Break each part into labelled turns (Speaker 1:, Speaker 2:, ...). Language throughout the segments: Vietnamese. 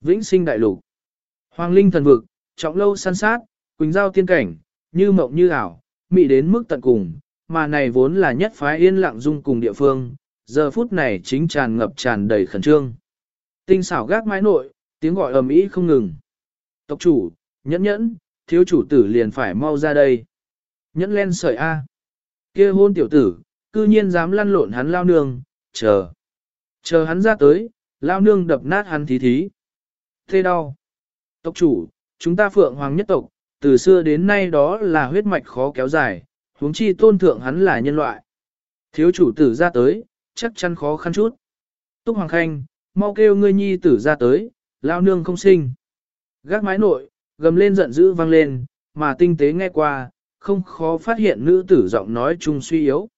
Speaker 1: Vĩnh sinh đại lục. Hoàng linh thần vực, trọng lâu săn sát, quỳnh giao tiên cảnh, như mộng như ảo, mị đến mức tận cùng, mà này vốn là nhất phái yên lặng dung cùng địa phương, giờ phút này chính tràn ngập tràn đầy khẩn trương. Tinh xảo gác mái nội, tiếng gọi ầm ĩ không ngừng. Tộc chủ, nhẫn nhẫn, thiếu chủ tử liền phải mau ra đây. Nhẫn len sợi A. kia hôn tiểu tử, cư nhiên dám lăn lộn hắn lao nương, chờ. Chờ hắn ra tới, lao nương đập nát hắn thí thí. Thế đau. Tộc chủ, chúng ta phượng hoàng nhất tộc, từ xưa đến nay đó là huyết mạch khó kéo dài, huống chi tôn thượng hắn là nhân loại. Thiếu chủ tử ra tới, chắc chắn khó khăn chút. Túc Hoàng Khanh, mau kêu ngươi nhi tử ra tới, lao nương không sinh. Gác mái nội, gầm lên giận dữ vang lên, mà tinh tế nghe qua, không khó phát hiện nữ tử giọng nói chung suy yếu.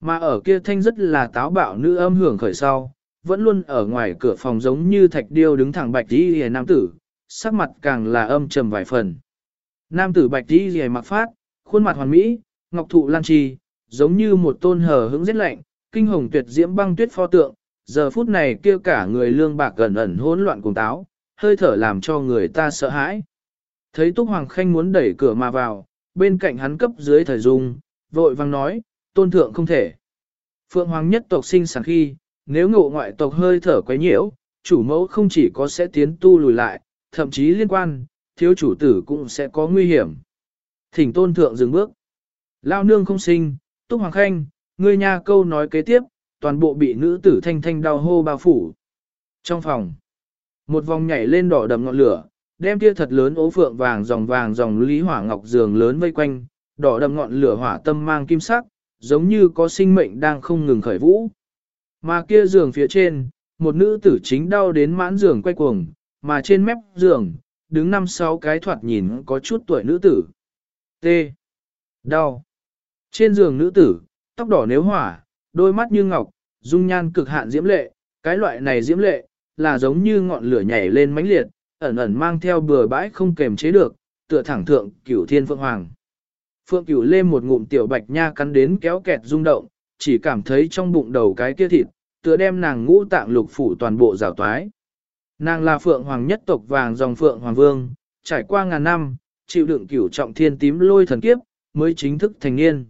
Speaker 1: Mà ở kia thanh rất là táo bạo nữ âm hưởng khởi sau, vẫn luôn ở ngoài cửa phòng giống như thạch điêu đứng thẳng bạch đi hề nam tử, sắc mặt càng là âm trầm vài phần. Nam tử bạch đi hề mặc phát, khuôn mặt hoàn mỹ, ngọc thụ lan trì, giống như một tôn hờ hững rét lạnh, kinh hồng tuyệt diễm băng tuyết pho tượng, giờ phút này kêu cả người lương bạc gần ẩn hỗn loạn cùng táo, hơi thở làm cho người ta sợ hãi. Thấy Túc Hoàng Khanh muốn đẩy cửa mà vào, bên cạnh hắn cấp dưới thời dung, vội vang nói, tôn thượng không thể. Phượng Hoàng nhất tộc sinh sản khi, nếu ngộ ngoại tộc hơi thở quấy nhiễu, chủ mẫu không chỉ có sẽ tiến tu lùi lại, thậm chí liên quan, thiếu chủ tử cũng sẽ có nguy hiểm. Thỉnh tôn thượng dừng bước. Lao nương không sinh, Túc Hoàng Khanh, ngươi nha câu nói kế tiếp, toàn bộ bị nữ tử thanh thanh đau hô bao phủ. Trong phòng, một vòng nhảy lên đỏ đầm ngọn lửa, đem tia thật lớn ố phượng vàng dòng vàng dòng lý hỏa ngọc giường lớn vây quanh, đỏ đầm ngọn lửa hỏa tâm mang kim sắc, giống như có sinh mệnh đang không ngừng khởi vũ. Mà kia giường phía trên, một nữ tử chính đau đến mãn giường quay cuồng, mà trên mép giường, đứng năm sáu cái thoạt nhìn có chút tuổi nữ tử. T. Đau. Trên giường nữ tử, tóc đỏ nếu hỏa, đôi mắt như ngọc, dung nhan cực hạn diễm lệ, cái loại này diễm lệ, là giống như ngọn lửa nhảy lên mãnh liệt, ẩn ẩn mang theo bừa bãi không kềm chế được, tựa thẳng thượng cửu thiên phượng hoàng. Phượng cửu lên một ngụm tiểu bạch nha cắn đến kéo kẹt rung động, chỉ cảm thấy trong bụng đầu cái kia thịt, tựa đem nàng ngũ tạng lục phủ toàn bộ rào toái. Nàng là phượng hoàng nhất tộc vàng dòng phượng hoàng vương, trải qua ngàn năm, chịu đựng cửu trọng thiên tím lôi thần kiếp, mới chính thức thành niên.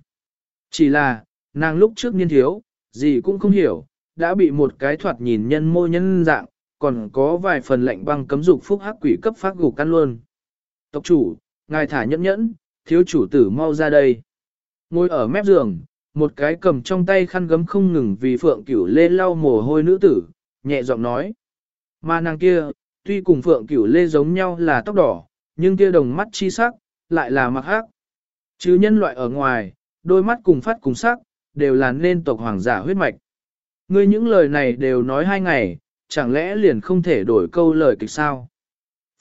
Speaker 1: Chỉ là, nàng lúc trước niên thiếu, gì cũng không hiểu, đã bị một cái thoạt nhìn nhân mô nhân dạng, còn có vài phần lệnh băng cấm dục phúc hắc quỷ cấp phát gục căn luôn. Tộc chủ, ngài thả nhẫn nhẫn, thiếu chủ tử mau ra đây. Ngồi ở mép giường, một cái cầm trong tay khăn gấm không ngừng vì phượng cửu lê lau mồ hôi nữ tử, nhẹ giọng nói. Mà nàng kia, tuy cùng phượng cửu lê giống nhau là tóc đỏ, nhưng kia đồng mắt chi sắc, lại là mặc hắc. Chứ nhân loại ở ngoài, đôi mắt cùng phát cùng sắc, đều là nên tộc hoàng giả huyết mạch. Ngươi những lời này đều nói hai ngày, chẳng lẽ liền không thể đổi câu lời kịch sao?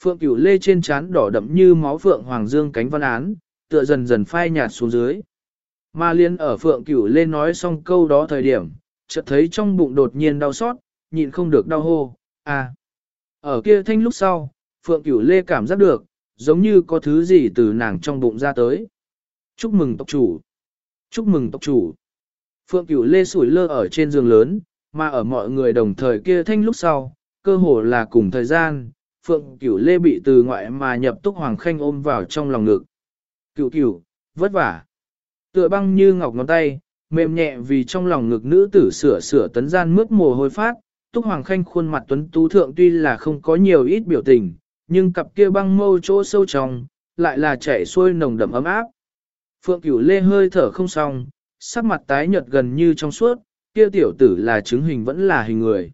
Speaker 1: Phượng cửu lê trên trán đỏ đậm như máu phượng hoàng dương cánh văn án, tựa dần dần phai nhạt xuống dưới. Mà liên ở phượng cửu lên nói xong câu đó thời điểm, chợt thấy trong bụng đột nhiên đau xót, nhịn không được đau hô, à. Ở kia thanh lúc sau, phượng cửu lê cảm giác được, giống như có thứ gì từ nàng trong bụng ra tới. Chúc mừng tộc chủ. Chúc mừng tộc chủ. Phượng cửu lê sủi lơ ở trên giường lớn, mà ở mọi người đồng thời kia thanh lúc sau, cơ hồ là cùng thời gian, Phượng Cửu Lê bị từ ngoại mà nhập Túc Hoàng Khanh ôm vào trong lòng ngực. Cửu Cửu, vất vả. Tựa băng như ngọc ngón tay, mềm nhẹ vì trong lòng ngực nữ tử sửa sửa tấn gian mướt mồ hôi phát, Túc Hoàng Khanh khuôn mặt tuấn tú thượng tuy là không có nhiều ít biểu tình, nhưng cặp kia băng mâu chỗ sâu trong, lại là chảy xuôi nồng đậm ấm áp. Phượng Cửu Lê hơi thở không xong, sắc mặt tái nhợt gần như trong suốt, kia tiểu tử là chứng hình vẫn là hình người.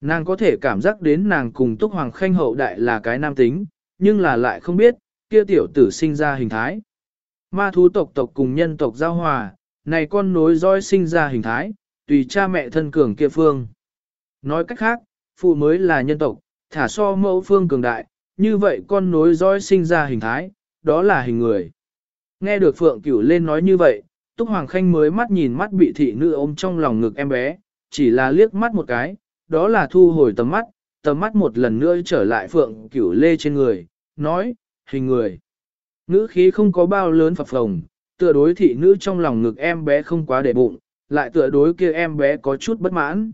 Speaker 1: Nàng có thể cảm giác đến nàng cùng Túc Hoàng Khanh hậu đại là cái nam tính, nhưng là lại không biết, kia tiểu tử sinh ra hình thái. Ma thú tộc tộc cùng nhân tộc giao hòa, này con nối dõi sinh ra hình thái, tùy cha mẹ thân cường kia phương. Nói cách khác, phụ mới là nhân tộc, thả so mẫu phương cường đại, như vậy con nối dõi sinh ra hình thái, đó là hình người. Nghe được Phượng Cửu lên nói như vậy, Túc Hoàng Khanh mới mắt nhìn mắt bị thị nữ ôm trong lòng ngực em bé, chỉ là liếc mắt một cái, đó là thu hồi tầm mắt, tầm mắt một lần nữa trở lại Phượng Cửu Lê trên người, nói, hình người. Ngữ khí không có bao lớn phập phồng, tựa đối thị nữ trong lòng ngực em bé không quá để bụng, lại tựa đối kia em bé có chút bất mãn.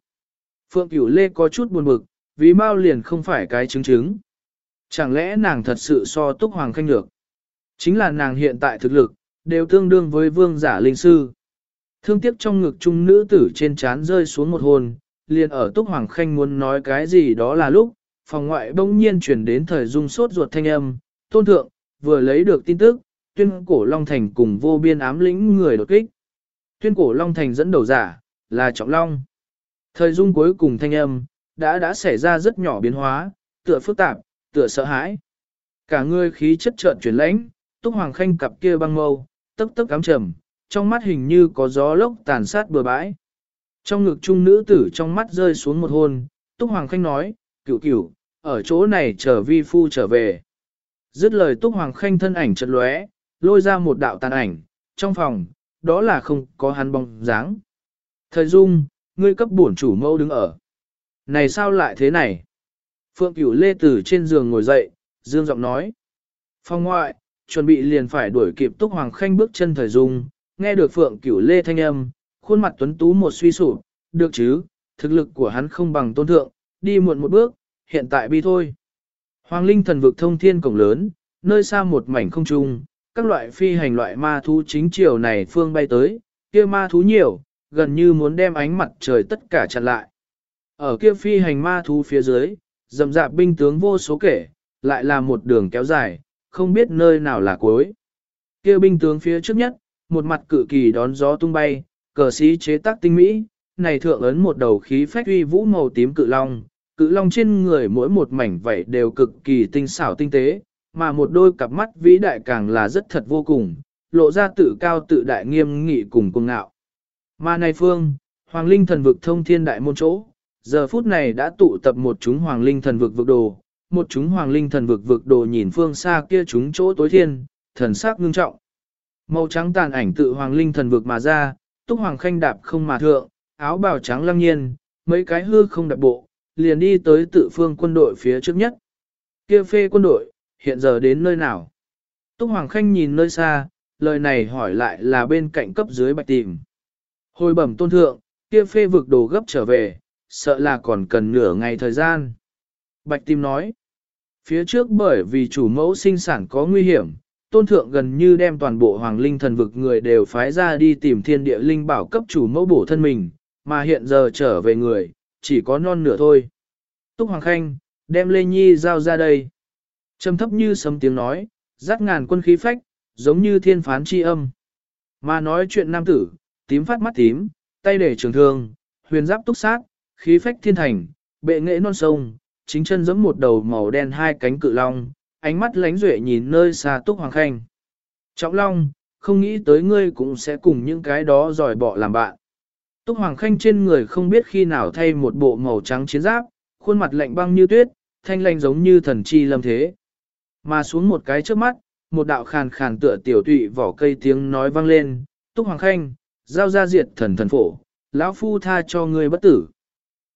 Speaker 1: Phượng Cửu Lê có chút buồn bực, vì mau liền không phải cái chứng chứng. Chẳng lẽ nàng thật sự so túc hoàng khanh được? Chính là nàng hiện tại thực lực, đều tương đương với vương giả linh sư. Thương tiếc trong ngực trung nữ tử trên trán rơi xuống một hồn, liền ở túc hoàng khanh muốn nói cái gì đó là lúc, phòng ngoại bỗng nhiên chuyển đến thời dung sốt ruột thanh âm, tôn thượng, vừa lấy được tin tức, tuyên cổ Long Thành cùng vô biên ám lĩnh người đột kích. Tuyên cổ Long Thành dẫn đầu giả, là Trọng Long. Thời dung cuối cùng thanh âm, đã đã xảy ra rất nhỏ biến hóa, tựa phức tạp, tựa sợ hãi. Cả người khí chất trợn chuyển lãnh, túc hoàng khanh cặp kia băng mâu, tức tức cám trầm, trong mắt hình như có gió lốc tàn sát bừa bãi. Trong ngực trung nữ tử trong mắt rơi xuống một hôn, túc hoàng khanh nói, cửu cửu, ở chỗ này chờ vi phu trở về. Dứt lời túc hoàng khanh thân ảnh chật lóe, lôi ra một đạo tàn ảnh, trong phòng, đó là không có hắn bóng dáng. Thời dung, ngươi cấp bổn chủ mâu đứng ở. Này sao lại thế này? Phượng Cửu Lê từ trên giường ngồi dậy, dương giọng nói. Phòng ngoại, chuẩn bị liền phải đuổi kịp Túc Hoàng Khanh bước chân thời dung, nghe được Phượng Cửu Lê thanh âm, khuôn mặt tuấn tú một suy sụp, được chứ, thực lực của hắn không bằng tôn thượng, đi muộn một bước, hiện tại bi thôi. Hoàng Linh thần vực thông thiên cổng lớn, nơi xa một mảnh không trung, các loại phi hành loại ma thú chính chiều này phương bay tới, kia ma thú nhiều, gần như muốn đem ánh mặt trời tất cả chặn lại. Ở kia phi hành ma thú phía dưới, dầm dạp binh tướng vô số kể, lại là một đường kéo dài, không biết nơi nào là cuối. Kia binh tướng phía trước nhất, một mặt cự kỳ đón gió tung bay, cờ sĩ chế tác tinh mỹ, này thượng ấn một đầu khí phách uy vũ màu tím cự long, cự long trên người mỗi một mảnh vảy đều cực kỳ tinh xảo tinh tế, mà một đôi cặp mắt vĩ đại càng là rất thật vô cùng, lộ ra tự cao tự đại nghiêm nghị cùng cuồng ngạo. Mà này phương, Hoàng Linh thần vực thông thiên đại môn chỗ, giờ phút này đã tụ tập một chúng Hoàng Linh thần vực vực đồ, một chúng Hoàng Linh thần vực vực đồ nhìn phương xa kia chúng chỗ tối thiên, thần sắc ngưng trọng. Màu trắng tàn ảnh tự Hoàng Linh thần vực mà ra, túc Hoàng Khanh đạp không mà thượng, áo bào trắng lăng nhiên, mấy cái hư không đạp bộ, liền đi tới tự phương quân đội phía trước nhất. Kia phê quân đội, hiện giờ đến nơi nào? Túc Hoàng Khanh nhìn nơi xa, lời này hỏi lại là bên cạnh cấp dưới bạch tìm. Hồi bẩm tôn thượng, kia phê vực đồ gấp trở về, sợ là còn cần nửa ngày thời gian. Bạch tìm nói, phía trước bởi vì chủ mẫu sinh sản có nguy hiểm, tôn thượng gần như đem toàn bộ hoàng linh thần vực người đều phái ra đi tìm thiên địa linh bảo cấp chủ mẫu bổ thân mình, mà hiện giờ trở về người, chỉ có non nửa thôi. Túc Hoàng Khanh, đem Lê Nhi giao ra đây. Trầm thấp như sấm tiếng nói, rát ngàn quân khí phách, giống như thiên phán chi âm. Mà nói chuyện nam tử, tím phát mắt tím, tay để trường thương, huyền giáp túc sát, khí phách thiên thành, bệ nghệ non sông, chính chân giống một đầu màu đen hai cánh cự long, ánh mắt lánh duệ nhìn nơi xa túc hoàng khanh. Trọng long, không nghĩ tới ngươi cũng sẽ cùng những cái đó giỏi bỏ làm bạn. Túc hoàng khanh trên người không biết khi nào thay một bộ màu trắng chiến giáp, khuôn mặt lạnh băng như tuyết, thanh lanh giống như thần chi lâm thế. Mà xuống một cái trước mắt, một đạo khàn khàn tựa tiểu tụy vỏ cây tiếng nói vang lên, Túc Hoàng Khanh, giao ra diệt thần thần phổ, lão phu tha cho ngươi bất tử.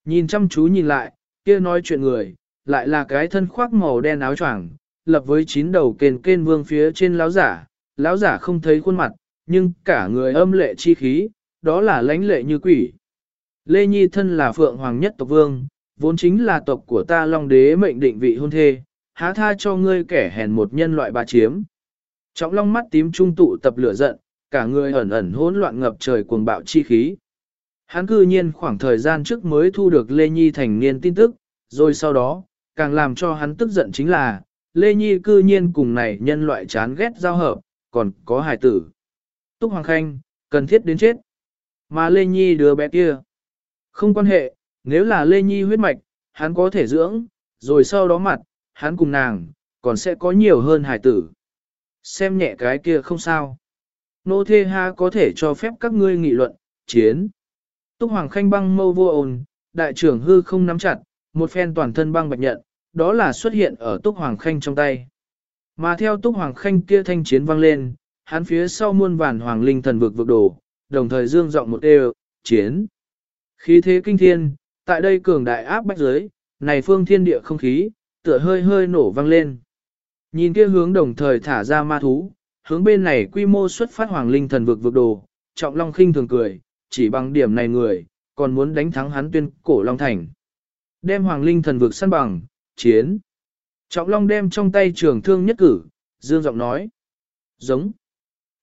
Speaker 1: Nhìn chăm chú nhìn lại, kia nói chuyện người, lại là cái thân khoác màu đen áo choàng, lập với chín đầu kền kên vương phía trên lão giả, lão giả không thấy khuôn mặt, nhưng cả người âm lệ chi khí, đó là lãnh lệ như quỷ. Lê Nhi thân là phượng hoàng nhất tộc vương, vốn chính là tộc của ta Long Đế mệnh định vị hôn thê, há tha cho ngươi kẻ hèn một nhân loại bà chiếm. Trọng long mắt tím trung tụ tập lửa giận, cả người ẩn ẩn hỗn loạn ngập trời cuồng bạo chi khí. Hắn cư nhiên khoảng thời gian trước mới thu được Lê Nhi thành niên tin tức, rồi sau đó, càng làm cho hắn tức giận chính là, Lê Nhi cư nhiên cùng này nhân loại chán ghét giao hợp, còn có hài tử. Túc Hoàng Khanh, cần thiết đến chết. Mà Lê Nhi đứa bé kia, không quan hệ, nếu là Lê Nhi huyết mạch, hắn có thể dưỡng, rồi sau đó mặt, hắn cùng nàng, còn sẽ có nhiều hơn hài tử. Xem nhẹ cái kia không sao. Nô thê ha có thể cho phép các ngươi nghị luận, chiến. Túc Hoàng Khanh băng mâu vô ồn, đại trưởng hư không nắm chặt, một phen toàn thân băng bạch nhận, đó là xuất hiện ở Túc Hoàng Khanh trong tay. Mà theo Túc Hoàng Khanh kia thanh chiến vang lên, hắn phía sau muôn vàn hoàng linh thần vực vực đổ, đồng thời dương giọng một đều, chiến. Khí thế kinh thiên, tại đây cường đại áp bách giới, này phương thiên địa không khí, tựa hơi hơi nổ vang lên. Nhìn kia hướng đồng thời thả ra ma thú, hướng bên này quy mô xuất phát hoàng linh thần vực vực đồ, trọng long khinh thường cười, chỉ bằng điểm này người, còn muốn đánh thắng hắn tuyên cổ long thành. Đem hoàng linh thần vực săn bằng, chiến. Trọng Long đem trong tay trường thương nhất cử, dương giọng nói. Giống,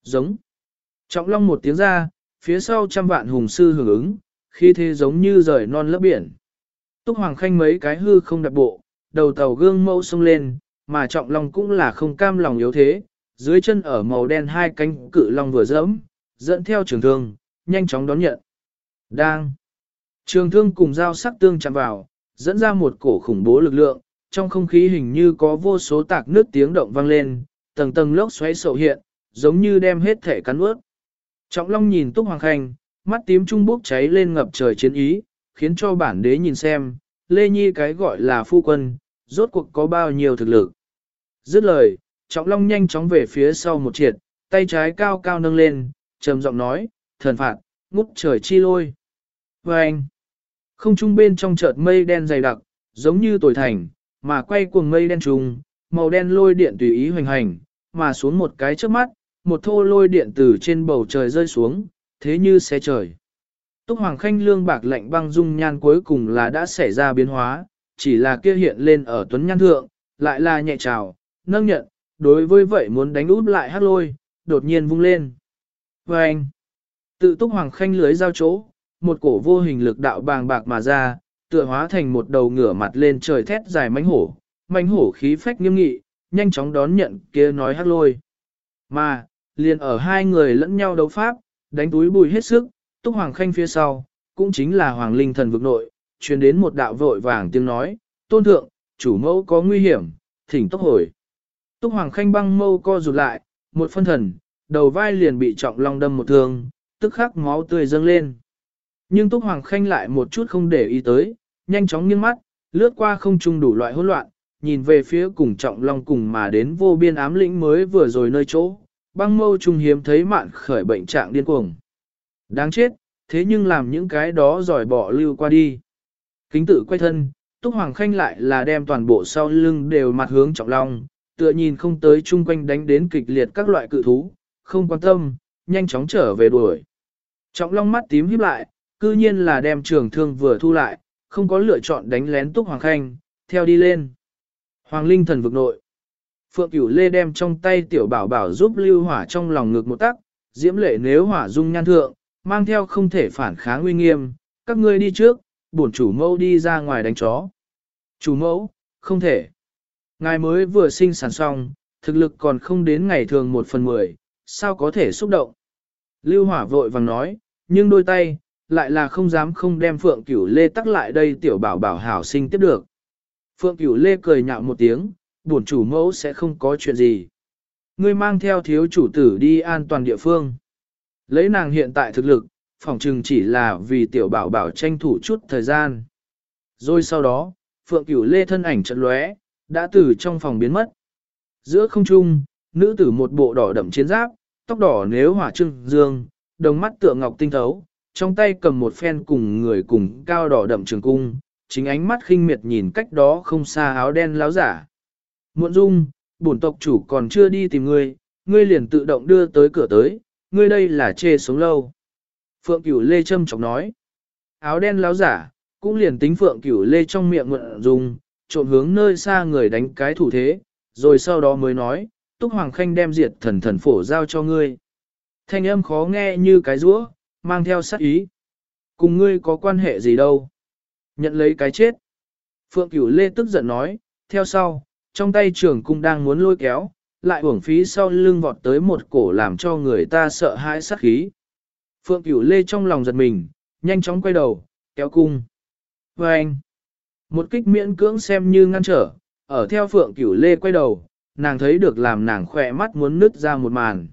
Speaker 1: giống. Trọng Long một tiếng ra, phía sau trăm vạn hùng sư hưởng ứng, khi thế giống như rời non lấp biển. Túc Hoàng Khanh mấy cái hư không đặt bộ, đầu tàu gương mẫu sông lên, mà Trọng Long cũng là không cam lòng yếu thế, dưới chân ở màu đen hai cánh cự long vừa dẫm, dẫn theo trường thương, nhanh chóng đón nhận. Đang. Trường thương cùng dao sắc tương chạm vào, dẫn ra một cổ khủng bố lực lượng, trong không khí hình như có vô số tạc nước tiếng động vang lên, tầng tầng lốc xoáy sầu hiện, giống như đem hết thể cắn ướt. Trọng Long nhìn Túc Hoàng Khanh, mắt tím trung bốc cháy lên ngập trời chiến ý, khiến cho bản đế nhìn xem, Lê Nhi cái gọi là phu quân, rốt cuộc có bao nhiêu thực lực. Dứt lời, Trọng Long nhanh chóng về phía sau một triệt, tay trái cao cao nâng lên, trầm giọng nói, thần phạt, ngút trời chi lôi. Và anh, không trung bên trong chợt mây đen dày đặc, giống như tồi thành, mà quay cuồng mây đen trùng, màu đen lôi điện tùy ý hoành hành, mà xuống một cái trước mắt, một thô lôi điện từ trên bầu trời rơi xuống, thế như xe trời. Túc Hoàng Khanh lương bạc lạnh băng dung nhan cuối cùng là đã xảy ra biến hóa, chỉ là kia hiện lên ở tuấn nhan thượng, lại là nhẹ trào, nâng nhận, đối với vậy muốn đánh út lại hát lôi, đột nhiên vung lên. Và anh, tự Túc Hoàng Khanh lưới giao chỗ, một cổ vô hình lực đạo bàng bạc mà ra, tựa hóa thành một đầu ngửa mặt lên trời thét dài mánh hổ, mánh hổ khí phách nghiêm nghị, nhanh chóng đón nhận kia nói hát lôi. Mà, liền ở hai người lẫn nhau đấu pháp, đánh túi bùi hết sức, Túc Hoàng Khanh phía sau, cũng chính là Hoàng Linh thần vực nội, truyền đến một đạo vội vàng tiếng nói, tôn thượng, chủ mẫu có nguy hiểm, thỉnh tốc hồi. Túc Hoàng Khanh băng mâu co rụt lại, một phân thần, đầu vai liền bị trọng long đâm một thương, tức khắc máu tươi dâng lên. Nhưng Túc Hoàng Khanh lại một chút không để ý tới, nhanh chóng nghiêng mắt, lướt qua không trung đủ loại hỗn loạn, nhìn về phía cùng trọng long cùng mà đến vô biên ám lĩnh mới vừa rồi nơi chỗ, băng mâu trung hiếm thấy mạn khởi bệnh trạng điên cuồng. Đáng chết, thế nhưng làm những cái đó giỏi bỏ lưu qua đi. Kính tự quay thân, Túc Hoàng Khanh lại là đem toàn bộ sau lưng đều mặt hướng trọng long, tựa nhìn không tới chung quanh đánh đến kịch liệt các loại cự thú, không quan tâm, nhanh chóng trở về đuổi. Trọng long mắt tím híp lại, cư nhiên là đem trường thương vừa thu lại, không có lựa chọn đánh lén Túc Hoàng Khanh, theo đi lên. Hoàng Linh thần vực nội. Phượng Cửu Lê đem trong tay tiểu bảo bảo giúp lưu hỏa trong lòng ngực một tắc, diễm lệ nếu hỏa dung nhan thượng, mang theo không thể phản kháng uy nghiêm, các ngươi đi trước, bổn chủ mẫu đi ra ngoài đánh chó. Chủ mẫu, không thể. Ngài mới vừa sinh sản xong, thực lực còn không đến ngày thường một phần mười, sao có thể xúc động. Lưu hỏa vội vàng nói, nhưng đôi tay, lại là không dám không đem Phượng Cửu Lê tắc lại đây tiểu bảo bảo hảo sinh tiếp được. Phượng Cửu Lê cười nhạo một tiếng, bổn chủ mẫu sẽ không có chuyện gì. Ngươi mang theo thiếu chủ tử đi an toàn địa phương. Lấy nàng hiện tại thực lực, phòng trừng chỉ là vì tiểu bảo bảo tranh thủ chút thời gian. Rồi sau đó, Phượng Cửu Lê thân ảnh chợt lóe, đã từ trong phòng biến mất. Giữa không trung, nữ tử một bộ đỏ đậm chiến giáp, tóc đỏ nếu hỏa trưng dương, đồng mắt tựa ngọc tinh thấu, trong tay cầm một phen cùng người cùng cao đỏ đậm trường cung, chính ánh mắt khinh miệt nhìn cách đó không xa áo đen láo giả. Muộn dung, bổn tộc chủ còn chưa đi tìm ngươi, ngươi liền tự động đưa tới cửa tới, ngươi đây là chê sống lâu. Phượng Cửu Lê châm chọc nói. Áo đen láo giả, cũng liền tính Phượng Cửu Lê trong miệng muộn dung, trộn hướng nơi xa người đánh cái thủ thế, rồi sau đó mới nói, Túc Hoàng Khanh đem diệt thần thần phổ giao cho ngươi. Thanh âm khó nghe như cái rũa, mang theo sát ý. Cùng ngươi có quan hệ gì đâu. Nhận lấy cái chết. Phượng Cửu Lê tức giận nói, theo sau, trong tay trường cung đang muốn lôi kéo, lại uổng phí sau lưng vọt tới một cổ làm cho người ta sợ hãi sát khí. Phượng Cửu Lê trong lòng giật mình, nhanh chóng quay đầu, kéo cung. Và anh, một kích miễn cưỡng xem như ngăn trở, ở theo Phượng Cửu Lê quay đầu, nàng thấy được làm nàng khỏe mắt muốn nứt ra một màn.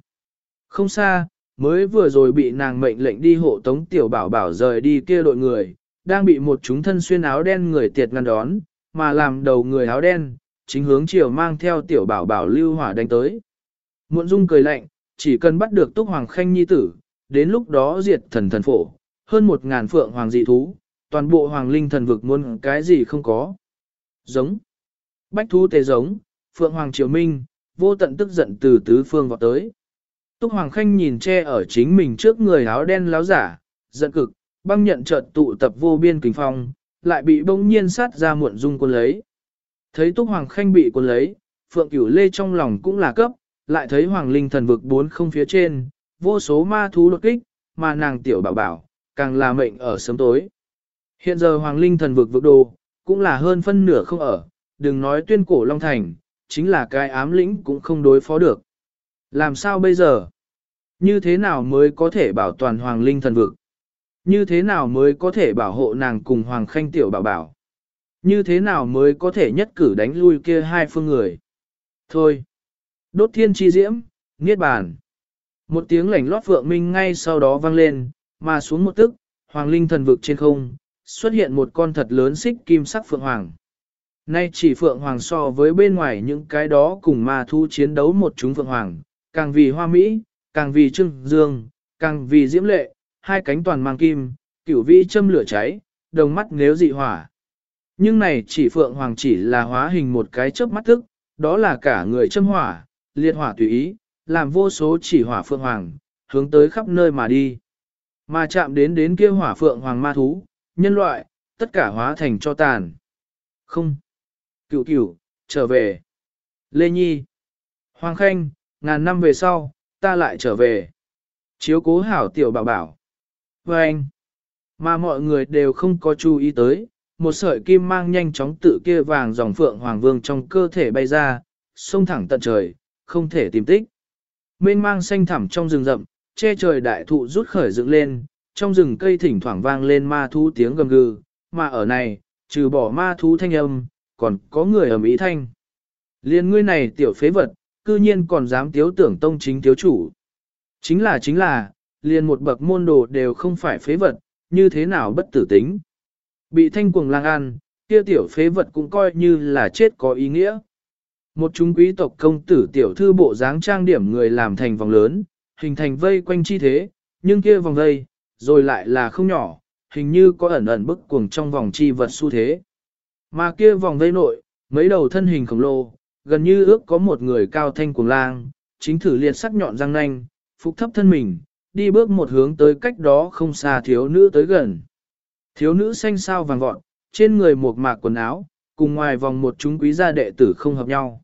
Speaker 1: Không xa, mới vừa rồi bị nàng mệnh lệnh đi hộ tống tiểu bảo bảo rời đi kia đội người, đang bị một chúng thân xuyên áo đen người tiệt ngăn đón, mà làm đầu người áo đen, chính hướng chiều mang theo tiểu bảo bảo lưu hỏa đánh tới. Muộn dung cười lạnh, chỉ cần bắt được túc hoàng khanh nhi tử, đến lúc đó diệt thần thần phổ, hơn một ngàn phượng hoàng dị thú, toàn bộ hoàng linh thần vực muôn cái gì không có. Giống. Bách thú tề giống, phượng hoàng triều minh, vô tận tức giận từ tứ phương vọt tới. Túc Hoàng Khanh nhìn che ở chính mình trước người áo đen láo giả, giận cực, băng nhận chợt tụ tập vô biên kinh phong, lại bị bỗng nhiên sát ra muộn dung quân lấy. Thấy Túc Hoàng Khanh bị cuốn lấy, Phượng Cửu Lê trong lòng cũng là cấp, lại thấy Hoàng Linh thần vực bốn không phía trên, vô số ma thú đột kích, mà nàng tiểu bảo bảo, càng là mệnh ở sớm tối. Hiện giờ Hoàng Linh thần vực vực đồ, cũng là hơn phân nửa không ở, đừng nói tuyên cổ Long Thành, chính là cái ám lĩnh cũng không đối phó được. Làm sao bây giờ? Như thế nào mới có thể bảo toàn Hoàng Linh thần vực? Như thế nào mới có thể bảo hộ nàng cùng Hoàng Khanh tiểu bảo bảo? Như thế nào mới có thể nhất cử đánh lui kia hai phương người? Thôi! Đốt thiên chi diễm, niết bàn. Một tiếng lảnh lót vượng minh ngay sau đó vang lên, mà xuống một tức, Hoàng Linh thần vực trên không, xuất hiện một con thật lớn xích kim sắc phượng hoàng. Nay chỉ phượng hoàng so với bên ngoài những cái đó cùng ma thu chiến đấu một chúng phượng hoàng, càng vì hoa mỹ, càng vì trưng dương, càng vì diễm lệ, hai cánh toàn mang kim, cửu vĩ châm lửa cháy, đồng mắt nếu dị hỏa. Nhưng này chỉ phượng hoàng chỉ là hóa hình một cái chớp mắt thức, đó là cả người châm hỏa, liệt hỏa tùy ý, làm vô số chỉ hỏa phượng hoàng, hướng tới khắp nơi mà đi. Mà chạm đến đến kia hỏa phượng hoàng ma thú, nhân loại, tất cả hóa thành cho tàn. Không. Cửu cửu, trở về. Lê Nhi. Hoàng Khanh, ngàn năm về sau, ta lại trở về. Chiếu cố hảo tiểu bảo bảo. Và anh. Mà mọi người đều không có chú ý tới, một sợi kim mang nhanh chóng tự kia vàng dòng phượng hoàng vương trong cơ thể bay ra, xông thẳng tận trời, không thể tìm tích. Mênh mang xanh thẳm trong rừng rậm, che trời đại thụ rút khởi dựng lên, trong rừng cây thỉnh thoảng vang lên ma thú tiếng gầm gừ, mà ở này, trừ bỏ ma thú thanh âm, còn có người ầm ý thanh. Liên ngươi này tiểu phế vật, cư nhiên còn dám tiếu tưởng tông chính thiếu chủ. Chính là chính là, liền một bậc môn đồ đều không phải phế vật, như thế nào bất tử tính. Bị thanh cuồng lang ăn, kia tiểu phế vật cũng coi như là chết có ý nghĩa. Một chúng quý tộc công tử tiểu thư bộ dáng trang điểm người làm thành vòng lớn, hình thành vây quanh chi thế, nhưng kia vòng vây, rồi lại là không nhỏ, hình như có ẩn ẩn bức cuồng trong vòng chi vật xu thế. Mà kia vòng vây nội, mấy đầu thân hình khổng lồ, gần như ước có một người cao thanh cuồng lang, chính thử liệt sắc nhọn răng nanh, phục thấp thân mình, đi bước một hướng tới cách đó không xa thiếu nữ tới gần. Thiếu nữ xanh sao vàng vọt, trên người một mạc quần áo, cùng ngoài vòng một chúng quý gia đệ tử không hợp nhau.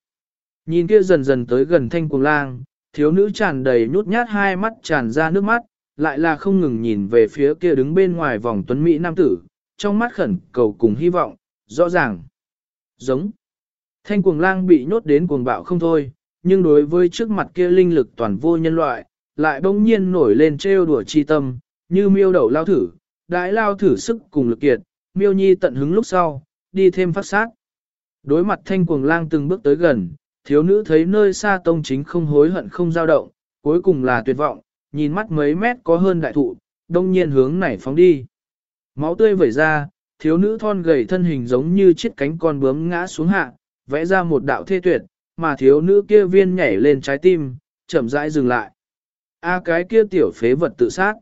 Speaker 1: Nhìn kia dần dần tới gần thanh cuồng lang, thiếu nữ tràn đầy nhút nhát hai mắt tràn ra nước mắt, lại là không ngừng nhìn về phía kia đứng bên ngoài vòng tuấn Mỹ nam tử, trong mắt khẩn cầu cùng hy vọng, rõ ràng. Giống. Thanh cuồng lang bị nhốt đến cuồng bạo không thôi, nhưng đối với trước mặt kia linh lực toàn vô nhân loại, lại bỗng nhiên nổi lên trêu đùa chi tâm, như miêu đầu lao thử, đại lao thử sức cùng lực kiệt, miêu nhi tận hứng lúc sau, đi thêm phát sát. Đối mặt thanh cuồng lang từng bước tới gần, thiếu nữ thấy nơi xa tông chính không hối hận không dao động, cuối cùng là tuyệt vọng, nhìn mắt mấy mét có hơn đại thụ, đông nhiên hướng nảy phóng đi. Máu tươi vẩy ra, thiếu nữ thon gầy thân hình giống như chiếc cánh con bướm ngã xuống hạ, vẽ ra một đạo thê tuyệt, mà thiếu nữ kia viên nhảy lên trái tim, chậm rãi dừng lại. A cái kia tiểu phế vật tự sát.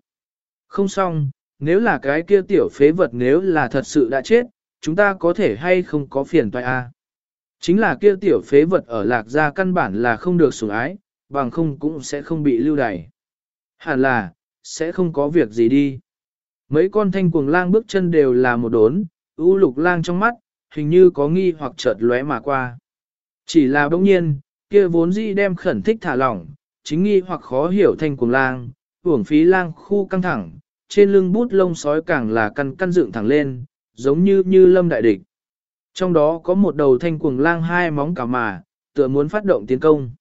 Speaker 1: Không xong, nếu là cái kia tiểu phế vật nếu là thật sự đã chết, chúng ta có thể hay không có phiền toại A. À? Chính là kia tiểu phế vật ở lạc gia căn bản là không được sủng ái, bằng không cũng sẽ không bị lưu đày. Hẳn là, sẽ không có việc gì đi. Mấy con thanh cuồng lang bước chân đều là một đốn, u lục lang trong mắt, hình như có nghi hoặc chợt lóe mà qua. Chỉ là bỗng nhiên, kia vốn dĩ đem khẩn thích thả lỏng, chính nghi hoặc khó hiểu thanh cuồng lang, uổng phí lang khu căng thẳng, trên lưng bút lông sói càng là căn căn dựng thẳng lên, giống như như lâm đại địch. Trong đó có một đầu thanh cuồng lang hai móng cả mà, tựa muốn phát động tiến công.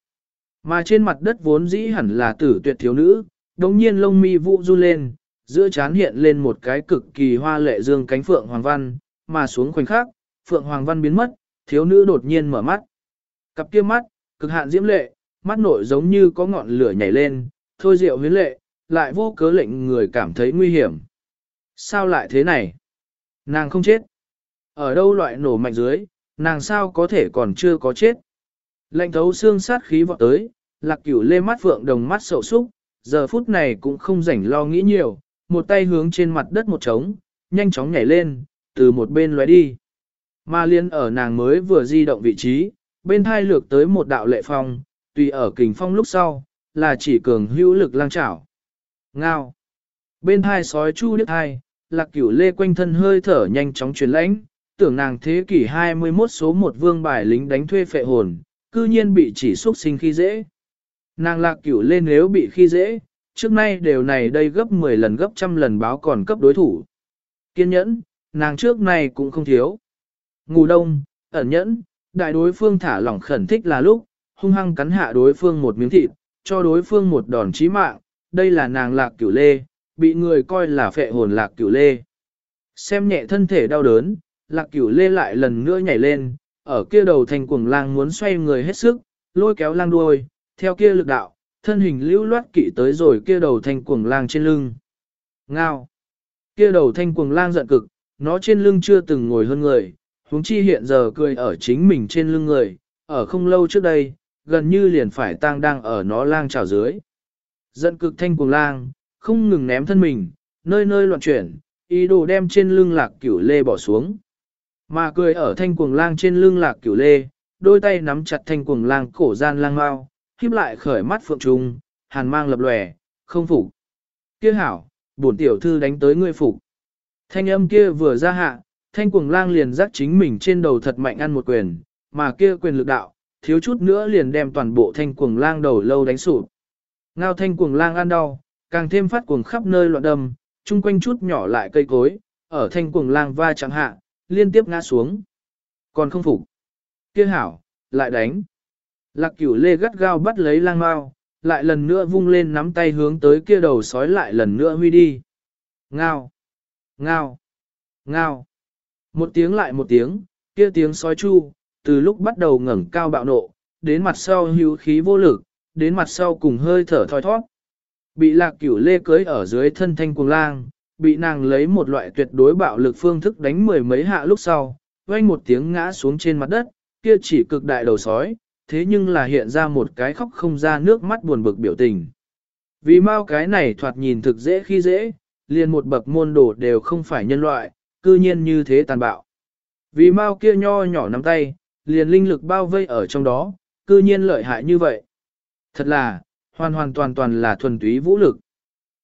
Speaker 1: Mà trên mặt đất vốn dĩ hẳn là tử tuyệt thiếu nữ, đồng nhiên lông mi vụ du lên, giữa chán hiện lên một cái cực kỳ hoa lệ dương cánh phượng hoàng văn, mà xuống khoảnh khắc, phượng hoàng văn biến mất, thiếu nữ đột nhiên mở mắt. Cặp kia mắt, cực hạn diễm lệ, mắt nội giống như có ngọn lửa nhảy lên, thôi diệu huyến lệ, lại vô cớ lệnh người cảm thấy nguy hiểm. Sao lại thế này? Nàng không chết. Ở đâu loại nổ mạnh dưới, nàng sao có thể còn chưa có chết? Lệnh thấu xương sát khí vọt tới, lạc cửu lê mắt phượng đồng mắt sầu súc, giờ phút này cũng không rảnh lo nghĩ nhiều, một tay hướng trên mặt đất một trống, nhanh chóng nhảy lên, từ một bên lóe đi. Ma liên ở nàng mới vừa di động vị trí, bên thai lược tới một đạo lệ phong, tùy ở kình phong lúc sau, là chỉ cường hữu lực lang chảo. Ngao. Bên hai sói chu điếc hai, lạc cửu lê quanh thân hơi thở nhanh chóng truyền lãnh, tưởng nàng thế kỷ 21 số một vương bài lính đánh thuê phệ hồn, cư nhiên bị chỉ xuất sinh khi dễ. Nàng lạc cửu lê nếu bị khi dễ, trước nay đều này đây gấp 10 lần gấp trăm lần báo còn cấp đối thủ. Kiên nhẫn, nàng trước này cũng không thiếu. Ngủ đông, ẩn nhẫn, đại đối phương thả lỏng khẩn thích là lúc, hung hăng cắn hạ đối phương một miếng thịt, cho đối phương một đòn chí mạng, đây là nàng lạc cửu lê, bị người coi là phệ hồn lạc cửu lê. Xem nhẹ thân thể đau đớn, lạc cửu lê lại lần nữa nhảy lên, ở kia đầu thành cuồng lang muốn xoay người hết sức, lôi kéo lang đuôi, theo kia lực đạo, thân hình lưu loát kỵ tới rồi kia đầu thành cuồng lang trên lưng. Ngao! Kia đầu thanh cuồng lang giận cực, nó trên lưng chưa từng ngồi hơn người, huống chi hiện giờ cười ở chính mình trên lưng người, ở không lâu trước đây, gần như liền phải tang đang ở nó lang trào dưới. Giận cực thanh cuồng lang, không ngừng ném thân mình, nơi nơi loạn chuyển, ý đồ đem trên lưng lạc cửu lê bỏ xuống. Mà cười ở thanh cuồng lang trên lưng lạc cửu lê, đôi tay nắm chặt thanh cuồng lang cổ gian lang mau, khiếp lại khởi mắt phượng trung, hàn mang lập lòe, không phục. Kia hảo, bổn tiểu thư đánh tới ngươi phục. Thanh âm kia vừa ra hạ, thanh cuồng lang liền giác chính mình trên đầu thật mạnh ăn một quyền, mà kia quyền lực đạo, thiếu chút nữa liền đem toàn bộ thanh cuồng lang đầu lâu đánh sụp. Ngao thanh cuồng lang ăn đau, càng thêm phát cuồng khắp nơi loạn đầm, chung quanh chút nhỏ lại cây cối, ở thanh cuồng lang va chẳng hạ, liên tiếp ngã xuống. Còn không phục. Kia hảo, lại đánh. Lạc cửu lê gắt gao bắt lấy lang mau, lại lần nữa vung lên nắm tay hướng tới kia đầu sói lại lần nữa huy đi. Ngao, ngao, ngao. Một tiếng lại một tiếng, kia tiếng sói chu, từ lúc bắt đầu ngẩng cao bạo nộ, đến mặt sau hữu khí vô lực, đến mặt sau cùng hơi thở thoi thoát. Bị lạc cửu lê cưới ở dưới thân thanh cuồng lang, bị nàng lấy một loại tuyệt đối bạo lực phương thức đánh mười mấy hạ lúc sau, vang một tiếng ngã xuống trên mặt đất, kia chỉ cực đại đầu sói, thế nhưng là hiện ra một cái khóc không ra nước mắt buồn bực biểu tình. Vì mau cái này thoạt nhìn thực dễ khi dễ, liền một bậc môn đồ đều không phải nhân loại, cư nhiên như thế tàn bạo. Vì mau kia nho nhỏ nắm tay, liền linh lực bao vây ở trong đó, cư nhiên lợi hại như vậy. Thật là, hoàn hoàn toàn toàn là thuần túy vũ lực.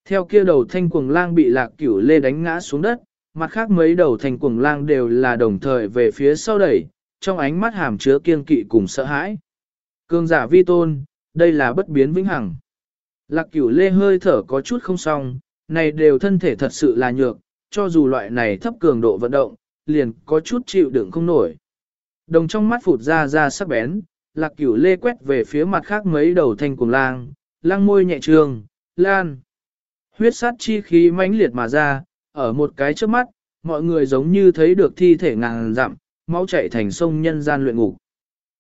Speaker 1: Theo kia đầu thanh cuồng lang bị lạc cửu lê đánh ngã xuống đất, mặt khác mấy đầu thanh cuồng lang đều là đồng thời về phía sau đẩy, trong ánh mắt hàm chứa kiên kỵ cùng sợ hãi. Cương giả vi tôn, đây là bất biến vĩnh hằng. Lạc cửu lê hơi thở có chút không xong, này đều thân thể thật sự là nhược, cho dù loại này thấp cường độ vận động, liền có chút chịu đựng không nổi. Đồng trong mắt phụt ra ra sắc bén, lạc cửu lê quét về phía mặt khác mấy đầu thanh cùng lang, lang môi nhẹ trường, lan. Huyết sát chi khí mãnh liệt mà ra, ở một cái trước mắt, mọi người giống như thấy được thi thể ngàn dặm, máu chảy thành sông nhân gian luyện ngục.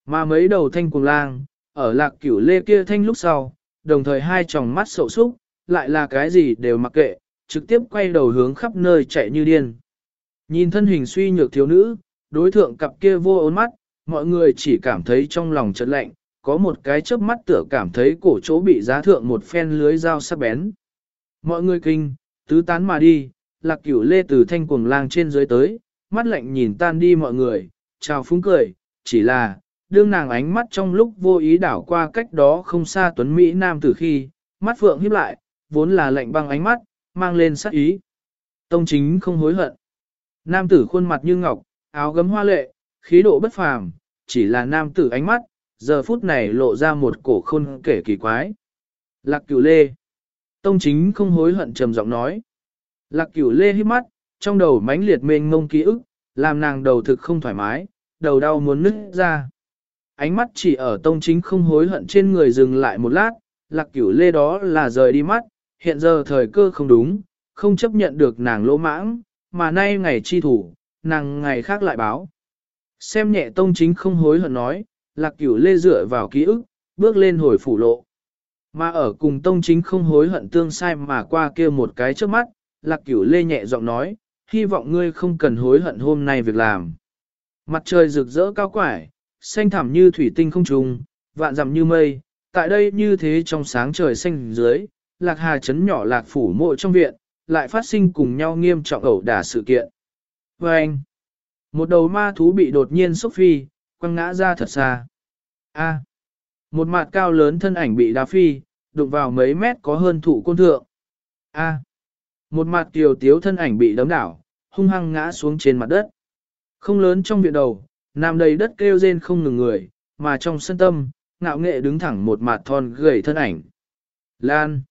Speaker 1: Mà mấy đầu thanh cùng lang, ở lạc cửu lê kia thanh lúc sau, đồng thời hai tròng mắt sậu súc, lại là cái gì đều mặc kệ, trực tiếp quay đầu hướng khắp nơi chạy như điên. Nhìn thân hình suy nhược thiếu nữ, đối thượng cặp kia vô ốn mắt, mọi người chỉ cảm thấy trong lòng chợt lạnh, có một cái chớp mắt tựa cảm thấy cổ chỗ bị giá thượng một phen lưới dao sắc bén. Mọi người kinh, tứ tán mà đi, lạc cửu lê từ thanh cuồng lang trên dưới tới, mắt lạnh nhìn tan đi mọi người, chào phúng cười, chỉ là, đương nàng ánh mắt trong lúc vô ý đảo qua cách đó không xa tuấn Mỹ Nam từ khi, mắt phượng híp lại, vốn là lạnh băng ánh mắt, mang lên sắc ý. Tông chính không hối hận. Nam tử khuôn mặt như ngọc, áo gấm hoa lệ, khí độ bất phàm, chỉ là nam tử ánh mắt, giờ phút này lộ ra một cổ khôn kể kỳ quái. Lạc cửu lê. Tông chính không hối hận trầm giọng nói. Lạc cửu lê hít mắt, trong đầu mãnh liệt mênh ngông ký ức, làm nàng đầu thực không thoải mái, đầu đau muốn nứt ra ánh mắt chỉ ở tông chính không hối hận trên người dừng lại một lát, lạc cửu lê đó là rời đi mắt, hiện giờ thời cơ không đúng, không chấp nhận được nàng lỗ mãng, mà nay ngày chi thủ, nàng ngày khác lại báo. Xem nhẹ tông chính không hối hận nói, lạc cửu lê dựa vào ký ức, bước lên hồi phủ lộ. Mà ở cùng tông chính không hối hận tương sai mà qua kia một cái trước mắt, lạc cửu lê nhẹ giọng nói, hy vọng ngươi không cần hối hận hôm nay việc làm. Mặt trời rực rỡ cao quải, xanh thẳm như thủy tinh không trùng, vạn dặm như mây, tại đây như thế trong sáng trời xanh dưới, lạc hà chấn nhỏ lạc phủ mộ trong viện, lại phát sinh cùng nhau nghiêm trọng ẩu đả sự kiện. Và anh, một đầu ma thú bị đột nhiên sốc phi, quăng ngã ra thật xa. A, một mặt cao lớn thân ảnh bị đá phi, đụng vào mấy mét có hơn thụ côn thượng. A, Một mặt tiểu tiếu thân ảnh bị đấm đảo, hung hăng ngã xuống trên mặt đất. Không lớn trong viện đầu, nằm đầy đất kêu rên không ngừng người, mà trong sân tâm, ngạo nghệ đứng thẳng một mặt thon gầy thân ảnh. Lan.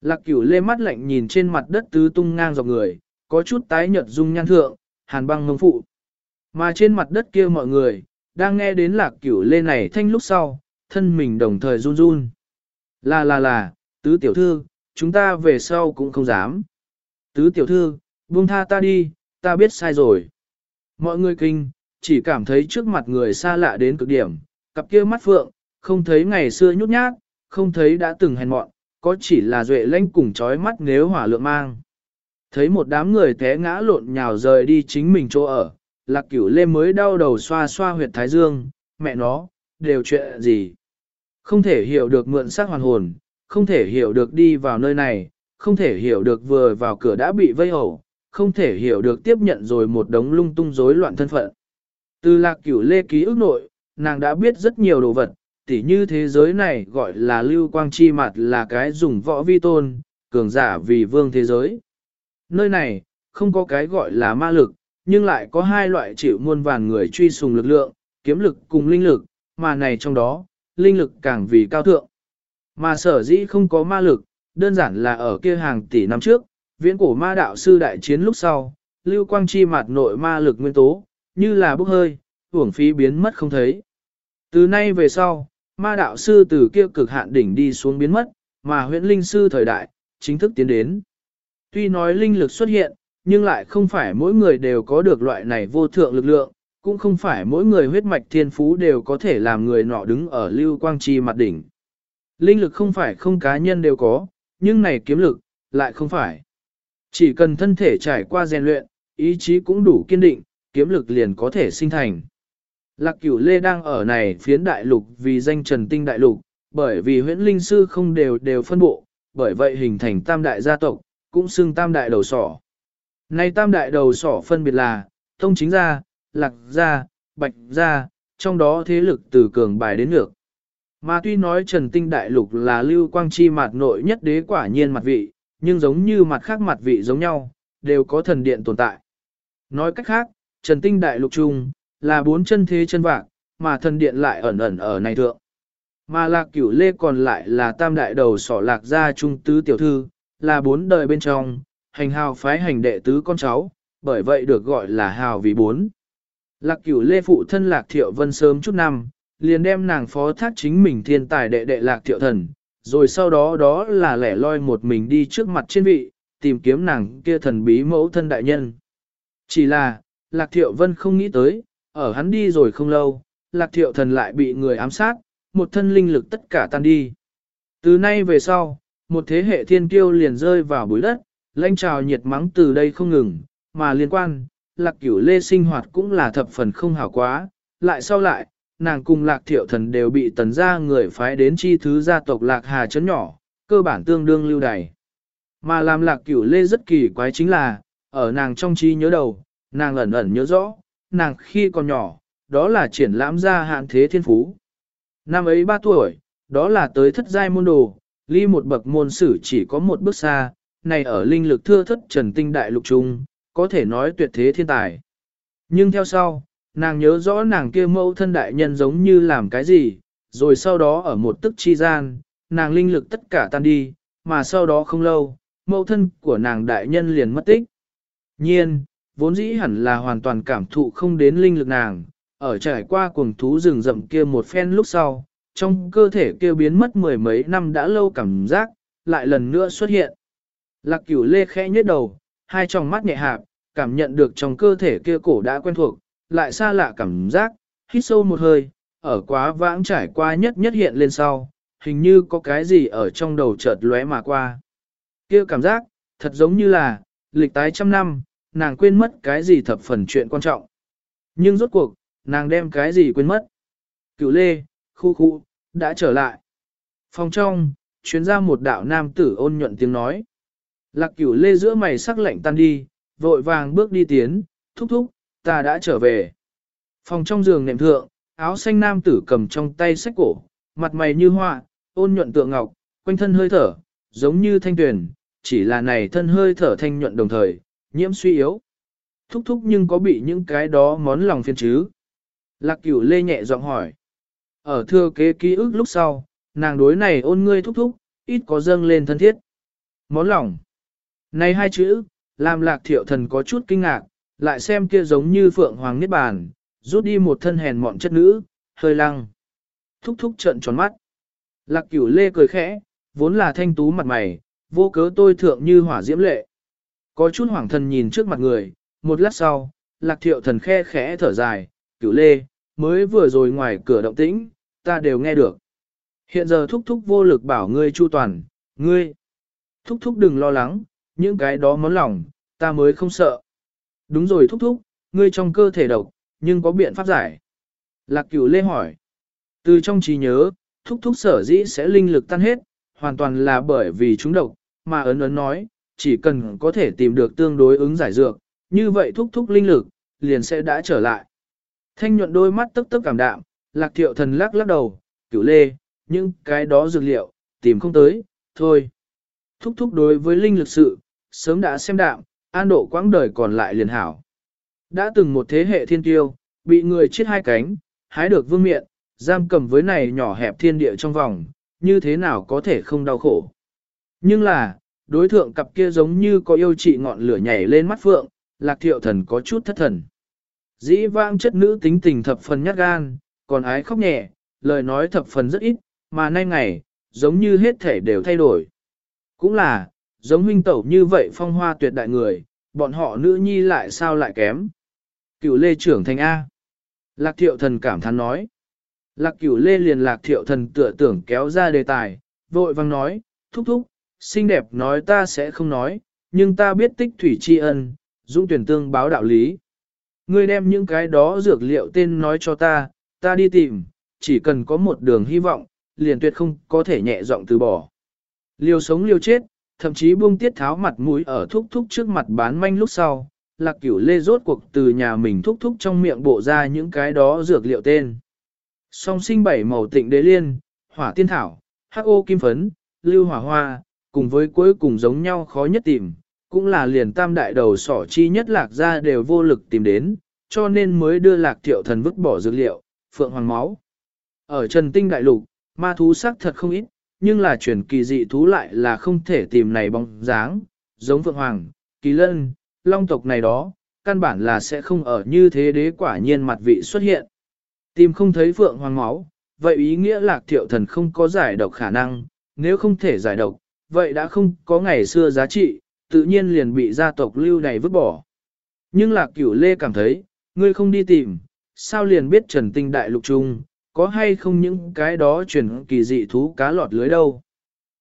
Speaker 1: Lạc cửu lê mắt lạnh nhìn trên mặt đất tứ tung ngang dọc người, có chút tái nhợt dung nhan thượng, hàn băng ngông phụ. Mà trên mặt đất kia mọi người, đang nghe đến lạc cửu lê này thanh lúc sau, thân mình đồng thời run run. Là là là, tứ tiểu thư, chúng ta về sau cũng không dám. Tứ tiểu thư, buông tha ta đi, ta biết sai rồi. Mọi người kinh, chỉ cảm thấy trước mặt người xa lạ đến cực điểm, cặp kia mắt phượng, không thấy ngày xưa nhút nhát, không thấy đã từng hèn mọn, có chỉ là duệ lanh cùng trói mắt nếu hỏa lượng mang. Thấy một đám người té ngã lộn nhào rời đi chính mình chỗ ở, lạc cửu lê mới đau đầu xoa xoa huyệt thái dương, mẹ nó, đều chuyện gì. Không thể hiểu được mượn sắc hoàn hồn, không thể hiểu được đi vào nơi này, không thể hiểu được vừa vào cửa đã bị vây hổ, không thể hiểu được tiếp nhận rồi một đống lung tung rối loạn thân phận. Từ lạc cửu lê ký ức nội, nàng đã biết rất nhiều đồ vật, tỉ như thế giới này gọi là lưu quang chi mặt là cái dùng võ vi tôn, cường giả vì vương thế giới. Nơi này, không có cái gọi là ma lực, nhưng lại có hai loại chịu muôn vàn người truy sùng lực lượng, kiếm lực cùng linh lực, mà này trong đó, linh lực càng vì cao thượng. Mà sở dĩ không có ma lực, đơn giản là ở kia hàng tỷ năm trước, viễn cổ ma đạo sư đại chiến lúc sau, lưu quang chi mặt nội ma lực nguyên tố, như là bốc hơi, hưởng phí biến mất không thấy. Từ nay về sau, ma đạo sư từ kia cực hạn đỉnh đi xuống biến mất, mà huyễn linh sư thời đại, chính thức tiến đến. Tuy nói linh lực xuất hiện, nhưng lại không phải mỗi người đều có được loại này vô thượng lực lượng, cũng không phải mỗi người huyết mạch thiên phú đều có thể làm người nọ đứng ở lưu quang chi mặt đỉnh. Linh lực không phải không cá nhân đều có, nhưng này kiếm lực, lại không phải. Chỉ cần thân thể trải qua rèn luyện, ý chí cũng đủ kiên định, kiếm lực liền có thể sinh thành. Lạc cửu lê đang ở này phiến đại lục vì danh trần tinh đại lục, bởi vì huyễn linh sư không đều đều phân bộ, bởi vậy hình thành tam đại gia tộc, cũng xưng tam đại đầu sỏ. Này tam đại đầu sỏ phân biệt là, tông chính gia, lạc gia, bạch gia, trong đó thế lực từ cường bài đến ngược. Mà tuy nói Trần Tinh Đại Lục là lưu quang chi mặt nội nhất đế quả nhiên mặt vị, nhưng giống như mặt khác mặt vị giống nhau, đều có thần điện tồn tại. Nói cách khác, Trần Tinh Đại Lục chung, là bốn chân thế chân vạc, mà thần điện lại ẩn ẩn ở này thượng. Mà lạc cửu lê còn lại là tam đại đầu sỏ lạc gia trung tứ tiểu thư, là bốn đời bên trong, hành hào phái hành đệ tứ con cháu, bởi vậy được gọi là hào vì bốn. Lạc cửu lê phụ thân lạc thiệu vân sớm chút năm, liền đem nàng phó thác chính mình thiên tài đệ đệ lạc thiệu thần, rồi sau đó đó là lẻ loi một mình đi trước mặt trên vị, tìm kiếm nàng kia thần bí mẫu thân đại nhân. Chỉ là, lạc thiệu vân không nghĩ tới, ở hắn đi rồi không lâu, lạc thiệu thần lại bị người ám sát, một thân linh lực tất cả tan đi. Từ nay về sau, một thế hệ thiên kiêu liền rơi vào bụi đất, lãnh trào nhiệt mắng từ đây không ngừng, mà liên quan, lạc cửu lê sinh hoạt cũng là thập phần không hảo quá, lại sau lại, nàng cùng lạc thiệu thần đều bị tần gia người phái đến chi thứ gia tộc lạc hà chấn nhỏ, cơ bản tương đương lưu đày. Mà làm lạc cửu lê rất kỳ quái chính là, ở nàng trong trí nhớ đầu, nàng ẩn ẩn nhớ rõ, nàng khi còn nhỏ, đó là triển lãm ra hạn thế thiên phú. Năm ấy 3 tuổi, đó là tới thất giai môn đồ, ly một bậc môn sử chỉ có một bước xa, này ở linh lực thưa thất trần tinh đại lục trung, có thể nói tuyệt thế thiên tài. Nhưng theo sau, nàng nhớ rõ nàng kia mẫu thân đại nhân giống như làm cái gì, rồi sau đó ở một tức chi gian, nàng linh lực tất cả tan đi, mà sau đó không lâu, mẫu thân của nàng đại nhân liền mất tích. Nhiên, vốn dĩ hẳn là hoàn toàn cảm thụ không đến linh lực nàng, ở trải qua cuồng thú rừng rậm kia một phen lúc sau, trong cơ thể kia biến mất mười mấy năm đã lâu cảm giác, lại lần nữa xuất hiện. Lạc cửu lê khẽ nhếch đầu, hai tròng mắt nhẹ hạp, cảm nhận được trong cơ thể kia cổ đã quen thuộc, lại xa lạ cảm giác, hít sâu một hơi, ở quá vãng trải qua nhất nhất hiện lên sau, hình như có cái gì ở trong đầu chợt lóe mà qua. Kia cảm giác, thật giống như là, lịch tái trăm năm, nàng quên mất cái gì thập phần chuyện quan trọng. Nhưng rốt cuộc, nàng đem cái gì quên mất. Cửu lê, khu khu, đã trở lại. Phòng trong, chuyến ra một đạo nam tử ôn nhuận tiếng nói. Lạc cửu lê giữa mày sắc lạnh tan đi, vội vàng bước đi tiến, thúc thúc, ta đã trở về. Phòng trong giường nệm thượng, áo xanh nam tử cầm trong tay sách cổ, mặt mày như hoa, ôn nhuận tượng ngọc, quanh thân hơi thở, giống như thanh tuyển, chỉ là này thân hơi thở thanh nhuận đồng thời, nhiễm suy yếu. Thúc thúc nhưng có bị những cái đó món lòng phiền chứ? Lạc cửu lê nhẹ giọng hỏi. Ở thưa kế ký ức lúc sau, nàng đối này ôn ngươi thúc thúc, ít có dâng lên thân thiết. Món lòng. Này hai chữ, làm lạc thiệu thần có chút kinh ngạc, lại xem kia giống như phượng hoàng niết bàn, rút đi một thân hèn mọn chất nữ, hơi lăng. Thúc thúc trận tròn mắt. Lạc cửu lê cười khẽ, vốn là thanh tú mặt mày, vô cớ tôi thượng như hỏa diễm lệ. Có chút hoàng thần nhìn trước mặt người, một lát sau, lạc thiệu thần khe khẽ thở dài, cửu lê, mới vừa rồi ngoài cửa động tĩnh, ta đều nghe được. Hiện giờ thúc thúc vô lực bảo ngươi chu toàn, ngươi. Thúc thúc đừng lo lắng, những cái đó món lòng, ta mới không sợ. Đúng rồi thúc thúc, ngươi trong cơ thể độc, nhưng có biện pháp giải. Lạc cửu lê hỏi. Từ trong trí nhớ, thúc thúc sở dĩ sẽ linh lực tan hết, hoàn toàn là bởi vì chúng độc, mà ấn ấn nói, chỉ cần có thể tìm được tương đối ứng giải dược, như vậy thúc thúc linh lực, liền sẽ đã trở lại. Thanh nhuận đôi mắt tức tức cảm đạm, lạc thiệu thần lắc lắc đầu, cửu lê, nhưng cái đó dược liệu, tìm không tới, thôi. Thúc thúc đối với linh lực sự, sớm đã xem đạm, an độ quãng đời còn lại liền hảo. Đã từng một thế hệ thiên tiêu, bị người chết hai cánh, hái được vương miện, giam cầm với này nhỏ hẹp thiên địa trong vòng, như thế nào có thể không đau khổ. Nhưng là, đối thượng cặp kia giống như có yêu trị ngọn lửa nhảy lên mắt phượng, lạc thiệu thần có chút thất thần. Dĩ vãng chất nữ tính tình thập phần nhát gan, còn ái khóc nhẹ, lời nói thập phần rất ít, mà nay ngày, giống như hết thể đều thay đổi. Cũng là, giống huynh tẩu như vậy phong hoa tuyệt đại người, bọn họ nữ nhi lại sao lại kém. Cựu lê trưởng thành A. Lạc thiệu thần cảm thán nói. Lạc cửu lê liền lạc thiệu thần tựa tưởng kéo ra đề tài, vội vang nói, thúc thúc, xinh đẹp nói ta sẽ không nói, nhưng ta biết tích thủy tri ân, dũng tuyển tương báo đạo lý. Ngươi đem những cái đó dược liệu tên nói cho ta, ta đi tìm, chỉ cần có một đường hy vọng, liền tuyệt không có thể nhẹ giọng từ bỏ. Liều sống liều chết, thậm chí buông tiết tháo mặt mũi ở thúc thúc trước mặt bán manh lúc sau, lạc cửu lê rốt cuộc từ nhà mình thúc thúc trong miệng bộ ra những cái đó dược liệu tên. Song sinh bảy màu tịnh đế liên, hỏa tiên thảo, hắc ô kim phấn, lưu hỏa hoa, cùng với cuối cùng giống nhau khó nhất tìm, cũng là liền tam đại đầu sỏ chi nhất lạc ra đều vô lực tìm đến, cho nên mới đưa lạc thiệu thần vứt bỏ dược liệu, phượng hoàng máu. Ở Trần Tinh Đại Lục, ma thú sắc thật không ít, nhưng là truyền kỳ dị thú lại là không thể tìm này bóng dáng, giống phượng hoàng, kỳ lân, long tộc này đó, căn bản là sẽ không ở như thế đế quả nhiên mặt vị xuất hiện. Tìm không thấy phượng hoàng máu, vậy ý nghĩa lạc thiệu thần không có giải độc khả năng, nếu không thể giải độc, vậy đã không có ngày xưa giá trị, tự nhiên liền bị gia tộc lưu này vứt bỏ. Nhưng lạc cửu lê cảm thấy, ngươi không đi tìm, sao liền biết trần tinh đại lục trung, có hay không những cái đó chuyển kỳ dị thú cá lọt lưới đâu.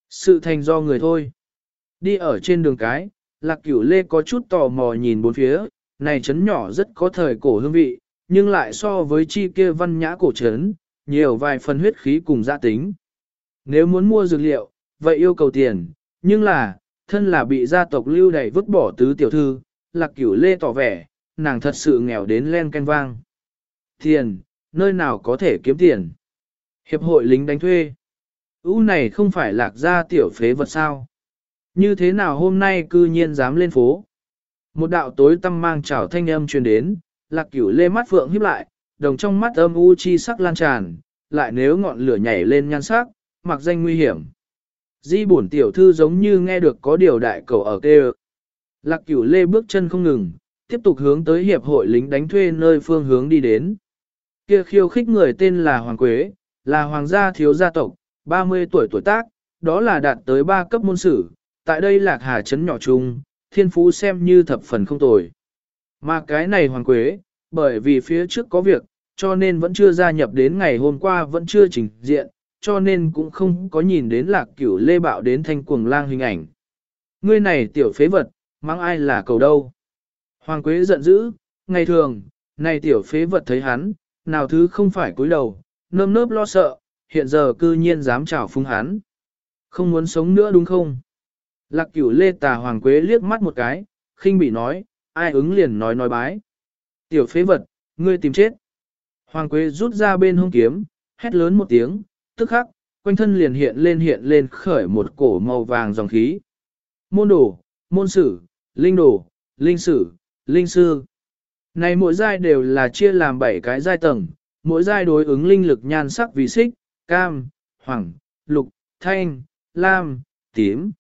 Speaker 1: Sự thành do người thôi. Đi ở trên đường cái, lạc cửu lê có chút tò mò nhìn bốn phía, này trấn nhỏ rất có thời cổ hương vị, nhưng lại so với chi kia văn nhã cổ trấn, nhiều vài phần huyết khí cùng gia tính. Nếu muốn mua dược liệu, vậy yêu cầu tiền, nhưng là, thân là bị gia tộc lưu đày vứt bỏ tứ tiểu thư, lạc cửu lê tỏ vẻ, nàng thật sự nghèo đến len canh vang. Tiền, nơi nào có thể kiếm tiền? Hiệp hội lính đánh thuê. Ú này không phải lạc gia tiểu phế vật sao? Như thế nào hôm nay cư nhiên dám lên phố? Một đạo tối tâm mang trào thanh âm truyền đến, lạc cửu lê mắt phượng híp lại, đồng trong mắt âm u chi sắc lan tràn, lại nếu ngọn lửa nhảy lên nhan sắc, mặc danh nguy hiểm. Di bổn tiểu thư giống như nghe được có điều đại cầu ở kê Lạc cửu lê bước chân không ngừng, tiếp tục hướng tới hiệp hội lính đánh thuê nơi phương hướng đi đến. Kia khiêu khích người tên là Hoàng Quế, là hoàng gia thiếu gia tộc, 30 tuổi tuổi tác, đó là đạt tới 3 cấp môn sử, tại đây lạc hà trấn nhỏ trung, thiên phú xem như thập phần không tồi. Mà cái này Hoàng Quế, bởi vì phía trước có việc, cho nên vẫn chưa gia nhập đến ngày hôm qua vẫn chưa trình diện, cho nên cũng không có nhìn đến lạc cửu lê bạo đến thanh cuồng lang hình ảnh. Ngươi này tiểu phế vật, mang ai là cầu đâu. Hoàng Quế giận dữ, ngày thường, này tiểu phế vật thấy hắn, nào thứ không phải cúi đầu, nơm nớp lo sợ, hiện giờ cư nhiên dám chào phúng hắn. Không muốn sống nữa đúng không? Lạc cửu lê tà Hoàng Quế liếc mắt một cái, khinh bị nói, ai ứng liền nói nói bái. Tiểu phế vật, ngươi tìm chết. Hoàng Quế rút ra bên hông kiếm, hét lớn một tiếng, tức khắc, quanh thân liền hiện lên hiện lên khởi một cổ màu vàng dòng khí. môn đồ, môn sử, linh đồ, linh sử, linh sư. Này mỗi giai đều là chia làm 7 cái giai tầng, mỗi giai đối ứng linh lực nhan sắc vì xích, cam, hoàng, lục, thanh, lam, tím.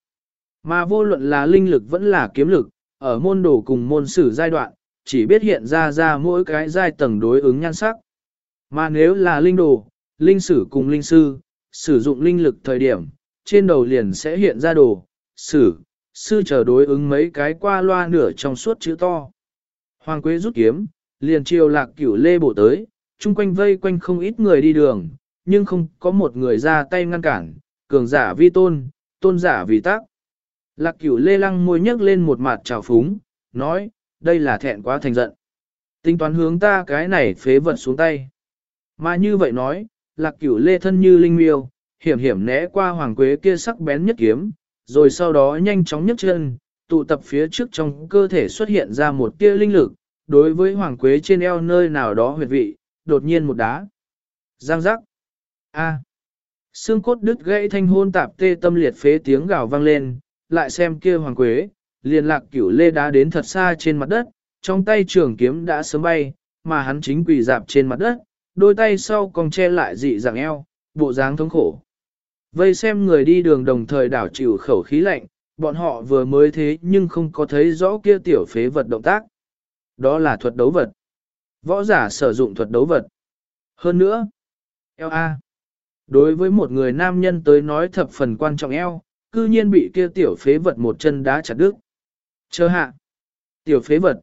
Speaker 1: Mà vô luận là linh lực vẫn là kiếm lực, ở môn đồ cùng môn sử giai đoạn, chỉ biết hiện ra ra mỗi cái giai tầng đối ứng nhan sắc. Mà nếu là linh đồ, linh sử cùng linh sư, sử dụng linh lực thời điểm, trên đầu liền sẽ hiện ra đồ, sử, sư chờ đối ứng mấy cái qua loa nửa trong suốt chữ to. Hoàng Quế rút kiếm, liền chiều lạc cửu lê bổ tới, chung quanh vây quanh không ít người đi đường, nhưng không có một người ra tay ngăn cản, cường giả vi tôn, tôn giả vì tác. Lạc cửu lê lăng môi nhấc lên một mặt trào phúng, nói, đây là thẹn quá thành giận. Tính toán hướng ta cái này phế vật xuống tay. Mà như vậy nói, lạc cửu lê thân như linh miêu, hiểm hiểm né qua hoàng quế kia sắc bén nhất kiếm, rồi sau đó nhanh chóng nhấc chân, tụ tập phía trước trong cơ thể xuất hiện ra một tia linh lực, đối với hoàng quế trên eo nơi nào đó huyệt vị, đột nhiên một đá. Giang giác. A. Xương cốt đứt gãy thanh hôn tạp tê tâm liệt phế tiếng gào vang lên, lại xem kia hoàng quế, liền lạc cửu lê đá đến thật xa trên mặt đất, trong tay trường kiếm đã sớm bay, mà hắn chính quỳ dạp trên mặt đất, đôi tay sau còn che lại dị dạng eo, bộ dáng thống khổ. Vây xem người đi đường đồng thời đảo chịu khẩu khí lạnh, bọn họ vừa mới thế nhưng không có thấy rõ kia tiểu phế vật động tác. Đó là thuật đấu vật. Võ giả sử dụng thuật đấu vật. Hơn nữa, eo a. Đối với một người nam nhân tới nói thập phần quan trọng eo, cư nhiên bị kia tiểu phế vật một chân đá chặt đứt. Chờ hạ. Tiểu phế vật.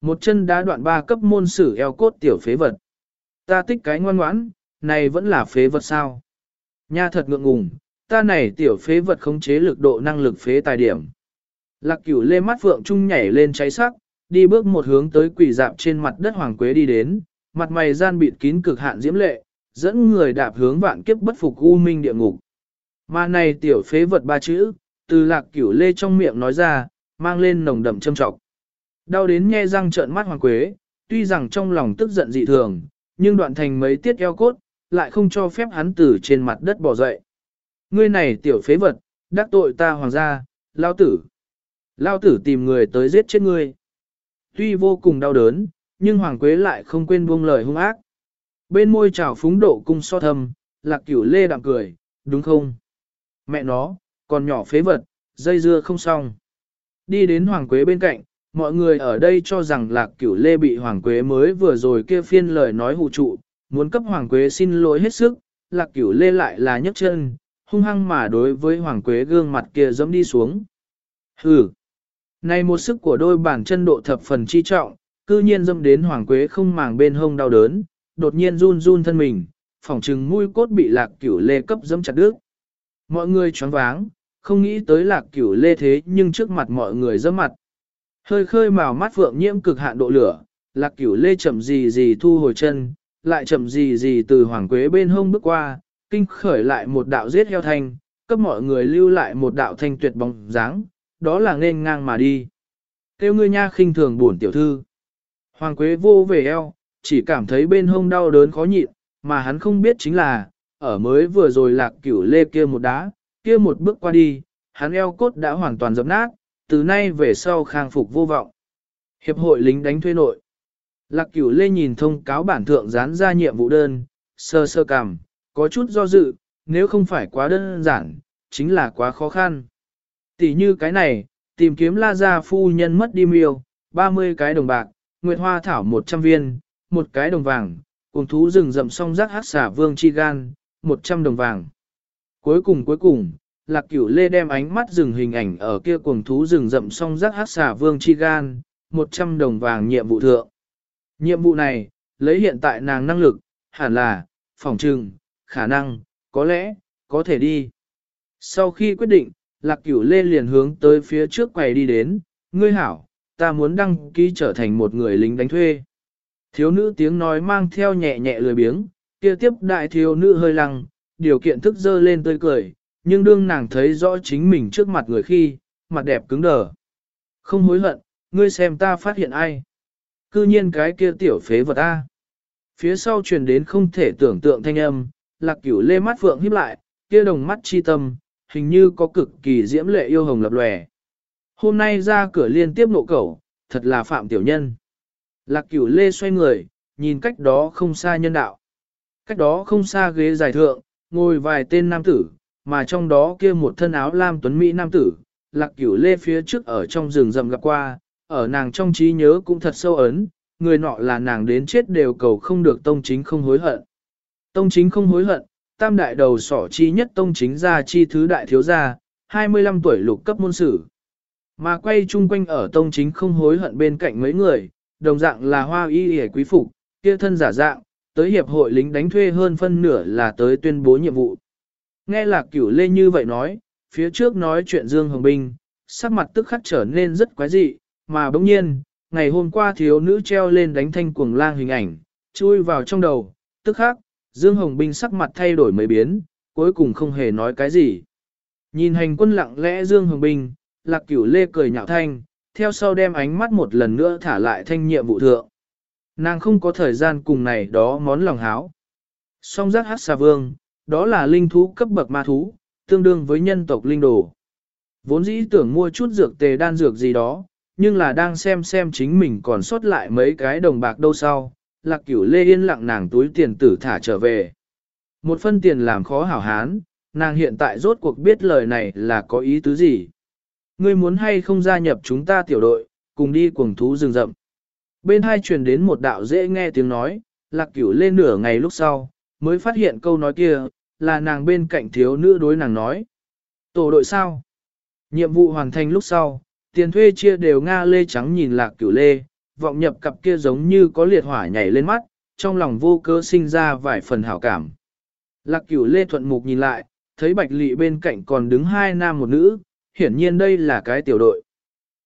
Speaker 1: Một chân đá đoạn ba cấp môn sử eo cốt tiểu phế vật. Ta tích cái ngoan ngoãn, này vẫn là phế vật sao? Nha thật ngượng ngùng, ta này tiểu phế vật khống chế lực độ năng lực phế tài điểm. Lạc cửu lê mắt phượng trung nhảy lên cháy sắc, đi bước một hướng tới quỷ dạp trên mặt đất hoàng quế đi đến, mặt mày gian bịt kín cực hạn diễm lệ, dẫn người đạp hướng vạn kiếp bất phục u minh địa ngục. Mà này tiểu phế vật ba chữ, từ lạc cửu lê trong miệng nói ra, mang lên nồng đậm châm trọng. Đau đến nghe răng trợn mắt hoàng quế, tuy rằng trong lòng tức giận dị thường, nhưng đoạn thành mấy tiết eo cốt, lại không cho phép hắn từ trên mặt đất bỏ dậy. Ngươi này tiểu phế vật, đắc tội ta hoàng gia, lao tử. Lao tử tìm người tới giết chết ngươi. Tuy vô cùng đau đớn, nhưng hoàng quế lại không quên buông lời hung ác. Bên môi trào phúng độ cung so thâm, lạc cửu lê đạm cười, đúng không? Mẹ nó, còn nhỏ phế vật, dây dưa không xong. Đi đến hoàng quế bên cạnh, mọi người ở đây cho rằng lạc cửu lê bị hoàng quế mới vừa rồi kia phiên lời nói hụ trụ, muốn cấp Hoàng Quế xin lỗi hết sức, lạc cửu lê lại là nhấc chân, hung hăng mà đối với Hoàng Quế gương mặt kia dẫm đi xuống. Hừ! Này một sức của đôi bàn chân độ thập phần chi trọng, cư nhiên dâm đến Hoàng Quế không màng bên hông đau đớn, đột nhiên run run thân mình, phỏng trừng mũi cốt bị lạc cửu lê cấp dâm chặt đứt. Mọi người choáng váng, không nghĩ tới lạc cửu lê thế nhưng trước mặt mọi người dâm mặt. Hơi khơi màu mắt phượng nhiễm cực hạn độ lửa, lạc cửu lê chậm gì gì thu hồi chân, lại chậm gì gì từ hoàng quế bên hông bước qua, kinh khởi lại một đạo giết heo thanh, cấp mọi người lưu lại một đạo thanh tuyệt bóng dáng, đó là nên ngang mà đi. Kêu ngươi nha khinh thường buồn tiểu thư. Hoàng quế vô về eo, chỉ cảm thấy bên hông đau đớn khó nhịn, mà hắn không biết chính là, ở mới vừa rồi lạc cửu lê kia một đá, kia một bước qua đi, hắn eo cốt đã hoàn toàn dập nát, từ nay về sau khang phục vô vọng. Hiệp hội lính đánh thuê nội. Lạc cửu lê nhìn thông cáo bản thượng dán ra nhiệm vụ đơn, sơ sơ cằm, có chút do dự, nếu không phải quá đơn giản, chính là quá khó khăn. Tỷ như cái này, tìm kiếm la gia phu nhân mất đi miêu, 30 cái đồng bạc, nguyệt hoa thảo 100 viên, một cái đồng vàng, cùng thú rừng rậm song rác hát xả vương chi gan, 100 đồng vàng. Cuối cùng cuối cùng, lạc cửu lê đem ánh mắt dừng hình ảnh ở kia cuồng thú rừng rậm song rác hát xả vương chi gan, 100 đồng vàng nhiệm vụ thượng. Nhiệm vụ này, lấy hiện tại nàng năng lực, hẳn là, phòng trừng, khả năng, có lẽ, có thể đi. Sau khi quyết định, Lạc Cửu Lê liền hướng tới phía trước quầy đi đến, ngươi hảo, ta muốn đăng ký trở thành một người lính đánh thuê. Thiếu nữ tiếng nói mang theo nhẹ nhẹ lười biếng, kia tiếp đại thiếu nữ hơi lăng, điều kiện thức dơ lên tươi cười, nhưng đương nàng thấy rõ chính mình trước mặt người khi, mặt đẹp cứng đờ. Không hối hận, ngươi xem ta phát hiện ai cư nhiên cái kia tiểu phế vật A. Phía sau truyền đến không thể tưởng tượng thanh âm, lạc cửu lê mắt phượng híp lại, kia đồng mắt chi tâm, hình như có cực kỳ diễm lệ yêu hồng lập lòe. Hôm nay ra cửa liên tiếp nộ cẩu, thật là phạm tiểu nhân. Lạc cửu lê xoay người, nhìn cách đó không xa nhân đạo. Cách đó không xa ghế dài thượng, ngồi vài tên nam tử, mà trong đó kia một thân áo lam tuấn Mỹ nam tử, lạc cửu lê phía trước ở trong rừng rậm gặp qua, ở nàng trong trí nhớ cũng thật sâu ấn, người nọ là nàng đến chết đều cầu không được tông chính không hối hận. Tông chính không hối hận, tam đại đầu sỏ chi nhất tông chính gia chi thứ đại thiếu gia, 25 tuổi lục cấp môn sử. Mà quay chung quanh ở tông chính không hối hận bên cạnh mấy người, đồng dạng là hoa y hề quý phục, kia thân giả dạng, tới hiệp hội lính đánh thuê hơn phân nửa là tới tuyên bố nhiệm vụ. Nghe lạc cửu lê như vậy nói, phía trước nói chuyện Dương Hồng Binh, sắc mặt tức khắc trở nên rất quái dị, mà bỗng nhiên, ngày hôm qua thiếu nữ treo lên đánh thanh cuồng lang hình ảnh, chui vào trong đầu, tức khắc, Dương Hồng Binh sắc mặt thay đổi mấy biến, cuối cùng không hề nói cái gì. Nhìn hành quân lặng lẽ Dương Hồng Binh, lạc cửu lê cười nhạo thanh, theo sau đem ánh mắt một lần nữa thả lại thanh nhiệm vụ thượng. Nàng không có thời gian cùng này đó món lòng háo. Song giác hát xà vương, đó là linh thú cấp bậc ma thú, tương đương với nhân tộc linh đồ. Vốn dĩ tưởng mua chút dược tề đan dược gì đó, nhưng là đang xem xem chính mình còn sót lại mấy cái đồng bạc đâu sau, lạc cửu lê yên lặng nàng túi tiền tử thả trở về. Một phân tiền làm khó hảo hán, nàng hiện tại rốt cuộc biết lời này là có ý tứ gì. Ngươi muốn hay không gia nhập chúng ta tiểu đội, cùng đi cuồng thú rừng rậm. Bên hai truyền đến một đạo dễ nghe tiếng nói, lạc cửu lên nửa ngày lúc sau, mới phát hiện câu nói kia, là nàng bên cạnh thiếu nữ đối nàng nói. Tổ đội sao? Nhiệm vụ hoàn thành lúc sau, tiền thuê chia đều Nga lê trắng nhìn lạc cửu lê, vọng nhập cặp kia giống như có liệt hỏa nhảy lên mắt, trong lòng vô cơ sinh ra vài phần hảo cảm. Lạc cửu lê thuận mục nhìn lại, thấy bạch lị bên cạnh còn đứng hai nam một nữ, hiển nhiên đây là cái tiểu đội.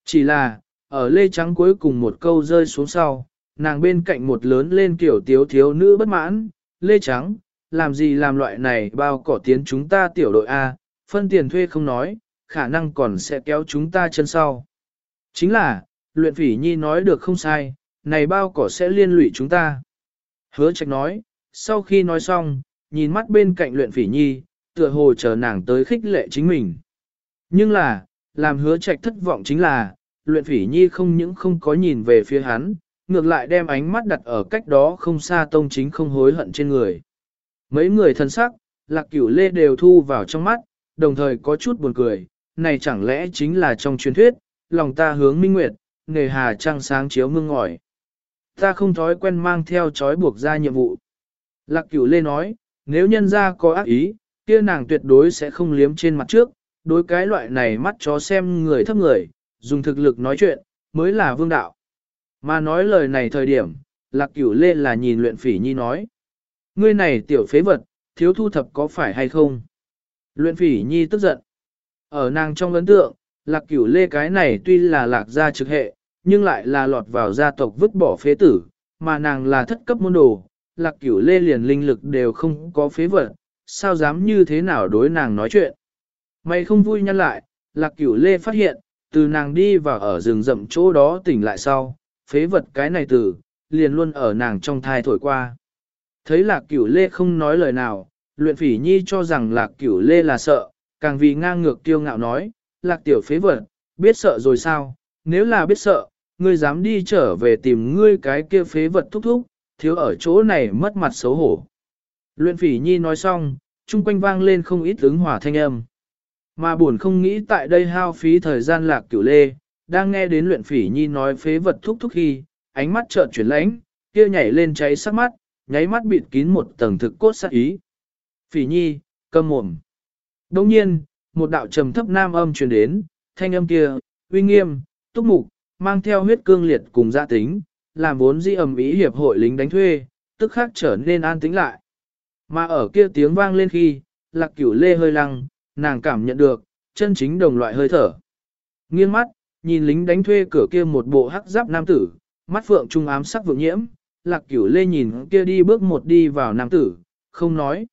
Speaker 1: Chỉ là, ở lê trắng cuối cùng một câu rơi xuống sau, nàng bên cạnh một lớn lên kiểu tiếu thiếu nữ bất mãn, lê trắng, làm gì làm loại này bao cỏ tiến chúng ta tiểu đội A, phân tiền thuê không nói, khả năng còn sẽ kéo chúng ta chân sau. Chính là, luyện phỉ nhi nói được không sai, này bao cỏ sẽ liên lụy chúng ta. Hứa trạch nói, sau khi nói xong, nhìn mắt bên cạnh luyện phỉ nhi, tựa hồ chờ nàng tới khích lệ chính mình. Nhưng là, làm hứa trạch thất vọng chính là, luyện phỉ nhi không những không có nhìn về phía hắn, ngược lại đem ánh mắt đặt ở cách đó không xa tông chính không hối hận trên người. Mấy người thân sắc, lạc cửu lê đều thu vào trong mắt, đồng thời có chút buồn cười, này chẳng lẽ chính là trong truyền thuyết, lòng ta hướng minh nguyệt, nghề hà trăng sáng chiếu mương ngỏi. Ta không thói quen mang theo trói buộc ra nhiệm vụ. Lạc cửu lê nói, nếu nhân ra có ác ý, kia nàng tuyệt đối sẽ không liếm trên mặt trước, đối cái loại này mắt chó xem người thấp người, dùng thực lực nói chuyện, mới là vương đạo. Mà nói lời này thời điểm, lạc cửu lê là nhìn luyện phỉ nhi nói. Ngươi này tiểu phế vật, thiếu thu thập có phải hay không? Luyện phỉ nhi tức giận. Ở nàng trong ấn tượng, lạc cửu lê cái này tuy là lạc gia trực hệ, nhưng lại là lọt vào gia tộc vứt bỏ phế tử, mà nàng là thất cấp môn đồ, lạc cửu lê liền linh lực đều không có phế vật, sao dám như thế nào đối nàng nói chuyện. Mày không vui nhăn lại, lạc cửu lê phát hiện, từ nàng đi vào ở rừng rậm chỗ đó tỉnh lại sau, phế vật cái này từ, liền luôn ở nàng trong thai thổi qua. Thấy lạc cửu lê không nói lời nào, luyện phỉ nhi cho rằng lạc cửu lê là sợ, càng vì ngang ngược tiêu ngạo nói, lạc tiểu phế vật, biết sợ rồi sao, nếu là biết sợ, ngươi dám đi trở về tìm ngươi cái kia phế vật thúc thúc, thiếu ở chỗ này mất mặt xấu hổ. Luyện phỉ nhi nói xong, chung quanh vang lên không ít ứng hỏa thanh âm. Mà buồn không nghĩ tại đây hao phí thời gian lạc cửu lê, đang nghe đến luyện phỉ nhi nói phế vật thúc thúc khi, ánh mắt chợt chuyển lãnh, kia nhảy lên cháy sắc mắt, nháy mắt bịt kín một tầng thực cốt sát ý. Phỉ nhi, câm mồm. Đồng nhiên, một đạo trầm thấp nam âm truyền đến, thanh âm kia, uy nghiêm, túc mục, mang theo huyết cương liệt cùng gia tính, làm vốn di ầm ý hiệp hội lính đánh thuê, tức khắc trở nên an tĩnh lại. Mà ở kia tiếng vang lên khi, lạc cửu lê hơi lăng, nàng cảm nhận được, chân chính đồng loại hơi thở. Nghiêng mắt, nhìn lính đánh thuê cửa kia một bộ hắc giáp nam tử, mắt phượng trung ám sắc vượng nhiễm, lạc cửu lê nhìn kia đi bước một đi vào nam tử, không nói.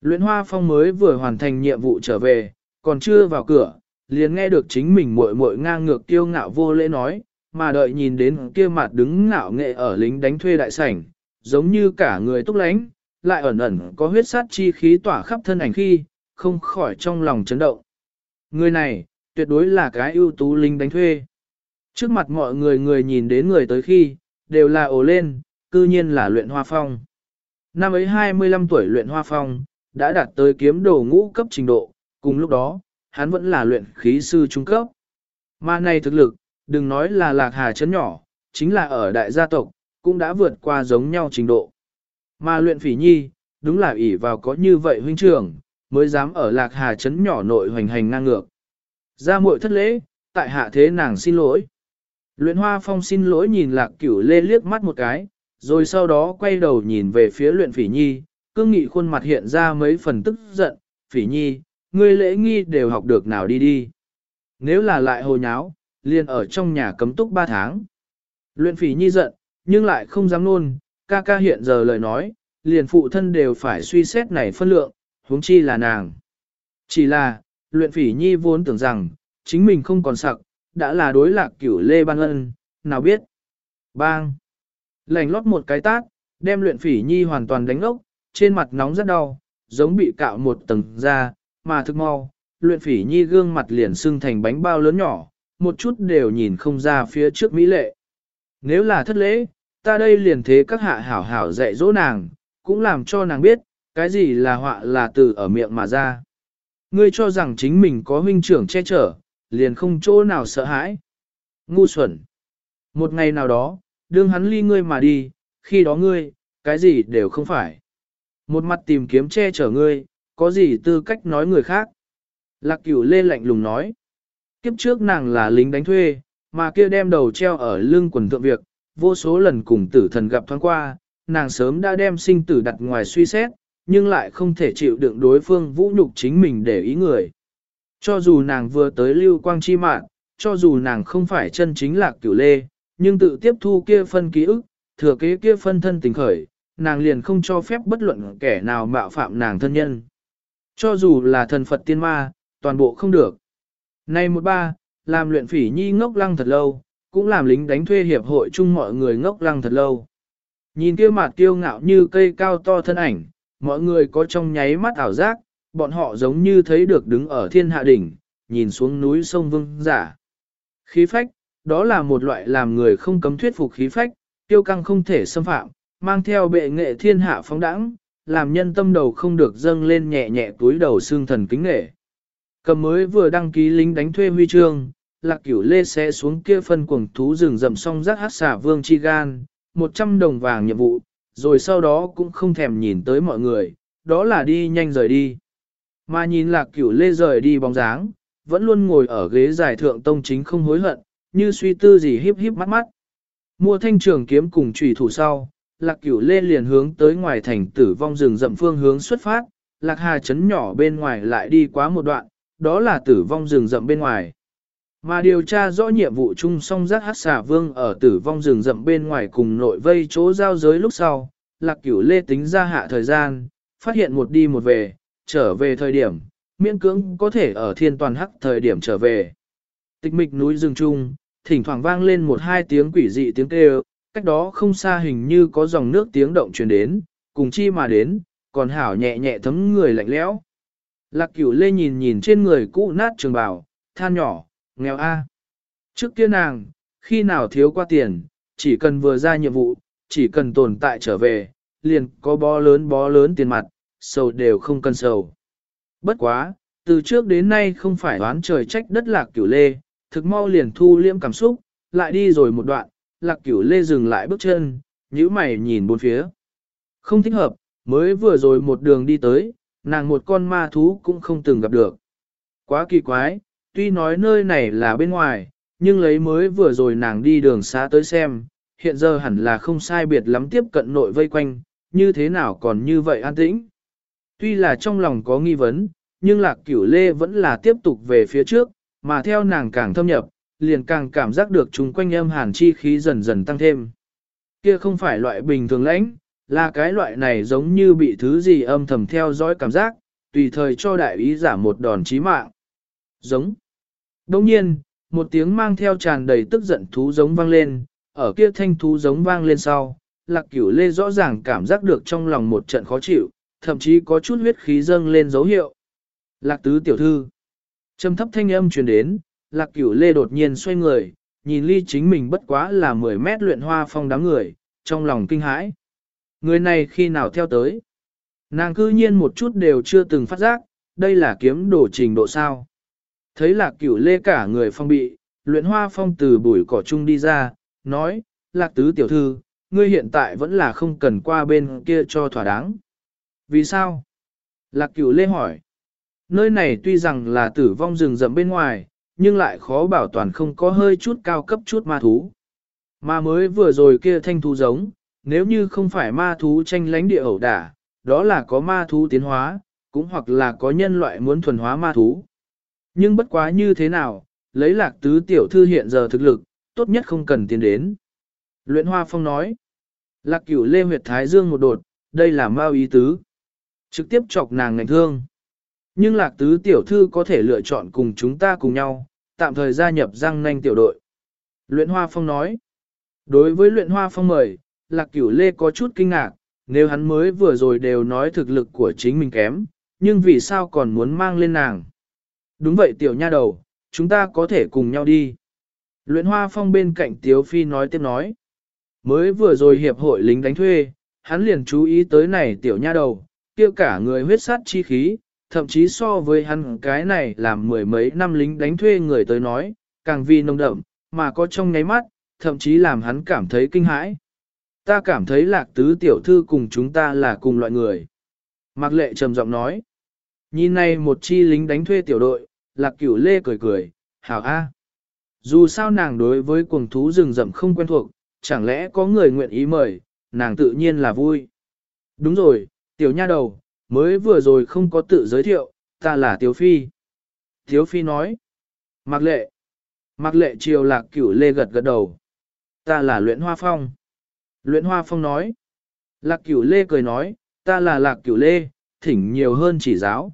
Speaker 1: Luyện hoa phong mới vừa hoàn thành nhiệm vụ trở về, còn chưa vào cửa, liền nghe được chính mình muội muội ngang ngược kiêu ngạo vô lễ nói, mà đợi nhìn đến kia mặt đứng ngạo nghệ ở lính đánh thuê đại sảnh, giống như cả người túc lánh, lại ẩn ẩn có huyết sát chi khí tỏa khắp thân ảnh khi, không khỏi trong lòng chấn động. Người này, tuyệt đối là cái ưu tú lính đánh thuê. Trước mặt mọi người người nhìn đến người tới khi, đều là ồ lên, cư nhiên là luyện hoa phong. Năm ấy 25 tuổi luyện hoa phong, đã đạt tới kiếm đồ ngũ cấp trình độ, cùng lúc đó, hắn vẫn là luyện khí sư trung cấp. Mà này thực lực, đừng nói là lạc hà chấn nhỏ, chính là ở đại gia tộc, cũng đã vượt qua giống nhau trình độ. Mà luyện phỉ nhi, đúng là ỷ vào có như vậy huynh trưởng, mới dám ở lạc hà chấn nhỏ nội hoành hành ngang ngược. Ra muội thất lễ, tại hạ thế nàng xin lỗi. Luyện hoa phong xin lỗi nhìn lạc cửu lê liếc mắt một cái, rồi sau đó quay đầu nhìn về phía luyện phỉ nhi, cương nghị khuôn mặt hiện ra mấy phần tức giận, phỉ nhi, ngươi lễ nghi đều học được nào đi đi. Nếu là lại hồ nháo, liền ở trong nhà cấm túc ba tháng. Luyện phỉ nhi giận, nhưng lại không dám luôn, ca ca hiện giờ lời nói, liền phụ thân đều phải suy xét này phân lượng, huống chi là nàng. Chỉ là, luyện phỉ nhi vốn tưởng rằng, chính mình không còn sặc, đã là đối lạc cửu lê ban ân, nào biết. Bang! Lành lót một cái tát, đem luyện phỉ nhi hoàn toàn đánh ốc, trên mặt nóng rất đau, giống bị cạo một tầng da, mà thực mau, luyện phỉ nhi gương mặt liền sưng thành bánh bao lớn nhỏ, một chút đều nhìn không ra phía trước mỹ lệ. Nếu là thất lễ, ta đây liền thế các hạ hảo hảo dạy dỗ nàng, cũng làm cho nàng biết, cái gì là họa là từ ở miệng mà ra. Ngươi cho rằng chính mình có huynh trưởng che chở, liền không chỗ nào sợ hãi. Ngu xuẩn. Một ngày nào đó, đương hắn ly ngươi mà đi, khi đó ngươi, cái gì đều không phải. Một mặt tìm kiếm che chở ngươi, có gì tư cách nói người khác. Lạc cửu lê lạnh lùng nói. Kiếp trước nàng là lính đánh thuê, mà kia đem đầu treo ở lưng quần thượng việc, vô số lần cùng tử thần gặp thoáng qua, nàng sớm đã đem sinh tử đặt ngoài suy xét, nhưng lại không thể chịu đựng đối phương vũ nhục chính mình để ý người. Cho dù nàng vừa tới lưu quang chi mạng, cho dù nàng không phải chân chính lạc cửu lê, nhưng tự tiếp thu kia phân ký ức, thừa kế kia phân thân tình khởi, nàng liền không cho phép bất luận kẻ nào mạo phạm nàng thân nhân. Cho dù là thần Phật tiên ma, toàn bộ không được. Nay một ba, làm luyện phỉ nhi ngốc lăng thật lâu, cũng làm lính đánh thuê hiệp hội chung mọi người ngốc lăng thật lâu. Nhìn kia mặt kiêu ngạo như cây cao to thân ảnh, mọi người có trong nháy mắt ảo giác, bọn họ giống như thấy được đứng ở thiên hạ đỉnh, nhìn xuống núi sông vương giả. Khí phách, đó là một loại làm người không cấm thuyết phục khí phách, tiêu căng không thể xâm phạm, mang theo bệ nghệ thiên hạ phóng đẳng, làm nhân tâm đầu không được dâng lên nhẹ nhẹ túi đầu xương thần kính nghệ. Cầm mới vừa đăng ký lính đánh thuê huy chương, lạc cửu lê sẽ xuống kia phân cuồng thú rừng rậm song rác hát xả vương chi gan, 100 đồng vàng nhiệm vụ, rồi sau đó cũng không thèm nhìn tới mọi người, đó là đi nhanh rời đi. Mà nhìn lạc cửu lê rời đi bóng dáng, vẫn luôn ngồi ở ghế giải thượng tông chính không hối hận, như suy tư gì híp híp mắt mắt. Mua thanh trường kiếm cùng trùy thủ sau, lạc cửu lê liền hướng tới ngoài thành tử vong rừng rậm phương hướng xuất phát, lạc hà chấn nhỏ bên ngoài lại đi quá một đoạn, đó là tử vong rừng rậm bên ngoài. Mà điều tra rõ nhiệm vụ chung song giác hát xà vương ở tử vong rừng rậm bên ngoài cùng nội vây chỗ giao giới lúc sau, lạc cửu lê tính ra hạ thời gian, phát hiện một đi một về, trở về thời điểm, miễn cưỡng có thể ở thiên toàn hắc thời điểm trở về. Tịch mịch núi rừng chung, thỉnh thoảng vang lên một hai tiếng quỷ dị tiếng kêu, cách đó không xa hình như có dòng nước tiếng động truyền đến, cùng chi mà đến, còn hảo nhẹ nhẹ thấm người lạnh lẽo. Lạc cửu lê nhìn nhìn trên người cũ nát trường bào, than nhỏ, nghèo a. Trước kia nàng, khi nào thiếu qua tiền, chỉ cần vừa ra nhiệm vụ, chỉ cần tồn tại trở về, liền có bó lớn bó lớn tiền mặt, sầu đều không cần sầu. Bất quá, từ trước đến nay không phải đoán trời trách đất lạc cửu lê, thực mau liền thu liễm cảm xúc, lại đi rồi một đoạn, lạc cửu lê dừng lại bước chân, nhíu mày nhìn bốn phía. Không thích hợp, mới vừa rồi một đường đi tới, nàng một con ma thú cũng không từng gặp được. Quá kỳ quái, tuy nói nơi này là bên ngoài, nhưng lấy mới vừa rồi nàng đi đường xa tới xem, hiện giờ hẳn là không sai biệt lắm tiếp cận nội vây quanh, như thế nào còn như vậy an tĩnh. Tuy là trong lòng có nghi vấn, nhưng lạc cửu lê vẫn là tiếp tục về phía trước, mà theo nàng càng thâm nhập, liền càng cảm giác được chúng quanh âm hàn chi khí dần dần tăng thêm. Kia không phải loại bình thường lãnh, là cái loại này giống như bị thứ gì âm thầm theo dõi cảm giác, tùy thời cho đại ý giả một đòn chí mạng. Giống. Đồng nhiên, một tiếng mang theo tràn đầy tức giận thú giống vang lên, ở kia thanh thú giống vang lên sau, lạc cửu lê rõ ràng cảm giác được trong lòng một trận khó chịu, thậm chí có chút huyết khí dâng lên dấu hiệu. Lạc tứ tiểu thư. Trầm thấp thanh âm truyền đến, lạc cửu lê đột nhiên xoay người, nhìn ly chính mình bất quá là 10 mét luyện hoa phong đám người, trong lòng kinh hãi. Người này khi nào theo tới? Nàng cư nhiên một chút đều chưa từng phát giác, đây là kiếm đổ trình độ sao. Thấy lạc cửu lê cả người phong bị, luyện hoa phong từ bụi cỏ chung đi ra, nói, lạc tứ tiểu thư, ngươi hiện tại vẫn là không cần qua bên kia cho thỏa đáng. Vì sao? Lạc cửu lê hỏi. Nơi này tuy rằng là tử vong rừng rậm bên ngoài, nhưng lại khó bảo toàn không có hơi chút cao cấp chút ma thú. Mà mới vừa rồi kia thanh thú giống, nếu như không phải ma thú tranh lánh địa ẩu đả, đó là có ma thú tiến hóa, cũng hoặc là có nhân loại muốn thuần hóa ma thú. Nhưng bất quá như thế nào, lấy lạc tứ tiểu thư hiện giờ thực lực, tốt nhất không cần tiến đến. Luyện Hoa Phong nói, lạc cửu lê huyệt thái dương một đột, đây là mao ý tứ. Trực tiếp chọc nàng ngành thương. Nhưng lạc tứ tiểu thư có thể lựa chọn cùng chúng ta cùng nhau, tạm thời gia nhập răng nanh tiểu đội. Luyện Hoa Phong nói, đối với luyện Hoa Phong mời, lạc cửu lê có chút kinh ngạc, nếu hắn mới vừa rồi đều nói thực lực của chính mình kém, nhưng vì sao còn muốn mang lên nàng? Đúng vậy tiểu nha đầu, chúng ta có thể cùng nhau đi. Luyện hoa phong bên cạnh Tiếu Phi nói tiếp nói. Mới vừa rồi hiệp hội lính đánh thuê, hắn liền chú ý tới này tiểu nha đầu, kia cả người huyết sát chi khí, thậm chí so với hắn cái này làm mười mấy năm lính đánh thuê người tới nói, càng vì nồng đậm, mà có trong nháy mắt, thậm chí làm hắn cảm thấy kinh hãi. Ta cảm thấy lạc tứ tiểu thư cùng chúng ta là cùng loại người. Mạc lệ trầm giọng nói. Nhìn này một chi lính đánh thuê tiểu đội, lạc cửu lê cười cười, hảo a. Dù sao nàng đối với cuồng thú rừng rậm không quen thuộc, chẳng lẽ có người nguyện ý mời, nàng tự nhiên là vui. Đúng rồi, tiểu nha đầu, mới vừa rồi không có tự giới thiệu, ta là Tiếu Phi. Tiếu Phi nói. Mạc lệ. Mạc lệ chiều lạc cửu lê gật gật đầu. Ta là luyện hoa phong. Luyện hoa phong nói. Lạc cửu lê cười nói, ta là lạc cửu lê, thỉnh nhiều hơn chỉ giáo.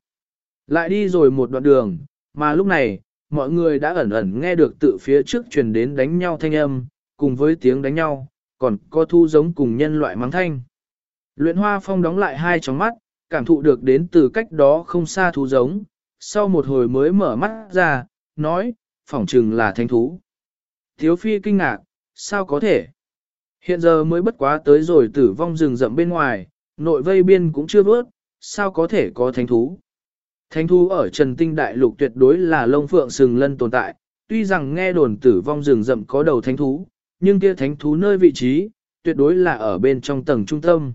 Speaker 1: Lại đi rồi một đoạn đường, mà lúc này, mọi người đã ẩn ẩn nghe được tự phía trước truyền đến đánh nhau thanh âm, cùng với tiếng đánh nhau, còn có thu giống cùng nhân loại mắng thanh. Luyện hoa phong đóng lại hai tròng mắt, cảm thụ được đến từ cách đó không xa thú giống, sau một hồi mới mở mắt ra, nói, phỏng chừng là thanh thú. Thiếu phi kinh ngạc, sao có thể? Hiện giờ mới bất quá tới rồi tử vong rừng rậm bên ngoài, nội vây biên cũng chưa vớt, sao có thể có thánh thú. Thánh thú ở Trần Tinh Đại Lục tuyệt đối là lông phượng sừng lân tồn tại, tuy rằng nghe đồn tử vong rừng rậm có đầu thánh thú, nhưng kia thánh thú nơi vị trí, tuyệt đối là ở bên trong tầng trung tâm.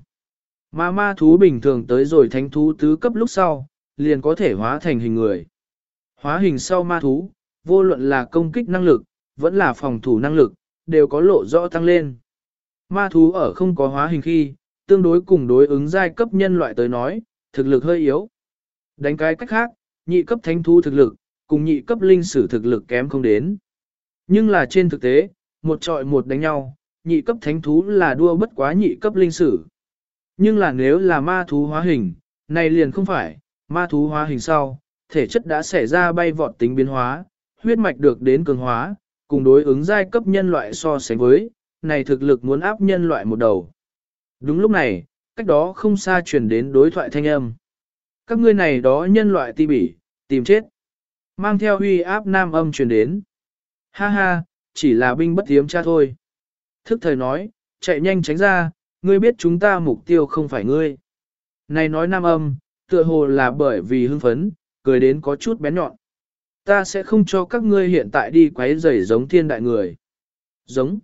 Speaker 1: Mà ma thú bình thường tới rồi thánh thú tứ cấp lúc sau, liền có thể hóa thành hình người. Hóa hình sau ma thú, vô luận là công kích năng lực, vẫn là phòng thủ năng lực, đều có lộ rõ tăng lên. Ma thú ở không có hóa hình khi, tương đối cùng đối ứng giai cấp nhân loại tới nói, thực lực hơi yếu. Đánh cái cách khác, nhị cấp thánh thú thực lực, cùng nhị cấp linh sử thực lực kém không đến. Nhưng là trên thực tế, một trọi một đánh nhau, nhị cấp thánh thú là đua bất quá nhị cấp linh sử. Nhưng là nếu là ma thú hóa hình, này liền không phải, ma thú hóa hình sau, thể chất đã xảy ra bay vọt tính biến hóa, huyết mạch được đến cường hóa, cùng đối ứng giai cấp nhân loại so sánh với, này thực lực muốn áp nhân loại một đầu. Đúng lúc này, cách đó không xa truyền đến đối thoại thanh âm. Các ngươi này đó nhân loại ti bỉ, tìm chết. Mang theo huy áp nam âm truyền đến. Ha ha, chỉ là binh bất tiếm cha thôi. Thức thời nói, chạy nhanh tránh ra, ngươi biết chúng ta mục tiêu không phải ngươi. Này nói nam âm, tựa hồ là bởi vì hưng phấn, cười đến có chút bén nhọn. Ta sẽ không cho các ngươi hiện tại đi quấy rầy giống thiên đại người. Giống.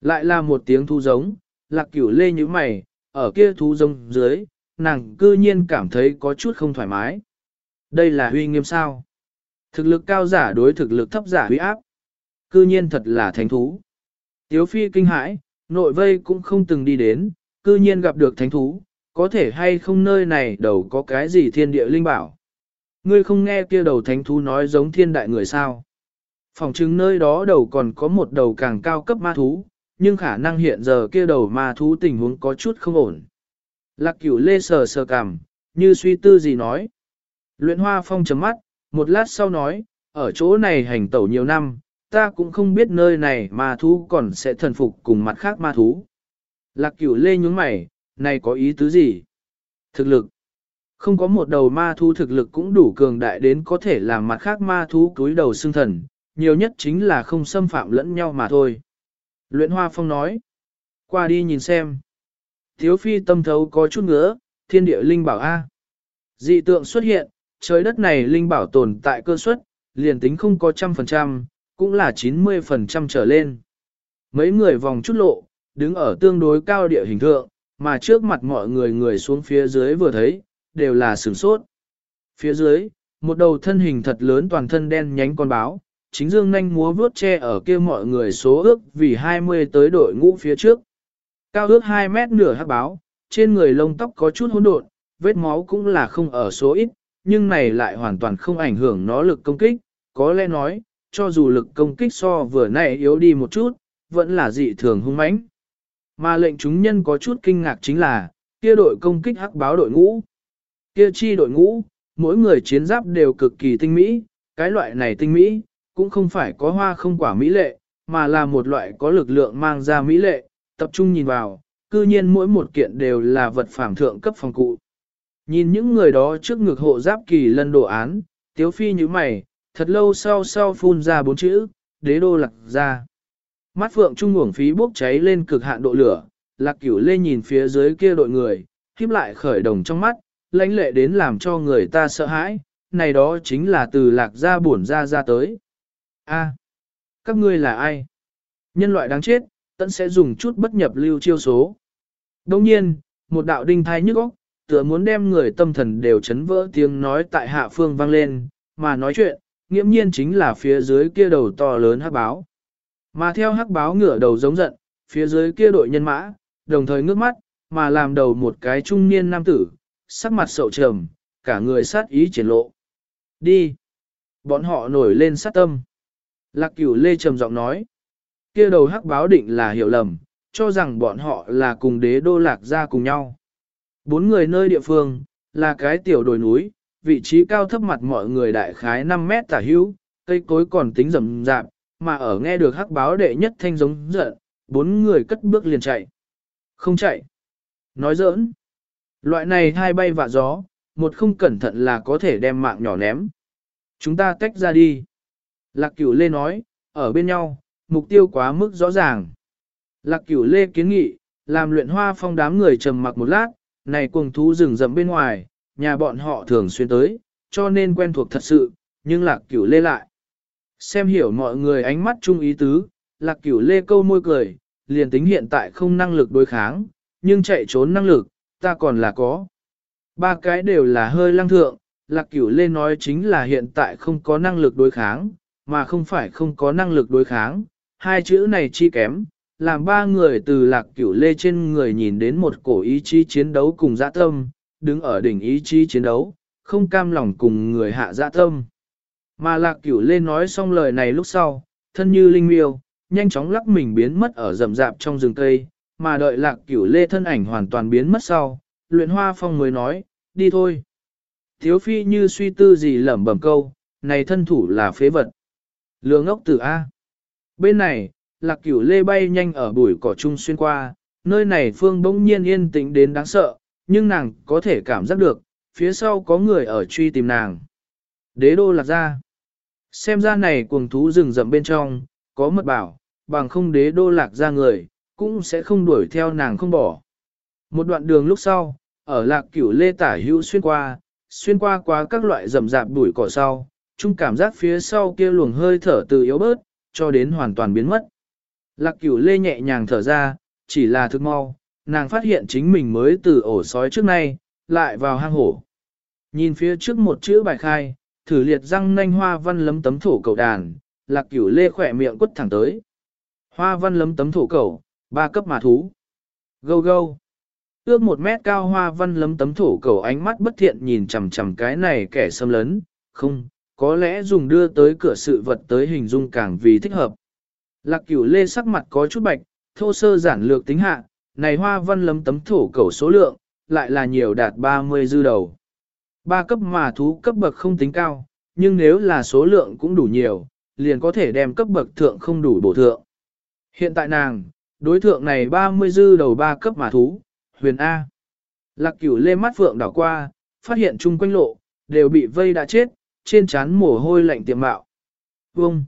Speaker 1: Lại là một tiếng thu giống, lạc cửu lê như mày, ở kia thu giống dưới, nàng cư nhiên cảm thấy có chút không thoải mái. Đây là huy nghiêm sao. Thực lực cao giả đối thực lực thấp giả huy áp. Cư nhiên thật là thánh thú. Tiếu phi kinh hãi, nội vây cũng không từng đi đến, cư nhiên gặp được thánh thú, có thể hay không nơi này đầu có cái gì thiên địa linh bảo. Ngươi không nghe kia đầu thánh thú nói giống thiên đại người sao. Phòng chứng nơi đó đầu còn có một đầu càng cao cấp ma thú, nhưng khả năng hiện giờ kia đầu ma thú tình huống có chút không ổn. Lạc cửu lê sờ sờ cằm, như suy tư gì nói. Luyện hoa phong chấm mắt, một lát sau nói, ở chỗ này hành tẩu nhiều năm, ta cũng không biết nơi này ma thú còn sẽ thần phục cùng mặt khác ma thú. Lạc cửu lê nhúng mày, này có ý tứ gì? Thực lực. Không có một đầu ma thú thực lực cũng đủ cường đại đến có thể làm mặt khác ma thú cúi đầu xương thần, nhiều nhất chính là không xâm phạm lẫn nhau mà thôi. Luyện Hoa Phong nói, qua đi nhìn xem. Thiếu phi tâm thấu có chút ngứa, thiên địa linh bảo A. Dị tượng xuất hiện, trời đất này linh bảo tồn tại cơ suất, liền tính không có trăm phần trăm, cũng là 90 phần trăm trở lên. Mấy người vòng chút lộ, đứng ở tương đối cao địa hình thượng, mà trước mặt mọi người người xuống phía dưới vừa thấy, đều là sửng sốt. Phía dưới, một đầu thân hình thật lớn toàn thân đen nhánh con báo, chính dương nhanh múa vướt che ở kia mọi người số ước vì 20 tới đội ngũ phía trước. Cao ước 2 mét nửa hắc báo, trên người lông tóc có chút hỗn độn, vết máu cũng là không ở số ít, nhưng này lại hoàn toàn không ảnh hưởng nó lực công kích, có lẽ nói, cho dù lực công kích so vừa nãy yếu đi một chút, vẫn là dị thường hung mãnh. Mà lệnh chúng nhân có chút kinh ngạc chính là, kia đội công kích hắc báo đội ngũ. Kia chi đội ngũ, mỗi người chiến giáp đều cực kỳ tinh mỹ, cái loại này tinh mỹ, cũng không phải có hoa không quả mỹ lệ, mà là một loại có lực lượng mang ra mỹ lệ, tập trung nhìn vào, cư nhiên mỗi một kiện đều là vật phàm thượng cấp phòng cụ. Nhìn những người đó trước ngực hộ giáp kỳ lân đồ án, tiếu phi như mày, thật lâu sau sau phun ra bốn chữ, đế đô lạc ra. Mắt phượng trung uổng phí bốc cháy lên cực hạn độ lửa, lạc cửu lê nhìn phía dưới kia đội người, khiếp lại khởi đồng trong mắt, lãnh lệ đến làm cho người ta sợ hãi, này đó chính là từ lạc gia buồn ra ra tới. A, các ngươi là ai? Nhân loại đáng chết, tận sẽ dùng chút bất nhập lưu chiêu số. Đồng nhiên, một đạo đinh thai nhức óc, tựa muốn đem người tâm thần đều chấn vỡ tiếng nói tại hạ phương vang lên, mà nói chuyện, nghiễm nhiên chính là phía dưới kia đầu to lớn hắc báo. Mà theo hắc báo ngửa đầu giống giận, phía dưới kia đội nhân mã, đồng thời ngước mắt, mà làm đầu một cái trung niên nam tử, sắc mặt sậu trầm, cả người sát ý triển lộ. Đi! Bọn họ nổi lên sát tâm. Lạc cửu lê trầm giọng nói. kia đầu hắc báo định là hiểu lầm, cho rằng bọn họ là cùng đế đô lạc ra cùng nhau. Bốn người nơi địa phương, là cái tiểu đồi núi, vị trí cao thấp mặt mọi người đại khái 5 mét tả hữu, cây cối còn tính rậm rạp, mà ở nghe được hắc báo đệ nhất thanh giống giận, bốn người cất bước liền chạy. Không chạy. Nói giỡn. Loại này hai bay vạ gió, một không cẩn thận là có thể đem mạng nhỏ ném. Chúng ta tách ra đi. Lạc cửu lê nói, ở bên nhau, mục tiêu quá mức rõ ràng. Lạc cửu lê kiến nghị, làm luyện hoa phong đám người trầm mặc một lát, này cuồng thú rừng rậm bên ngoài, nhà bọn họ thường xuyên tới, cho nên quen thuộc thật sự, nhưng lạc cửu lê lại. Xem hiểu mọi người ánh mắt chung ý tứ, lạc cửu lê câu môi cười, liền tính hiện tại không năng lực đối kháng, nhưng chạy trốn năng lực, ta còn là có. Ba cái đều là hơi lăng thượng, lạc cửu lê nói chính là hiện tại không có năng lực đối kháng, mà không phải không có năng lực đối kháng, hai chữ này chi kém, làm ba người từ lạc cửu lê trên người nhìn đến một cổ ý chí chiến đấu cùng dã tâm, đứng ở đỉnh ý chí chiến đấu, không cam lòng cùng người hạ dạ tâm. Mà lạc cửu lê nói xong lời này lúc sau, thân như linh miêu, nhanh chóng lắc mình biến mất ở rậm rạp trong rừng cây, mà đợi lạc cửu lê thân ảnh hoàn toàn biến mất sau, luyện hoa phong mới nói, đi thôi. Thiếu phi như suy tư gì lẩm bẩm câu, này thân thủ là phế vật. Lừa ngốc tử A. Bên này, lạc cửu lê bay nhanh ở bụi cỏ trung xuyên qua, nơi này phương bỗng nhiên yên tĩnh đến đáng sợ, nhưng nàng có thể cảm giác được, phía sau có người ở truy tìm nàng. Đế đô lạc ra. Xem ra này cuồng thú rừng rậm bên trong, có mật bảo, bằng không đế đô lạc ra người, cũng sẽ không đuổi theo nàng không bỏ. Một đoạn đường lúc sau, ở lạc cửu lê tả hữu xuyên qua, xuyên qua qua các loại rậm rạp bụi cỏ sau, chung cảm giác phía sau kia luồng hơi thở từ yếu bớt, cho đến hoàn toàn biến mất. Lạc cửu lê nhẹ nhàng thở ra, chỉ là thức mau, nàng phát hiện chính mình mới từ ổ sói trước nay, lại vào hang hổ. Nhìn phía trước một chữ bài khai, thử liệt răng nanh hoa văn lấm tấm thổ cầu đàn, lạc cửu lê khỏe miệng quất thẳng tới. Hoa văn lấm tấm thổ cầu, ba cấp mà thú. Gâu gâu. Ước một mét cao hoa văn lấm tấm thổ cầu ánh mắt bất thiện nhìn chằm chằm cái này kẻ xâm lấn, không, có lẽ dùng đưa tới cửa sự vật tới hình dung càng vì thích hợp. Lạc cửu lê sắc mặt có chút bạch, thô sơ giản lược tính hạ, này hoa văn lấm tấm thổ cầu số lượng, lại là nhiều đạt 30 dư đầu. Ba cấp mà thú cấp bậc không tính cao, nhưng nếu là số lượng cũng đủ nhiều, liền có thể đem cấp bậc thượng không đủ bổ thượng. Hiện tại nàng, đối thượng này 30 dư đầu ba cấp mà thú, huyền A. Lạc cửu lê mắt phượng đảo qua, phát hiện chung quanh lộ, đều bị vây đã chết, trên trán mồ hôi lạnh tiệm mạo. Vông!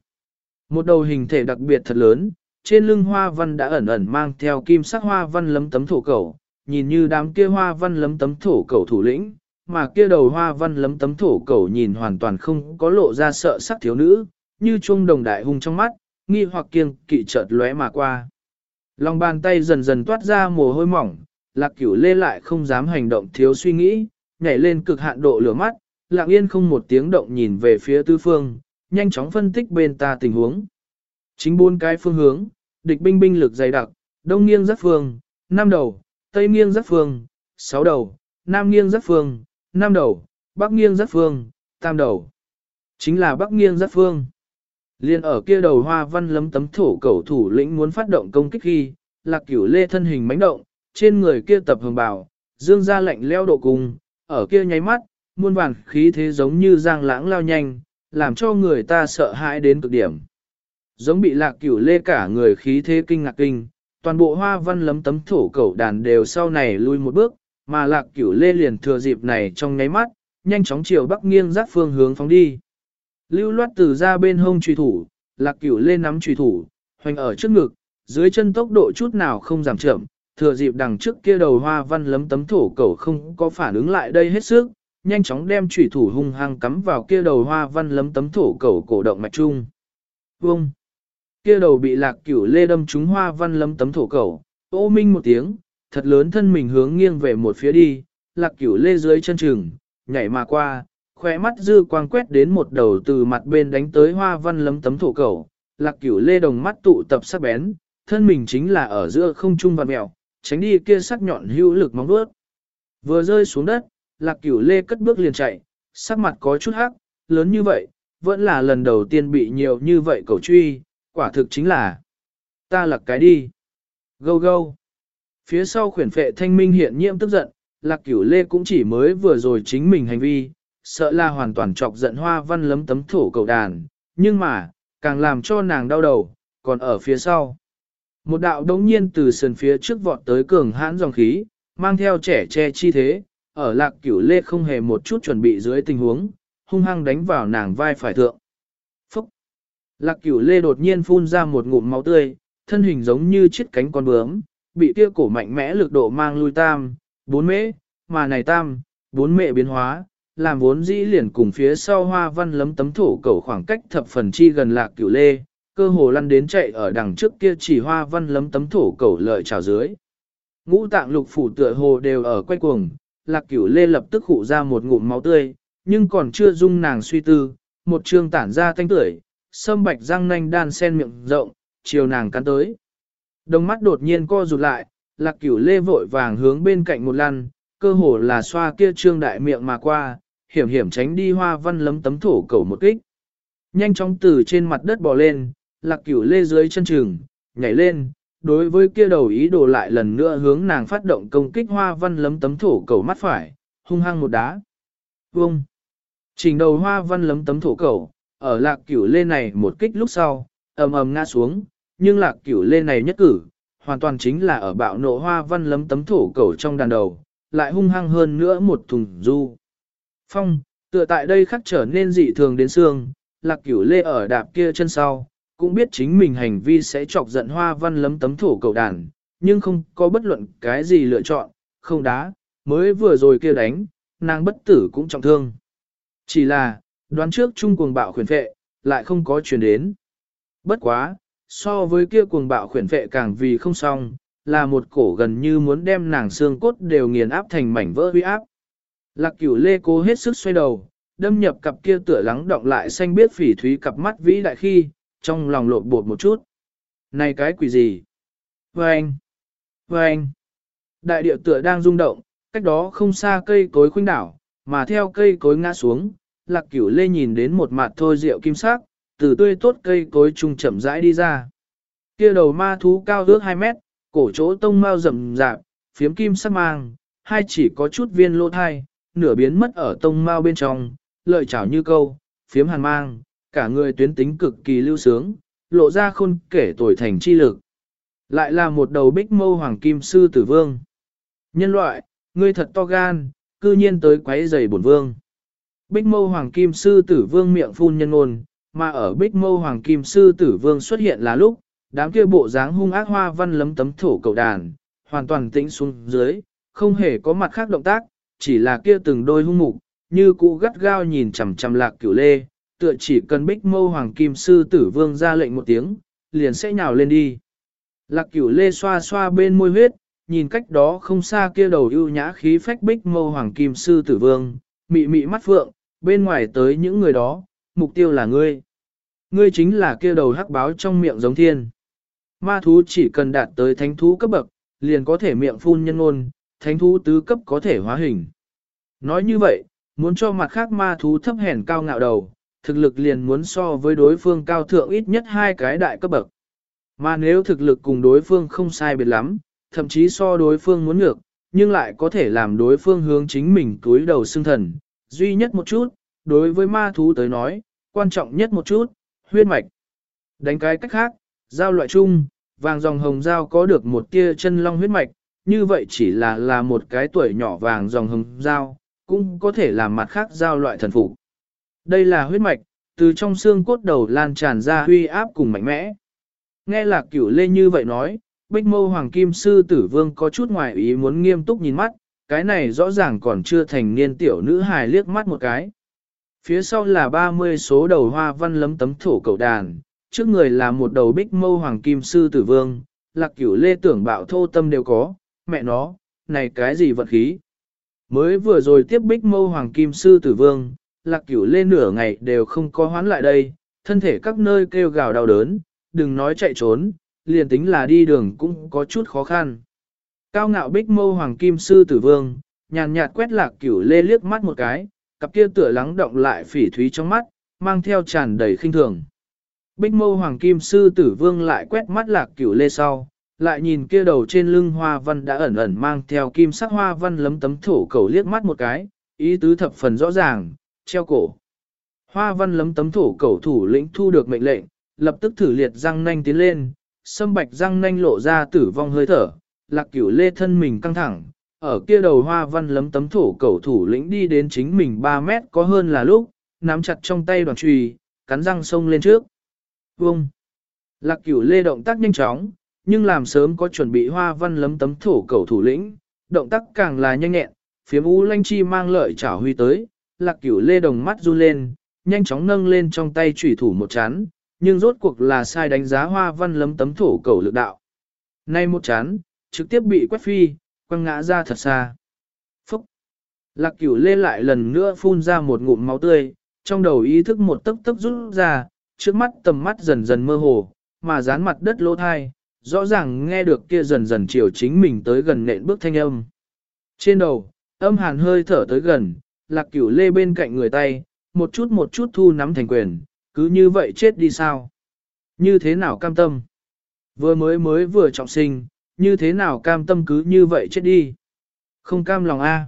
Speaker 1: Một đầu hình thể đặc biệt thật lớn, trên lưng hoa văn đã ẩn ẩn mang theo kim sắc hoa văn lấm tấm thổ cầu, nhìn như đám kia hoa văn lấm tấm thổ cầu thủ lĩnh, mà kia đầu hoa văn lấm tấm thổ cầu nhìn hoàn toàn không có lộ ra sợ sắc thiếu nữ, như chuông đồng đại hung trong mắt, nghi hoặc kiêng kỵ chợt lóe mà qua. Lòng bàn tay dần dần toát ra mồ hôi mỏng, lạc cửu lê lại không dám hành động thiếu suy nghĩ, nhảy lên cực hạn độ lửa mắt, lặng yên không một tiếng động nhìn về phía tư phương, nhanh chóng phân tích bên ta tình huống. Chính bốn cái phương hướng, địch binh binh lực dày đặc, đông nghiêng giáp phương, năm đầu, tây nghiêng giáp phương, sáu đầu, nam nghiêng giáp phương, năm đầu, bắc nghiêng giáp phương, tam đầu. Chính là bắc nghiêng giáp phương. Liên ở kia đầu hoa văn lấm tấm thổ cầu thủ lĩnh muốn phát động công kích khi, lạc cửu lê thân hình mánh động, trên người kia tập hồng bảo dương ra lạnh leo độ cùng, ở kia nháy mắt, muôn vàng khí thế giống như giang lãng lao nhanh, làm cho người ta sợ hãi đến cực điểm. Giống bị lạc cửu lê cả người khí thế kinh ngạc kinh, toàn bộ hoa văn lấm tấm thổ cẩu đàn đều sau này lui một bước, mà lạc cửu lê liền thừa dịp này trong nháy mắt, nhanh chóng chiều bắc nghiêng giáp phương hướng phóng đi. Lưu loát từ ra bên hông truy thủ, lạc cửu lê nắm truy thủ, hoành ở trước ngực, dưới chân tốc độ chút nào không giảm chậm, thừa dịp đằng trước kia đầu hoa văn lấm tấm thổ cẩu không có phản ứng lại đây hết sức, nhanh chóng đem chủy thủ hung hăng cắm vào kia đầu hoa văn lấm tấm thổ cẩu cổ động mạch trung. Vông! Kia đầu bị lạc cửu lê đâm trúng hoa văn lấm tấm thổ cẩu, ô minh một tiếng, thật lớn thân mình hướng nghiêng về một phía đi, lạc cửu lê dưới chân chừng, nhảy mà qua, khóe mắt dư quang quét đến một đầu từ mặt bên đánh tới hoa văn lấm tấm thổ cẩu, lạc cửu lê đồng mắt tụ tập sắc bén, thân mình chính là ở giữa không trung và mèo, tránh đi kia sắc nhọn hữu lực móng vuốt. Vừa rơi xuống đất, lạc cửu lê cất bước liền chạy, sắc mặt có chút hắc, lớn như vậy, vẫn là lần đầu tiên bị nhiều như vậy cầu truy, quả thực chính là ta lặc cái đi. Gâu gâu. Phía sau khuyển phệ thanh minh hiện nhiễm tức giận, lạc cửu lê cũng chỉ mới vừa rồi chính mình hành vi, sợ là hoàn toàn chọc giận hoa văn lấm tấm thổ cầu đàn, nhưng mà, càng làm cho nàng đau đầu, còn ở phía sau. Một đạo đống nhiên từ sườn phía trước vọt tới cường hãn dòng khí, mang theo trẻ che chi thế, ở lạc cửu lê không hề một chút chuẩn bị dưới tình huống, hung hăng đánh vào nàng vai phải thượng. Lạc cửu lê đột nhiên phun ra một ngụm máu tươi, thân hình giống như chiếc cánh con bướm, bị kia cổ mạnh mẽ lực độ mang lui tam, bốn mễ, mà này tam, bốn mẹ biến hóa, làm vốn dĩ liền cùng phía sau hoa văn lấm tấm thổ cầu khoảng cách thập phần chi gần lạc cửu lê, cơ hồ lăn đến chạy ở đằng trước kia chỉ hoa văn lấm tấm thổ cầu lợi trào dưới. Ngũ tạng lục phủ tựa hồ đều ở quay cuồng, lạc cửu lê lập tức hụ ra một ngụm máu tươi, nhưng còn chưa dung nàng suy tư, một trương tản ra thanh tưởi, sâm bạch răng nanh đan sen miệng rộng, chiều nàng cắn tới. Đồng mắt đột nhiên co rụt lại, lạc cửu lê vội vàng hướng bên cạnh một lăn, cơ hồ là xoa kia trương đại miệng mà qua, hiểm hiểm tránh đi hoa văn lấm tấm thổ cầu một kích. Nhanh chóng từ trên mặt đất bò lên, lạc cửu lê dưới chân trường, nhảy lên, đối với kia đầu ý đồ lại lần nữa hướng nàng phát động công kích hoa văn lấm tấm thổ cầu mắt phải, hung hăng một đá. Vông! Trình đầu hoa văn lấm tấm thổ cầu, ở lạc cửu lê này một kích lúc sau, ầm ầm ngã xuống, nhưng lạc cửu lê này nhất cử, hoàn toàn chính là ở bạo nộ hoa văn lấm tấm thổ cầu trong đàn đầu, lại hung hăng hơn nữa một thùng du. Phong, tựa tại đây khắc trở nên dị thường đến xương, lạc cửu lê ở đạp kia chân sau, cũng biết chính mình hành vi sẽ chọc giận hoa văn lấm tấm thổ cầu đàn, nhưng không có bất luận cái gì lựa chọn, không đá, mới vừa rồi kia đánh, nàng bất tử cũng trọng thương. Chỉ là, đoán trước chung cuồng bạo khuyển phệ, lại không có chuyển đến. Bất quá, so với kia cuồng bạo khuyển phệ càng vì không xong, là một cổ gần như muốn đem nàng xương cốt đều nghiền áp thành mảnh vỡ huy áp. Lạc cửu lê cố hết sức xoay đầu, đâm nhập cặp kia tựa lắng động lại xanh biết phỉ thúy cặp mắt vĩ đại khi, trong lòng lộn bột một chút. Này cái quỷ gì? Vâng! Vâng! Đại điệu tựa đang rung động, cách đó không xa cây cối khuynh đảo, mà theo cây cối ngã xuống, lạc cửu lê nhìn đến một mặt thôi rượu kim sắc, từ tươi tốt cây cối trung chậm rãi đi ra. Kia đầu ma thú cao ước 2 mét, cổ chỗ tông mau rậm rạp, phiếm kim sắc mang, hai chỉ có chút viên lỗ thai, nửa biến mất ở tông mau bên trong, lợi chảo như câu, phiếm hàn mang, cả người tuyến tính cực kỳ lưu sướng, lộ ra khôn kể tuổi thành chi lực. Lại là một đầu bích mâu hoàng kim sư tử vương. Nhân loại, ngươi thật to gan, cư cư nhiên tới quấy giày bổn vương. Bích mâu hoàng kim sư tử vương miệng phun nhân ôn, mà ở bích mâu hoàng kim sư tử vương xuất hiện là lúc, đám kia bộ dáng hung ác hoa văn lấm tấm thổ cầu đàn, hoàn toàn tĩnh xuống dưới, không hề có mặt khác động tác, chỉ là kia từng đôi hung mục, như cũ gắt gao nhìn chằm chằm lạc cửu lê, tựa chỉ cần bích mâu hoàng kim sư tử vương ra lệnh một tiếng, liền sẽ nhào lên đi. Lạc cửu lê xoa xoa bên môi huyết, nhìn cách đó không xa kia đầu ưu nhã khí phách bích mâu hoàng kim sư tử vương, mị mị mắt phượng, bên ngoài tới những người đó, mục tiêu là ngươi. Ngươi chính là kia đầu hắc báo trong miệng giống thiên. Ma thú chỉ cần đạt tới thánh thú cấp bậc, liền có thể miệng phun nhân ngôn, thánh thú tứ cấp có thể hóa hình. Nói như vậy, muốn cho mặt khác ma thú thấp hèn cao ngạo đầu, thực lực liền muốn so với đối phương cao thượng ít nhất hai cái đại cấp bậc. Mà nếu thực lực cùng đối phương không sai biệt lắm, thậm chí so đối phương muốn ngược, nhưng lại có thể làm đối phương hướng chính mình túi đầu xương thần, duy nhất một chút, đối với ma thú tới nói, quan trọng nhất một chút, huyết mạch. Đánh cái cách khác, giao loại chung, vàng dòng hồng giao có được một tia chân long huyết mạch, như vậy chỉ là là một cái tuổi nhỏ vàng dòng hồng giao, cũng có thể làm mặt khác giao loại thần phục. Đây là huyết mạch, từ trong xương cốt đầu lan tràn ra huy áp cùng mạnh mẽ. Nghe lạc cửu lê như vậy nói, bích mâu hoàng kim sư tử vương có chút ngoài ý muốn nghiêm túc nhìn mắt, cái này rõ ràng còn chưa thành niên tiểu nữ hài liếc mắt một cái. Phía sau là 30 số đầu hoa văn lấm tấm thổ cầu đàn, trước người là một đầu bích mâu hoàng kim sư tử vương, lạc cửu lê tưởng bạo thô tâm đều có, mẹ nó, này cái gì vận khí. Mới vừa rồi tiếp bích mâu hoàng kim sư tử vương, lạc cửu lê nửa ngày đều không có hoán lại đây, thân thể các nơi kêu gào đau đớn, đừng nói chạy trốn, liền tính là đi đường cũng có chút khó khăn. Cao ngạo bích mâu hoàng kim sư tử vương, nhàn nhạt quét lạc cửu lê liếc mắt một cái, cặp kia tựa lắng động lại phỉ thúy trong mắt, mang theo tràn đầy khinh thường. Bích mâu hoàng kim sư tử vương lại quét mắt lạc cửu lê sau, lại nhìn kia đầu trên lưng hoa văn đã ẩn ẩn mang theo kim sắc hoa văn lấm tấm thổ cầu liếc mắt một cái, ý tứ thập phần rõ ràng, treo cổ. Hoa văn lấm tấm thổ cầu thủ lĩnh thu được mệnh lệnh, lập tức thử liệt răng nanh tiến lên, sâm bạch răng nanh lộ ra tử vong hơi thở, lạc cửu lê thân mình căng thẳng, ở kia đầu hoa văn lấm tấm thổ cầu thủ lĩnh đi đến chính mình 3 mét có hơn là lúc, nắm chặt trong tay đoàn trùy, cắn răng sông lên trước. Vông! Lạc cửu lê động tác nhanh chóng, nhưng làm sớm có chuẩn bị hoa văn lấm tấm thổ cầu thủ lĩnh, động tác càng là nhanh nhẹn, phía u lanh chi mang lợi chảo huy tới, lạc cửu lê đồng mắt run lên, nhanh chóng nâng lên trong tay chủy thủ một chán, nhưng rốt cuộc là sai đánh giá hoa văn lấm tấm thổ cầu lực đạo. Nay một chán, trực tiếp bị quét phi, quăng ngã ra thật xa. Phúc! Lạc cửu lê lại lần nữa phun ra một ngụm máu tươi, trong đầu ý thức một tấc tấc rút ra, trước mắt tầm mắt dần dần mơ hồ, mà dán mặt đất lỗ thai, rõ ràng nghe được kia dần dần chiều chính mình tới gần nện bước thanh âm. Trên đầu, âm hàn hơi thở tới gần, lạc cửu lê bên cạnh người tay, một chút một chút thu nắm thành quyền, cứ như vậy chết đi sao? Như thế nào cam tâm? Vừa mới mới vừa trọng sinh, như thế nào cam tâm cứ như vậy chết đi? Không cam lòng a.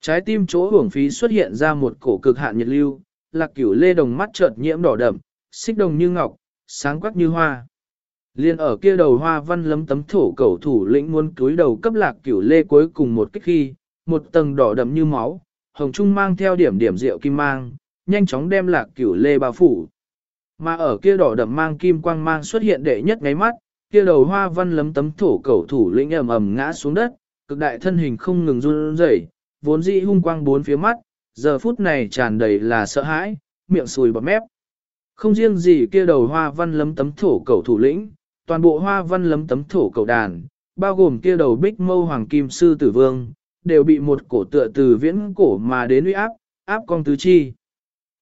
Speaker 1: Trái tim chỗ hưởng phí xuất hiện ra một cổ cực hạn nhiệt lưu, lạc cửu lê đồng mắt chợt nhiễm đỏ đậm, xích đồng như ngọc, sáng quắc như hoa. Liên ở kia đầu hoa văn lấm tấm thổ cầu thủ lĩnh muốn cúi đầu cấp lạc cửu lê cuối cùng một kích khi, một tầng đỏ đậm như máu, hồng trung mang theo điểm điểm rượu kim mang, nhanh chóng đem lạc cửu lê bao phủ. Mà ở kia đỏ đậm mang kim quang mang xuất hiện đệ nhất ngáy mắt, kia đầu hoa văn lấm tấm thổ cẩu thủ lĩnh ầm ầm ngã xuống đất, cực đại thân hình không ngừng run rẩy, vốn dĩ hung quang bốn phía mắt, giờ phút này tràn đầy là sợ hãi, miệng sùi bọt mép. Không riêng gì kia đầu hoa văn lấm tấm thổ cẩu thủ lĩnh, toàn bộ hoa văn lấm tấm thổ cẩu đàn, bao gồm kia đầu bích mâu hoàng kim sư tử vương, đều bị một cổ tựa từ viễn cổ mà đến uy áp, áp con tứ chi.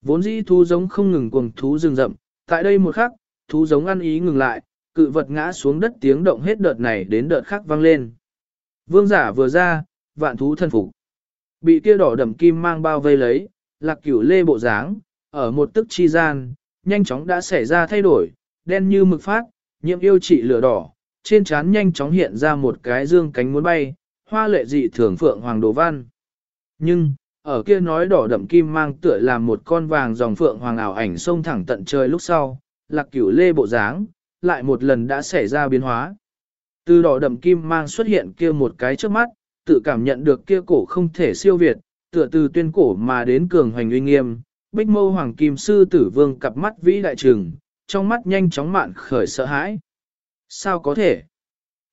Speaker 1: Vốn dĩ thú giống không ngừng cuồng thú rừng rậm, tại đây một khắc, thú giống ăn ý ngừng lại, cự vật ngã xuống đất tiếng động hết đợt này đến đợt khác vang lên. Vương giả vừa ra, vạn thú thân phục. Bị kia đỏ đậm kim mang bao vây lấy, lạc cửu lê bộ dáng, ở một tức chi gian, nhanh chóng đã xảy ra thay đổi, đen như mực phát, nhiễm yêu trị lửa đỏ, trên trán nhanh chóng hiện ra một cái dương cánh muốn bay, hoa lệ dị thường phượng hoàng đồ văn. Nhưng, ở kia nói đỏ đậm kim mang tựa làm một con vàng dòng phượng hoàng ảo ảnh sông thẳng tận trời lúc sau, lạc cửu lê bộ dáng, lại một lần đã xảy ra biến hóa. Từ đỏ đậm kim mang xuất hiện kia một cái trước mắt, tự cảm nhận được kia cổ không thể siêu việt, tựa từ tuyên cổ mà đến cường hoành uy nghiêm, bích mâu hoàng kim sư tử vương cặp mắt vĩ đại trừng, trong mắt nhanh chóng mạn khởi sợ hãi. Sao có thể?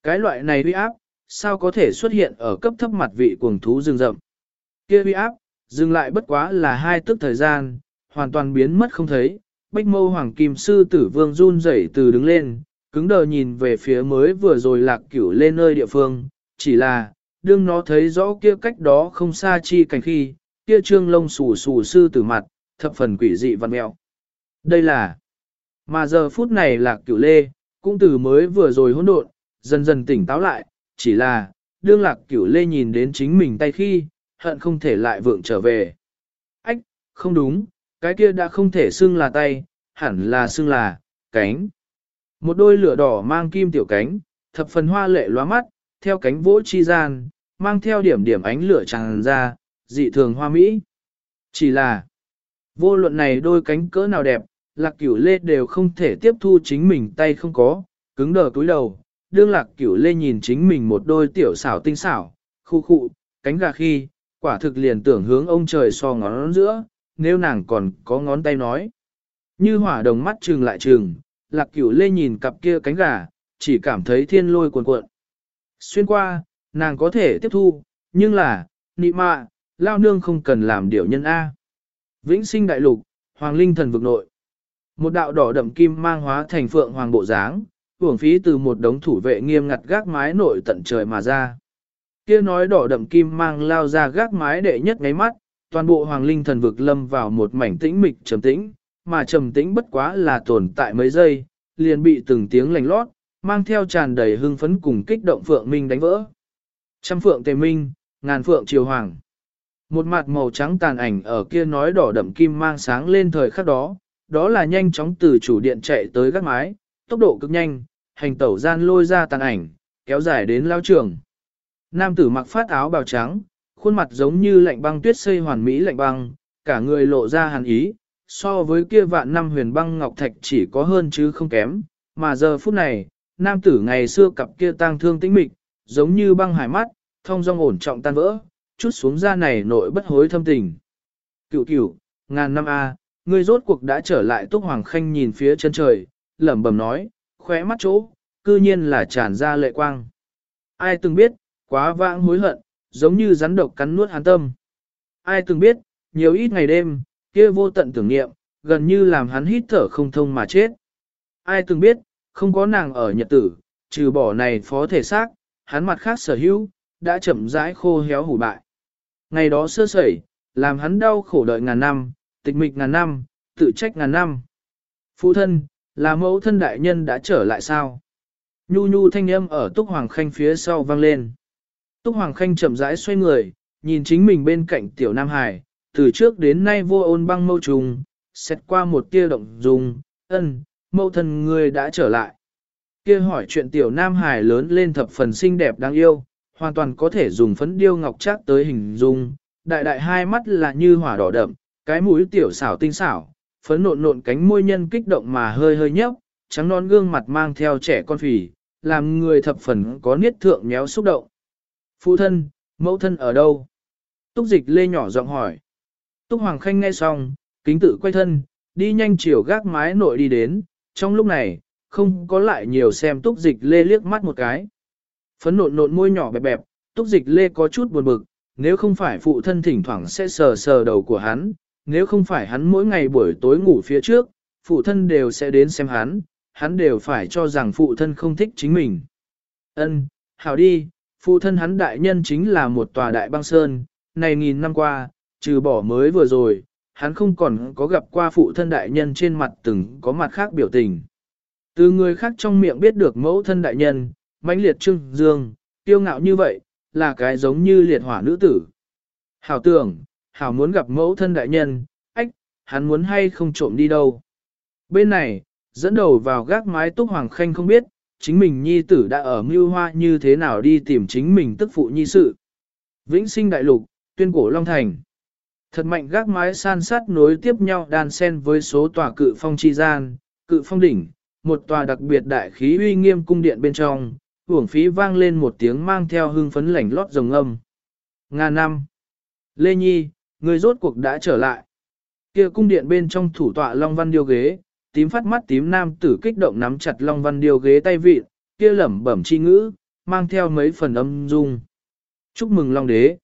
Speaker 1: Cái loại này uy áp, sao có thể xuất hiện ở cấp thấp mặt vị cuồng thú rừng rậm? Kia uy áp, dừng lại bất quá là hai tức thời gian, hoàn toàn biến mất không thấy. Bách mâu hoàng kim sư tử vương run rẩy từ đứng lên, cứng đờ nhìn về phía mới vừa rồi lạc cửu lên nơi địa phương, chỉ là, đương nó thấy rõ kia cách đó không xa chi cảnh khi, kia trương lông xù xù sư tử mặt, thập phần quỷ dị văn mẹo. Đây là, mà giờ phút này lạc cửu lê, cũng từ mới vừa rồi hỗn độn, dần dần tỉnh táo lại, chỉ là, đương lạc cửu lê nhìn đến chính mình tay khi, hận không thể lại vượng trở về. Ách, không đúng, cái kia đã không thể xưng là tay, hẳn là xưng là, cánh. Một đôi lửa đỏ mang kim tiểu cánh, thập phần hoa lệ lóa mắt, theo cánh vỗ chi gian, mang theo điểm điểm ánh lửa tràn ra, dị thường hoa mỹ. Chỉ là, vô luận này đôi cánh cỡ nào đẹp, lạc cửu lê đều không thể tiếp thu chính mình tay không có, cứng đờ túi đầu, đương lạc cửu lê nhìn chính mình một đôi tiểu xảo tinh xảo, khu khụ, cánh gà khi, quả thực liền tưởng hướng ông trời so ngón giữa, nếu nàng còn có ngón tay nói. Như hỏa đồng mắt trừng lại trừng, lạc cửu lê nhìn cặp kia cánh gà, chỉ cảm thấy thiên lôi cuồn cuộn. Xuyên qua, nàng có thể tiếp thu, nhưng là, nị mạ, lao nương không cần làm điều nhân A. Vĩnh sinh đại lục, hoàng linh thần vực nội. Một đạo đỏ đậm kim mang hóa thành phượng hoàng bộ dáng, hưởng phí từ một đống thủ vệ nghiêm ngặt gác mái nội tận trời mà ra. Kia nói đỏ đậm kim mang lao ra gác mái đệ nhất ngáy mắt, toàn bộ hoàng linh thần vực lâm vào một mảnh tĩnh mịch trầm tĩnh, mà trầm tĩnh bất quá là tồn tại mấy giây, liền bị từng tiếng lành lót, mang theo tràn đầy hưng phấn cùng kích động phượng minh đánh vỡ. Trăm phượng tề minh, ngàn phượng triều hoàng. Một mặt màu trắng tàn ảnh ở kia nói đỏ đậm kim mang sáng lên thời khắc đó, đó là nhanh chóng từ chủ điện chạy tới gác mái, tốc độ cực nhanh, hành tẩu gian lôi ra tàn ảnh, kéo dài đến lao trường. Nam tử mặc phát áo bào trắng, khuôn mặt giống như lạnh băng tuyết xây hoàn mỹ lạnh băng, cả người lộ ra hàn ý, so với kia vạn năm huyền băng ngọc thạch chỉ có hơn chứ không kém, mà giờ phút này, nam tử ngày xưa cặp kia tang thương tĩnh mịch, giống như băng hải mắt, thông dong ổn trọng tan vỡ, chút xuống ra này nội bất hối thâm tình. Cựu cựu, ngàn năm A, ngươi rốt cuộc đã trở lại Túc Hoàng Khanh nhìn phía chân trời, lẩm bẩm nói, khóe mắt chỗ, cư nhiên là tràn ra lệ quang. Ai từng biết, quá vãng hối hận, giống như rắn độc cắn nuốt hắn tâm. Ai từng biết, nhiều ít ngày đêm, kia vô tận tưởng niệm, gần như làm hắn hít thở không thông mà chết. Ai từng biết, không có nàng ở nhật tử, trừ bỏ này phó thể xác, hắn mặt khác sở hữu, đã chậm rãi khô héo hủ bại. Ngày đó sơ sẩy, làm hắn đau khổ đợi ngàn năm, tịch mịch ngàn năm, tự trách ngàn năm. Phụ thân, là mẫu thân đại nhân đã trở lại sao? Nhu nhu thanh âm ở Túc Hoàng Khanh phía sau vang lên. Túc Hoàng Khanh chậm rãi xoay người, nhìn chính mình bên cạnh tiểu Nam Hải, từ trước đến nay vô ôn băng mâu trùng, xét qua một tia động dung, ân, mẫu thân người đã trở lại. Kia hỏi chuyện tiểu Nam Hải lớn lên thập phần xinh đẹp đáng yêu, hoàn toàn có thể dùng phấn điêu ngọc trác tới hình dung, đại đại hai mắt là như hỏa đỏ đậm, cái mũi tiểu xảo tinh xảo, phấn nộn nộn cánh môi nhân kích động mà hơi hơi nhấp, trắng non gương mặt mang theo trẻ con phì, làm người thập phần có niết thượng méo xúc động. Phụ thân, mẫu thân ở đâu? Túc dịch lê nhỏ giọng hỏi. Túc Hoàng Khanh nghe xong, kính tự quay thân, đi nhanh chiều gác mái nội đi đến, trong lúc này, không có lại nhiều xem túc dịch lê liếc mắt một cái. Phấn nộn nộn môi nhỏ bẹp bẹp, túc dịch lê có chút buồn bực, nếu không phải phụ thân thỉnh thoảng sẽ sờ sờ đầu của hắn, nếu không phải hắn mỗi ngày buổi tối ngủ phía trước, phụ thân đều sẽ đến xem hắn, hắn đều phải cho rằng phụ thân không thích chính mình. Ân, hảo đi, phụ thân hắn đại nhân chính là một tòa đại băng sơn, này nghìn năm qua, trừ bỏ mới vừa rồi, hắn không còn có gặp qua phụ thân đại nhân trên mặt từng có mặt khác biểu tình. Từ người khác trong miệng biết được mẫu thân đại nhân, mãnh liệt trưng dương, tiêu ngạo như vậy, là cái giống như liệt hỏa nữ tử. Hảo tưởng, hảo muốn gặp mẫu thân đại nhân, ách, hắn muốn hay không trộm đi đâu. Bên này, dẫn đầu vào gác mái túc hoàng khanh không biết, chính mình nhi tử đã ở mưu hoa như thế nào đi tìm chính mình tức phụ nhi sự. Vĩnh sinh đại lục, tuyên cổ Long Thành. Thật mạnh gác mái san sát nối tiếp nhau đan sen với số tòa cự phong chi gian, cự phong đỉnh, một tòa đặc biệt đại khí uy nghiêm cung điện bên trong, hưởng phí vang lên một tiếng mang theo hương phấn lảnh lót rồng âm. nga năm. Lê Nhi, người rốt cuộc đã trở lại. Kia cung điện bên trong thủ tọa Long Văn Điêu ghế, tím phát mắt tím nam tử kích động nắm chặt Long Văn Điêu ghế tay vịt, kia lẩm bẩm chi ngữ, mang theo mấy phần âm dung. Chúc mừng Long Đế!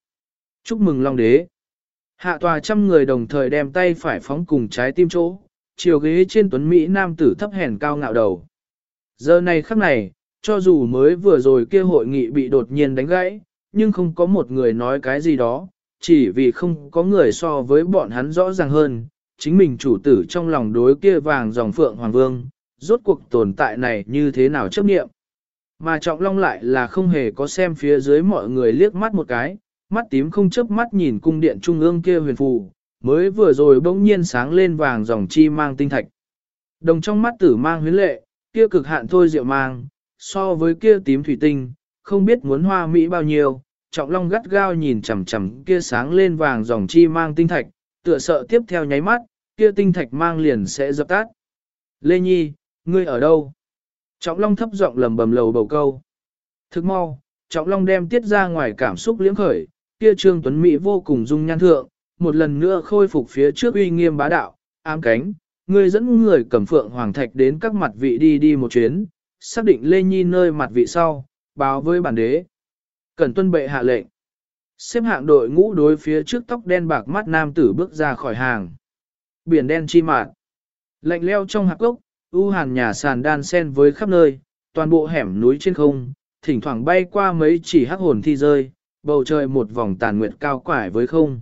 Speaker 1: Chúc mừng Long Đế! Hạ tòa trăm người đồng thời đem tay phải phóng cùng trái tim chỗ, chiều ghế trên tuấn Mỹ nam tử thấp hèn cao ngạo đầu. Giờ này khắc này, cho dù mới vừa rồi kia hội nghị bị đột nhiên đánh gãy, nhưng không có một người nói cái gì đó, chỉ vì không có người so với bọn hắn rõ ràng hơn, chính mình chủ tử trong lòng đối kia vàng dòng phượng hoàng vương, rốt cuộc tồn tại này như thế nào chấp nghiệm. Mà trọng long lại là không hề có xem phía dưới mọi người liếc mắt một cái, mắt tím không chớp mắt nhìn cung điện trung ương kia huyền phù, mới vừa rồi bỗng nhiên sáng lên vàng dòng chi mang tinh thạch. Đồng trong mắt tử mang huyến lệ, kia cực hạn thôi rượu mang, so với kia tím thủy tinh, không biết muốn hoa mỹ bao nhiêu, trọng long gắt gao nhìn chằm chằm kia sáng lên vàng dòng chi mang tinh thạch, tựa sợ tiếp theo nháy mắt, kia tinh thạch mang liền sẽ dập tắt. Lê Nhi, ngươi ở đâu? Trọng long thấp giọng lầm bầm lầu bầu câu. Thức mau, trọng long đem tiết ra ngoài cảm xúc liễm khởi, kia trương tuấn mỹ vô cùng dung nhan thượng, một lần nữa khôi phục phía trước uy nghiêm bá đạo, ám cánh, ngươi dẫn người cầm phượng hoàng thạch đến các mặt vị đi đi một chuyến, xác định Lê Nhi nơi mặt vị sau, báo với bản đế. Cần tuân bệ hạ lệnh. Xếp hạng đội ngũ đối phía trước tóc đen bạc mắt nam tử bước ra khỏi hàng. Biển đen chi mạn. Lạnh leo trong hạc gốc, u hàn nhà sàn đan sen với khắp nơi, toàn bộ hẻm núi trên không, thỉnh thoảng bay qua mấy chỉ hắc hồn thi rơi, bầu trời một vòng tàn nguyệt cao quải với không.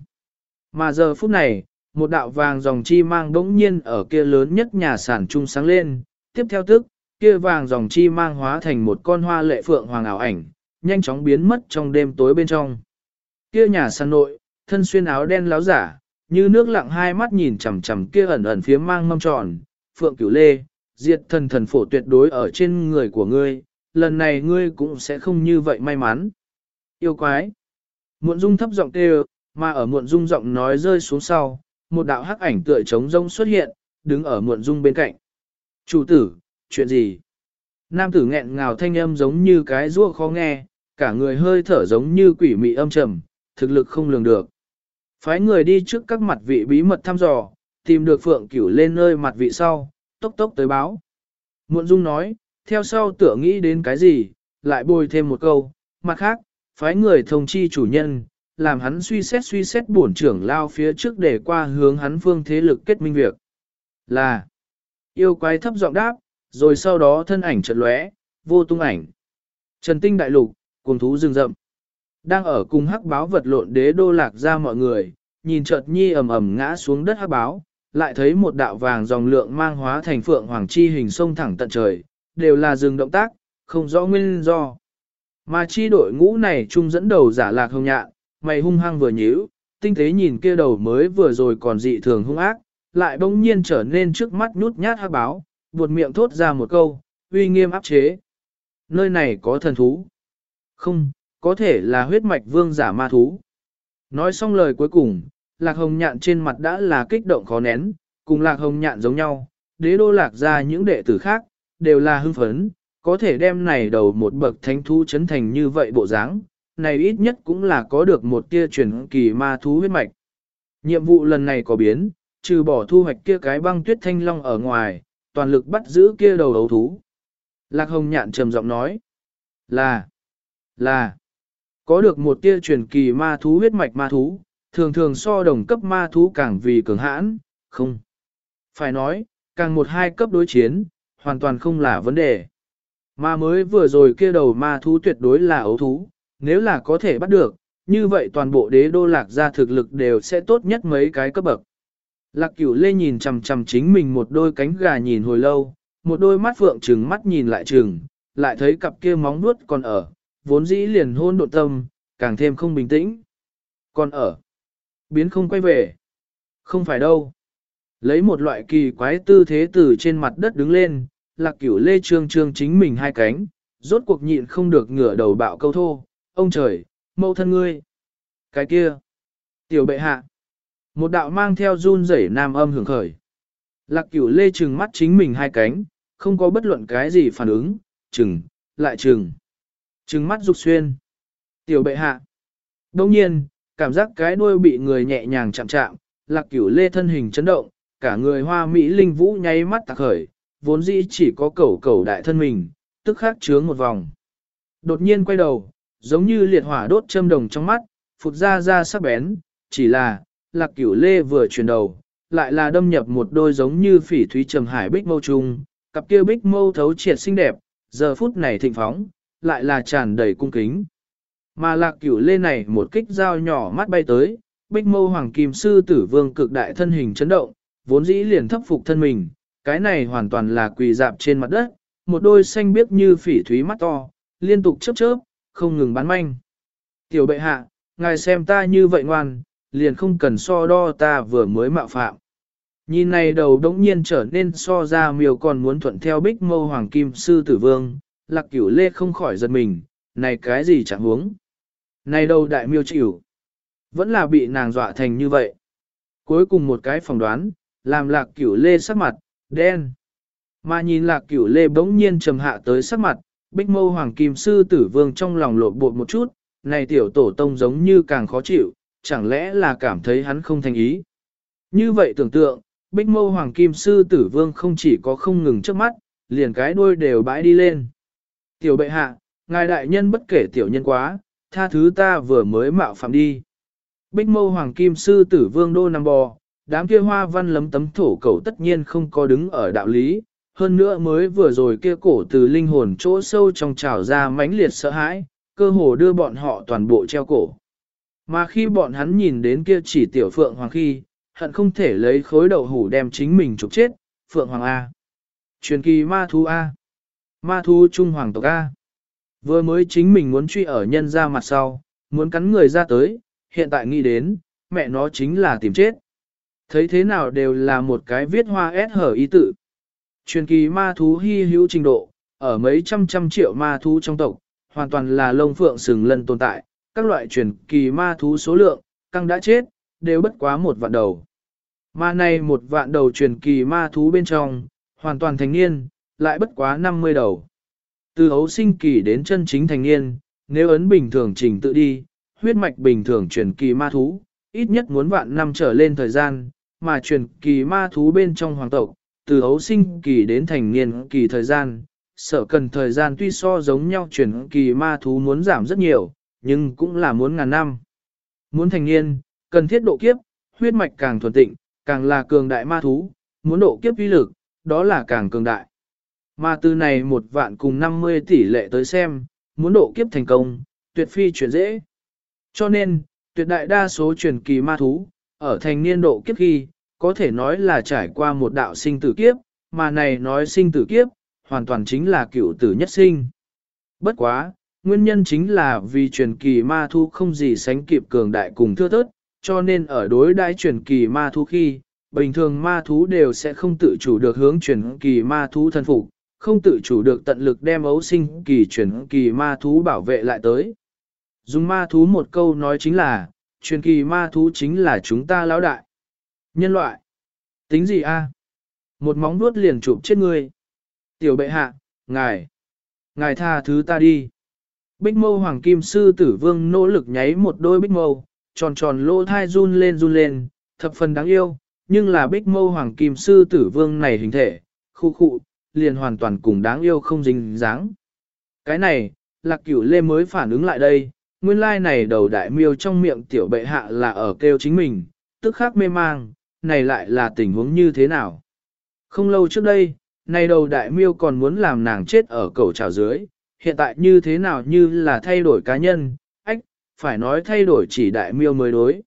Speaker 1: Mà giờ phút này, một đạo vàng dòng chi mang đống nhiên ở kia lớn nhất nhà sản trung sáng lên, tiếp theo tức, kia vàng dòng chi mang hóa thành một con hoa lệ phượng hoàng ảo ảnh, nhanh chóng biến mất trong đêm tối bên trong. Kia nhà sàn nội, thân xuyên áo đen láo giả, như nước lặng hai mắt nhìn chằm chằm kia ẩn ẩn phía mang mâm tròn, phượng cửu lê, diệt thần thần phổ tuyệt đối ở trên người của ngươi, lần này ngươi cũng sẽ không như vậy may mắn. Yêu quái! Muộn dung thấp giọng kêu, mà ở muộn dung giọng nói rơi xuống sau, một đạo hắc ảnh tựa trống rông xuất hiện, đứng ở muộn dung bên cạnh. Chủ tử, chuyện gì? Nam tử nghẹn ngào thanh âm giống như cái rua khó nghe, cả người hơi thở giống như quỷ mị âm trầm, thực lực không lường được. Phái người đi trước các mặt vị bí mật thăm dò, tìm được phượng cửu lên nơi mặt vị sau, tốc tốc tới báo. Muộn dung nói, theo sau tựa nghĩ đến cái gì, lại bồi thêm một câu, mặt khác, phái người thông chi chủ nhân, làm hắn suy xét suy xét bổn trưởng lao phía trước để qua hướng hắn phương thế lực kết minh việc. Là, yêu quái thấp giọng đáp, rồi sau đó thân ảnh chợt lóe, vô tung ảnh. Trần tinh đại lục, cùng thú rừng rậm. Đang ở cùng hắc báo vật lộn đế đô lạc ra mọi người, nhìn chợt nhi ầm ầm ngã xuống đất hắc báo, lại thấy một đạo vàng dòng lượng mang hóa thành phượng hoàng chi hình sông thẳng tận trời, đều là dừng động tác, không rõ nguyên do. Mà chi đội ngũ này chung dẫn đầu giả lạc hồng nhạn, mày hung hăng vừa nhíu, tinh tế nhìn kia đầu mới vừa rồi còn dị thường hung ác, lại bỗng nhiên trở nên trước mắt nhút nhát hắc báo, buột miệng thốt ra một câu, uy nghiêm áp chế. Nơi này có thần thú. Không, có thể là huyết mạch vương giả ma thú. Nói xong lời cuối cùng, lạc hồng nhạn trên mặt đã là kích động khó nén, cùng lạc hồng nhạn giống nhau, đế đô lạc ra những đệ tử khác, đều là hưng phấn, có thể đem này đầu một bậc thánh thú chấn thành như vậy bộ dáng, này ít nhất cũng là có được một tia truyền kỳ ma thú huyết mạch. Nhiệm vụ lần này có biến, trừ bỏ thu hoạch kia cái băng tuyết thanh long ở ngoài, toàn lực bắt giữ kia đầu đấu thú. Lạc hồng nhạn trầm giọng nói, là, là, có được một tia truyền kỳ ma thú huyết mạch ma thú, thường thường so đồng cấp ma thú càng vì cường hãn, không. Phải nói, càng một hai cấp đối chiến, hoàn toàn không là vấn đề. Mà mới vừa rồi kia đầu ma thú tuyệt đối là ấu thú, nếu là có thể bắt được, như vậy toàn bộ đế đô lạc gia thực lực đều sẽ tốt nhất mấy cái cấp bậc. Lạc cửu lê nhìn chằm chằm chính mình một đôi cánh gà nhìn hồi lâu, một đôi mắt phượng trừng mắt nhìn lại trừng, lại thấy cặp kia móng nuốt còn ở, vốn dĩ liền hôn độ tâm, càng thêm không bình tĩnh. Còn ở, biến không quay về. Không phải đâu. Lấy một loại kỳ quái tư thế từ trên mặt đất đứng lên, lạc cửu lê trương trương chính mình hai cánh, rốt cuộc nhịn không được ngửa đầu bạo câu thô, ông trời, mẫu thân ngươi. Cái kia, tiểu bệ hạ, một đạo mang theo run rẩy nam âm hưởng khởi. Lạc cửu lê trừng mắt chính mình hai cánh, không có bất luận cái gì phản ứng, trừng, lại trừng. Trừng mắt dục xuyên. Tiểu bệ hạ. Đông nhiên, cảm giác cái đuôi bị người nhẹ nhàng chạm chạm, lạc cửu lê thân hình chấn động, cả người hoa mỹ linh vũ nháy mắt tạc khởi, vốn dĩ chỉ có cẩu cẩu đại thân mình, tức khắc trướng một vòng. Đột nhiên quay đầu, giống như liệt hỏa đốt châm đồng trong mắt, phụt ra ra sắc bén, chỉ là, lạc cửu lê vừa chuyển đầu, lại là đâm nhập một đôi giống như phỉ thúy trầm hải bích mâu trung, cặp kia bích mâu thấu triệt xinh đẹp, giờ phút này thịnh phóng, lại là tràn đầy cung kính. Mà lạc cửu lê này một kích dao nhỏ mắt bay tới, bích mâu hoàng kim sư tử vương cực đại thân hình chấn động, vốn dĩ liền thấp phục thân mình, cái này hoàn toàn là quỳ dạp trên mặt đất, một đôi xanh biếc như phỉ thúy mắt to, liên tục chớp chớp, không ngừng bán manh. Tiểu bệ hạ, ngài xem ta như vậy ngoan, liền không cần so đo ta vừa mới mạo phạm. Nhìn này đầu đống nhiên trở nên so ra miều còn muốn thuận theo bích mâu hoàng kim sư tử vương, lạc cửu lê không khỏi giật mình, này cái gì chẳng huống. Này đâu đại miêu chịu, vẫn là bị nàng dọa thành như vậy. Cuối cùng một cái phỏng đoán, làm lạc cửu lê sắc mặt, đen. Mà nhìn lạc cửu lê bỗng nhiên trầm hạ tới sắc mặt, bích mâu hoàng kim sư tử vương trong lòng lộn bột một chút, này tiểu tổ tông giống như càng khó chịu, chẳng lẽ là cảm thấy hắn không thành ý. Như vậy tưởng tượng, bích mâu hoàng kim sư tử vương không chỉ có không ngừng trước mắt, liền cái đuôi đều bãi đi lên. Tiểu bệ hạ, ngài đại nhân bất kể tiểu nhân quá, tha thứ ta vừa mới mạo phạm đi. Bích mâu hoàng kim sư tử vương đô nằm bò, đám kia hoa văn lấm tấm thổ cầu tất nhiên không có đứng ở đạo lý, hơn nữa mới vừa rồi kia cổ từ linh hồn chỗ sâu trong trào ra mãnh liệt sợ hãi, cơ hồ đưa bọn họ toàn bộ treo cổ. Mà khi bọn hắn nhìn đến kia chỉ tiểu phượng hoàng khi, hận không thể lấy khối đậu hủ đem chính mình trục chết, phượng hoàng A. Truyền kỳ ma thú A. Ma thú trung hoàng tộc A. Vừa mới chính mình muốn truy ở nhân ra mặt sau, muốn cắn người ra tới, hiện tại nghĩ đến, mẹ nó chính là tìm chết. Thấy thế nào đều là một cái viết hoa S hở ý tự. Truyền kỳ ma thú hy hữu trình độ, ở mấy trăm trăm triệu ma thú trong tộc, hoàn toàn là lông phượng sừng lân tồn tại, các loại truyền kỳ ma thú số lượng, căng đã chết, đều bất quá một vạn đầu. Ma này một vạn đầu truyền kỳ ma thú bên trong, hoàn toàn thành niên, lại bất quá 50 đầu. Từ ấu sinh kỳ đến chân chính thành niên, nếu ấn bình thường trình tự đi, huyết mạch bình thường truyền kỳ ma thú, ít nhất muốn vạn năm trở lên thời gian, mà truyền kỳ ma thú bên trong hoàng tộc, từ ấu sinh kỳ đến thành niên kỳ thời gian, sở cần thời gian tuy so giống nhau truyền kỳ ma thú muốn giảm rất nhiều, nhưng cũng là muốn ngàn năm. Muốn thành niên, cần thiết độ kiếp, huyết mạch càng thuần tịnh, càng là cường đại ma thú, muốn độ kiếp uy lực, đó là càng cường đại. Mà từ này một vạn cùng 50 tỷ lệ tới xem, muốn độ kiếp thành công, tuyệt phi chuyện dễ. Cho nên, tuyệt đại đa số truyền kỳ ma thú, ở thành niên độ kiếp khi, có thể nói là trải qua một đạo sinh tử kiếp, mà này nói sinh tử kiếp, hoàn toàn chính là cựu tử nhất sinh. Bất quá, nguyên nhân chính là vì truyền kỳ ma thú không gì sánh kịp cường đại cùng thưa thớt, cho nên ở đối đãi truyền kỳ ma thú khi, bình thường ma thú đều sẽ không tự chủ được hướng truyền kỳ ma thú thân phục, không tự chủ được tận lực đem ấu sinh kỳ truyền kỳ ma thú bảo vệ lại tới. Dùng ma thú một câu nói chính là, truyền kỳ ma thú chính là chúng ta lão đại. Nhân loại. Tính gì a? Một móng vuốt liền chụp chết ngươi. Tiểu bệ hạ, ngài. Ngài tha thứ ta đi. Bích mâu hoàng kim sư tử vương nỗ lực nháy một đôi bích mâu, tròn tròn lỗ thai run lên run lên, thập phần đáng yêu, nhưng là bích mâu hoàng kim sư tử vương này hình thể, khu khu, liền hoàn toàn cùng đáng yêu không dính dáng. Cái này, lạc cửu lê mới phản ứng lại đây, nguyên lai này đầu đại miêu trong miệng tiểu bệ hạ là ở kêu chính mình, tức khắc mê mang, này lại là tình huống như thế nào. Không lâu trước đây, này đầu đại miêu còn muốn làm nàng chết ở cầu trào dưới, hiện tại như thế nào như là thay đổi cá nhân, ách, phải nói thay đổi chỉ đại miêu mới đối.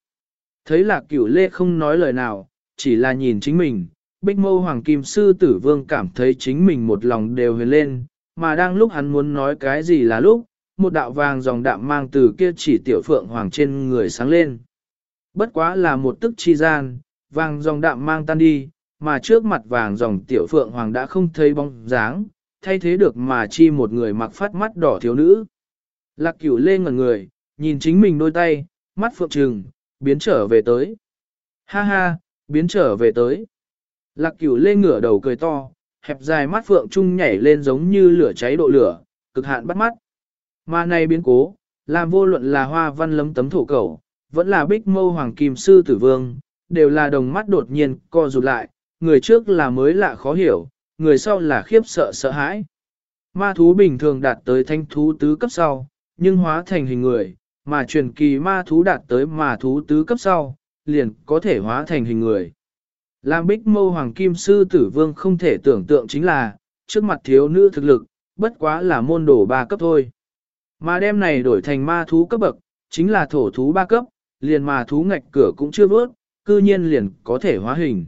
Speaker 1: Thấy lạc cửu lê không nói lời nào, chỉ là nhìn chính mình, bích mâu hoàng kim sư tử vương cảm thấy chính mình một lòng đều huyền lên, mà đang lúc hắn muốn nói cái gì là lúc, một đạo vàng dòng đạm mang từ kia chỉ tiểu phượng hoàng trên người sáng lên. Bất quá là một tức chi gian, vàng dòng đạm mang tan đi, mà trước mặt vàng dòng tiểu phượng hoàng đã không thấy bóng dáng, thay thế được mà chi một người mặc phát mắt đỏ thiếu nữ. Lạc cửu lê ngẩn người, nhìn chính mình đôi tay, mắt phượng trừng, biến trở về tới. Ha ha, biến trở về tới. Lạc cửu lê ngửa đầu cười to, hẹp dài mắt phượng trung nhảy lên giống như lửa cháy độ lửa, cực hạn bắt mắt. Mà này biến cố, làm vô luận là hoa văn lấm tấm thổ cầu, vẫn là bích mâu hoàng kim sư tử vương, đều là đồng mắt đột nhiên co rụt lại, người trước là mới lạ khó hiểu, người sau là khiếp sợ sợ hãi. Ma thú bình thường đạt tới thanh thú tứ cấp sau, nhưng hóa thành hình người, mà truyền kỳ ma thú đạt tới ma thú tứ cấp sau, liền có thể hóa thành hình người. Làm bích mâu hoàng kim sư tử vương không thể tưởng tượng chính là, trước mặt thiếu nữ thực lực, bất quá là môn đồ ba cấp thôi. Mà đem này đổi thành ma thú cấp bậc, chính là thổ thú ba cấp, liền mà thú ngạch cửa cũng chưa vớt, cư nhiên liền có thể hóa hình.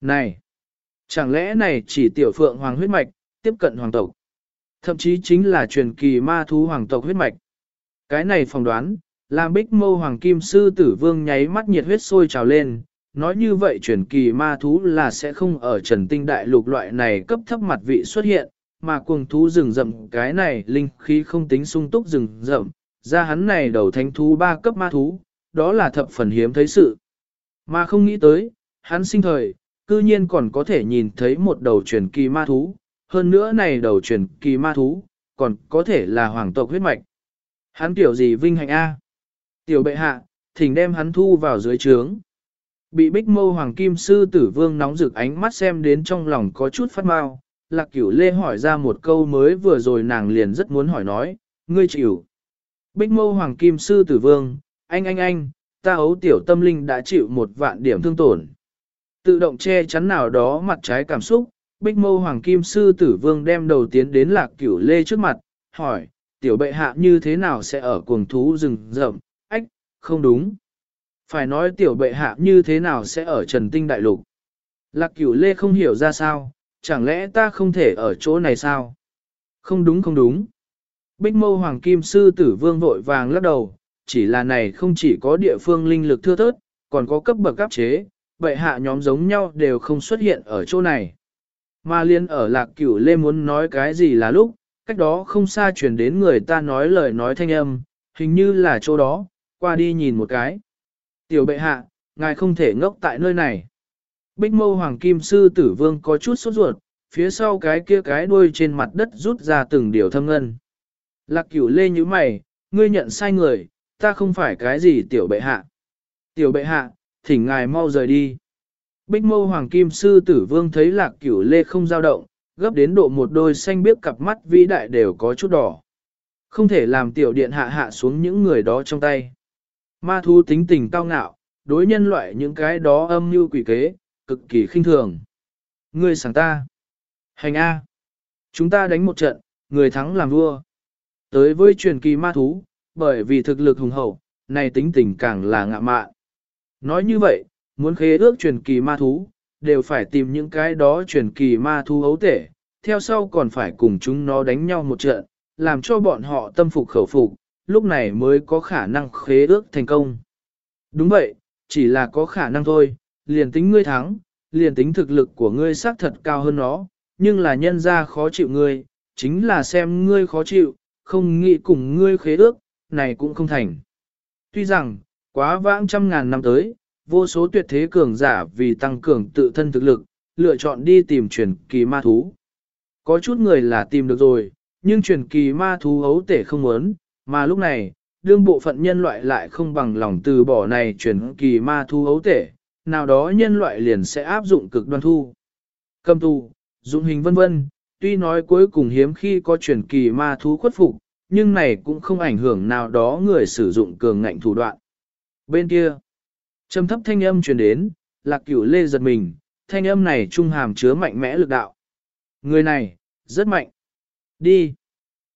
Speaker 1: Này! Chẳng lẽ này chỉ tiểu phượng hoàng huyết mạch, tiếp cận hoàng tộc? Thậm chí chính là truyền kỳ ma thú hoàng tộc huyết mạch. Cái này phỏng đoán, làm bích mâu hoàng kim sư tử vương nháy mắt nhiệt huyết sôi trào lên, nói như vậy truyền kỳ ma thú là sẽ không ở trần tinh đại lục loại này cấp thấp mặt vị xuất hiện, mà cuồng thú rừng rậm cái này linh khí không tính sung túc rừng rậm, ra hắn này đầu thánh thú ba cấp ma thú, đó là thập phần hiếm thấy sự. Mà không nghĩ tới, hắn sinh thời, cư nhiên còn có thể nhìn thấy một đầu truyền kỳ ma thú, hơn nữa này đầu truyền kỳ ma thú, còn có thể là hoàng tộc huyết mạch. Hắn tiểu gì vinh hạnh A? Tiểu bệ hạ, thỉnh đem hắn thu vào dưới trướng. Bị bích mâu hoàng kim sư tử vương nóng rực ánh mắt xem đến trong lòng có chút phát mau, lạc cửu lê hỏi ra một câu mới vừa rồi nàng liền rất muốn hỏi nói, ngươi chịu. Bích mâu hoàng kim sư tử vương, anh anh anh, ta ấu tiểu tâm linh đã chịu một vạn điểm thương tổn. Tự động che chắn nào đó mặt trái cảm xúc, bích mâu hoàng kim sư tử vương đem đầu tiến đến lạc cửu lê trước mặt, hỏi, tiểu bệ hạ như thế nào sẽ ở cuồng thú rừng rậm, ách, không đúng. Phải nói tiểu bệ hạ như thế nào sẽ ở trần tinh đại lục. Lạc cửu lê không hiểu ra sao, chẳng lẽ ta không thể ở chỗ này sao? Không đúng không đúng. Bích mâu hoàng kim sư tử vương vội vàng lắc đầu, chỉ là này không chỉ có địa phương linh lực thưa thớt, còn có cấp bậc áp chế, bệ hạ nhóm giống nhau đều không xuất hiện ở chỗ này. Mà liên ở lạc cửu lê muốn nói cái gì là lúc, cách đó không xa truyền đến người ta nói lời nói thanh âm, hình như là chỗ đó, qua đi nhìn một cái. Tiểu bệ hạ, ngài không thể ngốc tại nơi này. Bích mâu hoàng kim sư tử vương có chút sốt ruột, phía sau cái kia cái đuôi trên mặt đất rút ra từng điều thâm ngân. Lạc cửu lê như mày, ngươi nhận sai người, ta không phải cái gì tiểu bệ hạ. Tiểu bệ hạ, thỉnh ngài mau rời đi. Bích mâu hoàng kim sư tử vương thấy lạc cửu lê không dao động, gấp đến độ một đôi xanh biếc cặp mắt vĩ đại đều có chút đỏ. Không thể làm tiểu điện hạ hạ xuống những người đó trong tay. Ma thú tính tình cao ngạo, đối nhân loại những cái đó âm như quỷ kế, cực kỳ khinh thường. Ngươi sáng ta. Hành A. Chúng ta đánh một trận, người thắng làm vua. Tới với truyền kỳ ma thú, bởi vì thực lực hùng hậu, này tính tình càng là ngạ mạn. Nói như vậy, muốn khế ước truyền kỳ ma thú, đều phải tìm những cái đó truyền kỳ ma thú ấu tể, theo sau còn phải cùng chúng nó đánh nhau một trận, làm cho bọn họ tâm phục khẩu phục, lúc này mới có khả năng khế ước thành công. Đúng vậy, chỉ là có khả năng thôi, liền tính ngươi thắng, liền tính thực lực của ngươi xác thật cao hơn nó, nhưng là nhân ra khó chịu ngươi, chính là xem ngươi khó chịu, không nghĩ cùng ngươi khế ước, này cũng không thành. Tuy rằng, quá vãng trăm ngàn năm tới, vô số tuyệt thế cường giả vì tăng cường tự thân thực lực, lựa chọn đi tìm truyền kỳ ma thú. Có chút người là tìm được rồi, nhưng truyền kỳ ma thú ấu tể không muốn, mà lúc này, đương bộ phận nhân loại lại không bằng lòng từ bỏ này chuyển kỳ ma thu ấu tể, nào đó nhân loại liền sẽ áp dụng cực đoan thu. Cầm tù, dụng hình vân vân, tuy nói cuối cùng hiếm khi có chuyển kỳ ma thú khuất phục, nhưng này cũng không ảnh hưởng nào đó người sử dụng cường ngạnh thủ đoạn. Bên kia, trầm thấp thanh âm truyền đến, lạc cửu lê giật mình, thanh âm này trung hàm chứa mạnh mẽ lực đạo. Người này, rất mạnh. Đi.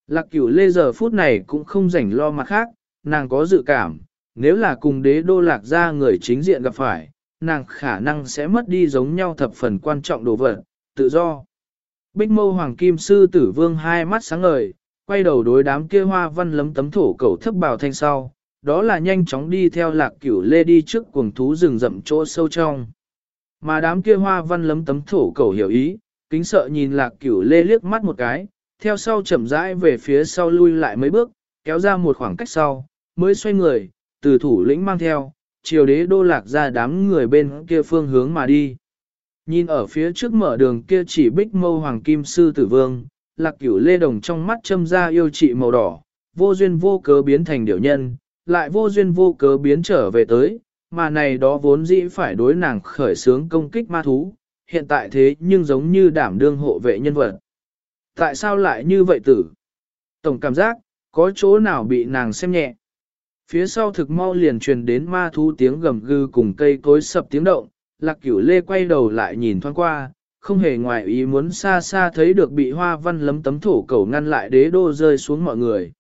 Speaker 1: Lạc cửu lê giờ phút này cũng không rảnh lo mặt khác, nàng có dự cảm, nếu là cùng đế đô lạc ra người chính diện gặp phải, nàng khả năng sẽ mất đi giống nhau thập phần quan trọng đồ vật, tự do. Bích mâu hoàng kim sư tử vương hai mắt sáng ngời, quay đầu đối đám kia hoa văn lấm tấm thổ cầu thấp bào thanh sau, đó là nhanh chóng đi theo lạc cửu lê đi trước cuồng thú rừng rậm chỗ sâu trong. Mà đám kia hoa văn lấm tấm thổ cầu hiểu ý, kính sợ nhìn lạc cửu lê liếc mắt một cái, theo sau chậm rãi về phía sau lui lại mấy bước, kéo ra một khoảng cách sau, mới xoay người, từ thủ lĩnh mang theo, triều đế đô lạc ra đám người bên kia phương hướng mà đi. Nhìn ở phía trước mở đường kia chỉ bích mâu hoàng kim sư tử vương, lạc cửu lê đồng trong mắt châm ra yêu trị màu đỏ, vô duyên vô cớ biến thành điểu nhân, lại vô duyên vô cớ biến trở về tới, mà này đó vốn dĩ phải đối nàng khởi sướng công kích ma thú, hiện tại thế nhưng giống như đảm đương hộ vệ nhân vật. Tại sao lại như vậy tử? Tổng cảm giác, có chỗ nào bị nàng xem nhẹ. Phía sau thực mau liền truyền đến ma thú tiếng gầm gừ cùng cây cối sập tiếng động, lạc cửu lê quay đầu lại nhìn thoáng qua, không hề ngoài ý muốn xa xa thấy được bị hoa văn lấm tấm thổ cầu ngăn lại đế đô rơi xuống mọi người.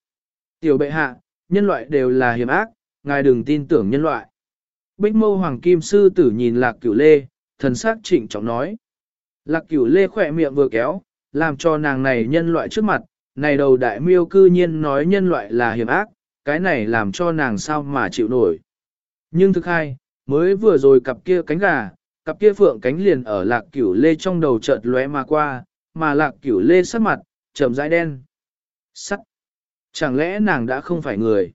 Speaker 1: Tiểu bệ hạ, nhân loại đều là hiểm ác, ngài đừng tin tưởng nhân loại. Bích mâu hoàng kim sư tử nhìn lạc cửu lê, thần sắc trịnh trọng nói. Lạc cửu lê khỏe miệng vừa kéo, làm cho nàng này nhân loại trước mặt, này đầu đại miêu cư nhiên nói nhân loại là hiểm ác, cái này làm cho nàng sao mà chịu nổi. Nhưng thực hai, mới vừa rồi cặp kia cánh gà, cặp kia phượng cánh liền ở lạc cửu lê trong đầu chợt lóe mà qua, mà lạc cửu lê sắc mặt, trầm dãi đen. Sắc! Chẳng lẽ nàng đã không phải người?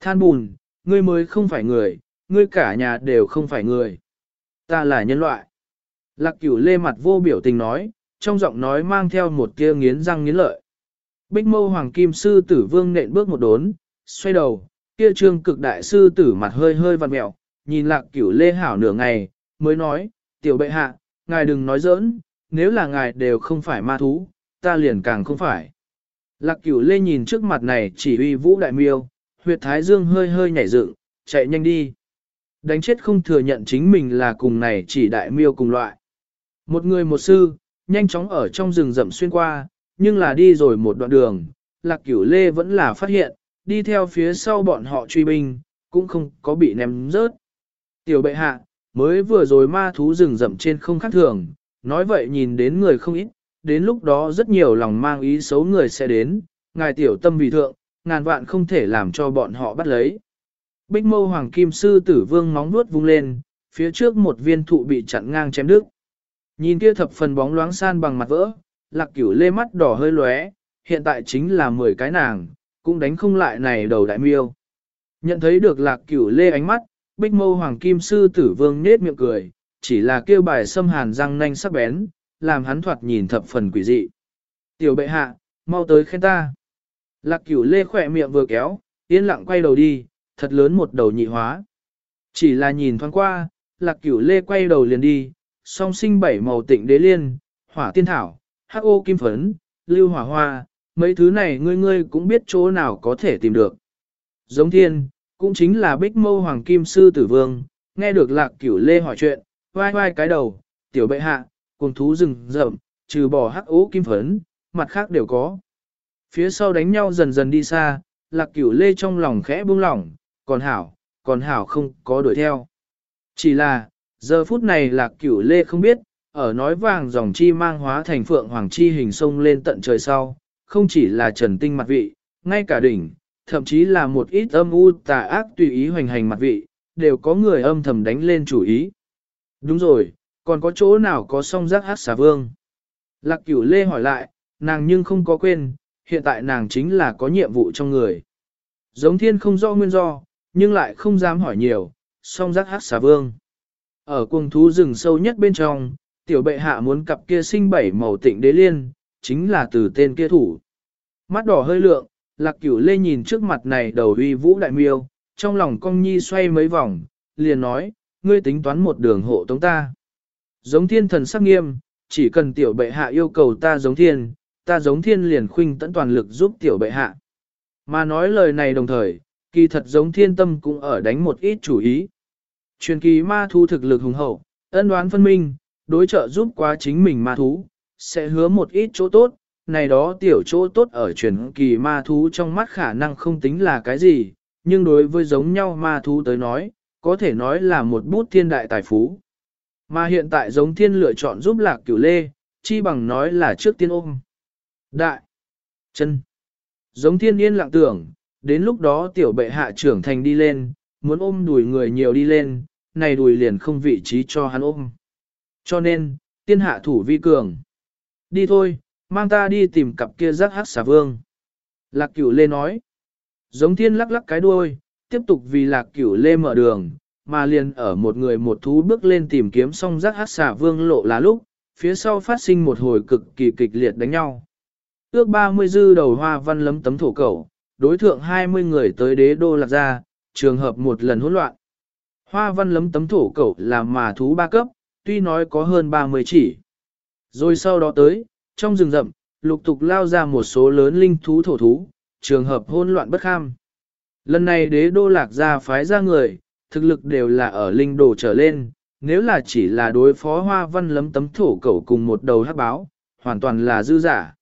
Speaker 1: Than bùn, ngươi mới không phải người, ngươi cả nhà đều không phải người. Ta là nhân loại. Lạc cửu lê mặt vô biểu tình nói, trong giọng nói mang theo một tia nghiến răng nghiến lợi. Bích mâu hoàng kim sư tử vương nện bước một đốn, xoay đầu, kia trương cực đại sư tử mặt hơi hơi vặn mẹo, nhìn lạc cửu lê hảo nửa ngày, mới nói, tiểu bệ hạ, ngài đừng nói giỡn, nếu là ngài đều không phải ma thú, ta liền càng không phải. Lạc cửu lê nhìn trước mặt này chỉ uy vũ đại miêu, huyệt thái dương hơi hơi nhảy dựng, chạy nhanh đi. Đánh chết không thừa nhận chính mình là cùng này chỉ đại miêu cùng loại. Một người một sư, nhanh chóng ở trong rừng rậm xuyên qua, nhưng là đi rồi một đoạn đường, lạc cửu lê vẫn là phát hiện, đi theo phía sau bọn họ truy binh, cũng không có bị ném rớt. Tiểu bệ hạ, mới vừa rồi ma thú rừng rậm trên không khác thường, nói vậy nhìn đến người không ít, đến lúc đó rất nhiều lòng mang ý xấu người sẽ đến, ngài tiểu tâm vì thượng, ngàn vạn không thể làm cho bọn họ bắt lấy. Bích mâu hoàng kim sư tử vương móng nuốt vung lên, phía trước một viên thụ bị chặn ngang chém đứt. Nhìn kia thập phần bóng loáng san bằng mặt vỡ, lạc cửu lê mắt đỏ hơi lóe, hiện tại chính là 10 cái nàng, cũng đánh không lại này đầu đại miêu. Nhận thấy được lạc cửu lê ánh mắt, bích mâu hoàng kim sư tử vương nết miệng cười, chỉ là kêu bài xâm hàn răng nanh sắc bén, làm hắn thoạt nhìn thập phần quỷ dị. Tiểu bệ hạ, mau tới khen ta. Lạc cửu lê khỏe miệng vừa kéo, yên lặng quay đầu đi, thật lớn một đầu nhị hóa. Chỉ là nhìn thoáng qua, lạc cửu lê quay đầu liền đi, song sinh bảy màu tịnh đế liên, hỏa tiên thảo, hắc ô kim phấn, lưu hỏa hoa, mấy thứ này ngươi ngươi cũng biết chỗ nào có thể tìm được. Giống thiên, cũng chính là bích mâu hoàng kim sư tử vương, nghe được lạc cửu lê hỏi chuyện, vai vai cái đầu, tiểu bệ hạ, cùng thú rừng rậm, trừ bỏ hắc ố kim phấn, mặt khác đều có. Phía sau đánh nhau dần dần đi xa, lạc cửu lê trong lòng khẽ buông lỏng, còn hảo, còn hảo không có đuổi theo. Chỉ là, giờ phút này lạc cửu lê không biết, ở nói vàng dòng chi mang hóa thành phượng hoàng chi hình sông lên tận trời sau, không chỉ là trần tinh mặt vị, ngay cả đỉnh, thậm chí là một ít âm u tà ác tùy ý hoành hành mặt vị, đều có người âm thầm đánh lên chủ ý. Đúng rồi, còn có chỗ nào có song giác hát xà vương? Lạc cửu lê hỏi lại, nàng nhưng không có quên, hiện tại nàng chính là có nhiệm vụ trong người. Giống thiên không rõ nguyên do, nhưng lại không dám hỏi nhiều, song giác hát xà vương. Ở cuồng thú rừng sâu nhất bên trong, tiểu bệ hạ muốn cặp kia sinh bảy màu tịnh đế liên, chính là từ tên kia thủ. Mắt đỏ hơi lượng, lạc cửu lê nhìn trước mặt này đầu uy vũ đại miêu, trong lòng cong nhi xoay mấy vòng, liền nói, ngươi tính toán một đường hộ tống ta. Giống thiên thần sắc nghiêm, chỉ cần tiểu bệ hạ yêu cầu ta giống thiên, ta giống thiên liền khuynh tận toàn lực giúp tiểu bệ hạ. Mà nói lời này đồng thời, kỳ thật giống thiên tâm cũng ở đánh một ít chủ ý. Truyền kỳ ma thú thực lực hùng hậu, ân đoán phân minh, đối trợ giúp quá chính mình ma thú, sẽ hứa một ít chỗ tốt, này đó tiểu chỗ tốt ở truyền kỳ ma thú trong mắt khả năng không tính là cái gì, nhưng đối với giống nhau ma thú tới nói, có thể nói là một bút thiên đại tài phú. Mà hiện tại giống thiên lựa chọn giúp lạc cửu lê, chi bằng nói là trước tiên ôm. Đại, chân, giống thiên yên lặng tưởng, đến lúc đó tiểu bệ hạ trưởng thành đi lên, muốn ôm đùi người nhiều đi lên, này đùi liền không vị trí cho hắn ôm. Cho nên, tiên hạ thủ vi cường. Đi thôi, mang ta đi tìm cặp kia rắc hát xà vương. Lạc cửu lê nói. Giống thiên lắc lắc cái đuôi, tiếp tục vì lạc cửu lê mở đường, mà liền ở một người một thú bước lên tìm kiếm xong rắc hát xà vương lộ là lúc, phía sau phát sinh một hồi cực kỳ kịch liệt đánh nhau. Ước 30 dư đầu hoa văn lấm tấm thổ cầu, đối thượng 20 người tới đế đô lạc ra, trường hợp một lần hỗn loạn. Hoa văn lấm tấm thổ cẩu là mà thú ba cấp, tuy nói có hơn 30 chỉ. Rồi sau đó tới, trong rừng rậm, lục tục lao ra một số lớn linh thú thổ thú, trường hợp hỗn loạn bất kham. Lần này đế đô lạc ra phái ra người, thực lực đều là ở linh đồ trở lên, nếu là chỉ là đối phó hoa văn lấm tấm thổ cẩu cùng một đầu hắc báo, hoàn toàn là dư giả.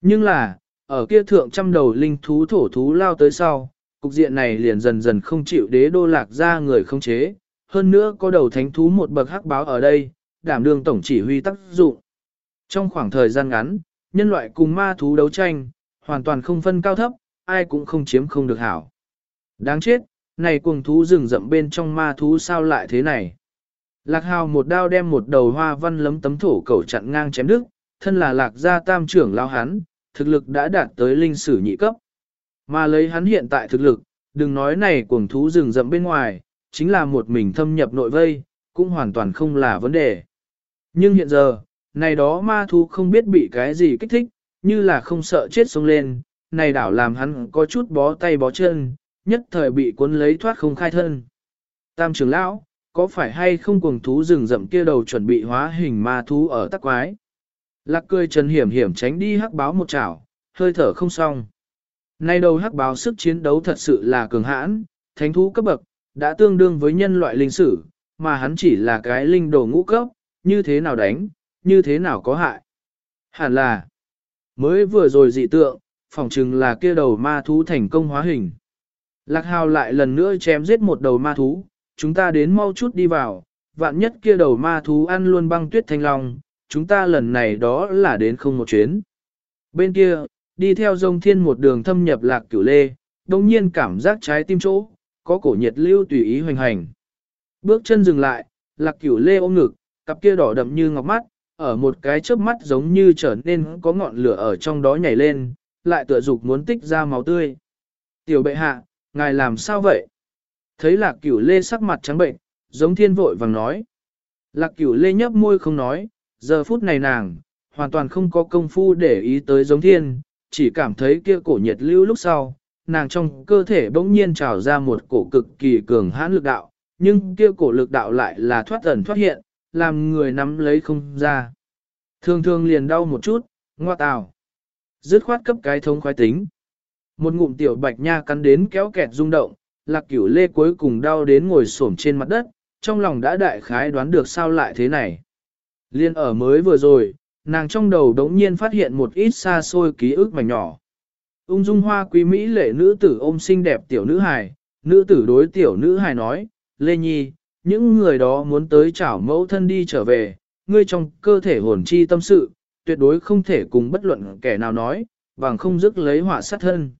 Speaker 1: Nhưng là, ở kia thượng trăm đầu linh thú thổ thú lao tới sau, cục diện này liền dần dần không chịu đế đô lạc ra người không chế, hơn nữa có đầu thánh thú một bậc hắc báo ở đây, đảm đương tổng chỉ huy tác dụng. Trong khoảng thời gian ngắn, nhân loại cùng ma thú đấu tranh, hoàn toàn không phân cao thấp, ai cũng không chiếm không được hảo. Đáng chết, này cuồng thú rừng rậm bên trong ma thú sao lại thế này? Lạc hào một đao đem một đầu hoa văn lấm tấm thổ cầu chặn ngang chém đứt, thân là lạc gia tam trưởng lao hắn, thực lực đã đạt tới linh sử nhị cấp. Mà lấy hắn hiện tại thực lực, đừng nói này cuồng thú rừng rậm bên ngoài, chính là một mình thâm nhập nội vây, cũng hoàn toàn không là vấn đề. Nhưng hiện giờ, này đó ma thú không biết bị cái gì kích thích, như là không sợ chết sống lên, này đảo làm hắn có chút bó tay bó chân, nhất thời bị cuốn lấy thoát không khai thân. Tam trưởng lão, có phải hay không cuồng thú rừng rậm kia đầu chuẩn bị hóa hình ma thú ở tắc quái? Lạc cười trần hiểm hiểm tránh đi hắc báo một chảo, hơi thở không xong. Nay đầu hắc báo sức chiến đấu thật sự là cường hãn, thánh thú cấp bậc, đã tương đương với nhân loại linh sử, mà hắn chỉ là cái linh đồ ngũ cấp, như thế nào đánh, như thế nào có hại. Hẳn là, mới vừa rồi dị tượng, phỏng chừng là kia đầu ma thú thành công hóa hình. Lạc hào lại lần nữa chém giết một đầu ma thú, chúng ta đến mau chút đi vào, vạn nhất kia đầu ma thú ăn luôn băng tuyết thanh long, chúng ta lần này đó là đến không một chuyến. Bên kia, đi theo dông thiên một đường thâm nhập lạc cửu lê, đồng nhiên cảm giác trái tim chỗ, có cổ nhiệt lưu tùy ý hoành hành. Bước chân dừng lại, lạc cửu lê ôm ngực, cặp kia đỏ đậm như ngọc mắt, ở một cái chớp mắt giống như trở nên có ngọn lửa ở trong đó nhảy lên, lại tựa dục muốn tích ra máu tươi. Tiểu bệ hạ, ngài làm sao vậy? Thấy lạc cửu lê sắc mặt trắng bệnh, giống thiên vội vàng nói. Lạc cửu lê nhấp môi không nói, giờ phút này nàng, hoàn toàn không có công phu để ý tới giống thiên, chỉ cảm thấy kia cổ nhiệt lưu lúc sau, nàng trong cơ thể bỗng nhiên trào ra một cổ cực kỳ cường hãn lực đạo, nhưng kia cổ lực đạo lại là thoát ẩn thoát hiện, làm người nắm lấy không ra. Thường thường liền đau một chút, ngoa tào. Dứt khoát cấp cái thống khoái tính. Một ngụm tiểu bạch nha cắn đến kéo kẹt rung động, lạc cửu lê cuối cùng đau đến ngồi xổm trên mặt đất, trong lòng đã đại khái đoán được sao lại thế này. Liên ở mới vừa rồi, nàng trong đầu đống nhiên phát hiện một ít xa xôi ký ức mảnh nhỏ. Ung dung hoa quý Mỹ lệ nữ tử ôm xinh đẹp tiểu nữ hài, nữ tử đối tiểu nữ hài nói, Lê Nhi, những người đó muốn tới chảo mẫu thân đi trở về, ngươi trong cơ thể hồn chi tâm sự, tuyệt đối không thể cùng bất luận kẻ nào nói, bằng không dứt lấy họa sát thân.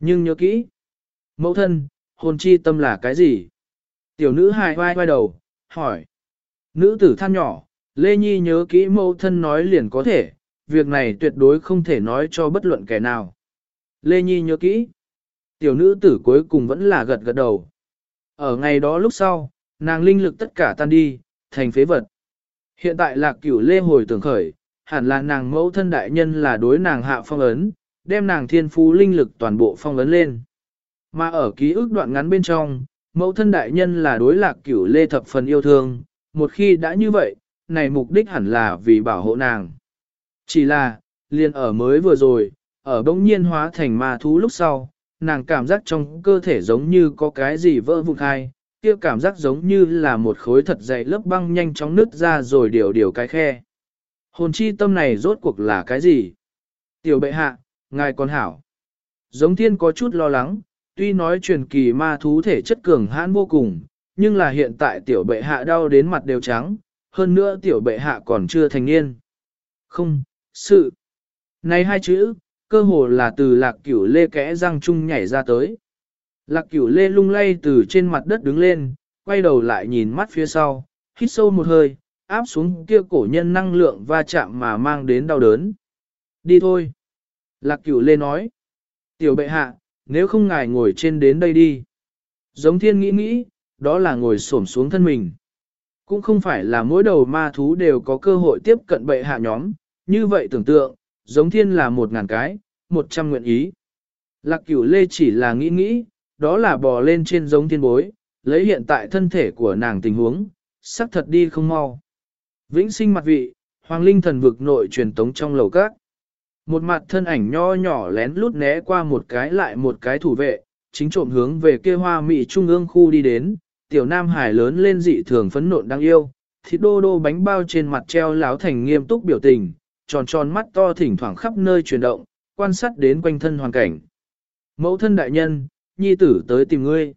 Speaker 1: Nhưng nhớ kỹ, mẫu thân, hồn chi tâm là cái gì? Tiểu nữ hài vai vai đầu, hỏi. Nữ tử than nhỏ, Lê Nhi nhớ kỹ mẫu thân nói liền có thể, việc này tuyệt đối không thể nói cho bất luận kẻ nào. Lê Nhi nhớ kỹ. Tiểu nữ tử cuối cùng vẫn là gật gật đầu. Ở ngày đó lúc sau, nàng linh lực tất cả tan đi, thành phế vật. Hiện tại lạc cửu lê hồi tưởng khởi, hẳn là nàng mẫu thân đại nhân là đối nàng hạ phong ấn, đem nàng thiên phú linh lực toàn bộ phong ấn lên. Mà ở ký ức đoạn ngắn bên trong, mẫu thân đại nhân là đối lạc cửu lê thập phần yêu thương, một khi đã như vậy, này mục đích hẳn là vì bảo hộ nàng. Chỉ là, liền ở mới vừa rồi, ở bỗng nhiên hóa thành ma thú lúc sau, nàng cảm giác trong cơ thể giống như có cái gì vỡ vụn hay kia cảm giác giống như là một khối thật dày lớp băng nhanh chóng nứt ra rồi điều điều cái khe. Hồn chi tâm này rốt cuộc là cái gì? Tiểu bệ hạ, ngài con hảo. Giống thiên có chút lo lắng, tuy nói truyền kỳ ma thú thể chất cường hãn vô cùng, nhưng là hiện tại tiểu bệ hạ đau đến mặt đều trắng, hơn nữa tiểu bệ hạ còn chưa thành niên. Không, sự. Này hai chữ, cơ hồ là từ lạc cửu lê kẽ răng chung nhảy ra tới. Lạc cửu lê lung lay từ trên mặt đất đứng lên, quay đầu lại nhìn mắt phía sau, hít sâu một hơi, áp xuống kia cổ nhân năng lượng va chạm mà mang đến đau đớn. Đi thôi. Lạc cửu lê nói. Tiểu bệ hạ, nếu không ngài ngồi trên đến đây đi. Giống thiên nghĩ nghĩ, đó là ngồi xổm xuống thân mình. Cũng không phải là mỗi đầu ma thú đều có cơ hội tiếp cận bệ hạ nhóm, như vậy tưởng tượng, giống thiên là một ngàn cái, một trăm nguyện ý. Lạc cửu lê chỉ là nghĩ nghĩ, đó là bò lên trên giống thiên bối, lấy hiện tại thân thể của nàng tình huống, sắc thật đi không mau. Vĩnh sinh mặt vị, hoàng linh thần vực nội truyền tống trong lầu các. Một mặt thân ảnh nho nhỏ lén lút né qua một cái lại một cái thủ vệ, chính trộm hướng về kia hoa mị trung ương khu đi đến, tiểu nam hải lớn lên dị thường phấn nộn đáng yêu, thịt đô đô bánh bao trên mặt treo láo thành nghiêm túc biểu tình, tròn tròn mắt to thỉnh thoảng khắp nơi chuyển động, quan sát đến quanh thân hoàn cảnh. Mẫu thân đại nhân, nhi tử tới tìm ngươi.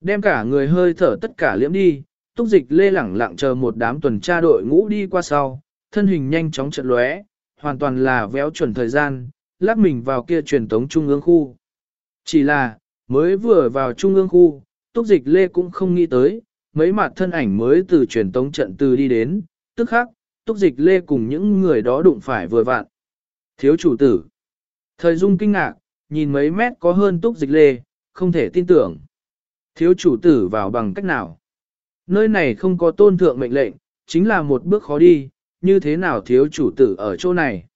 Speaker 1: Đem cả người hơi thở tất cả liễm đi, túc dịch lê lẳng lặng chờ một đám tuần tra đội ngũ đi qua sau, thân hình nhanh chóng trận lóe, hoàn toàn là véo chuẩn thời gian, lắc mình vào kia truyền tống trung ương khu. Chỉ là, mới vừa vào trung ương khu, túc dịch lê cũng không nghĩ tới, mấy mặt thân ảnh mới từ truyền tống trận từ đi đến, tức khắc, túc dịch lê cùng những người đó đụng phải vừa vạn. Thiếu chủ tử. Thời dung kinh ngạc, nhìn mấy mét có hơn túc dịch lê, không thể tin tưởng. Thiếu chủ tử vào bằng cách nào? Nơi này không có tôn thượng mệnh lệnh, chính là một bước khó đi, như thế nào thiếu chủ tử ở chỗ này?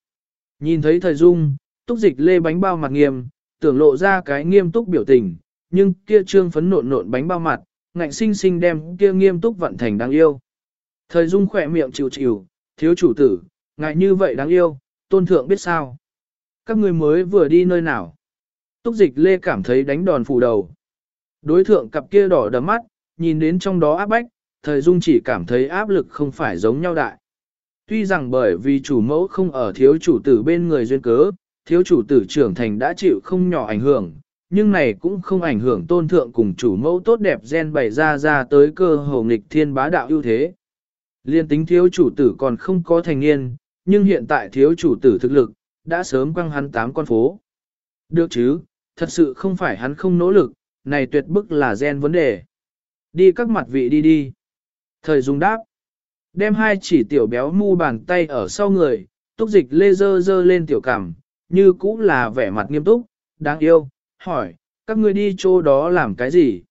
Speaker 1: Nhìn thấy thời dung, túc dịch lê bánh bao mặt nghiêm, tưởng lộ ra cái nghiêm túc biểu tình, nhưng kia trương phấn nộn nộn bánh bao mặt, ngạnh sinh sinh đem kia nghiêm túc vận thành đáng yêu. Thời dung khỏe miệng chịu chịu, thiếu chủ tử, ngại như vậy đáng yêu, tôn thượng biết sao. Các người mới vừa đi nơi nào? Túc dịch lê cảm thấy đánh đòn phủ đầu. Đối thượng cặp kia đỏ đấm mắt, nhìn đến trong đó áp bách, thời dung chỉ cảm thấy áp lực không phải giống nhau đại. Tuy rằng bởi vì chủ mẫu không ở thiếu chủ tử bên người duyên cớ, thiếu chủ tử trưởng thành đã chịu không nhỏ ảnh hưởng, nhưng này cũng không ảnh hưởng tôn thượng cùng chủ mẫu tốt đẹp gen bày ra ra tới cơ hồ nghịch thiên bá đạo ưu thế. Liên tính thiếu chủ tử còn không có thành niên, nhưng hiện tại thiếu chủ tử thực lực, đã sớm quăng hắn tám con phố. Được chứ, thật sự không phải hắn không nỗ lực, này tuyệt bức là gen vấn đề. Đi các mặt vị đi đi. Thời dùng đáp. Đem hai chỉ tiểu béo mu bàn tay ở sau người, túc dịch lê dơ dơ lên tiểu cảm, như cũ là vẻ mặt nghiêm túc, đáng yêu, hỏi, các ngươi đi chỗ đó làm cái gì?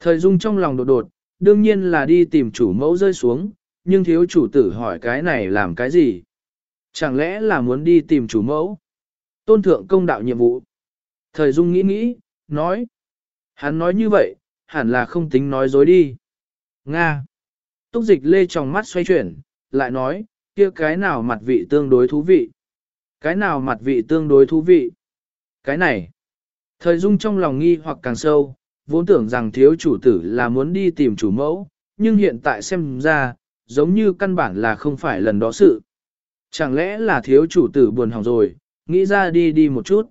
Speaker 1: Thời dung trong lòng đột đột, đương nhiên là đi tìm chủ mẫu rơi xuống, nhưng thiếu chủ tử hỏi cái này làm cái gì? Chẳng lẽ là muốn đi tìm chủ mẫu? Tôn thượng công đạo nhiệm vụ. Thời dung nghĩ nghĩ, nói. Hắn nói như vậy, hẳn là không tính nói dối đi. Nga. Túc dịch lê trong mắt xoay chuyển, lại nói, kia cái nào mặt vị tương đối thú vị. Cái nào mặt vị tương đối thú vị. Cái này. Thời dung trong lòng nghi hoặc càng sâu, vốn tưởng rằng thiếu chủ tử là muốn đi tìm chủ mẫu, nhưng hiện tại xem ra, giống như căn bản là không phải lần đó sự. Chẳng lẽ là thiếu chủ tử buồn hỏng rồi, nghĩ ra đi đi một chút.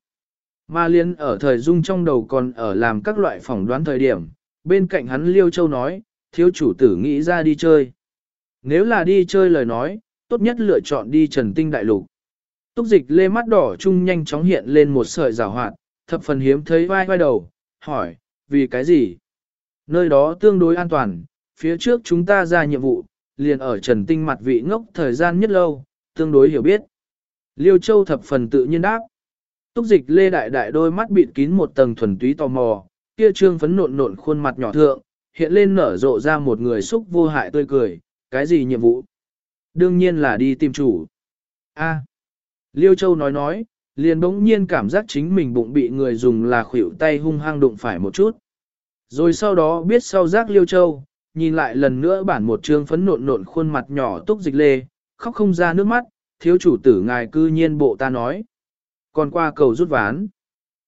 Speaker 1: Ma liên ở thời dung trong đầu còn ở làm các loại phỏng đoán thời điểm, bên cạnh hắn Liêu Châu nói, thiếu chủ tử nghĩ ra đi chơi. Nếu là đi chơi lời nói, tốt nhất lựa chọn đi trần tinh đại lục. Túc dịch lê mắt đỏ trung nhanh chóng hiện lên một sợi rào hoạt, thập phần hiếm thấy vai vai đầu, hỏi, vì cái gì? Nơi đó tương đối an toàn, phía trước chúng ta ra nhiệm vụ, liền ở trần tinh mặt vị ngốc thời gian nhất lâu, tương đối hiểu biết. Liêu Châu thập phần tự nhiên đáp. Túc dịch lê đại đại đôi mắt bịt kín một tầng thuần túy tò mò, kia trương phấn nộn nộn khuôn mặt nhỏ thượng, hiện lên nở rộ ra một người xúc vô hại tươi cười, cái gì nhiệm vụ? Đương nhiên là đi tìm chủ. A. Liêu Châu nói nói, liền bỗng nhiên cảm giác chính mình bụng bị người dùng là khuỷu tay hung hăng đụng phải một chút. Rồi sau đó biết sau giác Liêu Châu, nhìn lại lần nữa bản một trương phấn nộn nộn khuôn mặt nhỏ túc dịch lê, khóc không ra nước mắt, thiếu chủ tử ngài cư nhiên bộ ta nói. Còn qua cầu rút ván.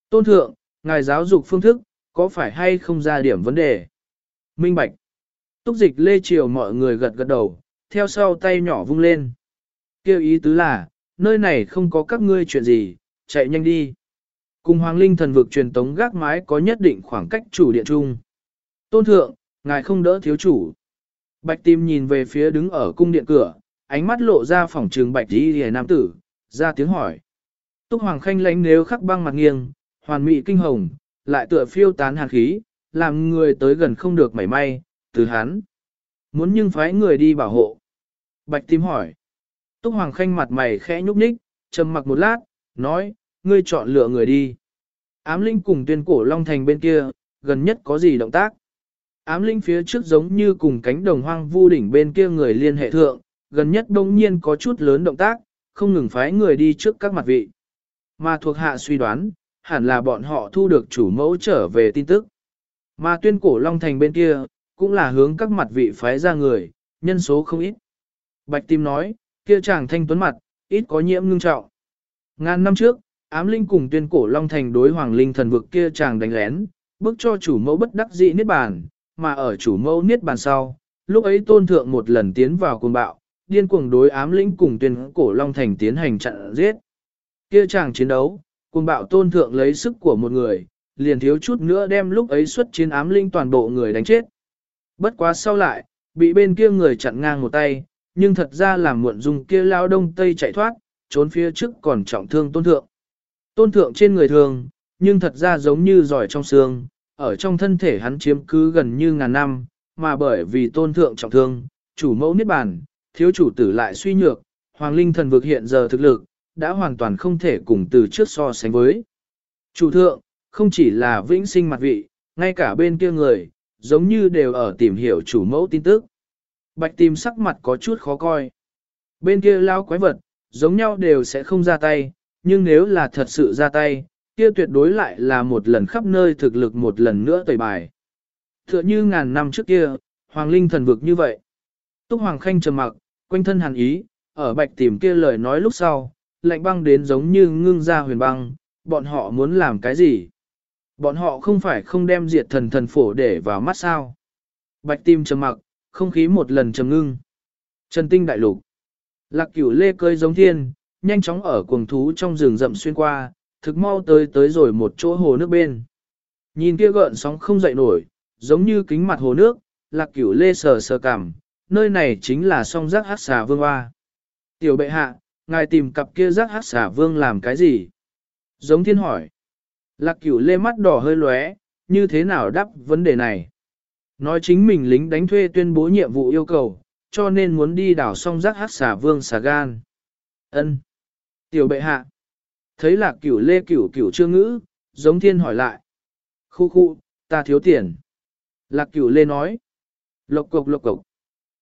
Speaker 1: Tôn thượng, ngài giáo dục phương thức, có phải hay không ra điểm vấn đề? Minh bạch. Túc dịch lê chiều mọi người gật gật đầu, theo sau tay nhỏ vung lên. Kêu ý tứ là, nơi này không có các ngươi chuyện gì, chạy nhanh đi. Cùng Hoàng Linh thần vực truyền tống gác mái có nhất định khoảng cách chủ điện trung. Tôn thượng, ngài không đỡ thiếu chủ. Bạch tim nhìn về phía đứng ở cung điện cửa, ánh mắt lộ ra phòng trường bạch đi hề nam tử, ra tiếng hỏi. Túc Hoàng Khanh lánh nếu khắc băng mặt nghiêng, hoàn mỹ kinh hồng, lại tựa phiêu tán hàn khí, làm người tới gần không được mảy may, từ hắn. Muốn nhưng phái người đi bảo hộ. Bạch tím hỏi. Túc Hoàng Khanh mặt mày khẽ nhúc nhích, trầm mặc một lát, nói, ngươi chọn lựa người đi. Ám linh cùng tuyên cổ Long Thành bên kia, gần nhất có gì động tác? Ám linh phía trước giống như cùng cánh đồng hoang vu đỉnh bên kia người liên hệ thượng, gần nhất đông nhiên có chút lớn động tác, không ngừng phái người đi trước các mặt vị. Mà thuộc hạ suy đoán, hẳn là bọn họ thu được chủ mẫu trở về tin tức. Mà tuyên cổ Long Thành bên kia, cũng là hướng các mặt vị phái ra người, nhân số không ít. Bạch Tim nói, kia chàng thanh tuấn mặt, ít có nhiễm ngưng trọng. Ngàn năm trước, ám linh cùng tuyên cổ Long Thành đối hoàng linh thần vực kia chàng đánh lén, bức cho chủ mẫu bất đắc dị niết bàn, mà ở chủ mẫu niết bàn sau, lúc ấy tôn thượng một lần tiến vào cuồng bạo, điên cuồng đối ám linh cùng tuyên cổ Long Thành tiến hành chặn giết. Kia chàng chiến đấu, cuồng bạo tôn thượng lấy sức của một người, liền thiếu chút nữa đem lúc ấy xuất chiến ám linh toàn bộ người đánh chết. Bất quá sau lại, bị bên kia người chặn ngang một tay, nhưng thật ra là muộn dùng kia lao đông tây chạy thoát, trốn phía trước còn trọng thương tôn thượng. Tôn thượng trên người thường, nhưng thật ra giống như giỏi trong xương, ở trong thân thể hắn chiếm cứ gần như ngàn năm, mà bởi vì tôn thượng trọng thương, chủ mẫu niết bàn, thiếu chủ tử lại suy nhược, hoàng linh thần vực hiện giờ thực lực, đã hoàn toàn không thể cùng từ trước so sánh với. Chủ thượng, không chỉ là vĩnh sinh mặt vị, ngay cả bên kia người, giống như đều ở tìm hiểu chủ mẫu tin tức. Bạch tìm sắc mặt có chút khó coi. Bên kia lao quái vật, giống nhau đều sẽ không ra tay, nhưng nếu là thật sự ra tay, kia tuyệt đối lại là một lần khắp nơi thực lực một lần nữa tẩy bài. Tựa như ngàn năm trước kia, Hoàng Linh thần vực như vậy. Túc Hoàng Khanh trầm mặc, quanh thân hàn ý, ở bạch tìm kia lời nói lúc sau, lạnh băng đến giống như ngưng ra huyền băng, bọn họ muốn làm cái gì? Bọn họ không phải không đem diệt thần thần phổ để vào mắt sao. Bạch tim trầm mặc, không khí một lần trầm ngưng. Trần tinh đại lục. Lạc cửu lê cơi giống thiên, nhanh chóng ở cuồng thú trong rừng rậm xuyên qua, thực mau tới tới rồi một chỗ hồ nước bên. Nhìn kia gợn sóng không dậy nổi, giống như kính mặt hồ nước, lạc cửu lê sờ sờ cảm, nơi này chính là song giác hát xà vương hoa. Tiểu bệ hạ, ngài tìm cặp kia giác hát xà vương làm cái gì? Giống thiên hỏi. Lạc cửu lê mắt đỏ hơi lóe, như thế nào đáp vấn đề này? Nói chính mình lính đánh thuê tuyên bố nhiệm vụ yêu cầu, cho nên muốn đi đảo song giác hát xà vương xà gan. ân Tiểu bệ hạ. Thấy lạc cửu lê cửu cửu chưa ngữ, giống thiên hỏi lại. Khu khu, ta thiếu tiền. Lạc cửu lê nói. Lộc cộc lộc cộc.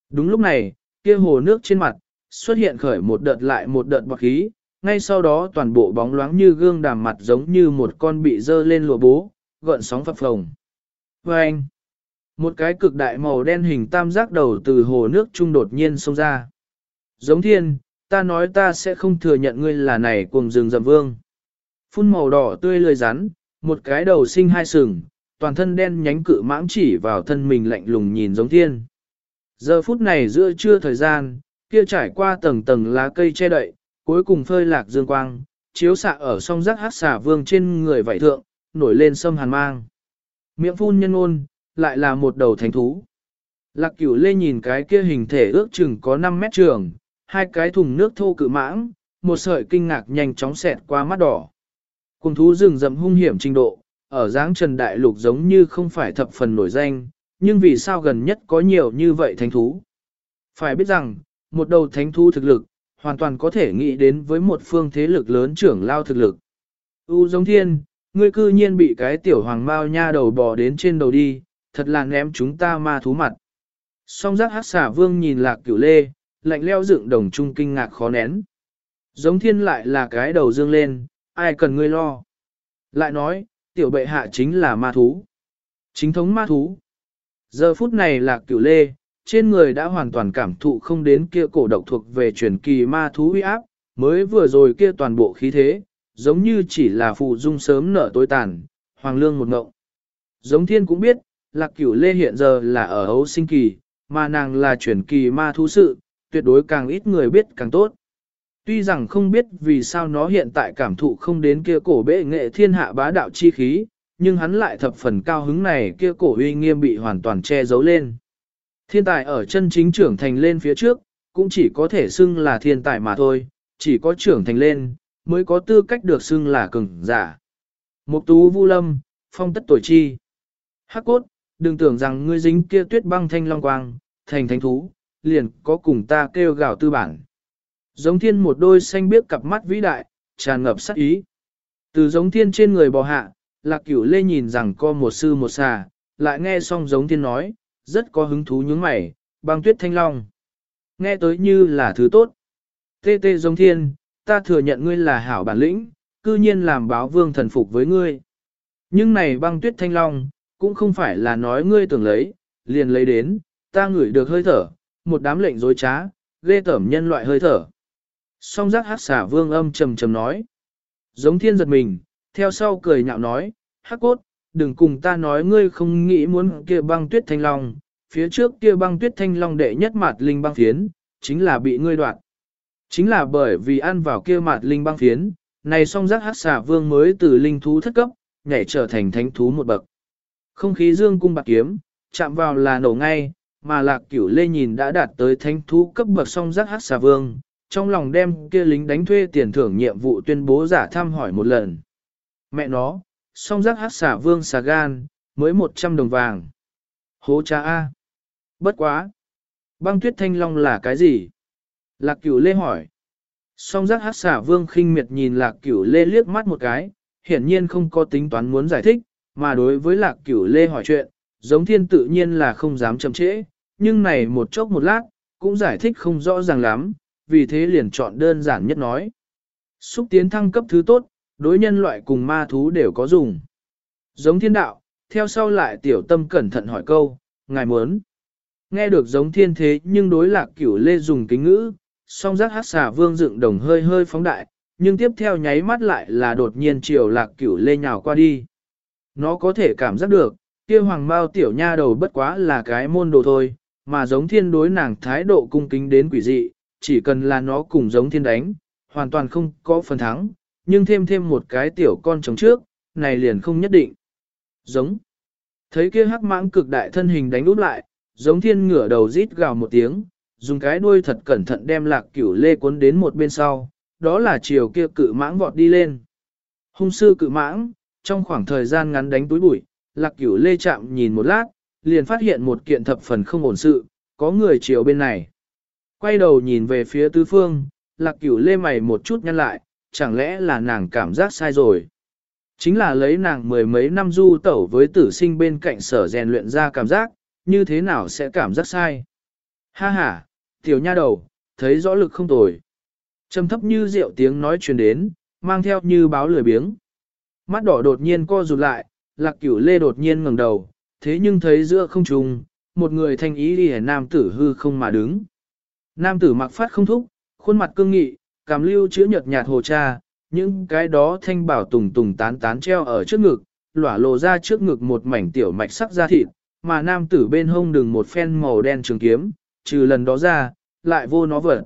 Speaker 1: Đúng lúc này, kia hồ nước trên mặt, xuất hiện khởi một đợt lại một đợt bọt khí, ngay sau đó toàn bộ bóng loáng như gương đàm mặt giống như một con bị dơ lên lụa bố, gợn sóng phập phồng. Và anh, một cái cực đại màu đen hình tam giác đầu từ hồ nước trung đột nhiên xông ra. Giống thiên, ta nói ta sẽ không thừa nhận ngươi là này cùng rừng rậm vương. Phun màu đỏ tươi lười rắn, một cái đầu sinh hai sừng, toàn thân đen nhánh cự mãng chỉ vào thân mình lạnh lùng nhìn giống thiên. Giờ phút này giữa trưa thời gian, kia trải qua tầng tầng lá cây che đậy, cuối cùng phơi lạc dương quang, chiếu xạ ở song rác hát xà vương trên người vảy thượng, nổi lên sâm hàn mang. Miệng phun nhân ôn, lại là một đầu thánh thú. Lạc cửu lê nhìn cái kia hình thể ước chừng có 5 mét trường, hai cái thùng nước thô cự mãng, một sợi kinh ngạc nhanh chóng xẹt qua mắt đỏ. Cùng thú rừng rậm hung hiểm trình độ, ở dáng trần đại lục giống như không phải thập phần nổi danh, nhưng vì sao gần nhất có nhiều như vậy thánh thú? Phải biết rằng, một đầu thánh thú thực lực, hoàn toàn có thể nghĩ đến với một phương thế lực lớn trưởng lao thực lực. U giống thiên, ngươi cư nhiên bị cái tiểu hoàng mao nha đầu bò đến trên đầu đi, thật là ném chúng ta ma thú mặt. Song giác hát xả vương nhìn lạc cửu lê, lạnh leo dựng đồng trung kinh ngạc khó nén. Giống thiên lại là cái đầu dương lên, ai cần ngươi lo. Lại nói, tiểu bệ hạ chính là ma thú. Chính thống ma thú. Giờ phút này là cửu lê, trên người đã hoàn toàn cảm thụ không đến kia cổ độc thuộc về truyền kỳ ma thú uy áp, mới vừa rồi kia toàn bộ khí thế, giống như chỉ là phụ dung sớm nở tối tàn, hoàng lương một ngộng. Giống thiên cũng biết, lạc cửu lê hiện giờ là ở ấu sinh kỳ, mà nàng là truyền kỳ ma thú sự, tuyệt đối càng ít người biết càng tốt. Tuy rằng không biết vì sao nó hiện tại cảm thụ không đến kia cổ bệ nghệ thiên hạ bá đạo chi khí, nhưng hắn lại thập phần cao hứng này kia cổ uy nghiêm bị hoàn toàn che giấu lên. Thiên tài ở chân chính trưởng thành lên phía trước, cũng chỉ có thể xưng là thiên tài mà thôi, chỉ có trưởng thành lên, mới có tư cách được xưng là cường giả. Mục tú vu lâm, phong tất tuổi chi. Hắc cốt, đừng tưởng rằng ngươi dính kia tuyết băng thanh long quang, thành thánh thú, liền có cùng ta kêu gào tư bản. Giống thiên một đôi xanh biếc cặp mắt vĩ đại, tràn ngập sắc ý. Từ giống thiên trên người bò hạ, lạc cửu lê nhìn rằng co một sư một xà, lại nghe xong giống thiên nói, rất có hứng thú nhướng mày, băng tuyết thanh long. Nghe tới như là thứ tốt. Tê tê giống thiên, ta thừa nhận ngươi là hảo bản lĩnh, cư cư nhiên làm báo vương thần phục với ngươi. Nhưng này băng tuyết thanh long, cũng không phải là nói ngươi tưởng lấy, liền lấy đến, ta ngửi được hơi thở, một đám lệnh dối trá, ghê tởm nhân loại hơi thở. Song giác hát xả vương âm trầm trầm nói. Giống thiên giật mình, theo sau cười nhạo nói, hắc cốt, đừng cùng ta nói ngươi không nghĩ muốn kia băng tuyết thanh long, phía trước kia băng tuyết thanh long đệ nhất mạt linh băng phiến, chính là bị ngươi đoạt. Chính là bởi vì ăn vào kia mạt linh băng phiến, này song giác hát xả vương mới từ linh thú thất cấp, nhảy trở thành thánh thú một bậc. Không khí dương cung bạc kiếm, chạm vào là nổ ngay, mà lạc cửu lê nhìn đã đạt tới thánh thú cấp bậc song giác hát xà vương, trong lòng đem kia lính đánh thuê tiền thưởng nhiệm vụ tuyên bố giả thăm hỏi một lần. Mẹ nó, song giác hát xà vương xà gan, mới 100 đồng vàng. Hố cha A. Bất quá. Băng tuyết thanh long là cái gì? Lạc cửu lê hỏi. Song giác hát xà vương khinh miệt nhìn lạc cửu lê liếc mắt một cái, hiển nhiên không có tính toán muốn giải thích, mà đối với lạc cửu lê hỏi chuyện, giống thiên tự nhiên là không dám chậm trễ, nhưng này một chốc một lát, cũng giải thích không rõ ràng lắm, vì thế liền chọn đơn giản nhất nói. Xúc tiến thăng cấp thứ tốt, đối nhân loại cùng ma thú đều có dùng. Giống thiên đạo, theo sau lại tiểu tâm cẩn thận hỏi câu, ngài muốn. Nghe được giống thiên thế nhưng đối lạc cửu lê dùng kính ngữ, song giác hát xà vương dựng đồng hơi hơi phóng đại, nhưng tiếp theo nháy mắt lại là đột nhiên chiều lạc cửu lê nhào qua đi. Nó có thể cảm giác được, kia hoàng bao tiểu nha đầu bất quá là cái môn đồ thôi, mà giống thiên đối nàng thái độ cung kính đến quỷ dị, chỉ cần là nó cùng giống thiên đánh, hoàn toàn không có phần thắng, nhưng thêm thêm một cái tiểu con chống trước, này liền không nhất định. Giống. Thấy kia hắc mãng cực đại thân hình đánh úp lại, giống thiên ngửa đầu rít gào một tiếng, dùng cái đuôi thật cẩn thận đem lạc cửu lê cuốn đến một bên sau, đó là chiều kia cự mãng vọt đi lên. Hung sư cự mãng, trong khoảng thời gian ngắn đánh túi bụi, lạc cửu lê chạm nhìn một lát, liền phát hiện một kiện thập phần không ổn sự, có người chiều bên này. Quay đầu nhìn về phía tứ phương, lạc cửu lê mày một chút nhăn lại, chẳng lẽ là nàng cảm giác sai rồi. Chính là lấy nàng mười mấy năm du tẩu với tử sinh bên cạnh sở rèn luyện ra cảm giác, như thế nào sẽ cảm giác sai. Ha ha, tiểu nha đầu, thấy rõ lực không tồi. Trầm thấp như rượu tiếng nói truyền đến, mang theo như báo lười biếng. Mắt đỏ đột nhiên co rụt lại, lạc cửu lê đột nhiên ngẩng đầu, thế nhưng thấy giữa không trùng, một người thanh ý đi nam tử hư không mà đứng. Nam tử mặc phát không thúc, khuôn mặt cương nghị, cảm lưu chữ nhợt nhạt hồ cha, những cái đó thanh bảo tùng tùng tán tán treo ở trước ngực, lỏa lộ ra trước ngực một mảnh tiểu mạch sắc da thịt, mà nam tử bên hông đừng một phen màu đen trường kiếm, trừ lần đó ra, lại vô nó vật.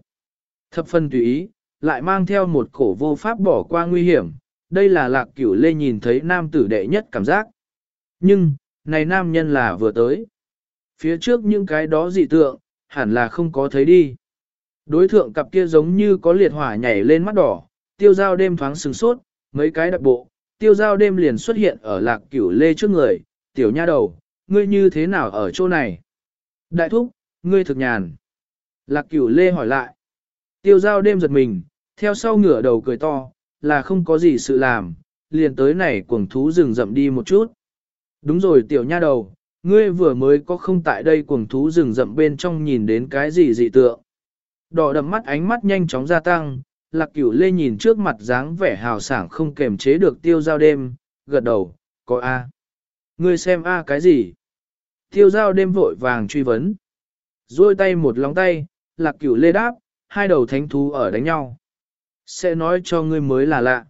Speaker 1: Thập phân tùy ý, lại mang theo một cổ vô pháp bỏ qua nguy hiểm, đây là lạc cửu lê nhìn thấy nam tử đệ nhất cảm giác. Nhưng, này nam nhân là vừa tới. Phía trước những cái đó dị tượng, hẳn là không có thấy đi. Đối thượng cặp kia giống như có liệt hỏa nhảy lên mắt đỏ, tiêu giao đêm thoáng sừng sốt, mấy cái đặc bộ, tiêu giao đêm liền xuất hiện ở lạc cửu lê trước người, tiểu nha đầu, ngươi như thế nào ở chỗ này? Đại thúc, ngươi thực nhàn. Lạc cửu lê hỏi lại. Tiêu giao đêm giật mình, theo sau ngửa đầu cười to, là không có gì sự làm, liền tới này cuồng thú rừng rậm đi một chút. Đúng rồi tiểu nha đầu, ngươi vừa mới có không tại đây cuồng thú rừng rậm bên trong nhìn đến cái gì dị tượng. Đỏ đậm mắt ánh mắt nhanh chóng gia tăng, lạc cửu lê nhìn trước mặt dáng vẻ hào sảng không kềm chế được tiêu giao đêm, gật đầu, có A. Ngươi xem A cái gì? Tiêu giao đêm vội vàng truy vấn. Rồi tay một lóng tay, lạc cửu lê đáp, hai đầu thánh thú ở đánh nhau. Sẽ nói cho ngươi mới là lạ.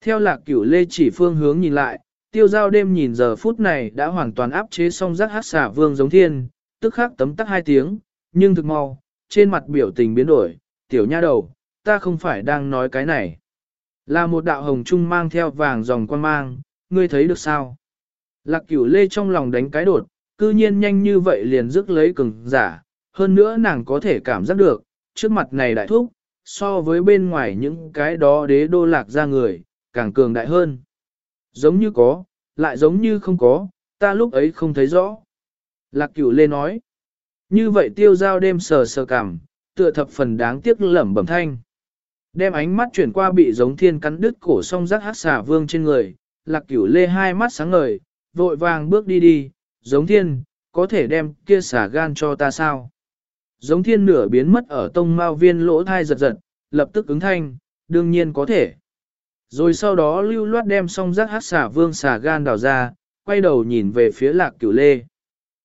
Speaker 1: Theo lạc cửu lê chỉ phương hướng nhìn lại, tiêu giao đêm nhìn giờ phút này đã hoàn toàn áp chế xong rắc hát xả vương giống thiên, tức khắc tấm tắc hai tiếng, nhưng thực mau, trên mặt biểu tình biến đổi, tiểu nha đầu, ta không phải đang nói cái này. Là một đạo hồng trung mang theo vàng dòng quan mang, ngươi thấy được sao? Lạc cửu lê trong lòng đánh cái đột, cư nhiên nhanh như vậy liền rước lấy cứng giả, hơn nữa nàng có thể cảm giác được, trước mặt này đại thúc, so với bên ngoài những cái đó đế đô lạc ra người, càng cường đại hơn. Giống như có, lại giống như không có, ta lúc ấy không thấy rõ. Lạc cửu lê nói, như vậy tiêu giao đêm sờ sờ cảm, tựa thập phần đáng tiếc lẩm bẩm thanh. Đem ánh mắt chuyển qua bị giống thiên cắn đứt cổ song rắc hát xà vương trên người, lạc cửu lê hai mắt sáng ngời, vội vàng bước đi đi, giống thiên, có thể đem kia xả gan cho ta sao? Giống thiên nửa biến mất ở tông mao viên lỗ thai giật giật, lập tức ứng thanh, đương nhiên có thể. Rồi sau đó lưu loát đem xong rác hát xả vương xả gan đào ra, quay đầu nhìn về phía lạc cửu lê.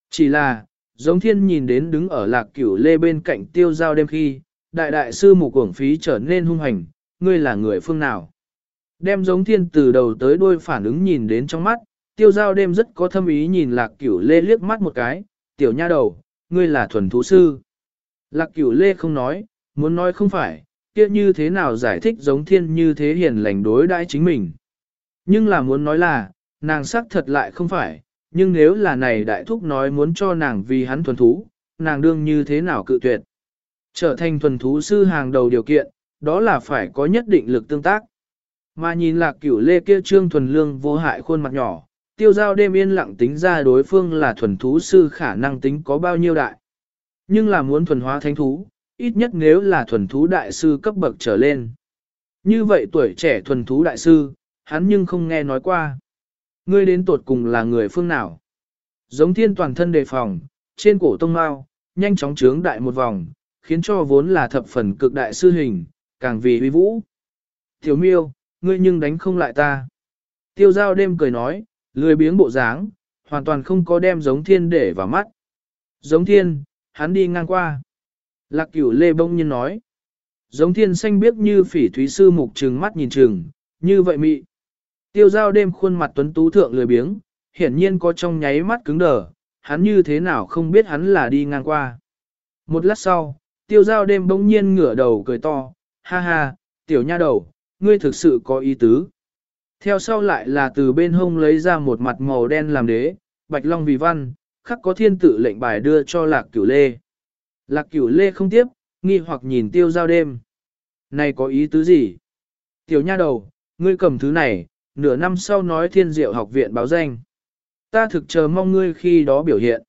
Speaker 1: Chỉ là, giống thiên nhìn đến đứng ở lạc cửu lê bên cạnh tiêu giao đêm khi, đại đại sư mù cuồng phí trở nên hung hành, ngươi là người phương nào. Đem giống thiên từ đầu tới đuôi phản ứng nhìn đến trong mắt, tiêu giao đêm rất có thâm ý nhìn lạc cửu lê liếc mắt một cái, tiểu nha đầu, ngươi là thuần thú sư. Lạc cửu lê không nói, muốn nói không phải, kia như thế nào giải thích giống thiên như thế hiền lành đối đãi chính mình. Nhưng là muốn nói là, nàng xác thật lại không phải, nhưng nếu là này đại thúc nói muốn cho nàng vì hắn thuần thú, nàng đương như thế nào cự tuyệt. Trở thành thuần thú sư hàng đầu điều kiện, đó là phải có nhất định lực tương tác. Mà nhìn lạc cửu lê kia trương thuần lương vô hại khuôn mặt nhỏ, tiêu giao đêm yên lặng tính ra đối phương là thuần thú sư khả năng tính có bao nhiêu đại. Nhưng là muốn thuần hóa thánh thú, ít nhất nếu là thuần thú đại sư cấp bậc trở lên. Như vậy tuổi trẻ thuần thú đại sư, hắn nhưng không nghe nói qua. Ngươi đến tột cùng là người phương nào? Giống thiên toàn thân đề phòng, trên cổ tông mao, nhanh chóng trướng đại một vòng, khiến cho vốn là thập phần cực đại sư hình, càng vì uy vũ. Tiểu miêu, ngươi nhưng đánh không lại ta. Tiêu giao đêm cười nói, lười biếng bộ dáng, hoàn toàn không có đem giống thiên để vào mắt. Giống thiên, hắn đi ngang qua. Lạc cửu lê bông nhiên nói. Giống thiên xanh biếc như phỉ thúy sư mục trừng mắt nhìn trừng, như vậy mị. Tiêu giao đêm khuôn mặt tuấn tú thượng lười biếng, hiển nhiên có trong nháy mắt cứng đờ, hắn như thế nào không biết hắn là đi ngang qua. Một lát sau, tiêu giao đêm bỗng nhiên ngửa đầu cười to, ha ha, tiểu nha đầu, ngươi thực sự có ý tứ. Theo sau lại là từ bên hông lấy ra một mặt màu đen làm đế, bạch long vì văn, khắc có thiên tự lệnh bài đưa cho lạc cửu lê. Lạc cửu lê không tiếp, nghi hoặc nhìn tiêu giao đêm. Này có ý tứ gì? Tiểu nha đầu, ngươi cầm thứ này, nửa năm sau nói thiên diệu học viện báo danh. Ta thực chờ mong ngươi khi đó biểu hiện.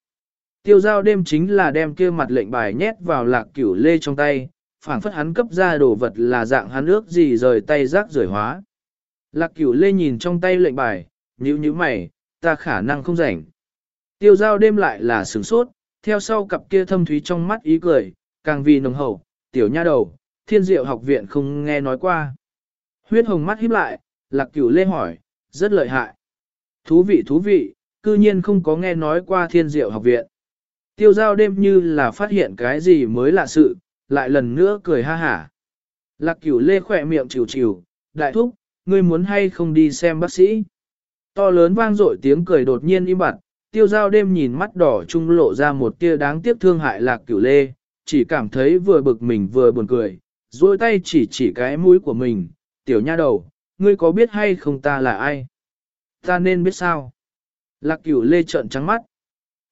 Speaker 1: Tiêu giao đêm chính là đem kia mặt lệnh bài nhét vào lạc cửu lê trong tay, phảng phất hắn cấp ra đồ vật là dạng hắn ước gì rời tay rác rời hóa. Lạc cửu lê nhìn trong tay lệnh bài, nhíu nhíu mày, ta khả năng không rảnh. Tiêu giao đêm lại là sửng sốt, theo sau cặp kia thâm thúy trong mắt ý cười, càng vì nồng hậu, tiểu nha đầu, thiên diệu học viện không nghe nói qua. Huyết hồng mắt híp lại, lạc cửu lê hỏi, rất lợi hại. Thú vị thú vị, cư nhiên không có nghe nói qua thiên diệu học viện. Tiêu giao đêm như là phát hiện cái gì mới lạ sự, lại lần nữa cười ha hả. Lạc cửu lê khỏe miệng chịu chịu, đại thúc, ngươi muốn hay không đi xem bác sĩ. To lớn vang dội tiếng cười đột nhiên im bặt, tiêu giao đêm nhìn mắt đỏ trung lộ ra một tia đáng tiếc thương hại lạc cửu lê, chỉ cảm thấy vừa bực mình vừa buồn cười, duỗi tay chỉ chỉ cái mũi của mình, tiểu nha đầu, ngươi có biết hay không ta là ai? Ta nên biết sao? Lạc cửu lê trợn trắng mắt.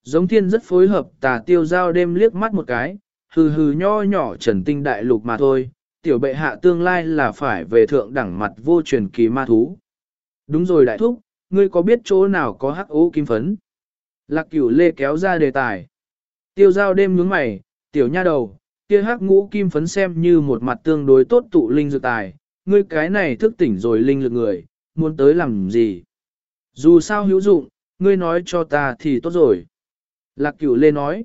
Speaker 1: Giống thiên rất phối hợp tà tiêu giao đêm liếc mắt một cái, hừ hừ nho nhỏ trần tinh đại lục mà thôi, tiểu bệ hạ tương lai là phải về thượng đẳng mặt vô truyền kỳ ma thú. Đúng rồi đại thúc, ngươi có biết chỗ nào có hắc ố kim phấn? Lạc cửu lê kéo ra đề tài. Tiêu giao đêm nhướng mày, tiểu nha đầu, kia hắc ngũ kim phấn xem như một mặt tương đối tốt tụ linh dược tài, ngươi cái này thức tỉnh rồi linh lực người, muốn tới làm gì? Dù sao hữu dụng, ngươi nói cho ta thì tốt rồi. Lạc cửu lê nói.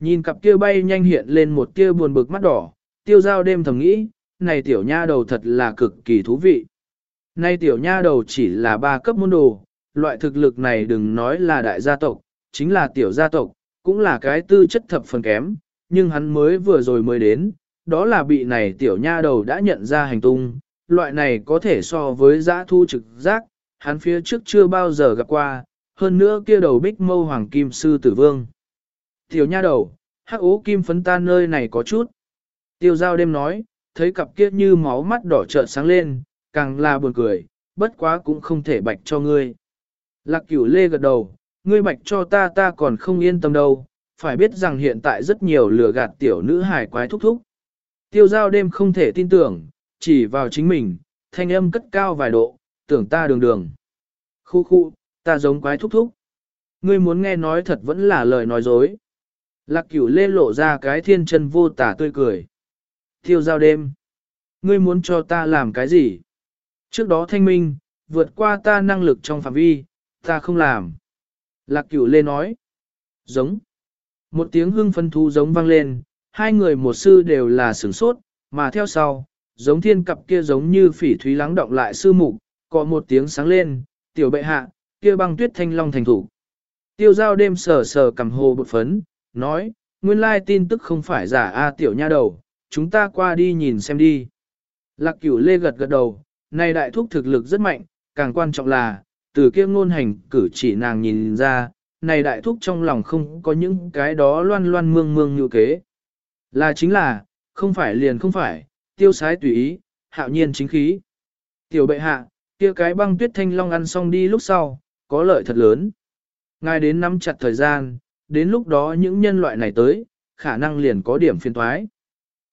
Speaker 1: Nhìn cặp kia bay nhanh hiện lên một tia buồn bực mắt đỏ, tiêu giao đêm thầm nghĩ, này tiểu nha đầu thật là cực kỳ thú vị. Nay tiểu nha đầu chỉ là ba cấp môn đồ, loại thực lực này đừng nói là đại gia tộc, chính là tiểu gia tộc, cũng là cái tư chất thập phần kém, nhưng hắn mới vừa rồi mới đến, đó là bị này tiểu nha đầu đã nhận ra hành tung, loại này có thể so với giã thu trực giác, hắn phía trước chưa bao giờ gặp qua, hơn nữa kia đầu bích mâu hoàng kim sư tử vương. Tiểu nha đầu, hắc ố kim phấn ta nơi này có chút. Tiêu giao đêm nói, thấy cặp kia như máu mắt đỏ trợn sáng lên, càng là buồn cười, bất quá cũng không thể bạch cho ngươi. Lạc cửu lê gật đầu, ngươi bạch cho ta ta còn không yên tâm đâu, phải biết rằng hiện tại rất nhiều lừa gạt tiểu nữ hài quái thúc thúc. Tiêu giao đêm không thể tin tưởng, chỉ vào chính mình, thanh âm cất cao vài độ, tưởng ta đường đường. Khu khu, ta giống quái thúc thúc. Ngươi muốn nghe nói thật vẫn là lời nói dối. Lạc cửu lê lộ ra cái thiên chân vô tả tươi cười. Tiêu giao đêm. Ngươi muốn cho ta làm cái gì? Trước đó thanh minh, vượt qua ta năng lực trong phạm vi, ta không làm. Lạc cửu lê nói. Giống. Một tiếng hưng phân thu giống vang lên, hai người một sư đều là sửng sốt, mà theo sau, giống thiên cặp kia giống như phỉ thúy lắng động lại sư mục, có một tiếng sáng lên, tiểu bệ hạ, kia băng tuyết thanh long thành thủ. Tiêu giao đêm sờ sờ cầm hồ bột phấn, nói, nguyên lai tin tức không phải giả a tiểu nha đầu, chúng ta qua đi nhìn xem đi. Lạc cửu lê gật gật đầu, này đại thúc thực lực rất mạnh, càng quan trọng là, từ kia ngôn hành cử chỉ nàng nhìn ra, này đại thúc trong lòng không có những cái đó loan loan mương mương như kế. Là chính là, không phải liền không phải, tiêu sái tùy ý, hạo nhiên chính khí. Tiểu bệ hạ, kia cái băng tuyết thanh long ăn xong đi lúc sau, có lợi thật lớn. Ngài đến nắm chặt thời gian, đến lúc đó những nhân loại này tới, khả năng liền có điểm phiên thoái.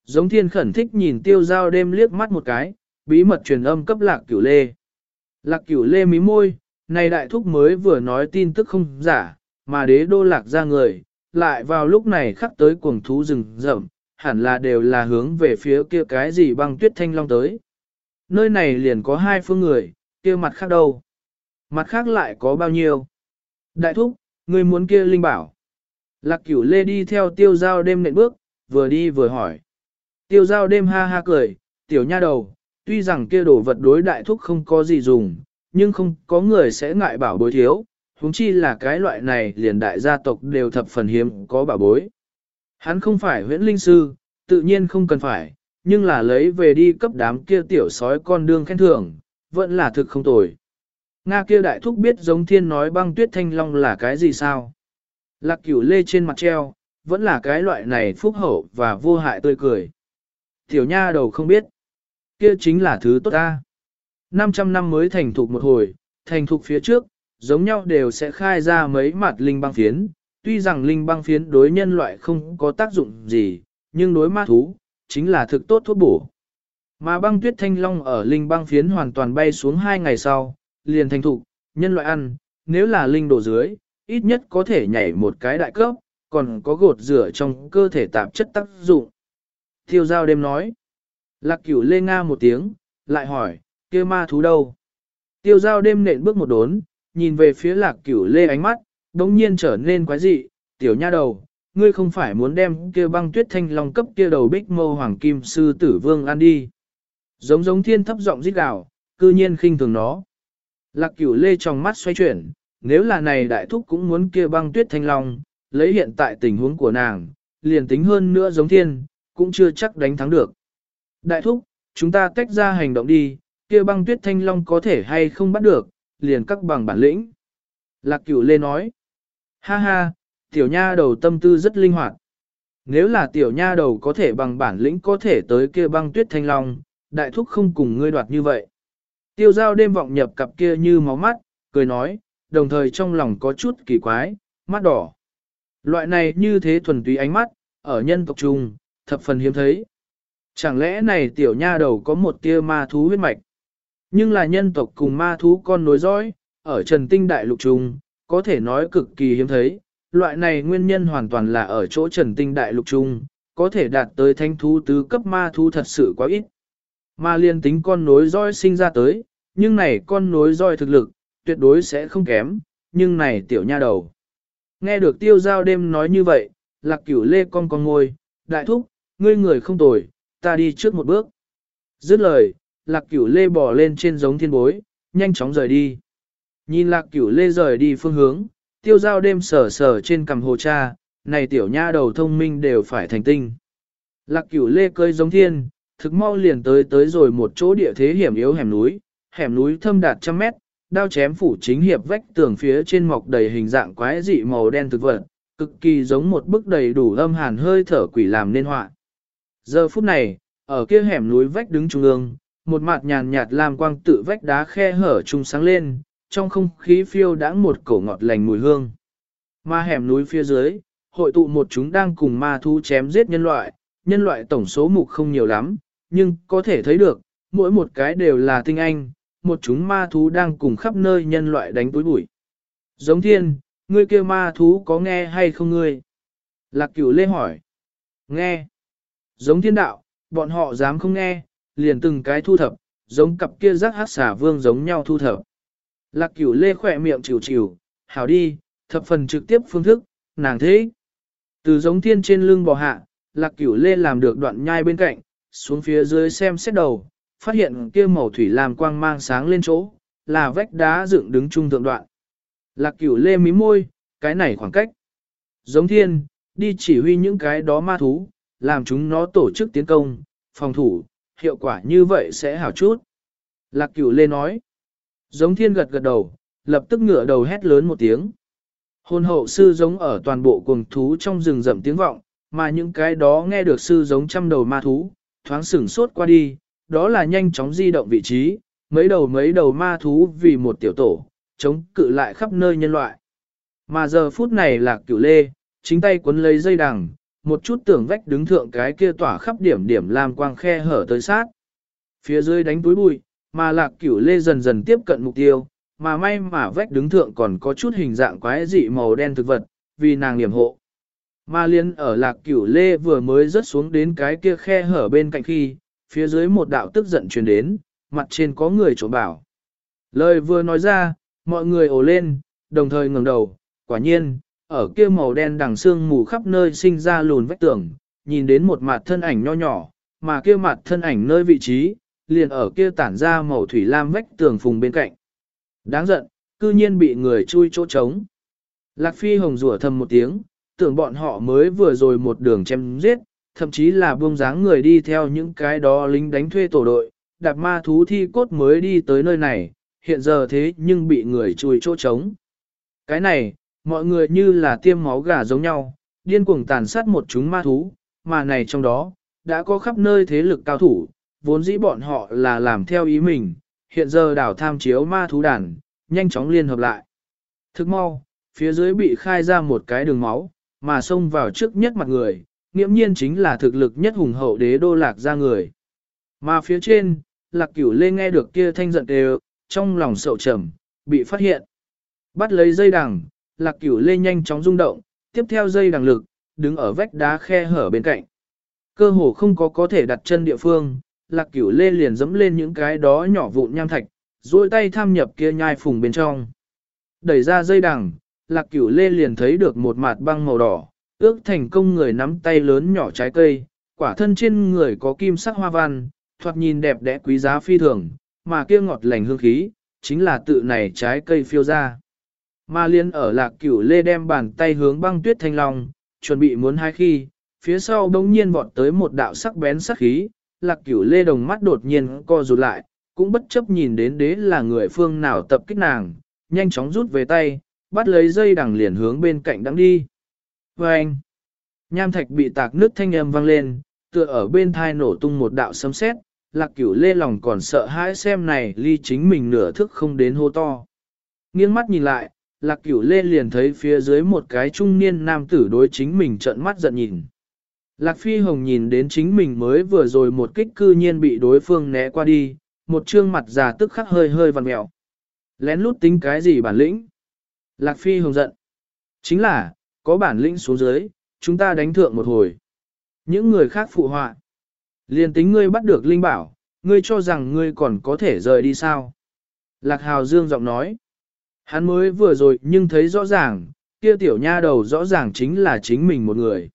Speaker 1: Giống thiên khẩn thích nhìn tiêu giao đêm liếc mắt một cái, bí mật truyền âm cấp lạc cửu lê. Lạc cửu lê mí môi, này đại thúc mới vừa nói tin tức không giả, mà đế đô lạc ra người, lại vào lúc này khắc tới cuồng thú rừng rậm, hẳn là đều là hướng về phía kia cái gì băng tuyết thanh long tới. Nơi này liền có hai phương người, kia mặt khác đâu. Mặt khác lại có bao nhiêu. Đại thúc, người muốn kia linh bảo. Lạc cửu lê đi theo tiêu giao đêm nện bước, vừa đi vừa hỏi. Tiêu giao đêm ha ha cười, tiểu nha đầu, tuy rằng kia đồ vật đối đại thúc không có gì dùng, nhưng không có người sẽ ngại bảo bối thiếu, huống chi là cái loại này liền đại gia tộc đều thập phần hiếm có bảo bối. Hắn không phải huyễn linh sư, tự nhiên không cần phải, nhưng là lấy về đi cấp đám kia tiểu sói con đương khen thưởng, vẫn là thực không tồi. Nga kia đại thúc biết giống thiên nói băng tuyết thanh long là cái gì sao? Lạc cửu lê trên mặt treo, vẫn là cái loại này phúc hậu và vô hại tươi cười. Tiểu nha đầu không biết. Kia chính là thứ tốt ta. 500 năm mới thành thục một hồi, thành thục phía trước, giống nhau đều sẽ khai ra mấy mặt linh băng phiến. Tuy rằng linh băng phiến đối nhân loại không có tác dụng gì, nhưng đối ma thú, chính là thực tốt thuốc bổ. Mà băng tuyết thanh long ở linh băng phiến hoàn toàn bay xuống hai ngày sau, liền thành thục, nhân loại ăn, nếu là linh đổ dưới, ít nhất có thể nhảy một cái đại cấp, còn có gột rửa trong cơ thể tạp chất tác dụng. Thiêu giao đêm nói, lạc cửu lê nga một tiếng, lại hỏi, kia ma thú đâu? Tiêu giao đêm nện bước một đốn, nhìn về phía lạc cửu lê ánh mắt, đống nhiên trở nên quái dị, tiểu nha đầu, ngươi không phải muốn đem kia băng tuyết thanh long cấp kia đầu bích mâu hoàng kim sư tử vương ăn đi. Giống giống thiên thấp giọng rít gào, cư nhiên khinh thường nó. Lạc cửu lê trong mắt xoay chuyển, nếu là này đại thúc cũng muốn kia băng tuyết thanh long, lấy hiện tại tình huống của nàng, liền tính hơn nữa giống thiên, cũng chưa chắc đánh thắng được. Đại thúc, chúng ta tách ra hành động đi, kia băng tuyết thanh long có thể hay không bắt được, liền các bằng bản lĩnh. Lạc cửu lê nói, ha ha, tiểu nha đầu tâm tư rất linh hoạt. Nếu là tiểu nha đầu có thể bằng bản lĩnh có thể tới kia băng tuyết thanh long, đại thúc không cùng ngươi đoạt như vậy. Tiêu giao đêm vọng nhập cặp kia như máu mắt, cười nói, đồng thời trong lòng có chút kỳ quái, mắt đỏ. Loại này như thế thuần túy ánh mắt, ở nhân tộc trung, thập phần hiếm thấy. Chẳng lẽ này tiểu nha đầu có một tia ma thú huyết mạch? Nhưng là nhân tộc cùng ma thú con nối dõi, ở trần tinh đại lục trung, có thể nói cực kỳ hiếm thấy. Loại này nguyên nhân hoàn toàn là ở chỗ trần tinh đại lục trung, có thể đạt tới thanh thú tứ cấp ma thú thật sự quá ít. Mà liên tính con nối roi sinh ra tới, nhưng này con nối roi thực lực, tuyệt đối sẽ không kém, nhưng này tiểu nha đầu. Nghe được tiêu giao đêm nói như vậy, lạc cửu lê con con ngôi, đại thúc, ngươi người không tồi, ta đi trước một bước. Dứt lời, lạc cửu lê bò lên trên giống thiên bối, nhanh chóng rời đi. Nhìn lạc cửu lê rời đi phương hướng, tiêu giao đêm sờ sờ trên cằm hồ cha, này tiểu nha đầu thông minh đều phải thành tinh. Lạc cửu lê cơi giống thiên, thực mau liền tới tới rồi một chỗ địa thế hiểm yếu hẻm núi, hẻm núi thâm đạt trăm mét, đao chém phủ chính hiệp vách tường phía trên mọc đầy hình dạng quái dị màu đen thực vật, cực kỳ giống một bức đầy đủ âm hàn hơi thở quỷ làm nên họa. Giờ phút này, ở kia hẻm núi vách đứng trung ương, một mặt nhàn nhạt làm quang tự vách đá khe hở trung sáng lên, trong không khí phiêu đãng một cổ ngọt lành mùi hương. Ma hẻm núi phía dưới, hội tụ một chúng đang cùng ma thú chém giết nhân loại, nhân loại tổng số mục không nhiều lắm, nhưng có thể thấy được, mỗi một cái đều là tinh anh, một chúng ma thú đang cùng khắp nơi nhân loại đánh túi bụi. Giống thiên, ngươi kêu ma thú có nghe hay không ngươi? Lạc cửu lê hỏi. Nghe. Giống thiên đạo, bọn họ dám không nghe, liền từng cái thu thập, giống cặp kia rác hát xả vương giống nhau thu thập. Lạc cửu lê khỏe miệng chịu chịu, hảo đi, thập phần trực tiếp phương thức, nàng thế. Từ giống thiên trên lưng bò hạ, lạc cửu lê làm được đoạn nhai bên cạnh, xuống phía dưới xem xét đầu, phát hiện kia màu thủy làm quang mang sáng lên chỗ, là vách đá dựng đứng trung thượng đoạn. Lạc cửu lê mí môi, cái này khoảng cách. Giống thiên, đi chỉ huy những cái đó ma thú, làm chúng nó tổ chức tiến công, phòng thủ, hiệu quả như vậy sẽ hảo chút. Lạc cửu lê nói. Giống thiên gật gật đầu, lập tức ngửa đầu hét lớn một tiếng. Hôn hậu sư giống ở toàn bộ cuồng thú trong rừng rậm tiếng vọng, mà những cái đó nghe được sư giống trăm đầu ma thú, thoáng sửng sốt qua đi, đó là nhanh chóng di động vị trí, mấy đầu mấy đầu ma thú vì một tiểu tổ, chống cự lại khắp nơi nhân loại. Mà giờ phút này là cửu lê, chính tay cuốn lấy dây đằng, một chút tưởng vách đứng thượng cái kia tỏa khắp điểm điểm làm quang khe hở tới sát. Phía dưới đánh túi bụi, mà lạc cửu lê dần dần tiếp cận mục tiêu, mà may mà vách đứng thượng còn có chút hình dạng quái dị màu đen thực vật, vì nàng điểm hộ. Mà liên ở lạc cửu lê vừa mới rớt xuống đến cái kia khe hở bên cạnh khi, phía dưới một đạo tức giận truyền đến, mặt trên có người trộm bảo. Lời vừa nói ra, mọi người ồ lên, đồng thời ngẩng đầu, quả nhiên, ở kia màu đen đằng xương mù khắp nơi sinh ra lùn vách tường, nhìn đến một mặt thân ảnh nho nhỏ, mà kia mặt thân ảnh nơi vị trí, liền ở kia tản ra màu thủy lam vách tường phùng bên cạnh. Đáng giận, cư nhiên bị người chui chỗ trống. Lạc Phi hồng rủa thầm một tiếng, tưởng bọn họ mới vừa rồi một đường chém giết, thậm chí là buông dáng người đi theo những cái đó lính đánh thuê tổ đội, đạp ma thú thi cốt mới đi tới nơi này, hiện giờ thế nhưng bị người chui chỗ trống. Cái này, mọi người như là tiêm máu gà giống nhau, điên cuồng tàn sát một chúng ma thú, mà này trong đó, đã có khắp nơi thế lực cao thủ, vốn dĩ bọn họ là làm theo ý mình, hiện giờ đảo tham chiếu ma thú đàn, nhanh chóng liên hợp lại. Thức mau, phía dưới bị khai ra một cái đường máu, mà xông vào trước nhất mặt người, nghiễm nhiên chính là thực lực nhất hùng hậu đế đô lạc ra người. Mà phía trên, lạc cửu lê nghe được kia thanh giận đều, trong lòng sậu trầm, bị phát hiện. Bắt lấy dây đằng, lạc cửu lê nhanh chóng rung động, tiếp theo dây đằng lực, đứng ở vách đá khe hở bên cạnh. Cơ hồ không có có thể đặt chân địa phương, lạc cửu lê liền dẫm lên những cái đó nhỏ vụn nham thạch, duỗi tay tham nhập kia nhai phùng bên trong. Đẩy ra dây đằng, lạc cửu lê liền thấy được một mạt băng màu đỏ, ước thành công người nắm tay lớn nhỏ trái cây, quả thân trên người có kim sắc hoa văn, thoạt nhìn đẹp đẽ quý giá phi thường, mà kia ngọt lành hương khí, chính là tự này trái cây phiêu ra. Mà liên ở lạc cửu lê đem bàn tay hướng băng tuyết thanh long, chuẩn bị muốn hai khi, phía sau đống nhiên vọt tới một đạo sắc bén sắc khí, lạc cửu lê đồng mắt đột nhiên co rụt lại, cũng bất chấp nhìn đến đế là người phương nào tập kích nàng, nhanh chóng rút về tay, bắt lấy dây đằng liền hướng bên cạnh đắng đi. Và anh, nham thạch bị tạc nước thanh âm vang lên, tựa ở bên thai nổ tung một đạo sấm sét, lạc cửu lê lòng còn sợ hãi xem này ly chính mình nửa thức không đến hô to. Nghiêng mắt nhìn lại, lạc cửu lê liền thấy phía dưới một cái trung niên nam tử đối chính mình trợn mắt giận nhìn. Lạc Phi Hồng nhìn đến chính mình mới vừa rồi một kích cư nhiên bị đối phương né qua đi, một trương mặt già tức khắc hơi hơi vằn mẹo. Lén lút tính cái gì bản lĩnh? Lạc Phi Hồng giận. Chính là, có bản lĩnh xuống dưới, chúng ta đánh thượng một hồi. Những người khác phụ họa. liền tính ngươi bắt được Linh Bảo, ngươi cho rằng ngươi còn có thể rời đi sao? Lạc Hào Dương giọng nói. Hắn mới vừa rồi nhưng thấy rõ ràng, kia tiểu nha đầu rõ ràng chính là chính mình một người.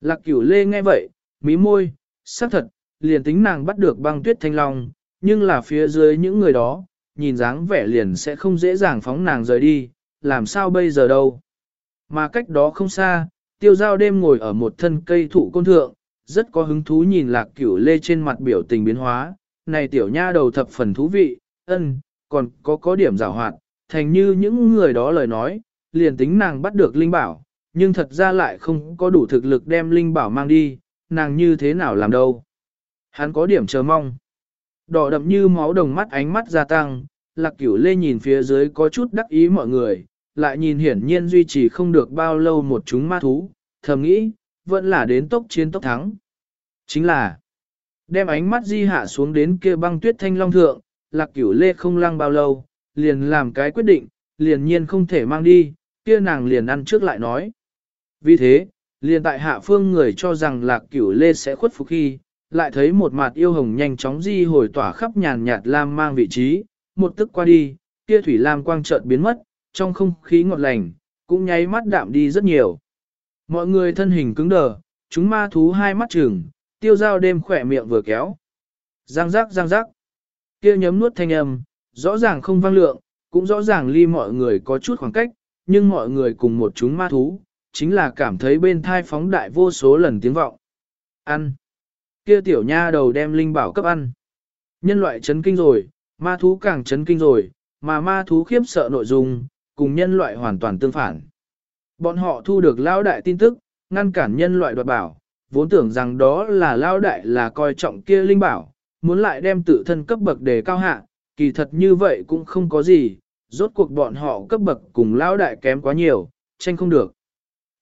Speaker 1: Lạc cửu lê nghe vậy, mí môi, xác thật, liền tính nàng bắt được băng tuyết thanh long, nhưng là phía dưới những người đó, nhìn dáng vẻ liền sẽ không dễ dàng phóng nàng rời đi, làm sao bây giờ đâu. Mà cách đó không xa, tiêu giao đêm ngồi ở một thân cây thụ côn thượng, rất có hứng thú nhìn lạc cửu lê trên mặt biểu tình biến hóa, này tiểu nha đầu thập phần thú vị, ân, còn có có điểm rào hoạt, thành như những người đó lời nói, liền tính nàng bắt được linh bảo, nhưng thật ra lại không có đủ thực lực đem linh bảo mang đi, nàng như thế nào làm đâu. Hắn có điểm chờ mong. Đỏ đậm như máu đồng mắt ánh mắt gia tăng, lạc cửu lê nhìn phía dưới có chút đắc ý mọi người, lại nhìn hiển nhiên duy trì không được bao lâu một chúng ma thú, thầm nghĩ, vẫn là đến tốc chiến tốc thắng. Chính là, đem ánh mắt di hạ xuống đến kia băng tuyết thanh long thượng, lạc cửu lê không lăng bao lâu, liền làm cái quyết định, liền nhiên không thể mang đi, kia nàng liền ăn trước lại nói. Vì thế, liền tại hạ phương người cho rằng lạc cửu lê sẽ khuất phục khi, lại thấy một mặt yêu hồng nhanh chóng di hồi tỏa khắp nhàn nhạt lam mang vị trí, một tức qua đi, kia thủy lam quang chợt biến mất, trong không khí ngọt lành, cũng nháy mắt đạm đi rất nhiều. Mọi người thân hình cứng đờ, chúng ma thú hai mắt trừng, tiêu giao đêm khỏe miệng vừa kéo. Giang giác giang giác. Kia nhấm nuốt thanh âm, rõ ràng không vang lượng, cũng rõ ràng ly mọi người có chút khoảng cách, nhưng mọi người cùng một chúng ma thú, chính là cảm thấy bên thai phóng đại vô số lần tiếng vọng. Ăn. Kia tiểu nha đầu đem linh bảo cấp ăn. Nhân loại chấn kinh rồi, ma thú càng chấn kinh rồi, mà ma thú khiếp sợ nội dung, cùng nhân loại hoàn toàn tương phản. Bọn họ thu được lao đại tin tức, ngăn cản nhân loại đoạt bảo, vốn tưởng rằng đó là lao đại là coi trọng kia linh bảo, muốn lại đem tự thân cấp bậc đề cao hạ, kỳ thật như vậy cũng không có gì, rốt cuộc bọn họ cấp bậc cùng lão đại kém quá nhiều, tranh không được.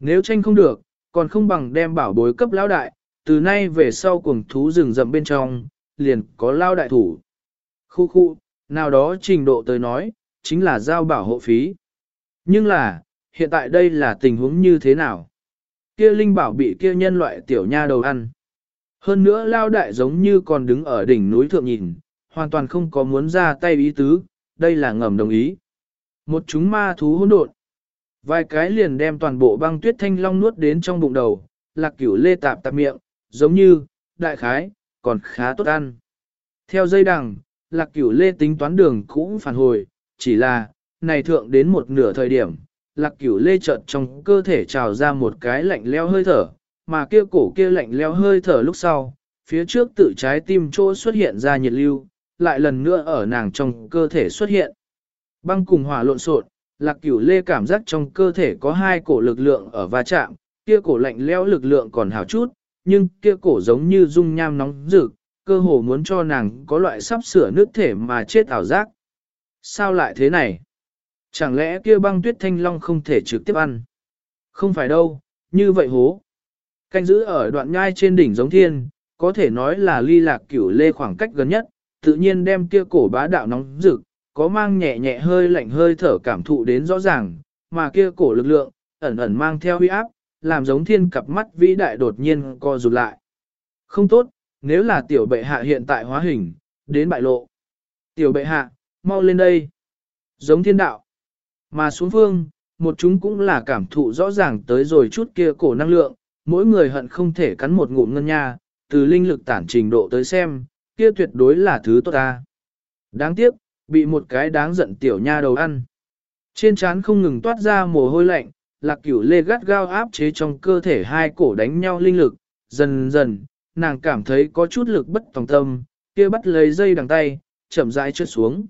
Speaker 1: Nếu tranh không được, còn không bằng đem bảo bối cấp lão đại, từ nay về sau cuồng thú rừng rậm bên trong, liền có lao đại thủ. Khu khu, nào đó trình độ tới nói, chính là giao bảo hộ phí. Nhưng là, hiện tại đây là tình huống như thế nào? Kia linh bảo bị kia nhân loại tiểu nha đầu ăn. Hơn nữa lao đại giống như còn đứng ở đỉnh núi thượng nhìn, hoàn toàn không có muốn ra tay ý tứ, đây là ngầm đồng ý. Một chúng ma thú hỗn độn. Vài cái liền đem toàn bộ băng tuyết thanh long nuốt đến trong bụng đầu, lạc cửu lê tạp tạp miệng, giống như, đại khái, còn khá tốt ăn. Theo dây đằng, lạc cửu lê tính toán đường cũng phản hồi, chỉ là, này thượng đến một nửa thời điểm, lạc cửu lê chợt trong cơ thể trào ra một cái lạnh leo hơi thở, mà kia cổ kia lạnh leo hơi thở lúc sau, phía trước tự trái tim chỗ xuất hiện ra nhiệt lưu, lại lần nữa ở nàng trong cơ thể xuất hiện. Băng cùng hỏa lộn xộn, lạc cửu lê cảm giác trong cơ thể có hai cổ lực lượng ở va chạm, kia cổ lạnh lẽo lực lượng còn hào chút, nhưng kia cổ giống như dung nham nóng rực, cơ hồ muốn cho nàng có loại sắp sửa nước thể mà chết ảo giác. Sao lại thế này? Chẳng lẽ kia băng tuyết thanh long không thể trực tiếp ăn? Không phải đâu, như vậy hố. Canh giữ ở đoạn nhai trên đỉnh giống thiên, có thể nói là ly lạc cửu lê khoảng cách gần nhất, tự nhiên đem kia cổ bá đạo nóng rực, có mang nhẹ nhẹ hơi lạnh hơi thở cảm thụ đến rõ ràng, mà kia cổ lực lượng, ẩn ẩn mang theo huy áp, làm giống thiên cặp mắt vĩ đại đột nhiên co rụt lại. Không tốt, nếu là tiểu bệ hạ hiện tại hóa hình, đến bại lộ. Tiểu bệ hạ, mau lên đây. Giống thiên đạo. Mà xuống phương, một chúng cũng là cảm thụ rõ ràng tới rồi chút kia cổ năng lượng, mỗi người hận không thể cắn một ngụm ngân nha, từ linh lực tản trình độ tới xem, kia tuyệt đối là thứ tốt ta. Đáng tiếc, bị một cái đáng giận tiểu nha đầu ăn. Trên trán không ngừng toát ra mồ hôi lạnh, lạc cửu lê gắt gao áp chế trong cơ thể hai cổ đánh nhau linh lực, dần dần, nàng cảm thấy có chút lực bất tòng tâm, kia bắt lấy dây đằng tay, chậm rãi trượt xuống.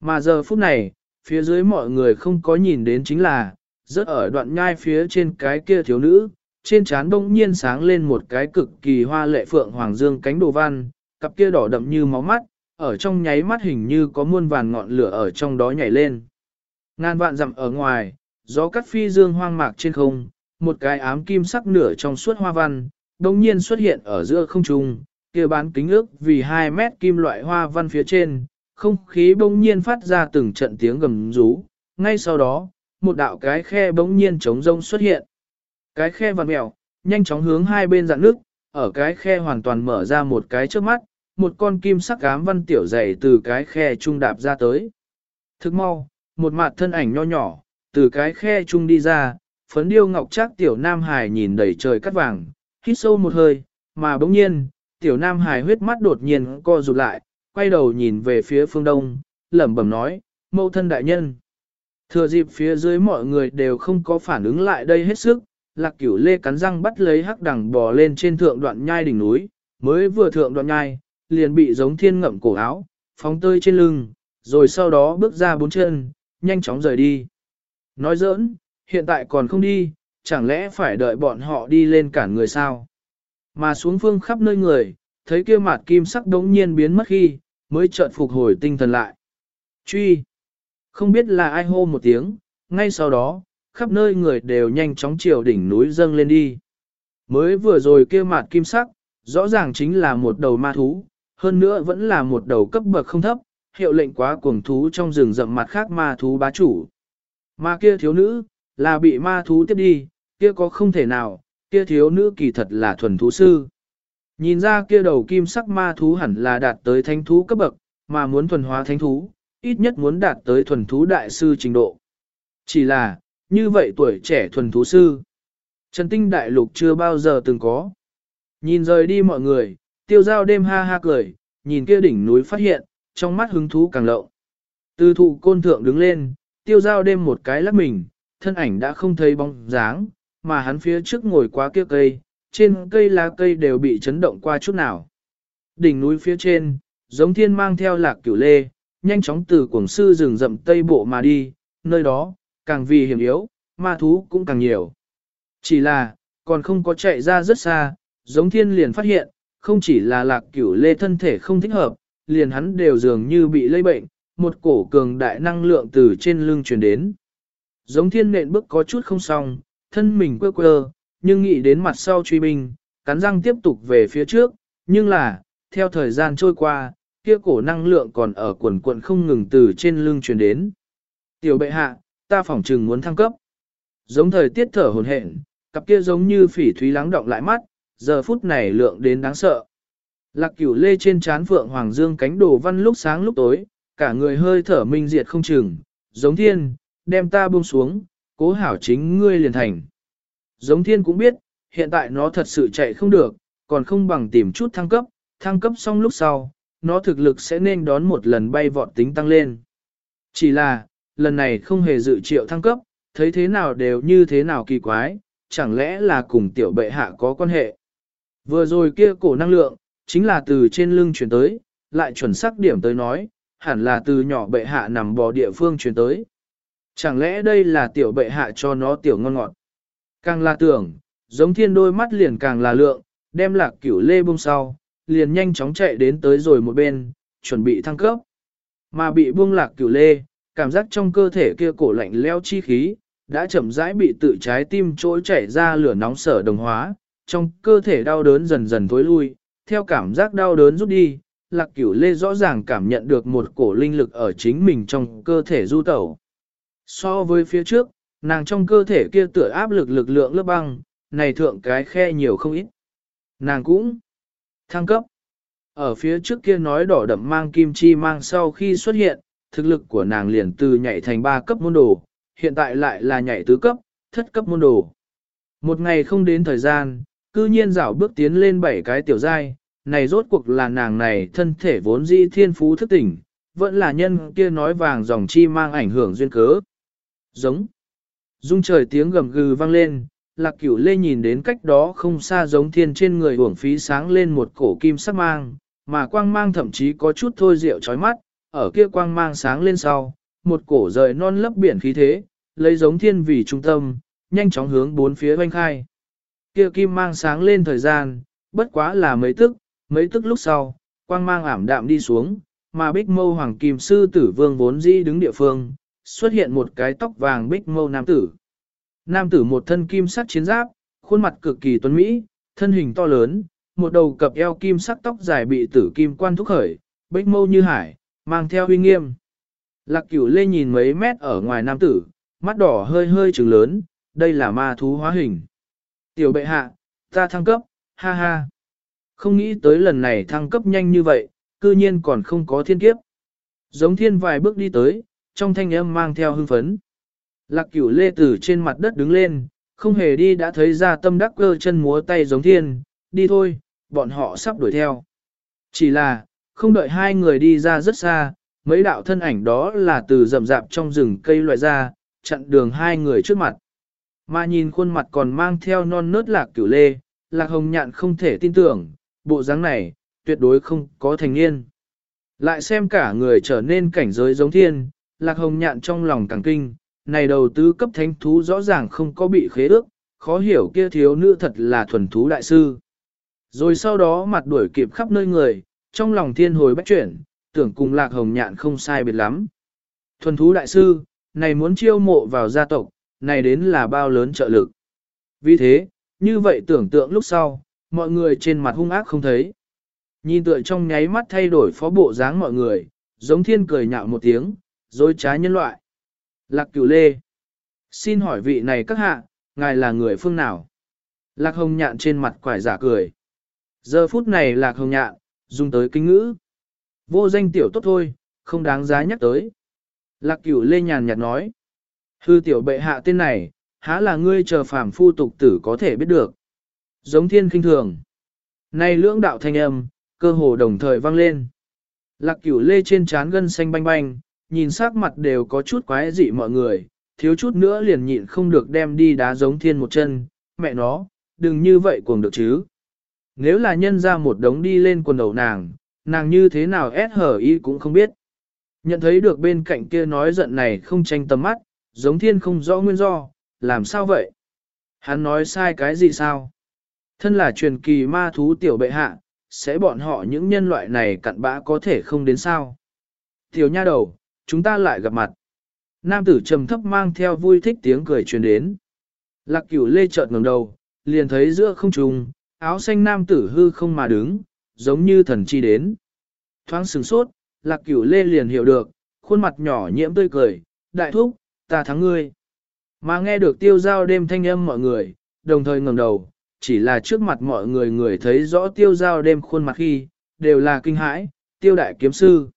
Speaker 1: Mà giờ phút này, phía dưới mọi người không có nhìn đến chính là, rớt ở đoạn nhai phía trên cái kia thiếu nữ, trên trán đông nhiên sáng lên một cái cực kỳ hoa lệ phượng hoàng dương cánh đồ văn, cặp kia đỏ đậm như máu mắt, ở trong nháy mắt hình như có muôn vàn ngọn lửa ở trong đó nhảy lên. Ngàn vạn dặm ở ngoài, gió cắt phi dương hoang mạc trên không, một cái ám kim sắc nửa trong suốt hoa văn, đồng nhiên xuất hiện ở giữa không trung, kia bán kính ước vì 2 mét kim loại hoa văn phía trên, không khí bỗng nhiên phát ra từng trận tiếng gầm rú, ngay sau đó, một đạo cái khe bỗng nhiên trống rông xuất hiện. Cái khe vằn mèo, nhanh chóng hướng hai bên dạn nước, ở cái khe hoàn toàn mở ra một cái trước mắt, một con kim sắc ám văn tiểu dày từ cái khe trung đạp ra tới. Thức mau, một mặt thân ảnh nho nhỏ, từ cái khe trung đi ra, phấn điêu ngọc trác tiểu nam hải nhìn đầy trời cắt vàng, hít sâu một hơi, mà bỗng nhiên, tiểu nam hải huyết mắt đột nhiên co rụt lại, quay đầu nhìn về phía phương đông, lẩm bẩm nói, mẫu thân đại nhân. Thừa dịp phía dưới mọi người đều không có phản ứng lại đây hết sức, lạc cửu lê cắn răng bắt lấy hắc đằng bò lên trên thượng đoạn nhai đỉnh núi, mới vừa thượng đoạn nhai, liền bị giống thiên ngậm cổ áo, phóng tơi trên lưng, rồi sau đó bước ra bốn chân, nhanh chóng rời đi. Nói giỡn, hiện tại còn không đi, chẳng lẽ phải đợi bọn họ đi lên cản người sao? Mà xuống phương khắp nơi người, thấy kia mặt kim sắc đống nhiên biến mất khi, mới chợt phục hồi tinh thần lại. Truy! Không biết là ai hô một tiếng, ngay sau đó, khắp nơi người đều nhanh chóng chiều đỉnh núi dâng lên đi. Mới vừa rồi kia mặt kim sắc, rõ ràng chính là một đầu ma thú, hơn nữa vẫn là một đầu cấp bậc không thấp, hiệu lệnh quá cuồng thú trong rừng rậm mặt khác ma thú bá chủ. Ma kia thiếu nữ, là bị ma thú tiếp đi, kia có không thể nào, kia thiếu nữ kỳ thật là thuần thú sư. Nhìn ra kia đầu kim sắc ma thú hẳn là đạt tới thánh thú cấp bậc, mà muốn thuần hóa thánh thú, ít nhất muốn đạt tới thuần thú đại sư trình độ. Chỉ là, như vậy tuổi trẻ thuần thú sư, Trần Tinh Đại Lục chưa bao giờ từng có. Nhìn rời đi mọi người, tiêu giao đêm ha ha cười, nhìn kia đỉnh núi phát hiện, trong mắt hứng thú càng lộng. Từ thụ côn thượng đứng lên, tiêu giao đêm một cái lắc mình, thân ảnh đã không thấy bóng dáng, mà hắn phía trước ngồi quá kia cây, trên cây lá cây đều bị chấn động qua chút nào. Đỉnh núi phía trên, giống thiên mang theo lạc cửu lê, nhanh chóng từ cuồng sư rừng rậm tây bộ mà đi, nơi đó, càng vì hiểm yếu, ma thú cũng càng nhiều. Chỉ là, còn không có chạy ra rất xa, giống thiên liền phát hiện, không chỉ là lạc cửu lê thân thể không thích hợp, liền hắn đều dường như bị lây bệnh, một cổ cường đại năng lượng từ trên lưng truyền đến. Giống thiên nện bước có chút không xong, thân mình quơ quơ, nhưng nghĩ đến mặt sau truy binh, cắn răng tiếp tục về phía trước, nhưng là, theo thời gian trôi qua, kia cổ năng lượng còn ở quần quận không ngừng từ trên lưng truyền đến. Tiểu bệ hạ, ta phỏng trừng muốn thăng cấp. Giống thời tiết thở hồn hển, cặp kia giống như phỉ thúy lắng động lại mắt, giờ phút này lượng đến đáng sợ. Lạc cửu lê trên trán phượng hoàng dương cánh đồ văn lúc sáng lúc tối, cả người hơi thở minh diệt không chừng, giống thiên, đem ta buông xuống, cố hảo chính ngươi liền thành. Giống thiên cũng biết, hiện tại nó thật sự chạy không được, còn không bằng tìm chút thăng cấp, thăng cấp xong lúc sau, nó thực lực sẽ nên đón một lần bay vọt tính tăng lên. Chỉ là, lần này không hề dự triệu thăng cấp, thấy thế nào đều như thế nào kỳ quái, chẳng lẽ là cùng tiểu bệ hạ có quan hệ. Vừa rồi kia cổ năng lượng, chính là từ trên lưng chuyển tới, lại chuẩn xác điểm tới nói, hẳn là từ nhỏ bệ hạ nằm bò địa phương chuyển tới. Chẳng lẽ đây là tiểu bệ hạ cho nó tiểu ngon ngọt? Càng là tưởng, giống thiên đôi mắt liền càng là lượng, đem lạc cửu lê bông sau, liền nhanh chóng chạy đến tới rồi một bên, chuẩn bị thăng cấp. Mà bị buông lạc cửu lê, cảm giác trong cơ thể kia cổ lạnh leo chi khí, đã chậm rãi bị tự trái tim trỗi chảy ra lửa nóng sở đồng hóa, trong cơ thể đau đớn dần dần thối lui, theo cảm giác đau đớn rút đi, lạc cửu lê rõ ràng cảm nhận được một cổ linh lực ở chính mình trong cơ thể du tẩu. So với phía trước, nàng trong cơ thể kia tựa áp lực lực lượng lớp băng, này thượng cái khe nhiều không ít. Nàng cũng thăng cấp. Ở phía trước kia nói đỏ đậm mang kim chi mang sau khi xuất hiện, thực lực của nàng liền từ nhảy thành 3 cấp môn đồ, hiện tại lại là nhảy tứ cấp, thất cấp môn đồ. Một ngày không đến thời gian, cư nhiên rảo bước tiến lên bảy cái tiểu giai, này rốt cuộc là nàng này thân thể vốn dĩ thiên phú thức tỉnh, vẫn là nhân kia nói vàng dòng chi mang ảnh hưởng duyên cớ. Giống. Dung trời tiếng gầm gừ vang lên, lạc cửu lê nhìn đến cách đó không xa giống thiên trên người uổng phí sáng lên một cổ kim sắc mang, mà quang mang thậm chí có chút thôi rượu chói mắt, ở kia quang mang sáng lên sau, một cổ rời non lấp biển khí thế, lấy giống thiên vì trung tâm, nhanh chóng hướng bốn phía oanh khai. Kia kim mang sáng lên thời gian, bất quá là mấy tức, mấy tức lúc sau, quang mang ảm đạm đi xuống, mà bích mâu hoàng kim sư tử vương vốn di đứng địa phương, xuất hiện một cái tóc vàng bích mâu nam tử. Nam tử một thân kim sắc chiến giáp, khuôn mặt cực kỳ tuấn mỹ, thân hình to lớn, một đầu cặp eo kim sắc tóc dài bị tử kim quan thúc khởi, bích mâu như hải, mang theo uy nghiêm. Lạc cửu lê nhìn mấy mét ở ngoài nam tử, mắt đỏ hơi hơi trừng lớn, đây là ma thú hóa hình. Tiểu bệ hạ, ta thăng cấp, ha ha. Không nghĩ tới lần này thăng cấp nhanh như vậy, cư nhiên còn không có thiên kiếp. Giống thiên vài bước đi tới, trong thanh âm mang theo hưng phấn. Lạc cửu lê tử trên mặt đất đứng lên, không hề đi đã thấy ra tâm đắc cơ chân múa tay giống thiên, đi thôi, bọn họ sắp đuổi theo. Chỉ là, không đợi hai người đi ra rất xa, mấy đạo thân ảnh đó là từ rậm rạp trong rừng cây loại ra, chặn đường hai người trước mặt. Mà nhìn khuôn mặt còn mang theo non nớt lạc cửu lê, lạc hồng nhạn không thể tin tưởng, bộ dáng này, tuyệt đối không có thành niên. Lại xem cả người trở nên cảnh giới giống thiên, lạc hồng nhạn trong lòng càng kinh, này đầu tư cấp thánh thú rõ ràng không có bị khế ước, khó hiểu kia thiếu nữ thật là thuần thú đại sư. Rồi sau đó mặt đuổi kịp khắp nơi người, trong lòng thiên hồi bách chuyển, tưởng cùng lạc hồng nhạn không sai biệt lắm. Thuần thú đại sư, này muốn chiêu mộ vào gia tộc, này đến là bao lớn trợ lực. Vì thế, như vậy tưởng tượng lúc sau, mọi người trên mặt hung ác không thấy. Nhìn tựa trong nháy mắt thay đổi phó bộ dáng mọi người, giống thiên cười nhạo một tiếng, dối trá nhân loại. Lạc cửu lê. Xin hỏi vị này các hạ, ngài là người phương nào? Lạc hồng nhạn trên mặt quải giả cười. Giờ phút này lạc hồng nhạn, dùng tới kinh ngữ. Vô danh tiểu tốt thôi, không đáng giá nhắc tới. Lạc cửu lê nhàn nhạt nói. Hư tiểu bệ hạ tên này, há là ngươi chờ phàm phu tục tử có thể biết được. Giống thiên kinh thường. Này lưỡng đạo thanh âm, cơ hồ đồng thời vang lên. Lạc cửu lê trên trán gân xanh banh banh, nhìn sắc mặt đều có chút quái dị mọi người, thiếu chút nữa liền nhịn không được đem đi đá giống thiên một chân, mẹ nó, đừng như vậy cuồng được chứ. Nếu là nhân ra một đống đi lên quần đầu nàng, nàng như thế nào ép hở y cũng không biết. Nhận thấy được bên cạnh kia nói giận này không tranh tầm mắt, giống thiên không rõ nguyên do, làm sao vậy? Hắn nói sai cái gì sao? Thân là truyền kỳ ma thú tiểu bệ hạ, sẽ bọn họ những nhân loại này cặn bã có thể không đến sao? Tiểu nha đầu, chúng ta lại gặp mặt. Nam tử trầm thấp mang theo vui thích tiếng cười truyền đến. Lạc cửu lê chợt ngẩng đầu, liền thấy giữa không trung, áo xanh nam tử hư không mà đứng, giống như thần chi đến. Thoáng sừng sốt, lạc cửu lê liền hiểu được, khuôn mặt nhỏ nhiễm tươi cười, đại thúc, ta thắng ngươi. Mà nghe được tiêu giao đêm thanh âm mọi người, đồng thời ngẩng đầu, chỉ là trước mặt mọi người người thấy rõ tiêu giao đêm khuôn mặt khi, đều là kinh hãi, tiêu đại kiếm sư.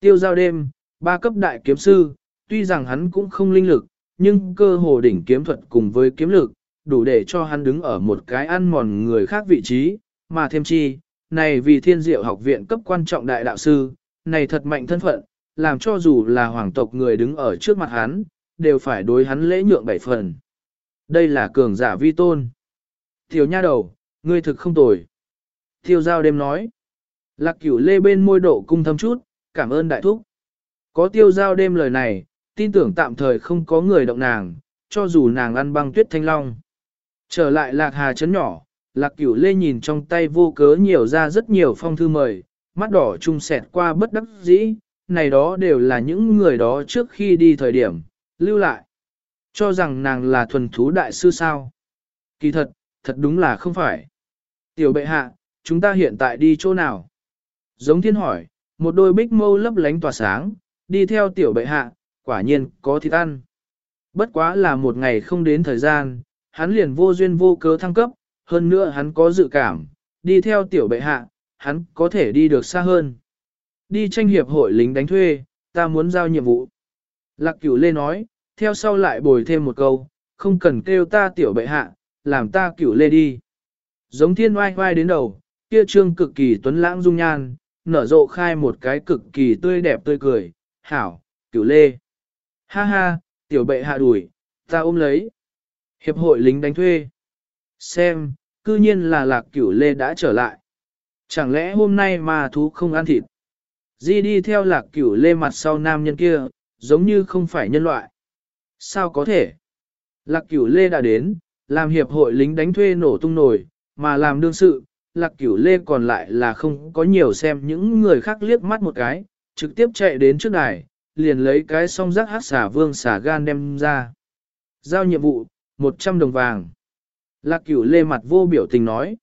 Speaker 1: Tiêu giao đêm, ba cấp đại kiếm sư, tuy rằng hắn cũng không linh lực, nhưng cơ hồ đỉnh kiếm thuật cùng với kiếm lực, đủ để cho hắn đứng ở một cái ăn mòn người khác vị trí, mà thêm chi, này vì thiên diệu học viện cấp quan trọng đại đạo sư, này thật mạnh thân phận, làm cho dù là hoàng tộc người đứng ở trước mặt hắn, đều phải đối hắn lễ nhượng bảy phần. Đây là cường giả vi tôn. Tiểu nha đầu, ngươi thực không tồi. Tiêu giao đêm nói. Lạc cửu lê bên môi độ cung thâm chút, cảm ơn đại thúc. Có tiêu giao đêm lời này, tin tưởng tạm thời không có người động nàng, cho dù nàng ăn băng tuyết thanh long. Trở lại lạc hà chấn nhỏ, lạc cửu lê nhìn trong tay vô cớ nhiều ra rất nhiều phong thư mời, mắt đỏ trung sẹt qua bất đắc dĩ, này đó đều là những người đó trước khi đi thời điểm, lưu lại. Cho rằng nàng là thuần thú đại sư sao. Kỳ thật, thật đúng là không phải. Tiểu bệ hạ, chúng ta hiện tại đi chỗ nào? Giống thiên hỏi, một đôi bích mâu lấp lánh tỏa sáng, đi theo tiểu bệ hạ, quả nhiên có thịt ăn. Bất quá là một ngày không đến thời gian, hắn liền vô duyên vô cớ thăng cấp, hơn nữa hắn có dự cảm, đi theo tiểu bệ hạ, hắn có thể đi được xa hơn. Đi tranh hiệp hội lính đánh thuê, ta muốn giao nhiệm vụ. Lạc cửu lê nói, theo sau lại bồi thêm một câu, không cần kêu ta tiểu bệ hạ, làm ta cửu lê đi. Giống thiên oai oai đến đầu, kia trương cực kỳ tuấn lãng dung nhan, nở rộ khai một cái cực kỳ tươi đẹp tươi cười, hảo, cửu lê. Ha ha, tiểu bệ hạ đuổi, ta ôm lấy. Hiệp hội lính đánh thuê. Xem, cư nhiên là lạc cửu lê đã trở lại. Chẳng lẽ hôm nay mà thú không ăn thịt? Di đi theo lạc cửu lê mặt sau nam nhân kia, giống như không phải nhân loại. Sao có thể? Lạc cửu lê đã đến, làm hiệp hội lính đánh thuê nổ tung nổi, mà làm đương sự, lạc cửu lê còn lại là không có nhiều xem những người khác liếc mắt một cái, trực tiếp chạy đến trước đài, liền lấy cái song rác hát xả vương xả gan đem ra. Giao nhiệm vụ, 100 đồng vàng. Lạc cửu lê mặt vô biểu tình nói.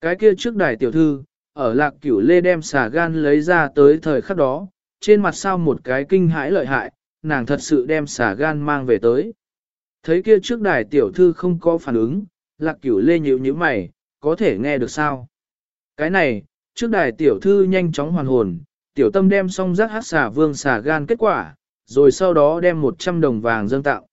Speaker 1: Cái kia trước đài tiểu thư, ở lạc cửu lê đem xả gan lấy ra tới thời khắc đó, trên mặt sao một cái kinh hãi lợi hại, nàng thật sự đem xả gan mang về tới. Thấy kia trước đài tiểu thư không có phản ứng, lạc cửu lê nhíu như mày, có thể nghe được sao? Cái này, trước đài tiểu thư nhanh chóng hoàn hồn, tiểu tâm đem xong rác hát xả vương xả gan kết quả, rồi sau đó đem 100 đồng vàng dâng tạo.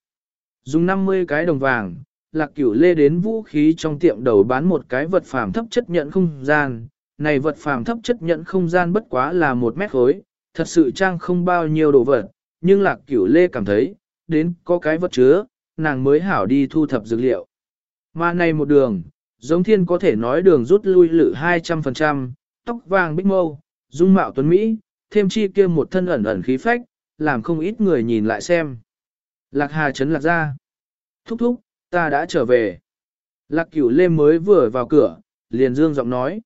Speaker 1: Dùng 50 cái đồng vàng, lạc cửu lê đến vũ khí trong tiệm đầu bán một cái vật phàm thấp chất nhận không gian. Này vật phàm thấp chất nhận không gian bất quá là một mét khối, thật sự trang không bao nhiêu đồ vật, nhưng lạc cửu lê cảm thấy, đến có cái vật chứa, nàng mới hảo đi thu thập dược liệu. Mà này một đường, giống thiên có thể nói đường rút lui lự 200%, tóc vàng bích mâu, dung mạo tuấn Mỹ, thêm chi kia một thân ẩn ẩn khí phách, làm không ít người nhìn lại xem. Lạc Hà chấn lạc ra. Thúc thúc, ta đã trở về. Lạc cửu lê mới vừa vào cửa, liền dương giọng nói.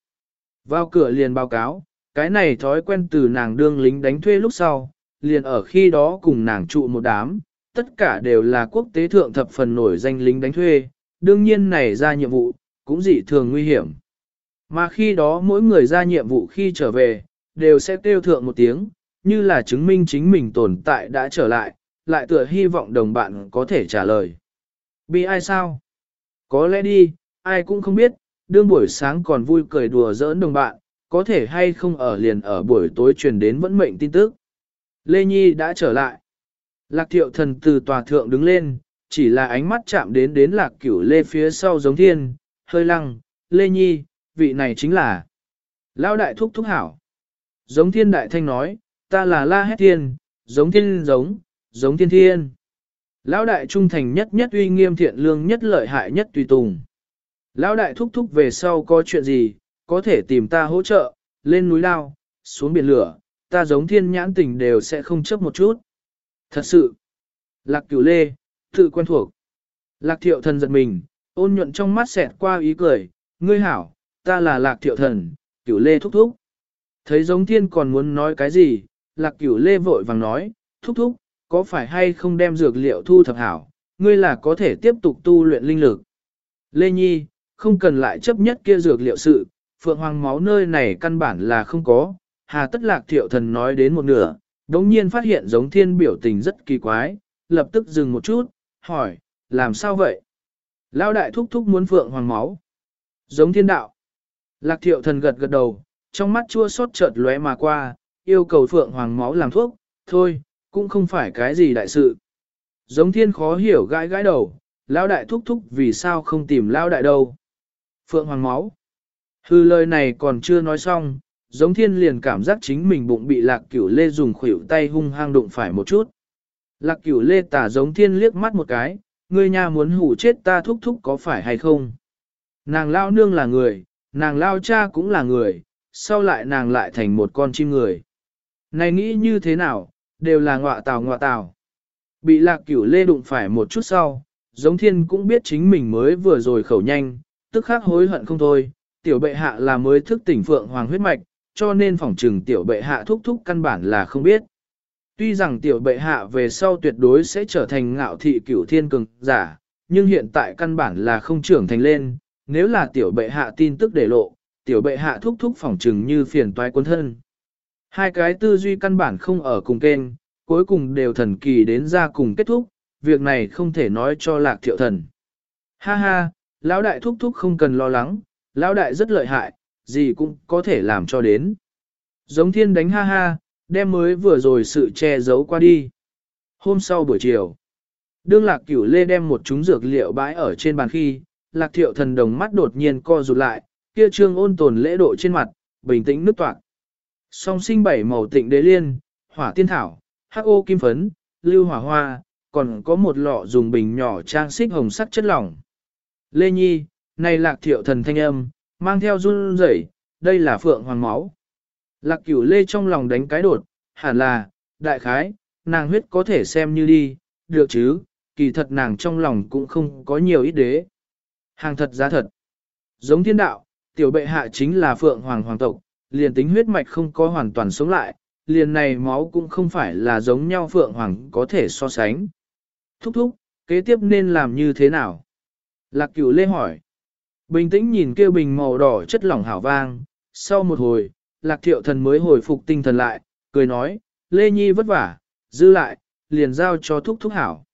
Speaker 1: Vào cửa liền báo cáo, cái này thói quen từ nàng đương lính đánh thuê lúc sau, liền ở khi đó cùng nàng trụ một đám, tất cả đều là quốc tế thượng thập phần nổi danh lính đánh thuê, đương nhiên này ra nhiệm vụ, cũng dị thường nguy hiểm. Mà khi đó mỗi người ra nhiệm vụ khi trở về, đều sẽ kêu thượng một tiếng, như là chứng minh chính mình tồn tại đã trở lại, lại tựa hy vọng đồng bạn có thể trả lời. Bị ai sao? Có lẽ đi, ai cũng không biết, đương buổi sáng còn vui cười đùa giỡn đồng bạn, có thể hay không ở liền ở buổi tối truyền đến vẫn mệnh tin tức. Lê Nhi đã trở lại. Lạc thiệu thần từ tòa thượng đứng lên, chỉ là ánh mắt chạm đến đến lạc cửu lê phía sau giống thiên, hơi lăng, Lê Nhi, vị này chính là Lão đại thúc thúc hảo. Giống thiên đại thanh nói, ta là la hét thiên, giống thiên giống, giống thiên thiên. Lão đại trung thành nhất nhất uy nghiêm thiện lương nhất lợi hại nhất tùy tùng. Lão đại thúc thúc về sau có chuyện gì, có thể tìm ta hỗ trợ, lên núi lao, xuống biển lửa, ta giống thiên nhãn tình đều sẽ không chấp một chút. Thật sự, lạc cửu lê, tự quen thuộc. Lạc thiệu thần giật mình, ôn nhuận trong mắt xẹt qua ý cười, ngươi hảo, ta là lạc thiệu thần, cửu lê thúc thúc. Thấy giống thiên còn muốn nói cái gì, lạc cửu lê vội vàng nói, thúc thúc, có phải hay không đem dược liệu thu thập hảo, ngươi là có thể tiếp tục tu luyện linh lực. Lê Nhi, không cần lại chấp nhất kia dược liệu sự, phượng hoàng máu nơi này căn bản là không có, hà tất lạc thiệu thần nói đến một nửa, đống nhiên phát hiện giống thiên biểu tình rất kỳ quái, lập tức dừng một chút, hỏi, làm sao vậy? Lao đại thúc thúc muốn phượng hoàng máu. Giống thiên đạo. Lạc thiệu thần gật gật đầu, trong mắt chua xót chợt lóe mà qua, yêu cầu phượng hoàng máu làm thuốc, thôi, cũng không phải cái gì đại sự. Giống thiên khó hiểu gãi gãi đầu, lao đại thúc thúc vì sao không tìm lao đại đâu. Phượng hoàng máu. Hư lời này còn chưa nói xong, giống thiên liền cảm giác chính mình bụng bị lạc cửu lê dùng khuỷu tay hung hăng đụng phải một chút. Lạc cửu lê tả giống thiên liếc mắt một cái, ngươi nhà muốn hủ chết ta thúc thúc có phải hay không? Nàng lao nương là người, nàng lao cha cũng là người, sau lại nàng lại thành một con chim người. Này nghĩ như thế nào, đều là ngọa tào ngọa tào. Bị lạc cửu lê đụng phải một chút sau, giống thiên cũng biết chính mình mới vừa rồi khẩu nhanh, tức khắc hối hận không thôi, tiểu bệ hạ là mới thức tỉnh phượng hoàng huyết mạch, cho nên phỏng trừng tiểu bệ hạ thúc thúc căn bản là không biết. Tuy rằng tiểu bệ hạ về sau tuyệt đối sẽ trở thành ngạo thị cửu thiên cường giả, nhưng hiện tại căn bản là không trưởng thành lên, nếu là tiểu bệ hạ tin tức để lộ, tiểu bệ hạ thúc thúc phỏng trừng như phiền toái quân thân. Hai cái tư duy căn bản không ở cùng kênh, cuối cùng đều thần kỳ đến ra cùng kết thúc, việc này không thể nói cho lạc thiệu thần. Ha ha, lão đại thúc thúc không cần lo lắng, lão đại rất lợi hại, gì cũng có thể làm cho đến. Giống thiên đánh ha ha, đem mới vừa rồi sự che giấu qua đi. Hôm sau buổi chiều, đương lạc cửu lê đem một chúng dược liệu bãi ở trên bàn khi, lạc thiệu thần đồng mắt đột nhiên co rụt lại, kia trương ôn tồn lễ độ trên mặt, bình tĩnh nước toạc. Song sinh bảy màu tịnh đế liên, hỏa tiên thảo, hắc ô kim phấn, lưu hỏa hoa, còn có một lọ dùng bình nhỏ trang xích hồng sắc chất lỏng. Lê Nhi, này lạc thiệu thần thanh âm, mang theo run rẩy, đây là phượng hoàng máu. Lạc cửu lê trong lòng đánh cái đột, hẳn là, đại khái, nàng huyết có thể xem như đi, được chứ, kỳ thật nàng trong lòng cũng không có nhiều ít đế. Hàng thật giá thật. Giống thiên đạo, tiểu bệ hạ chính là phượng hoàng hoàng tộc, liền tính huyết mạch không có hoàn toàn sống lại, liền này máu cũng không phải là giống nhau phượng hoàng có thể so sánh. Thúc thúc, kế tiếp nên làm như thế nào? Lạc cửu lê hỏi. Bình tĩnh nhìn kêu bình màu đỏ chất lỏng hảo vang, sau một hồi, lạc thiệu thần mới hồi phục tinh thần lại, cười nói, Lê Nhi vất vả, dư lại, liền giao cho thúc thúc hảo.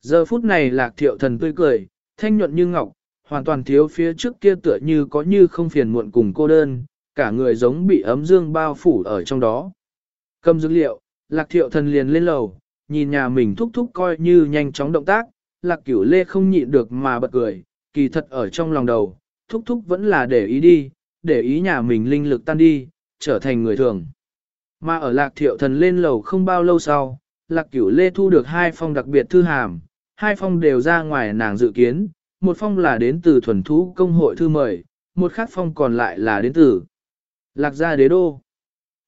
Speaker 1: Giờ phút này lạc thiệu thần tươi cười, thanh nhuận như ngọc, hoàn toàn thiếu phía trước kia tựa như có như không phiền muộn cùng cô đơn, cả người giống bị ấm dương bao phủ ở trong đó. Cầm dữ liệu, lạc thiệu thần liền lên lầu, nhìn nhà mình thúc thúc coi như nhanh chóng động tác, lạc cửu lê không nhịn được mà bật cười, kỳ thật ở trong lòng đầu, thúc thúc vẫn là để ý đi, để ý nhà mình linh lực tan đi, trở thành người thường. Mà ở lạc thiệu thần lên lầu không bao lâu sau, lạc cửu lê thu được hai phong đặc biệt thư hàm, hai phong đều ra ngoài nàng dự kiến, một phong là đến từ thuần thú công hội thư mời, một khác phong còn lại là đến từ lạc gia đế đô.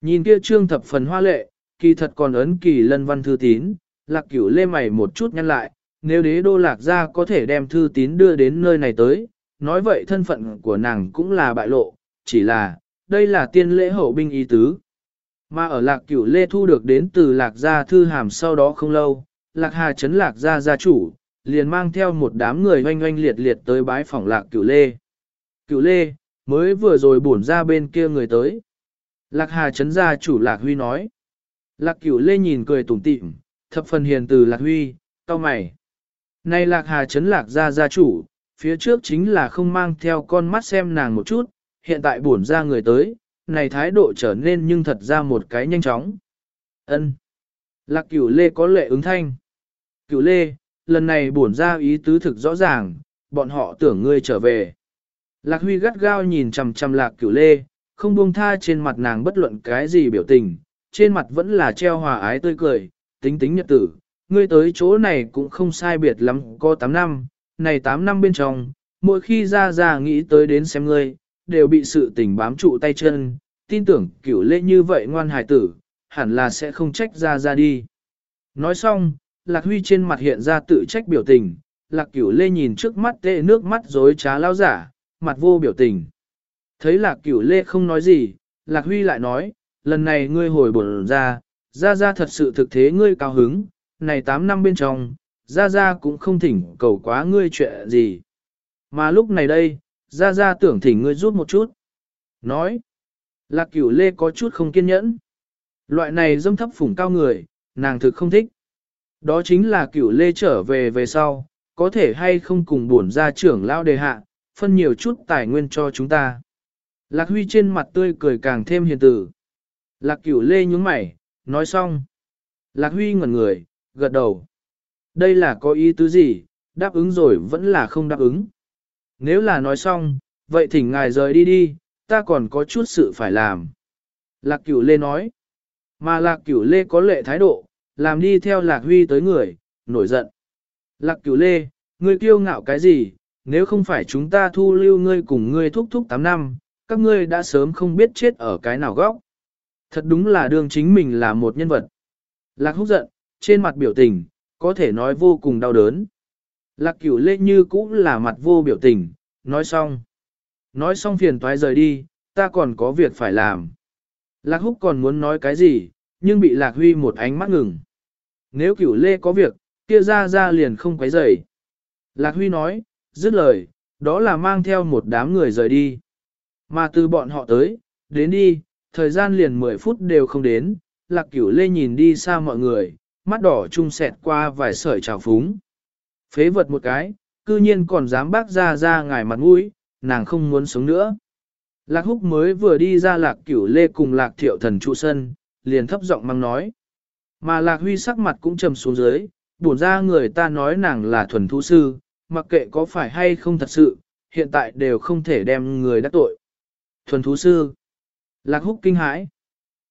Speaker 1: Nhìn kia trương thập phần hoa lệ, kỳ thật còn ấn kỳ lân văn thư tín, lạc cửu lê mày một chút nhăn lại, nếu đế đô lạc gia có thể đem thư tín đưa đến nơi này tới, nói vậy thân phận của nàng cũng là bại lộ, chỉ là, đây là tiên lễ hậu binh ý tứ. Mà ở lạc cửu lê thu được đến từ lạc gia thư hàm sau đó không lâu, lạc hà chấn lạc gia gia chủ, liền mang theo một đám người oanh oanh liệt liệt tới bái phỏng lạc cửu lê. Cửu lê, mới vừa rồi bổn ra bên kia người tới. Lạc hà chấn gia chủ lạc huy nói. Lạc cửu lê nhìn cười tủm tỉm, thập phần hiền từ lạc huy, tao mày. Này lạc hà chấn lạc gia gia chủ, phía trước chính là không mang theo con mắt xem nàng một chút, hiện tại buồn ra người tới, này thái độ trở nên nhưng thật ra một cái nhanh chóng. ân Lạc cửu lê có lệ ứng thanh. Cửu lê, lần này buồn ra ý tứ thực rõ ràng, bọn họ tưởng ngươi trở về. Lạc Huy gắt gao nhìn chằm chằm lạc cửu lê, không buông tha trên mặt nàng bất luận cái gì biểu tình, trên mặt vẫn là treo hòa ái tươi cười, tính tính nhật tử, ngươi tới chỗ này cũng không sai biệt lắm, có 8 năm, này 8 năm bên trong, mỗi khi ra ra nghĩ tới đến xem ngươi, đều bị sự tình bám trụ tay chân, tin tưởng cửu lê như vậy ngoan hài tử, hẳn là sẽ không trách ra ra đi. Nói xong, Lạc Huy trên mặt hiện ra tự trách biểu tình, Lạc Cửu Lê nhìn trước mắt tệ nước mắt dối trá lao giả, mặt vô biểu tình. Thấy Lạc Cửu Lê không nói gì, Lạc Huy lại nói, lần này ngươi hồi bổn ra, ra ra thật sự thực thế ngươi cao hứng, này 8 năm bên trong, gia gia cũng không thỉnh cầu quá ngươi chuyện gì. Mà lúc này đây, gia gia tưởng thỉnh ngươi rút một chút. Nói, Lạc Cửu Lê có chút không kiên nhẫn. Loại này dâm thấp phủng cao người, nàng thực không thích. Đó chính là cửu lê trở về về sau, có thể hay không cùng buồn ra trưởng lao đề hạ, phân nhiều chút tài nguyên cho chúng ta. Lạc Huy trên mặt tươi cười càng thêm hiền tử. Lạc cửu lê nhúng mày, nói xong. Lạc Huy ngẩn người, gật đầu. Đây là có ý tứ gì, đáp ứng rồi vẫn là không đáp ứng. Nếu là nói xong, vậy thỉnh ngài rời đi đi, ta còn có chút sự phải làm. Lạc cửu lê nói. Mà lạc cửu lê có lệ thái độ, làm đi theo lạc huy tới người, nổi giận. Lạc cửu lê, ngươi kiêu ngạo cái gì, nếu không phải chúng ta thu lưu ngươi cùng ngươi thúc thúc 8 năm, các ngươi đã sớm không biết chết ở cái nào góc. Thật đúng là đương chính mình là một nhân vật. Lạc húc giận, trên mặt biểu tình, có thể nói vô cùng đau đớn. Lạc cửu lê như cũng là mặt vô biểu tình, nói xong. Nói xong phiền toái rời đi, ta còn có việc phải làm. Lạc húc còn muốn nói cái gì, nhưng bị lạc huy một ánh mắt ngừng. Nếu cửu lê có việc, kia ra ra liền không quấy rầy. Lạc huy nói, dứt lời, đó là mang theo một đám người rời đi. Mà từ bọn họ tới, đến đi, thời gian liền 10 phút đều không đến, lạc cửu lê nhìn đi xa mọi người, mắt đỏ trung sẹt qua vài sợi trào phúng. Phế vật một cái, cư nhiên còn dám bác ra ra ngài mặt mũi, nàng không muốn sống nữa. Lạc húc mới vừa đi ra lạc cửu lê cùng lạc thiệu thần trụ sân, liền thấp giọng mang nói. Mà lạc huy sắc mặt cũng trầm xuống dưới, buồn ra người ta nói nàng là thuần thú sư, mặc kệ có phải hay không thật sự, hiện tại đều không thể đem người đắc tội. Thuần thú sư. Lạc húc kinh hãi.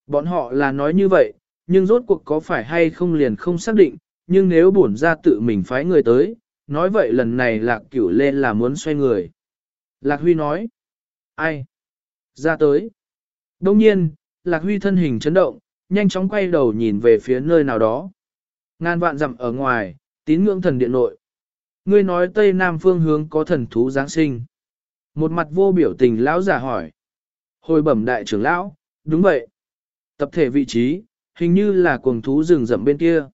Speaker 1: Bọn họ là nói như vậy, nhưng rốt cuộc có phải hay không liền không xác định, nhưng nếu bổn ra tự mình phái người tới, nói vậy lần này lạc cửu lên là muốn xoay người. Lạc Huy nói. Ai? Ra tới. Đông nhiên, Lạc Huy thân hình chấn động, nhanh chóng quay đầu nhìn về phía nơi nào đó. Ngàn vạn dặm ở ngoài, tín ngưỡng thần điện nội. Ngươi nói Tây Nam phương hướng có thần thú Giáng sinh. Một mặt vô biểu tình lão giả hỏi. Hồi bẩm đại trưởng lão, đúng vậy. Tập thể vị trí, hình như là cuồng thú rừng rậm bên kia.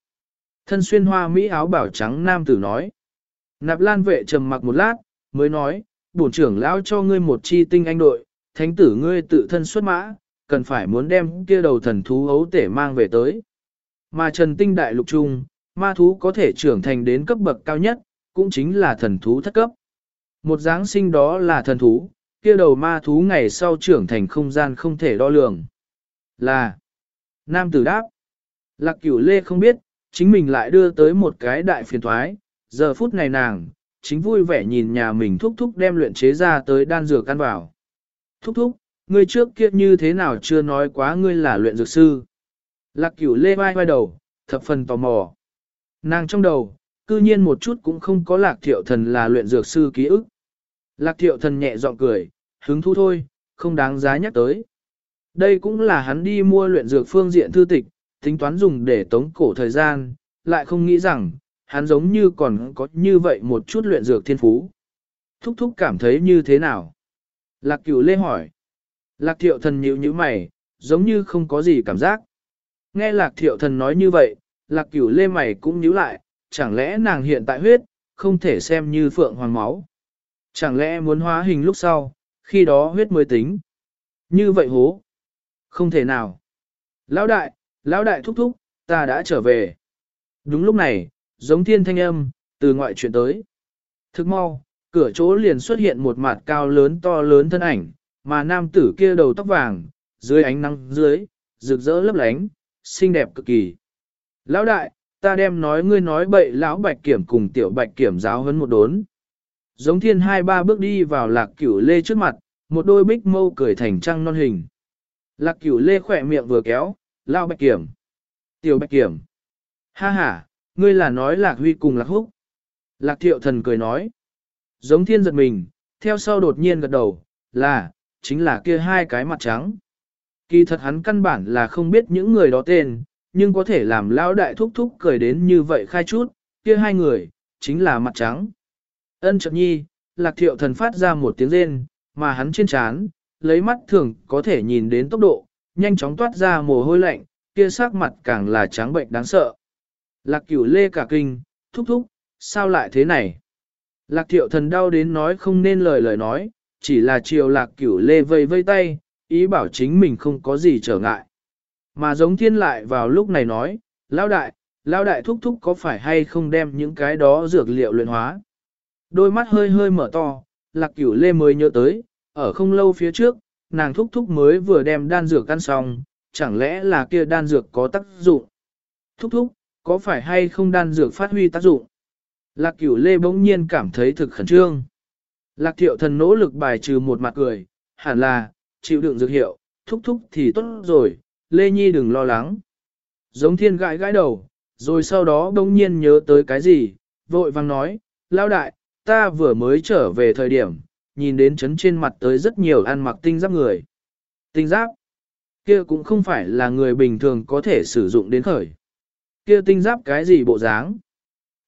Speaker 1: Thân xuyên hoa Mỹ áo bảo trắng nam tử nói. Nạp lan vệ trầm mặc một lát, mới nói, bổn trưởng lão cho ngươi một chi tinh anh đội, thánh tử ngươi tự thân xuất mã, cần phải muốn đem kia đầu thần thú ấu tể mang về tới. Mà trần tinh đại lục trung, ma thú có thể trưởng thành đến cấp bậc cao nhất, cũng chính là thần thú thất cấp. Một dáng sinh đó là thần thú, kia đầu ma thú ngày sau trưởng thành không gian không thể đo lường. Là Nam tử đáp Lạc cửu lê không biết, chính mình lại đưa tới một cái đại phiền thoái, giờ phút này nàng, chính vui vẻ nhìn nhà mình thúc thúc đem luyện chế ra tới đan dược ăn vào. Thúc thúc, ngươi trước kia như thế nào chưa nói quá ngươi là luyện dược sư. Lạc cửu lê vai vai đầu, thập phần tò mò. Nàng trong đầu, cư nhiên một chút cũng không có lạc thiệu thần là luyện dược sư ký ức. Lạc thiệu thần nhẹ giọng cười, hứng thú thôi, không đáng giá nhắc tới. Đây cũng là hắn đi mua luyện dược phương diện thư tịch, tính toán dùng để tống cổ thời gian, lại không nghĩ rằng, hắn giống như còn có như vậy một chút luyện dược thiên phú. Thúc thúc cảm thấy như thế nào? Lạc cửu lê hỏi. Lạc thiệu thần nhíu như mày, giống như không có gì cảm giác. Nghe lạc thiệu thần nói như vậy, lạc cửu lê mày cũng nhíu lại, chẳng lẽ nàng hiện tại huyết, không thể xem như phượng hoàng máu. Chẳng lẽ muốn hóa hình lúc sau, khi đó huyết mới tính. Như vậy hố. Không thể nào. Lão đại, lão đại thúc thúc, ta đã trở về. Đúng lúc này, giống thiên thanh âm, từ ngoại chuyện tới. Thức mau, cửa chỗ liền xuất hiện một mặt cao lớn to lớn thân ảnh, mà nam tử kia đầu tóc vàng, dưới ánh nắng dưới, rực rỡ lấp lánh, xinh đẹp cực kỳ. Lão đại, ta đem nói ngươi nói bậy lão bạch kiểm cùng tiểu bạch kiểm giáo hơn một đốn. Giống thiên hai ba bước đi vào lạc cửu lê trước mặt, một đôi bích mâu cười thành trăng non hình. Lạc cửu lê khỏe miệng vừa kéo, lao bạch kiểm. Tiểu bạch kiểm. Ha ha, ngươi là nói lạc huy cùng lạc húc. Lạc thiệu thần cười nói. Giống thiên giật mình, theo sau đột nhiên gật đầu, là, chính là kia hai cái mặt trắng. Kỳ thật hắn căn bản là không biết những người đó tên, nhưng có thể làm lão đại thúc thúc cười đến như vậy khai chút, kia hai người, chính là mặt trắng. Ân chợt nhi, lạc thiệu thần phát ra một tiếng rên, mà hắn trên trán, lấy mắt thường có thể nhìn đến tốc độ, nhanh chóng toát ra mồ hôi lạnh, kia sắc mặt càng là trắng bệnh đáng sợ. Lạc cửu lê cả kinh, thúc thúc, sao lại thế này? Lạc thiệu thần đau đến nói không nên lời lời nói, chỉ là chiều lạc cửu lê vây vây tay, ý bảo chính mình không có gì trở ngại. Mà giống thiên lại vào lúc này nói, lao đại, lao đại thúc thúc có phải hay không đem những cái đó dược liệu luyện hóa? Đôi mắt hơi hơi mở to, lạc cửu lê mới nhớ tới, ở không lâu phía trước, nàng thúc thúc mới vừa đem đan dược ăn xong, chẳng lẽ là kia đan dược có tác dụng? Thúc thúc, có phải hay không đan dược phát huy tác dụng? Lạc cửu lê bỗng nhiên cảm thấy thực khẩn trương. Lạc thiệu thần nỗ lực bài trừ một mặt cười, hẳn là, chịu đựng dược hiệu, thúc thúc thì tốt rồi, lê nhi đừng lo lắng. Giống thiên gãi gãi đầu, rồi sau đó bỗng nhiên nhớ tới cái gì, vội vang nói, lao đại, ta vừa mới trở về thời điểm, nhìn đến chấn trên mặt tới rất nhiều ăn mặc tinh giáp người. Tinh giáp? Kia cũng không phải là người bình thường có thể sử dụng đến khởi. Kia tinh giáp cái gì bộ dáng?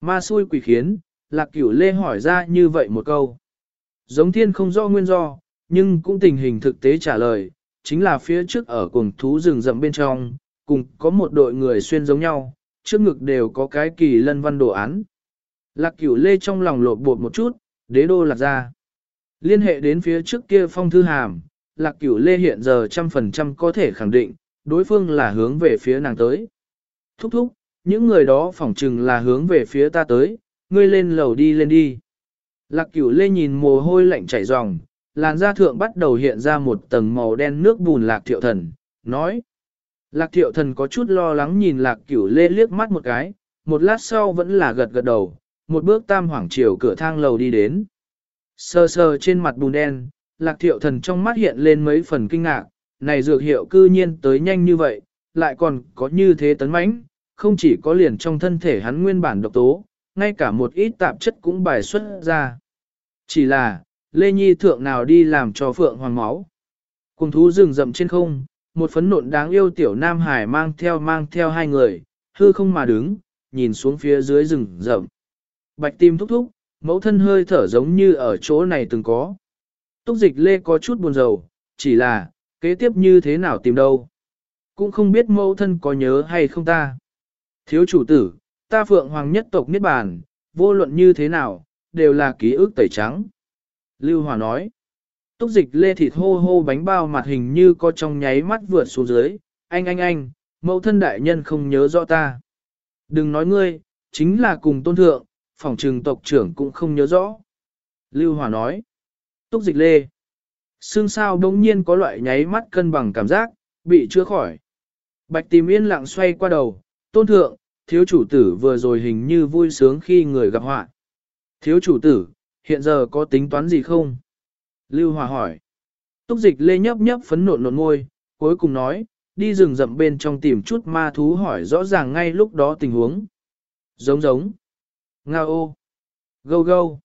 Speaker 1: Ma xui quỷ khiến, lạc cửu lê hỏi ra như vậy một câu. Giống thiên không rõ nguyên do, nhưng cũng tình hình thực tế trả lời, chính là phía trước ở cùng thú rừng rậm bên trong, cùng có một đội người xuyên giống nhau, trước ngực đều có cái kỳ lân văn đồ án. Lạc cửu lê trong lòng lột bột một chút, đế đô lạc ra. Liên hệ đến phía trước kia phong thư hàm, lạc cửu lê hiện giờ trăm phần trăm có thể khẳng định, đối phương là hướng về phía nàng tới. Thúc thúc, những người đó phỏng chừng là hướng về phía ta tới, ngươi lên lầu đi lên đi. Lạc cửu lê nhìn mồ hôi lạnh chảy ròng, làn da thượng bắt đầu hiện ra một tầng màu đen nước bùn lạc thiệu thần, nói. Lạc thiệu thần có chút lo lắng nhìn lạc cửu lê liếc mắt một cái, một lát sau vẫn là gật gật đầu, một bước tam hoảng chiều cửa thang lầu đi đến. Sờ sờ trên mặt bùn đen, lạc thiệu thần trong mắt hiện lên mấy phần kinh ngạc, này dược hiệu cư nhiên tới nhanh như vậy, lại còn có như thế tấn mãnh, không chỉ có liền trong thân thể hắn nguyên bản độc tố, ngay cả một ít tạp chất cũng bài xuất ra. Chỉ là, Lê Nhi thượng nào đi làm cho phượng hoàng máu. Cùng thú rừng rậm trên không, một phấn nộn đáng yêu tiểu Nam Hải mang theo mang theo hai người, hư không mà đứng, nhìn xuống phía dưới rừng rậm. Bạch tim thúc thúc, mẫu thân hơi thở giống như ở chỗ này từng có. Túc dịch lê có chút buồn rầu, chỉ là, kế tiếp như thế nào tìm đâu. Cũng không biết mẫu thân có nhớ hay không ta. Thiếu chủ tử, ta phượng hoàng nhất tộc niết bàn, vô luận như thế nào, đều là ký ức tẩy trắng. Lưu Hòa nói, túc dịch lê thịt hô hô bánh bao mặt hình như có trong nháy mắt vượt xuống dưới, anh anh anh, mẫu thân đại nhân không nhớ rõ ta. Đừng nói ngươi, chính là cùng tôn thượng, phòng trừng tộc trưởng cũng không nhớ rõ. Lưu Hòa nói, túc dịch lê, xương sao đống nhiên có loại nháy mắt cân bằng cảm giác, bị chữa khỏi. Bạch tìm yên lặng xoay qua đầu, tôn thượng, thiếu chủ tử vừa rồi hình như vui sướng khi người gặp họa. Thiếu chủ tử, hiện giờ có tính toán gì không? Lưu Hòa hỏi. Túc dịch lê nhấp nhấp phấn nộn nộn ngôi, cuối cùng nói, đi rừng rậm bên trong tìm chút ma thú hỏi rõ ràng ngay lúc đó tình huống. Giống giống. Nga ô. Gâu gâu.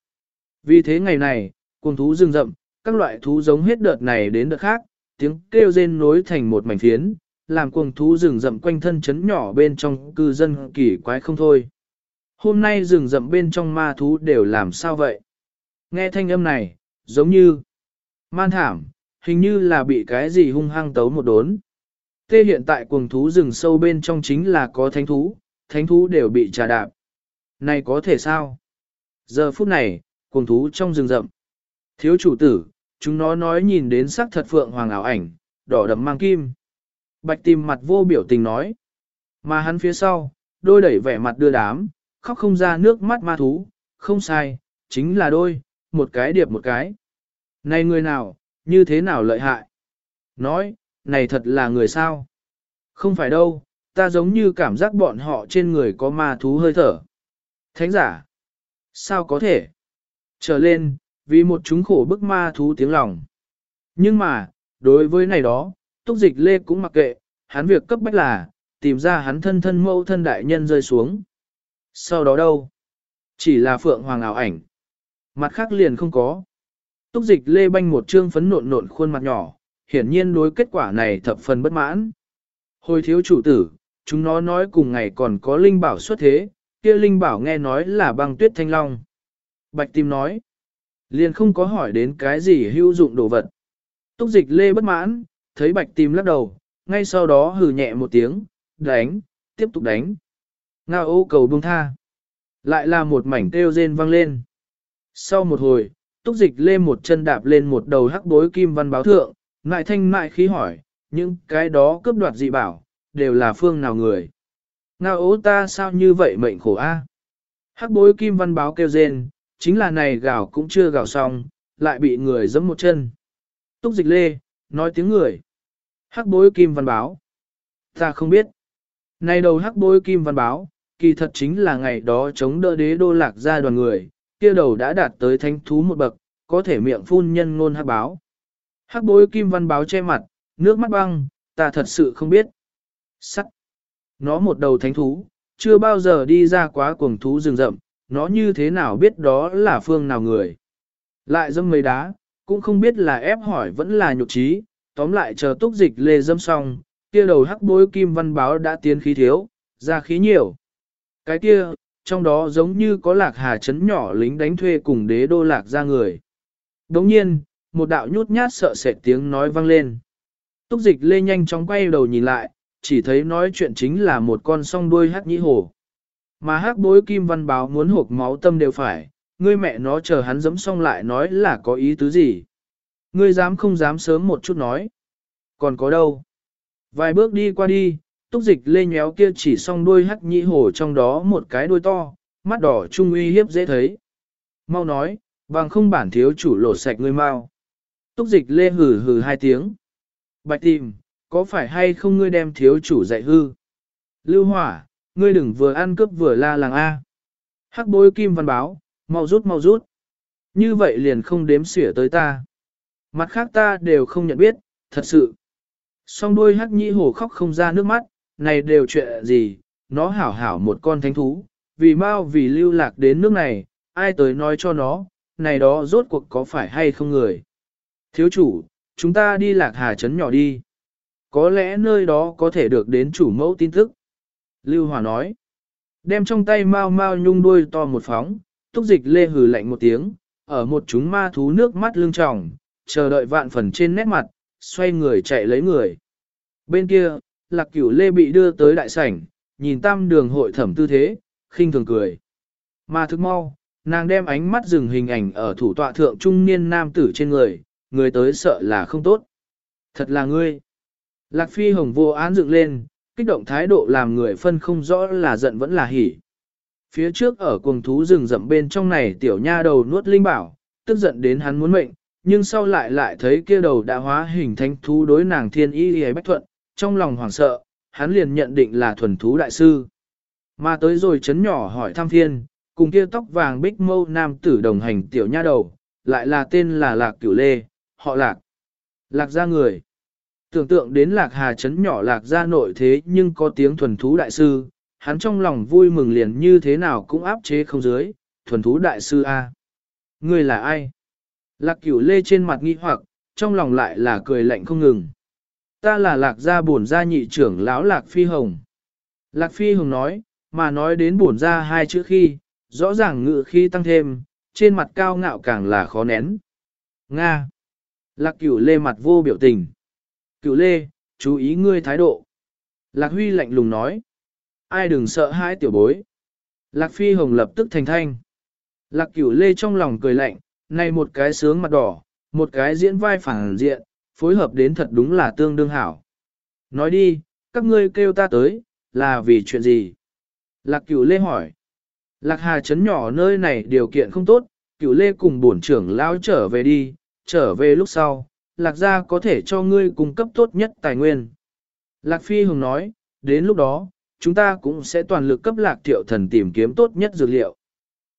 Speaker 1: Vì thế ngày này, cùng thú rừng rậm, các loại thú giống hết đợt này đến đợt khác, tiếng kêu rên nối thành một mảnh phiến, làm cuồng thú rừng rậm quanh thân chấn nhỏ bên trong cư dân kỳ quái không thôi. Hôm nay rừng rậm bên trong ma thú đều làm sao vậy? Nghe thanh âm này, giống như man thảm, hình như là bị cái gì hung hăng tấu một đốn. Tê hiện tại cuồng thú rừng sâu bên trong chính là có thánh thú, thánh thú đều bị trà đạp. Này có thể sao? Giờ phút này, cuồng thú trong rừng rậm. Thiếu chủ tử, chúng nó nói nhìn đến sắc thật phượng hoàng ảo ảnh, đỏ đậm mang kim. Bạch tìm mặt vô biểu tình nói. Mà hắn phía sau, đôi đẩy vẻ mặt đưa đám, khóc không ra nước mắt ma thú, không sai, chính là đôi, một cái điệp một cái. Này người nào, như thế nào lợi hại? Nói, này thật là người sao? Không phải đâu, ta giống như cảm giác bọn họ trên người có ma thú hơi thở. Thánh giả? Sao có thể? Trở lên, vì một chúng khổ bức ma thú tiếng lòng. Nhưng mà, đối với này đó, túc dịch lê cũng mặc kệ, hắn việc cấp bách là, tìm ra hắn thân thân mâu thân đại nhân rơi xuống. Sau đó đâu? Chỉ là phượng hoàng ảo ảnh. Mặt khác liền không có. Túc dịch lê banh một trương phấn nộn nộn khuôn mặt nhỏ, hiển nhiên đối kết quả này thập phần bất mãn. Hồi thiếu chủ tử, chúng nó nói cùng ngày còn có linh bảo xuất thế, kia linh bảo nghe nói là băng tuyết thanh long. Bạch tim nói, liền không có hỏi đến cái gì hữu dụng đồ vật. Túc dịch lê bất mãn, thấy bạch tim lắc đầu, ngay sau đó hừ nhẹ một tiếng, đánh, tiếp tục đánh. Ngao ô cầu buông tha. Lại là một mảnh kêu rên vang lên. Sau một hồi, túc dịch lê một chân đạp lên một đầu hắc bối kim văn báo thượng, ngại thanh mại khí hỏi, những cái đó cướp đoạt dị bảo, đều là phương nào người. Ngao ố ta sao như vậy mệnh khổ a? Hắc bối kim văn báo kêu rên, chính là này gào cũng chưa gào xong, lại bị người giẫm một chân. Túc dịch lê, nói tiếng người. Hắc bối kim văn báo. Ta không biết. Này đầu hắc bối kim văn báo, kỳ thật chính là ngày đó chống đỡ đế đô lạc ra đoàn người, kia đầu đã đạt tới thánh thú một bậc, có thể miệng phun nhân ngôn hắc báo. Hắc bối kim văn báo che mặt, nước mắt băng, ta thật sự không biết. Sắt. Nó một đầu thánh thú, chưa bao giờ đi ra quá cuồng thú rừng rậm, nó như thế nào biết đó là phương nào người. Lại dâm mấy đá, cũng không biết là ép hỏi vẫn là nhục trí, tóm lại chờ túc dịch lê dâm xong, kia đầu hắc bối kim văn báo đã tiến khí thiếu, ra khí nhiều. Cái kia, trong đó giống như có lạc hà chấn nhỏ lính đánh thuê cùng đế đô lạc ra người. Đồng nhiên, một đạo nhút nhát sợ sệt tiếng nói vang lên. Túc dịch lê nhanh chóng quay đầu nhìn lại, chỉ thấy nói chuyện chính là một con song đuôi hắc nhĩ hồ. Mà hắc bối kim văn báo muốn hộp máu tâm đều phải, ngươi mẹ nó chờ hắn dẫm xong lại nói là có ý tứ gì. Ngươi dám không dám sớm một chút nói. Còn có đâu? Vài bước đi qua đi, túc dịch lê nhéo kia chỉ song đuôi hắc nhĩ hồ trong đó một cái đuôi to, mắt đỏ trung uy hiếp dễ thấy. Mau nói, bằng không bản thiếu chủ lột sạch ngươi mau. Túc dịch lê hừ hừ hai tiếng. Bạch tìm, có phải hay không ngươi đem thiếu chủ dạy hư? Lưu hỏa, ngươi đừng vừa ăn cướp vừa la làng A. Hắc bối kim văn báo, mau rút mau rút. Như vậy liền không đếm xỉa tới ta. Mặt khác ta đều không nhận biết, thật sự. Song đôi hắc nhĩ Hổ khóc không ra nước mắt, này đều chuyện gì, nó hảo hảo một con thánh thú, vì mau vì lưu lạc đến nước này, ai tới nói cho nó, này đó rốt cuộc có phải hay không người. Thiếu chủ, chúng ta đi lạc hà trấn nhỏ đi. Có lẽ nơi đó có thể được đến chủ mẫu tin tức. Lưu Hòa nói. Đem trong tay mau mau nhung đuôi to một phóng, túc dịch lê hừ lạnh một tiếng, ở một chúng ma thú nước mắt lưng tròng, chờ đợi vạn phần trên nét mặt, xoay người chạy lấy người. Bên kia, lạc cửu lê bị đưa tới đại sảnh, nhìn tam đường hội thẩm tư thế, khinh thường cười. Mà thức mau, nàng đem ánh mắt dừng hình ảnh ở thủ tọa thượng trung niên nam tử trên người, người tới sợ là không tốt. Thật là ngươi. Lạc phi hồng vô án dựng lên, kích động thái độ làm người phân không rõ là giận vẫn là hỉ. Phía trước ở cuồng thú rừng rậm bên trong này tiểu nha đầu nuốt linh bảo, tức giận đến hắn muốn mệnh, nhưng sau lại lại thấy kia đầu đã hóa hình thánh thú đối nàng thiên y y bách thuận, trong lòng hoảng sợ, hắn liền nhận định là thuần thú đại sư. Mà tới rồi chấn nhỏ hỏi thăm thiên, cùng kia tóc vàng bích mâu nam tử đồng hành tiểu nha đầu, lại là tên là Lạc Cửu Lê, họ Lạc. Lạc ra người. Tưởng tượng đến Lạc Hà chấn nhỏ Lạc ra nội thế nhưng có tiếng thuần thú đại sư, hắn trong lòng vui mừng liền như thế nào cũng áp chế không dưới, thuần thú đại sư A. Người là ai? Lạc Cửu Lê trên mặt nghi hoặc, trong lòng lại là cười lạnh không ngừng. Ta là Lạc gia bổn gia nhị trưởng lão Lạc Phi Hồng. Lạc Phi Hồng nói, mà nói đến bổn gia hai chữ khi, rõ ràng ngự khi tăng thêm, trên mặt cao ngạo càng là khó nén. Nga. Lạc cửu lê mặt vô biểu tình. Cựu lê, chú ý ngươi thái độ. Lạc huy lạnh lùng nói. Ai đừng sợ hãi tiểu bối. Lạc phi hồng lập tức thành thanh. Lạc cửu lê trong lòng cười lạnh, này một cái sướng mặt đỏ, một cái diễn vai phản diện, phối hợp đến thật đúng là tương đương hảo. Nói đi, các ngươi kêu ta tới, là vì chuyện gì? Lạc cửu lê hỏi. Lạc hà chấn nhỏ nơi này điều kiện không tốt, cửu lê cùng bổn trưởng lao trở về đi, trở về lúc sau, lạc gia có thể cho ngươi cung cấp tốt nhất tài nguyên. Lạc phi hùng nói, đến lúc đó, chúng ta cũng sẽ toàn lực cấp lạc thiệu thần tìm kiếm tốt nhất dược liệu.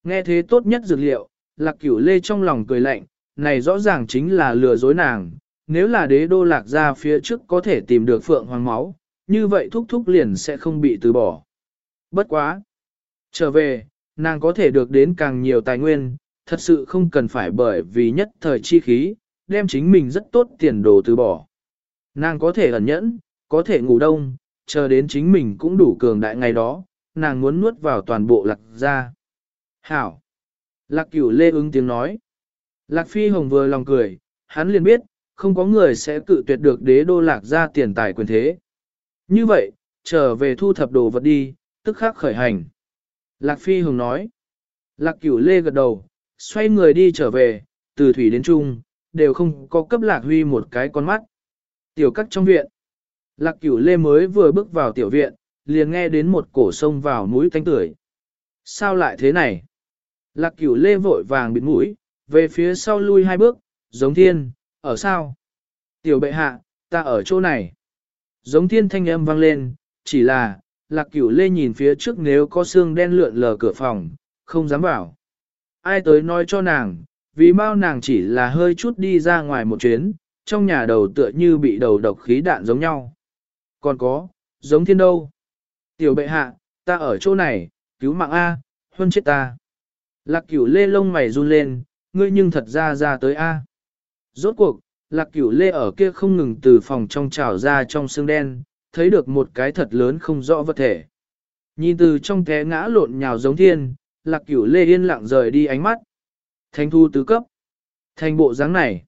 Speaker 1: Nghe thế tốt nhất dược liệu, lạc cửu lê trong lòng cười lạnh, này rõ ràng chính là lừa dối nàng, nếu là đế đô lạc gia phía trước có thể tìm được phượng hoàng máu, như vậy thúc thúc liền sẽ không bị từ bỏ. Bất quá. Trở về, nàng có thể được đến càng nhiều tài nguyên, thật sự không cần phải bởi vì nhất thời chi khí, đem chính mình rất tốt tiền đồ từ bỏ. Nàng có thể ẩn nhẫn, có thể ngủ đông, chờ đến chính mình cũng đủ cường đại ngày đó, nàng muốn nuốt vào toàn bộ lạc ra. Hảo! Lạc cửu lê ứng tiếng nói. Lạc phi hồng vừa lòng cười, hắn liền biết, không có người sẽ cự tuyệt được đế đô lạc ra tiền tài quyền thế. Như vậy, trở về thu thập đồ vật đi, tức khắc khởi hành. Lạc phi hồng nói. Lạc cửu lê gật đầu, xoay người đi trở về, từ thủy đến trung, đều không có cấp lạc huy một cái con mắt. Tiểu cắt trong viện. Lạc cửu lê mới vừa bước vào tiểu viện, liền nghe đến một cổ sông vào mũi tanh tưởi. Sao lại thế này? Lạc cửu lê vội vàng bịt mũi, về phía sau lui hai bước, giống thiên, ở sao? Tiểu bệ hạ, ta ở chỗ này. Giống thiên thanh âm vang lên, chỉ là, lạc cửu lê nhìn phía trước nếu có xương đen lượn lờ cửa phòng, không dám vào. Ai tới nói cho nàng, vì bao nàng chỉ là hơi chút đi ra ngoài một chuyến, trong nhà đầu tựa như bị đầu độc khí đạn giống nhau. Còn có, giống thiên đâu? Tiểu bệ hạ, ta ở chỗ này, cứu mạng A, huân chết ta. Lạc cửu lê lông mày run lên, ngươi nhưng thật ra ra tới A. Rốt cuộc, lạc cửu lê ở kia không ngừng từ phòng trong trào ra trong xương đen, thấy được một cái thật lớn không rõ vật thể. Nhìn từ trong té ngã lộn nhào giống thiên, lạc cửu lê yên lặng rời đi ánh mắt. Thanh thu tứ cấp. Thành bộ dáng này.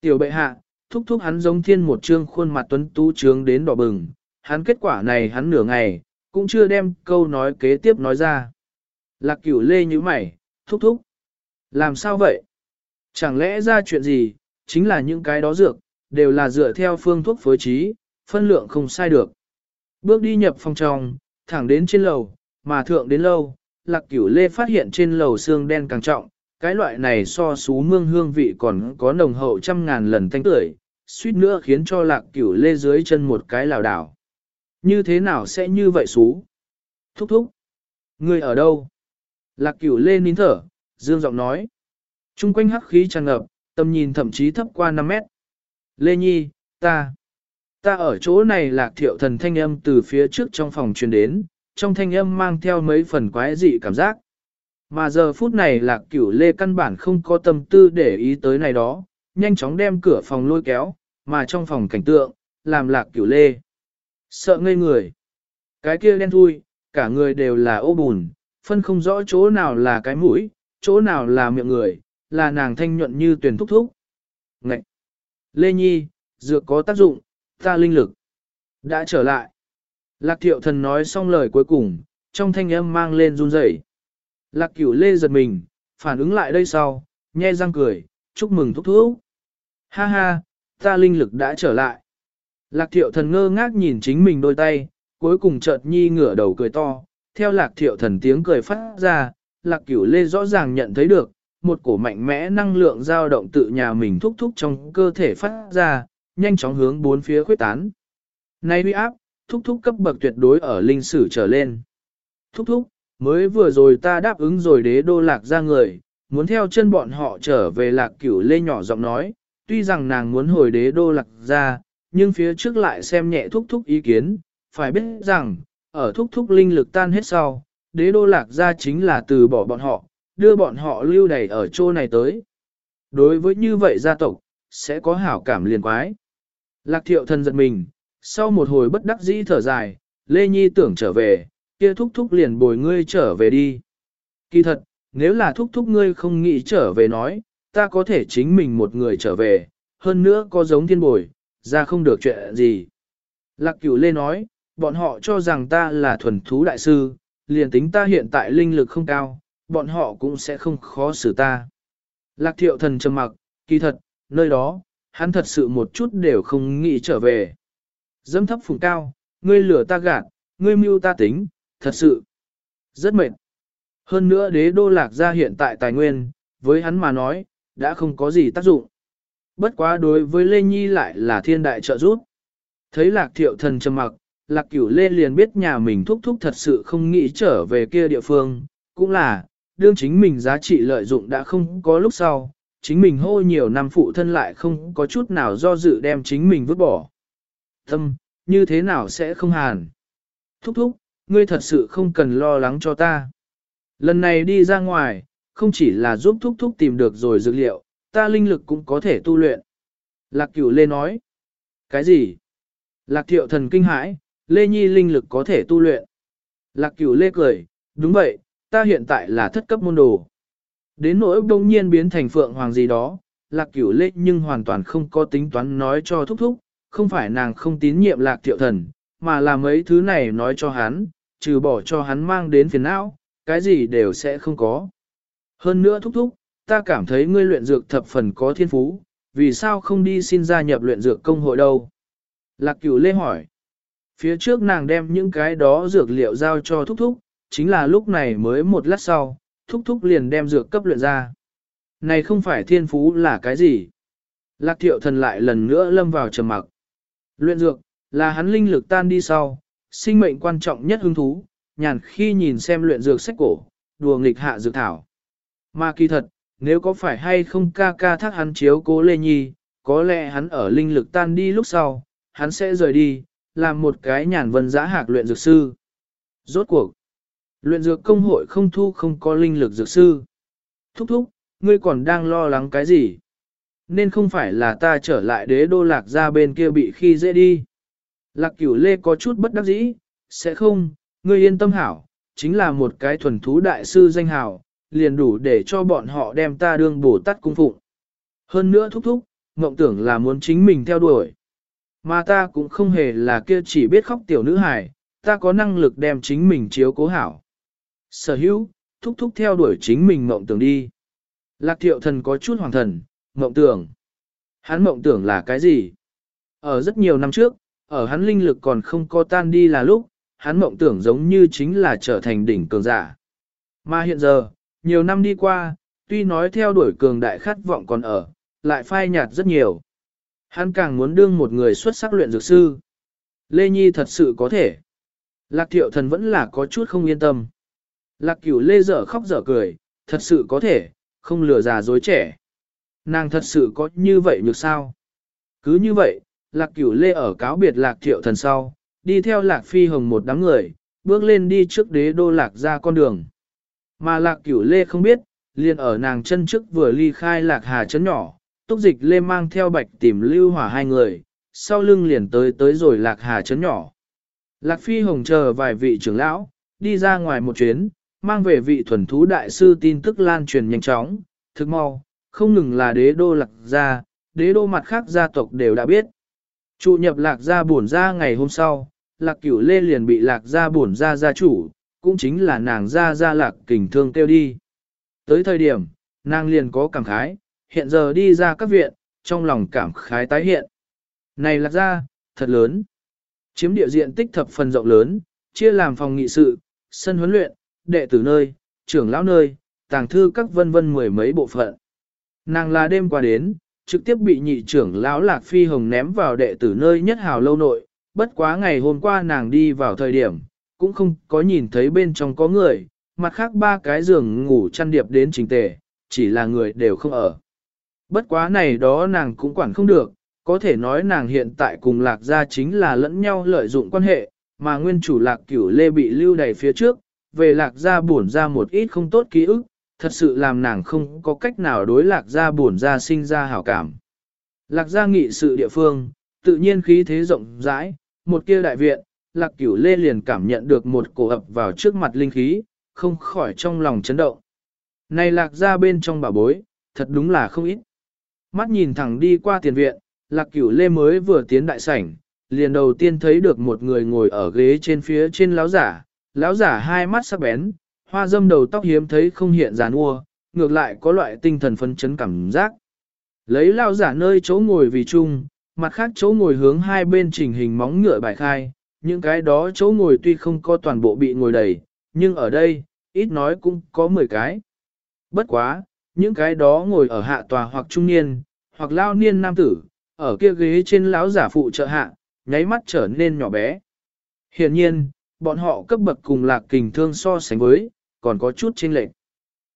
Speaker 1: Tiểu bệ hạ, thúc thúc hắn giống thiên một trương khuôn mặt tuấn tú trướng đến đỏ bừng. Hắn kết quả này hắn nửa ngày, cũng chưa đem câu nói kế tiếp nói ra. Lạc cửu lê như mày, thúc thúc. Làm sao vậy? Chẳng lẽ ra chuyện gì, chính là những cái đó dược, đều là dựa theo phương thuốc phối trí, phân lượng không sai được. Bước đi nhập phòng trong, thẳng đến trên lầu, mà thượng đến lâu, lạc cửu lê phát hiện trên lầu xương đen càng trọng, cái loại này so sú mương hương vị còn có nồng hậu trăm ngàn lần thanh tưởi, suýt nữa khiến cho lạc cửu lê dưới chân một cái lào đảo. Như thế nào sẽ như vậy sú. Thúc thúc. Người ở đâu? Lạc cửu lê nín thở, dương giọng nói. Trung quanh hắc khí tràn ngập, tầm nhìn thậm chí thấp qua 5 mét. Lê Nhi, ta, ta ở chỗ này lạc thiệu thần thanh âm từ phía trước trong phòng truyền đến, trong thanh âm mang theo mấy phần quái dị cảm giác. Mà giờ phút này lạc cửu lê căn bản không có tâm tư để ý tới này đó, nhanh chóng đem cửa phòng lôi kéo, mà trong phòng cảnh tượng, làm lạc cửu lê. Sợ ngây người. Cái kia đen thui, cả người đều là ô bùn, phân không rõ chỗ nào là cái mũi, chỗ nào là miệng người, là nàng thanh nhuận như tuyển thúc thúc. Ngậy! Lê Nhi, dược có tác dụng, ta linh lực. Đã trở lại. Lạc thiệu thần nói xong lời cuối cùng, trong thanh âm mang lên run rẩy. Lạc cửu lê giật mình, phản ứng lại đây sau, nhe răng cười, chúc mừng thúc thúc. Ha ha, ta linh lực đã trở lại. Lạc thiệu thần ngơ ngác nhìn chính mình đôi tay, cuối cùng chợt nhi ngửa đầu cười to, theo lạc thiệu thần tiếng cười phát ra, lạc cửu lê rõ ràng nhận thấy được, một cổ mạnh mẽ năng lượng dao động tự nhà mình thúc thúc trong cơ thể phát ra, nhanh chóng hướng bốn phía khuyết tán. Này uy áp, thúc thúc cấp bậc tuyệt đối ở linh sử trở lên. Thúc thúc, mới vừa rồi ta đáp ứng rồi đế đô lạc ra người, muốn theo chân bọn họ trở về lạc cửu lê nhỏ giọng nói, tuy rằng nàng muốn hồi đế đô lạc ra, nhưng phía trước lại xem nhẹ thúc thúc ý kiến, phải biết rằng, ở thúc thúc linh lực tan hết sau, đế đô lạc ra chính là từ bỏ bọn họ, đưa bọn họ lưu đầy ở chỗ này tới. Đối với như vậy gia tộc, sẽ có hảo cảm liền quái. Lạc thiệu thần giật mình, sau một hồi bất đắc dĩ thở dài, Lê Nhi tưởng trở về, kia thúc thúc liền bồi ngươi trở về đi. Kỳ thật, nếu là thúc thúc ngươi không nghĩ trở về nói, ta có thể chính mình một người trở về, hơn nữa có giống thiên bồi, ra không được chuyện gì. Lạc cửu lê nói, bọn họ cho rằng ta là thuần thú đại sư, liền tính ta hiện tại linh lực không cao, bọn họ cũng sẽ không khó xử ta. Lạc thiệu thần trầm mặc, kỳ thật, nơi đó, hắn thật sự một chút đều không nghĩ trở về. Dâm thấp phùng cao, ngươi lửa ta gạt, ngươi mưu ta tính, thật sự, rất mệt. Hơn nữa đế đô lạc gia hiện tại tài nguyên, với hắn mà nói, đã không có gì tác dụng. Bất quá đối với Lê Nhi lại là thiên đại trợ giúp. Thấy lạc thiệu thần trầm mặc, lạc cửu lê liền biết nhà mình thúc thúc thật sự không nghĩ trở về kia địa phương, cũng là, đương chính mình giá trị lợi dụng đã không có lúc sau, chính mình hô nhiều năm phụ thân lại không có chút nào do dự đem chính mình vứt bỏ. Tâm, như thế nào sẽ không hàn? Thúc thúc, ngươi thật sự không cần lo lắng cho ta. Lần này đi ra ngoài, không chỉ là giúp thúc thúc tìm được rồi dược liệu, ta linh lực cũng có thể tu luyện. Lạc cửu lê nói. Cái gì? Lạc thiệu thần kinh hãi, lê nhi linh lực có thể tu luyện. Lạc cửu lê cười, đúng vậy, ta hiện tại là thất cấp môn đồ. Đến nỗi đông nhiên biến thành phượng hoàng gì đó, lạc cửu lê nhưng hoàn toàn không có tính toán nói cho thúc thúc, không phải nàng không tín nhiệm lạc thiệu thần, mà là mấy thứ này nói cho hắn, trừ bỏ cho hắn mang đến phiền não, cái gì đều sẽ không có. Hơn nữa thúc thúc, ta cảm thấy ngươi luyện dược thập phần có thiên phú, vì sao không đi xin gia nhập luyện dược công hội đâu? Lạc cửu lê hỏi. Phía trước nàng đem những cái đó dược liệu giao cho thúc thúc, chính là lúc này mới một lát sau, thúc thúc liền đem dược cấp luyện ra. Này không phải thiên phú là cái gì? Lạc thiệu thần lại lần nữa lâm vào trầm mặc. Luyện dược, là hắn linh lực tan đi sau, sinh mệnh quan trọng nhất hứng thú, nhàn khi nhìn xem luyện dược sách cổ, đùa nghịch hạ dược thảo. Mà kỳ thật, nếu có phải hay không ca ca thác hắn chiếu cố Lê Nhi, có lẽ hắn ở linh lực tan đi lúc sau, hắn sẽ rời đi, làm một cái nhàn vân giã hạc luyện dược sư. Rốt cuộc, luyện dược công hội không thu không có linh lực dược sư. Thúc thúc, ngươi còn đang lo lắng cái gì? Nên không phải là ta trở lại đế đô lạc ra bên kia bị khi dễ đi. Lạc cửu lê có chút bất đắc dĩ, sẽ không, ngươi yên tâm hảo, chính là một cái thuần thú đại sư danh hảo, liền đủ để cho bọn họ đem ta đương bổ tát cung phụng. Hơn nữa thúc thúc, mộng tưởng là muốn chính mình theo đuổi. Mà ta cũng không hề là kia chỉ biết khóc tiểu nữ hài, ta có năng lực đem chính mình chiếu cố hảo. Sở hữu, thúc thúc theo đuổi chính mình mộng tưởng đi. Lạc thiệu thần có chút hoàng thần, mộng tưởng. Hắn mộng tưởng là cái gì? Ở rất nhiều năm trước, ở hắn linh lực còn không có tan đi là lúc, hắn mộng tưởng giống như chính là trở thành đỉnh cường giả. Mà hiện giờ, nhiều năm đi qua, tuy nói theo đuổi cường đại khát vọng còn ở, lại phai nhạt rất nhiều. Hắn càng muốn đương một người xuất sắc luyện dược sư. Lê Nhi thật sự có thể. Lạc thiệu thần vẫn là có chút không yên tâm. Lạc cửu lê dở khóc dở cười, thật sự có thể, không lừa già dối trẻ. Nàng thật sự có như vậy được sao? Cứ như vậy, lạc cửu lê ở cáo biệt lạc thiệu thần sau, đi theo lạc phi hồng một đám người, bước lên đi trước đế đô lạc ra con đường. Mà lạc cửu lê không biết, liền ở nàng chân trước vừa ly khai lạc hà chấn nhỏ, túc dịch lê mang theo bạch tìm lưu hỏa hai người, sau lưng liền tới tới rồi lạc hà chấn nhỏ. Lạc phi hồng chờ vài vị trưởng lão, đi ra ngoài một chuyến, mang về vị thuần thú đại sư tin tức lan truyền nhanh chóng, thực mau, không ngừng là đế đô lạc gia, đế đô mặt khác gia tộc đều đã biết. Trụ nhập lạc gia bổn ra ngày hôm sau, lạc cửu lê liền bị lạc gia bổn ra gia chủ, cũng chính là nàng gia gia lạc kình thương tiêu đi. Tới thời điểm, nàng liền có cảm khái, hiện giờ đi ra các viện, trong lòng cảm khái tái hiện. Này lạc gia, thật lớn. Chiếm địa diện tích thập phần rộng lớn, chia làm phòng nghị sự, sân huấn luyện, đệ tử nơi, trưởng lão nơi, tàng thư các vân vân mười mấy bộ phận. Nàng là đêm qua đến, trực tiếp bị nhị trưởng lão Lạc Phi Hồng ném vào đệ tử nơi nhất hào lâu nội, bất quá ngày hôm qua nàng đi vào thời điểm, cũng không có nhìn thấy bên trong có người, mặt khác ba cái giường ngủ chăn điệp đến trình tề, chỉ là người đều không ở. Bất quá này đó nàng cũng quản không được, có thể nói nàng hiện tại cùng lạc gia chính là lẫn nhau lợi dụng quan hệ, mà nguyên chủ lạc cửu lê bị lưu đầy phía trước, về lạc gia buồn ra một ít không tốt ký ức, thật sự làm nàng không có cách nào đối lạc gia buồn ra sinh ra hảo cảm. Lạc gia nghị sự địa phương, tự nhiên khí thế rộng rãi, một kia đại viện, lạc cửu lê liền cảm nhận được một cổ ập vào trước mặt linh khí, không khỏi trong lòng chấn động. Này lạc gia bên trong bà bối, thật đúng là không ít. Mắt nhìn thẳng đi qua tiền viện, lạc cửu lê mới vừa tiến đại sảnh, liền đầu tiên thấy được một người ngồi ở ghế trên phía trên lão giả, lão giả hai mắt sắc bén, hoa dâm đầu tóc hiếm thấy không hiện giàn ua, ngược lại có loại tinh thần phấn chấn cảm giác. Lấy lao giả nơi chỗ ngồi vì chung, mặt khác chỗ ngồi hướng hai bên trình hình móng ngựa bài khai, những cái đó chỗ ngồi tuy không có toàn bộ bị ngồi đầy, nhưng ở đây, ít nói cũng có 10 cái. Bất quá, những cái đó ngồi ở hạ tòa hoặc trung niên, hoặc lao niên nam tử, ở kia ghế trên lão giả phụ trợ hạ, nháy mắt trở nên nhỏ bé. Hiện nhiên, bọn họ cấp bậc cùng lạc kình thương so sánh với, còn có chút chênh lệch.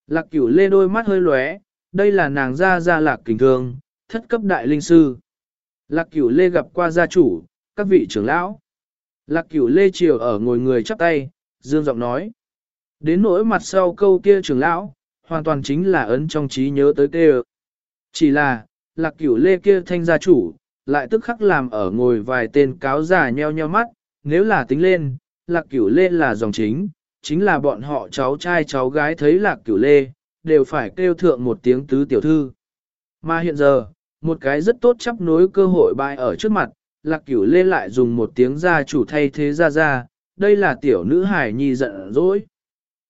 Speaker 1: Lạc cửu lê đôi mắt hơi lóe, đây là nàng gia gia lạc kình thương, thất cấp đại linh sư. Lạc cửu lê gặp qua gia chủ, các vị trưởng lão. Lạc cửu lê chiều ở ngồi người chắp tay, dương giọng nói. Đến nỗi mặt sau câu kia trưởng lão, hoàn toàn chính là ấn trong trí nhớ tới kêu. Chỉ là, lạc cửu lê kia thanh gia chủ, lại tức khắc làm ở ngồi vài tên cáo già nheo nheo mắt, nếu là tính lên, lạc cửu lê là dòng chính, chính là bọn họ cháu trai cháu gái thấy lạc cửu lê, đều phải kêu thượng một tiếng tứ tiểu thư. Mà hiện giờ, một cái rất tốt chấp nối cơ hội bại ở trước mặt, lạc cửu lê lại dùng một tiếng gia chủ thay thế ra ra, đây là tiểu nữ hải nhi giận dỗi.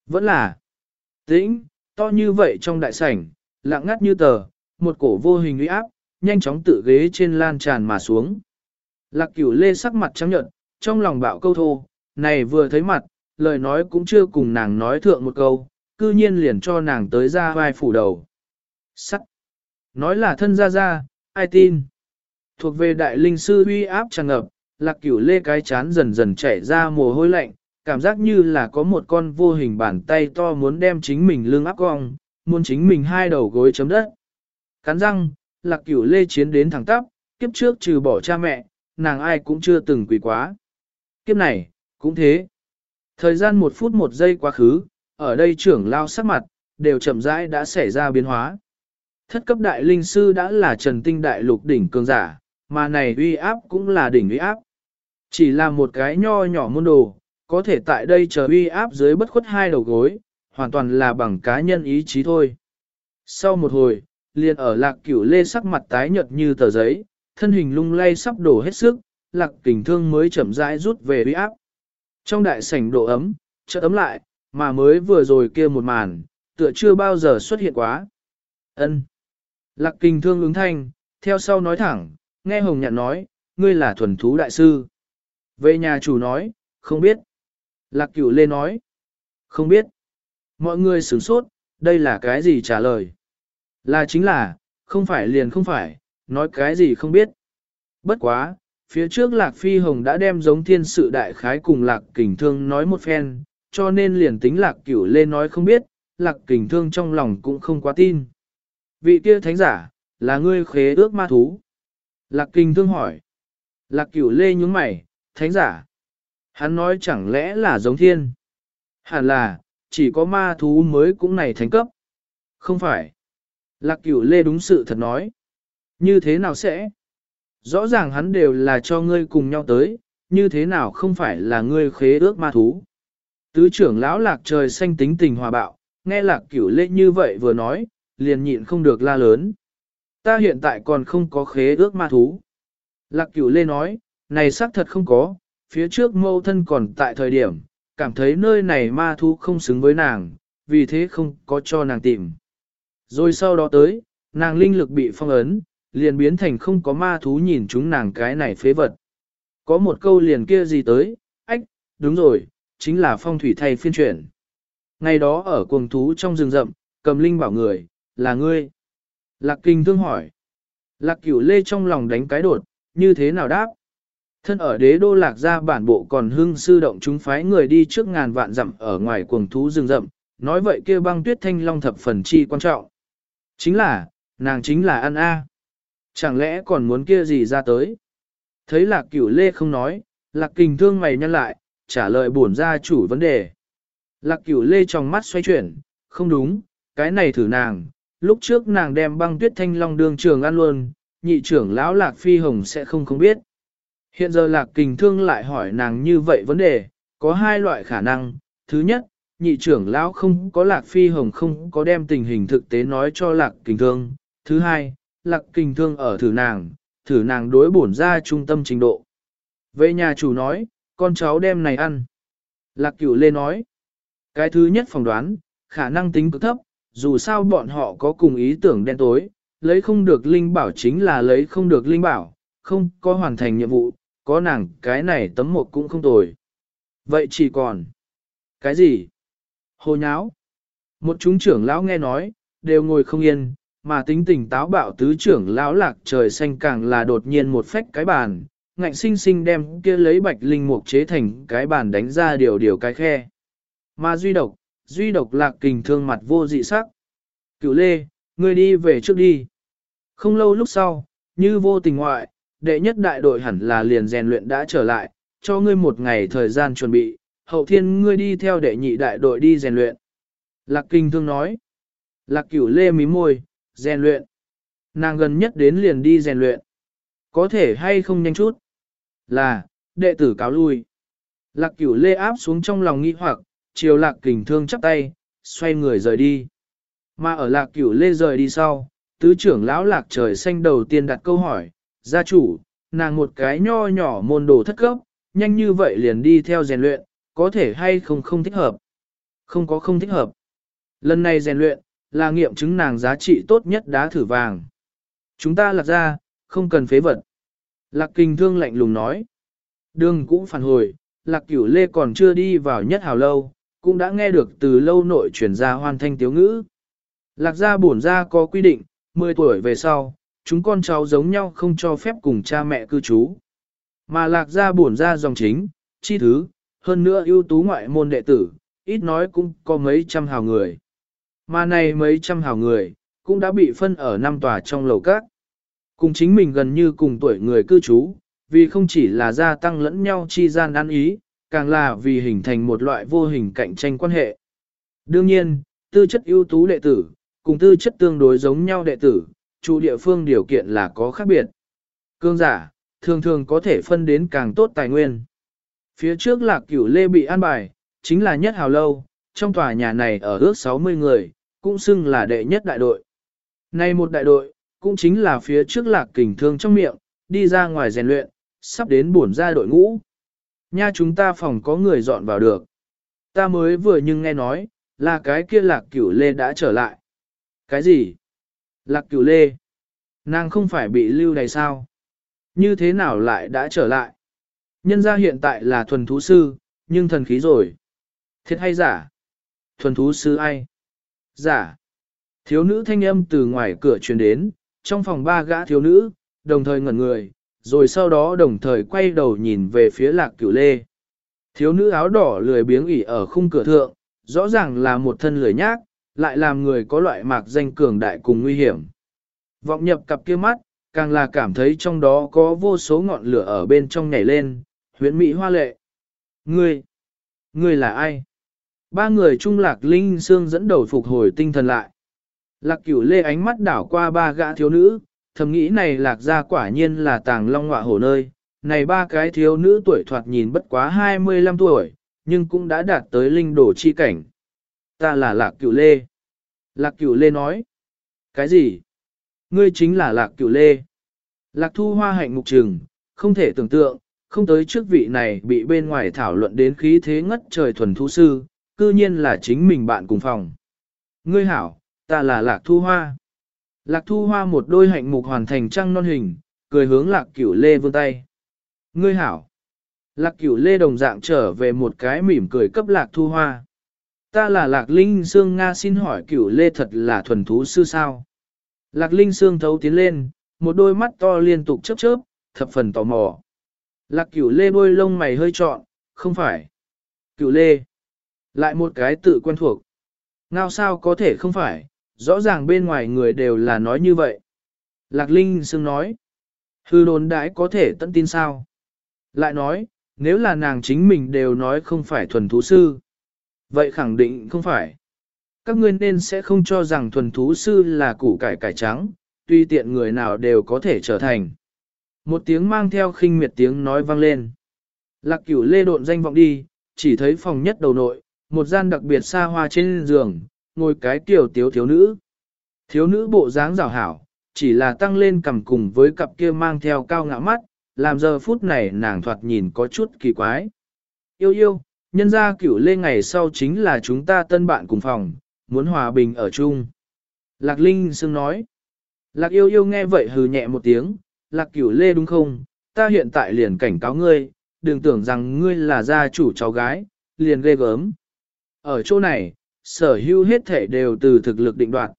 Speaker 1: Vẫn là tĩnh, to như vậy trong đại sảnh, lặng ngắt như tờ, một cổ vô hình uy áp, nhanh chóng tự ghế trên lan tràn mà xuống. Lạc cửu lê sắc mặt trắng nhợt, trong lòng bạo câu thô, này vừa thấy mặt, lời nói cũng chưa cùng nàng nói thượng một câu, cư nhiên liền cho nàng tới ra vai phủ đầu. Sắc! Nói là thân ra ra, ai tin? Thuộc về đại linh sư uy áp tràn ngập, lạc cửu lê cái chán dần dần chảy ra mồ hôi lạnh, cảm giác như là có một con vô hình bàn tay to muốn đem chính mình lưng áp cong, muốn chính mình hai đầu gối chấm đất. Cắn răng, lạc cửu lê chiến đến thẳng tắp, kiếp trước trừ bỏ cha mẹ, nàng ai cũng chưa từng quỳ quá. Kiếp này, cũng thế. Thời gian một phút một giây quá khứ, ở đây trưởng lao sắc mặt, đều chậm rãi đã xảy ra biến hóa. Thất cấp đại linh sư đã là trần tinh đại lục đỉnh cường giả, mà này uy áp cũng là đỉnh uy áp. Chỉ là một cái nho nhỏ môn đồ, có thể tại đây chờ uy áp dưới bất khuất hai đầu gối, hoàn toàn là bằng cá nhân ý chí thôi. Sau một hồi, liền ở lạc cửu lê sắc mặt tái nhợt như tờ giấy, thân hình lung lay sắp đổ hết sức, lạc kình thương mới chậm rãi rút về uy áp. Trong đại sảnh độ ấm, chợt ấm lại, mà mới vừa rồi kia một màn, tựa chưa bao giờ xuất hiện quá. Ân. Lạc kinh thương ứng thanh, theo sau nói thẳng, nghe hồng nhạn nói, ngươi là thuần thú đại sư. Về nhà chủ nói, không biết. Lạc cửu lê nói, không biết. Mọi người sửng sốt, đây là cái gì trả lời? Là chính là, không phải liền không phải, nói cái gì không biết. Bất quá, phía trước Lạc Phi Hồng đã đem giống thiên sự đại khái cùng Lạc Kình Thương nói một phen, cho nên liền tính Lạc Cửu Lê nói không biết, Lạc Kình Thương trong lòng cũng không quá tin. Vị kia thánh giả, là ngươi khế ước ma thú. Lạc Kình Thương hỏi. Lạc Cửu Lê nhúng mày, thánh giả. Hắn nói chẳng lẽ là giống thiên. Hẳn là, chỉ có ma thú mới cũng này thánh cấp. Không phải. Lạc Cửu Lê đúng sự thật nói. Như thế nào sẽ? Rõ ràng hắn đều là cho ngươi cùng nhau tới, như thế nào không phải là ngươi khế ước ma thú. Tứ trưởng lão lạc trời xanh tính tình hòa bạo, nghe lạc cửu lê như vậy vừa nói, liền nhịn không được la lớn. Ta hiện tại còn không có khế ước ma thú. Lạc cửu lê nói, này xác thật không có, phía trước mâu thân còn tại thời điểm, cảm thấy nơi này ma thú không xứng với nàng, vì thế không có cho nàng tìm. Rồi sau đó tới, nàng linh lực bị phong ấn, liền biến thành không có ma thú nhìn chúng nàng cái này phế vật. Có một câu liền kia gì tới, ách, đúng rồi, chính là phong thủy thay phiên chuyển. Ngày đó ở cuồng thú trong rừng rậm, cầm linh bảo người, là ngươi. Lạc kinh thương hỏi. Lạc cửu lê trong lòng đánh cái đột, như thế nào đáp? Thân ở đế đô lạc gia bản bộ còn hưng sư động chúng phái người đi trước ngàn vạn dặm ở ngoài cuồng thú rừng rậm, nói vậy kia băng tuyết thanh long thập phần chi quan trọng. Chính là, nàng chính là ăn A. Chẳng lẽ còn muốn kia gì ra tới? Thấy lạc cửu lê không nói, lạc kình thương mày nhăn lại, trả lời bổn ra chủ vấn đề. Lạc cửu lê trong mắt xoay chuyển, không đúng, cái này thử nàng, lúc trước nàng đem băng tuyết thanh long đường trường ăn luôn, nhị trưởng lão lạc phi hồng sẽ không không biết. Hiện giờ lạc kình thương lại hỏi nàng như vậy vấn đề, có hai loại khả năng. Thứ nhất, nhị trưởng lão không có lạc phi hồng không có đem tình hình thực tế nói cho lạc kình thương. Thứ hai, lạc kình thương ở thử nàng, thử nàng đối bổn ra trung tâm trình độ. Về nhà chủ nói, con cháu đem này ăn. Lạc cửu lê nói, cái thứ nhất phỏng đoán, khả năng tính cực thấp, dù sao bọn họ có cùng ý tưởng đen tối, lấy không được linh bảo chính là lấy không được linh bảo, không có hoàn thành nhiệm vụ, có nàng cái này tấm một cũng không tồi. Vậy chỉ còn, cái gì? Hồ nháo. Một chúng trưởng lão nghe nói, đều ngồi không yên, mà tính tình táo bạo tứ trưởng lão lạc trời xanh càng là đột nhiên một phách cái bàn, ngạnh sinh sinh đem kia lấy bạch linh mục chế thành cái bàn đánh ra điều điều cái khe. Mà duy độc, duy độc lạc kình thương mặt vô dị sắc. Cửu lê, ngươi đi về trước đi. Không lâu lúc sau, như vô tình ngoại, đệ nhất đại đội hẳn là liền rèn luyện đã trở lại, cho ngươi một ngày thời gian chuẩn bị, hậu thiên ngươi đi theo đệ nhị đại đội đi rèn luyện. Lạc kinh thương nói. Lạc cửu lê mí môi, rèn luyện. Nàng gần nhất đến liền đi rèn luyện. Có thể hay không nhanh chút. Là, đệ tử cáo lui. Lạc cửu lê áp xuống trong lòng nghi hoặc, chiều lạc kình thương chắp tay, xoay người rời đi. Mà ở lạc cửu lê rời đi sau, tứ trưởng lão lạc trời xanh đầu tiên đặt câu hỏi, gia chủ, nàng một cái nho nhỏ môn đồ thất cấp, nhanh như vậy liền đi theo rèn luyện, có thể hay không không thích hợp. Không có không thích hợp. Lần này rèn luyện, là nghiệm chứng nàng giá trị tốt nhất đá thử vàng. Chúng ta lạc ra, không cần phế vật. Lạc kinh thương lạnh lùng nói. Đường cũng phản hồi, lạc cửu lê còn chưa đi vào nhất hào lâu, cũng đã nghe được từ lâu nội chuyển ra hoàn thanh tiếu ngữ. Lạc gia bổn gia có quy định, 10 tuổi về sau, chúng con cháu giống nhau không cho phép cùng cha mẹ cư trú. Mà lạc gia bổn gia dòng chính, chi thứ, hơn nữa ưu tú ngoại môn đệ tử, ít nói cũng có mấy trăm hào người. Mà này mấy trăm hào người, cũng đã bị phân ở năm tòa trong lầu các. Cùng chính mình gần như cùng tuổi người cư trú, vì không chỉ là gia tăng lẫn nhau chi gian ăn ý, càng là vì hình thành một loại vô hình cạnh tranh quan hệ. Đương nhiên, tư chất ưu tú đệ tử, cùng tư chất tương đối giống nhau đệ tử, chủ địa phương điều kiện là có khác biệt. Cương giả, thường thường có thể phân đến càng tốt tài nguyên. Phía trước lạc cửu lê bị an bài, chính là nhất hào lâu, trong tòa nhà này ở ước 60 người, cũng xưng là đệ nhất đại đội. Nay một đại đội, cũng chính là phía trước lạc kình thương trong miệng, đi ra ngoài rèn luyện, sắp đến bổn ra đội ngũ. Nha chúng ta phòng có người dọn vào được. Ta mới vừa nhưng nghe nói, là cái kia lạc cửu lê đã trở lại. Cái gì? Lạc cửu lê? Nàng không phải bị lưu này sao? Như thế nào lại đã trở lại? Nhân gia hiện tại là thuần thú sư, nhưng thần khí rồi. Thiệt hay giả? Thuần thú sư ai? Giả. Thiếu nữ thanh âm từ ngoài cửa truyền đến, trong phòng ba gã thiếu nữ, đồng thời ngẩn người, rồi sau đó đồng thời quay đầu nhìn về phía lạc cửu lê. Thiếu nữ áo đỏ lười biếng ỉ ở khung cửa thượng, rõ ràng là một thân lười nhác, lại làm người có loại mạc danh cường đại cùng nguy hiểm. Vọng nhập cặp kia mắt, càng là cảm thấy trong đó có vô số ngọn lửa ở bên trong nhảy lên, huyễn mỹ hoa lệ. Ngươi, ngươi là ai? Ba người trung lạc linh xương dẫn đầu phục hồi tinh thần lại. Lạc cửu lê ánh mắt đảo qua ba gã thiếu nữ, thầm nghĩ này lạc ra quả nhiên là tàng long ngọa hổ nơi. Này ba cái thiếu nữ tuổi thoạt nhìn bất quá 25 tuổi, nhưng cũng đã đạt tới linh đổ chi cảnh. Ta là lạc cửu lê. Lạc cửu lê nói. Cái gì? Ngươi chính là lạc cửu lê. Lạc thu hoa hạnh mục trừng, không thể tưởng tượng, không tới trước vị này bị bên ngoài thảo luận đến khí thế ngất trời thuần thu sư, cư nhiên là chính mình bạn cùng phòng. Ngươi hảo, ta là lạc thu hoa. Lạc thu hoa một đôi hạnh mục hoàn thành trăng non hình, cười hướng lạc cửu lê vươn tay. Ngươi hảo. Lạc cửu lê đồng dạng trở về một cái mỉm cười cấp lạc thu hoa. Ta là lạc linh xương Nga xin hỏi cửu lê thật là thuần thú sư sao. Lạc linh xương thấu tiến lên, một đôi mắt to liên tục chớp chớp, thập phần tò mò. Lạc cửu lê đôi lông mày hơi trọn, không phải. Cửu lê. Lại một cái tự quen thuộc. Ngao sao có thể không phải, rõ ràng bên ngoài người đều là nói như vậy. Lạc Linh Sương nói, hư đồn đãi có thể tận tin sao? Lại nói, nếu là nàng chính mình đều nói không phải thuần thú sư. Vậy khẳng định không phải. Các ngươi nên sẽ không cho rằng thuần thú sư là củ cải cải trắng, tuy tiện người nào đều có thể trở thành. Một tiếng mang theo khinh miệt tiếng nói vang lên. Lạc cửu lê độn danh vọng đi, chỉ thấy phòng nhất đầu nội, một gian đặc biệt xa hoa trên giường, ngồi cái tiểu tiếu thiếu nữ. Thiếu nữ bộ dáng rào hảo, chỉ là tăng lên cầm cùng với cặp kia mang theo cao ngã mắt, làm giờ phút này nàng thoạt nhìn có chút kỳ quái. Yêu yêu, nhân gia cửu lê ngày sau chính là chúng ta tân bạn cùng phòng, muốn hòa bình ở chung. Lạc Linh Sương nói. Lạc yêu yêu nghe vậy hừ nhẹ một tiếng, lạc cửu lê đúng không, ta hiện tại liền cảnh cáo ngươi, đừng tưởng rằng ngươi là gia chủ cháu gái, liền ghê gớm. Ở chỗ này, sở hữu hết thể đều từ thực lực định đoạt.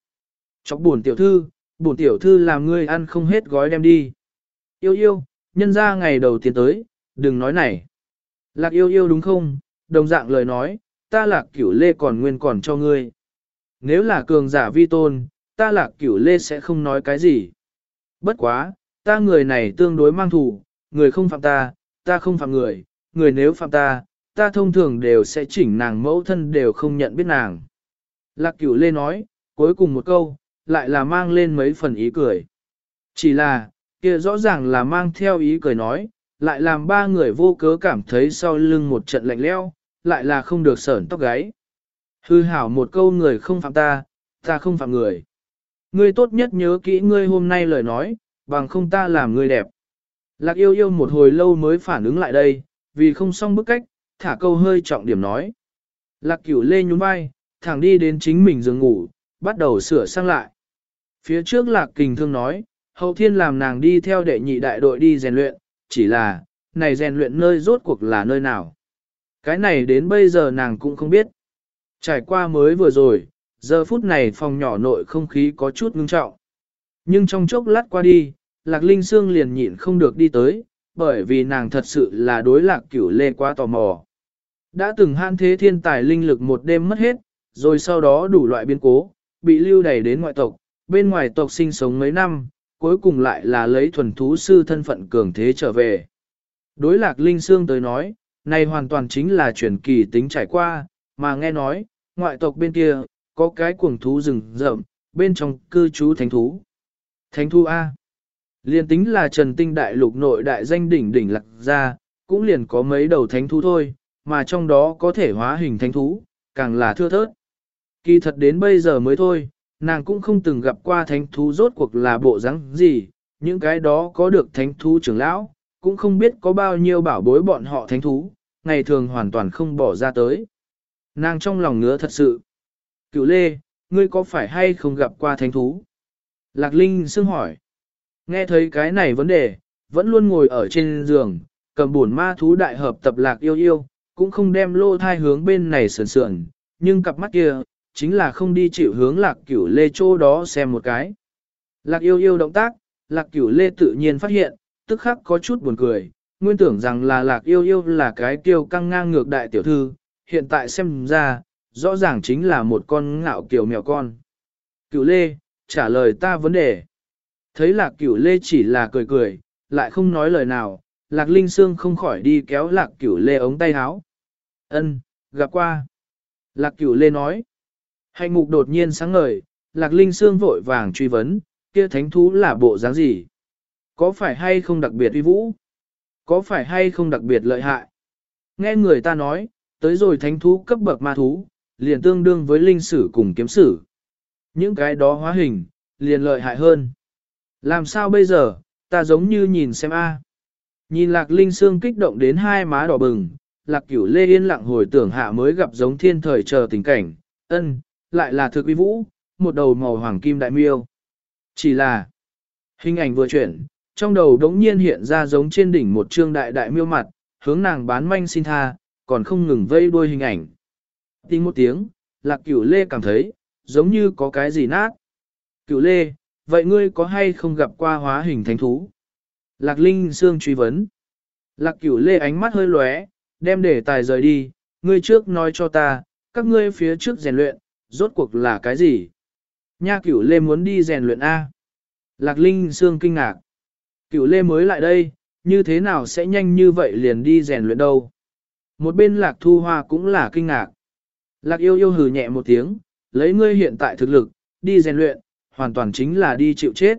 Speaker 1: Chọc buồn tiểu thư, buồn tiểu thư làm ngươi ăn không hết gói đem đi. Yêu yêu, nhân ra ngày đầu tiên tới, đừng nói này. Lạc yêu yêu đúng không, đồng dạng lời nói, ta lạc cửu lê còn nguyên còn cho ngươi. Nếu là cường giả vi tôn, ta lạc cửu lê sẽ không nói cái gì. Bất quá, ta người này tương đối mang thủ, người không phạm ta, ta không phạm người, người nếu phạm ta, ta thông thường đều sẽ chỉnh nàng mẫu thân đều không nhận biết nàng. Lạc cửu lê nói, cuối cùng một câu, lại là mang lên mấy phần ý cười. Chỉ là, kia rõ ràng là mang theo ý cười nói, lại làm ba người vô cớ cảm thấy sau lưng một trận lạnh leo, lại là không được sởn tóc gáy. Hư hảo một câu người không phạm ta, ta không phạm người. Ngươi tốt nhất nhớ kỹ ngươi hôm nay lời nói, bằng không ta làm ngươi đẹp. Lạc yêu yêu một hồi lâu mới phản ứng lại đây, vì không xong bức cách, thả câu hơi trọng điểm nói. Lạc cửu lê nhún vai, thẳng đi đến chính mình giường ngủ, bắt đầu sửa sang lại. Phía trước lạc kình thương nói, hậu thiên làm nàng đi theo đệ nhị đại đội đi rèn luyện, chỉ là, này rèn luyện nơi rốt cuộc là nơi nào. Cái này đến bây giờ nàng cũng không biết. Trải qua mới vừa rồi, giờ phút này phòng nhỏ nội không khí có chút ngưng trọng. Nhưng trong chốc lát qua đi, Lạc Linh Sương liền nhịn không được đi tới, bởi vì nàng thật sự là đối lạc cửu lê quá tò mò. Đã từng han thế thiên tài linh lực một đêm mất hết, rồi sau đó đủ loại biến cố, bị lưu đày đến ngoại tộc, bên ngoài tộc sinh sống mấy năm, cuối cùng lại là lấy thuần thú sư thân phận cường thế trở về. Đối lạc linh xương tới nói, này hoàn toàn chính là chuyển kỳ tính trải qua, mà nghe nói, ngoại tộc bên kia, có cái cuồng thú rừng rậm, bên trong cư trú thánh thú. Thánh thú A. Liên tính là trần tinh đại lục nội đại danh đỉnh đỉnh lạc ra, cũng liền có mấy đầu thánh thú thôi, mà trong đó có thể hóa hình thánh thú, càng là thưa thớt. Kỳ thật đến bây giờ mới thôi, nàng cũng không từng gặp qua thánh thú rốt cuộc là bộ dáng gì, những cái đó có được thánh thú trưởng lão, cũng không biết có bao nhiêu bảo bối bọn họ thánh thú, ngày thường hoàn toàn không bỏ ra tới. Nàng trong lòng ngứa thật sự. Cựu lê, ngươi có phải hay không gặp qua thánh thú? Lạc Linh xương hỏi. Nghe thấy cái này vấn đề, vẫn luôn ngồi ở trên giường, cầm buồn ma thú đại hợp tập lạc yêu yêu, cũng không đem lô thai hướng bên này sườn sườn, nhưng cặp mắt kia, chính là không đi chịu hướng lạc cửu lê chỗ đó xem một cái. Lạc yêu yêu động tác, lạc cửu lê tự nhiên phát hiện, tức khắc có chút buồn cười, nguyên tưởng rằng là lạc yêu yêu là cái kiêu căng ngang ngược đại tiểu thư, hiện tại xem ra, rõ ràng chính là một con ngạo kiểu mèo con. Cửu lê, trả lời ta vấn đề. Thấy lạc cửu lê chỉ là cười cười, lại không nói lời nào, lạc linh xương không khỏi đi kéo lạc cửu lê ống tay áo. Ân, gặp qua. Lạc cửu lê nói. Hành mục đột nhiên sáng ngời, lạc linh xương vội vàng truy vấn, kia thánh thú là bộ dáng gì? Có phải hay không đặc biệt uy vũ? Có phải hay không đặc biệt lợi hại? Nghe người ta nói, tới rồi thánh thú cấp bậc ma thú, liền tương đương với linh sử cùng kiếm sử. Những cái đó hóa hình, liền lợi hại hơn. Làm sao bây giờ, ta giống như nhìn xem a. Nhìn lạc linh xương kích động đến hai má đỏ bừng, lạc cửu lê yên lặng hồi tưởng hạ mới gặp giống thiên thời chờ tình cảnh, ân, lại là thực uy vũ, một đầu màu hoàng kim đại miêu. Chỉ là, hình ảnh vừa chuyển, trong đầu đống nhiên hiện ra giống trên đỉnh một trương đại đại miêu mặt, hướng nàng bán manh xin tha, còn không ngừng vây đuôi hình ảnh. Tiếng một tiếng, lạc cửu lê cảm thấy, giống như có cái gì nát. Cửu lê, vậy ngươi có hay không gặp qua hóa hình thánh thú? Lạc Linh Sương truy vấn. Lạc cửu lê ánh mắt hơi lóe, đem để tài rời đi, ngươi trước nói cho ta, các ngươi phía trước rèn luyện, rốt cuộc là cái gì? Nha cửu lê muốn đi rèn luyện A. Lạc Linh Sương kinh ngạc. Cửu lê mới lại đây, như thế nào sẽ nhanh như vậy liền đi rèn luyện đâu? Một bên lạc thu hoa cũng là kinh ngạc. Lạc yêu yêu hừ nhẹ một tiếng, lấy ngươi hiện tại thực lực, đi rèn luyện, hoàn toàn chính là đi chịu chết.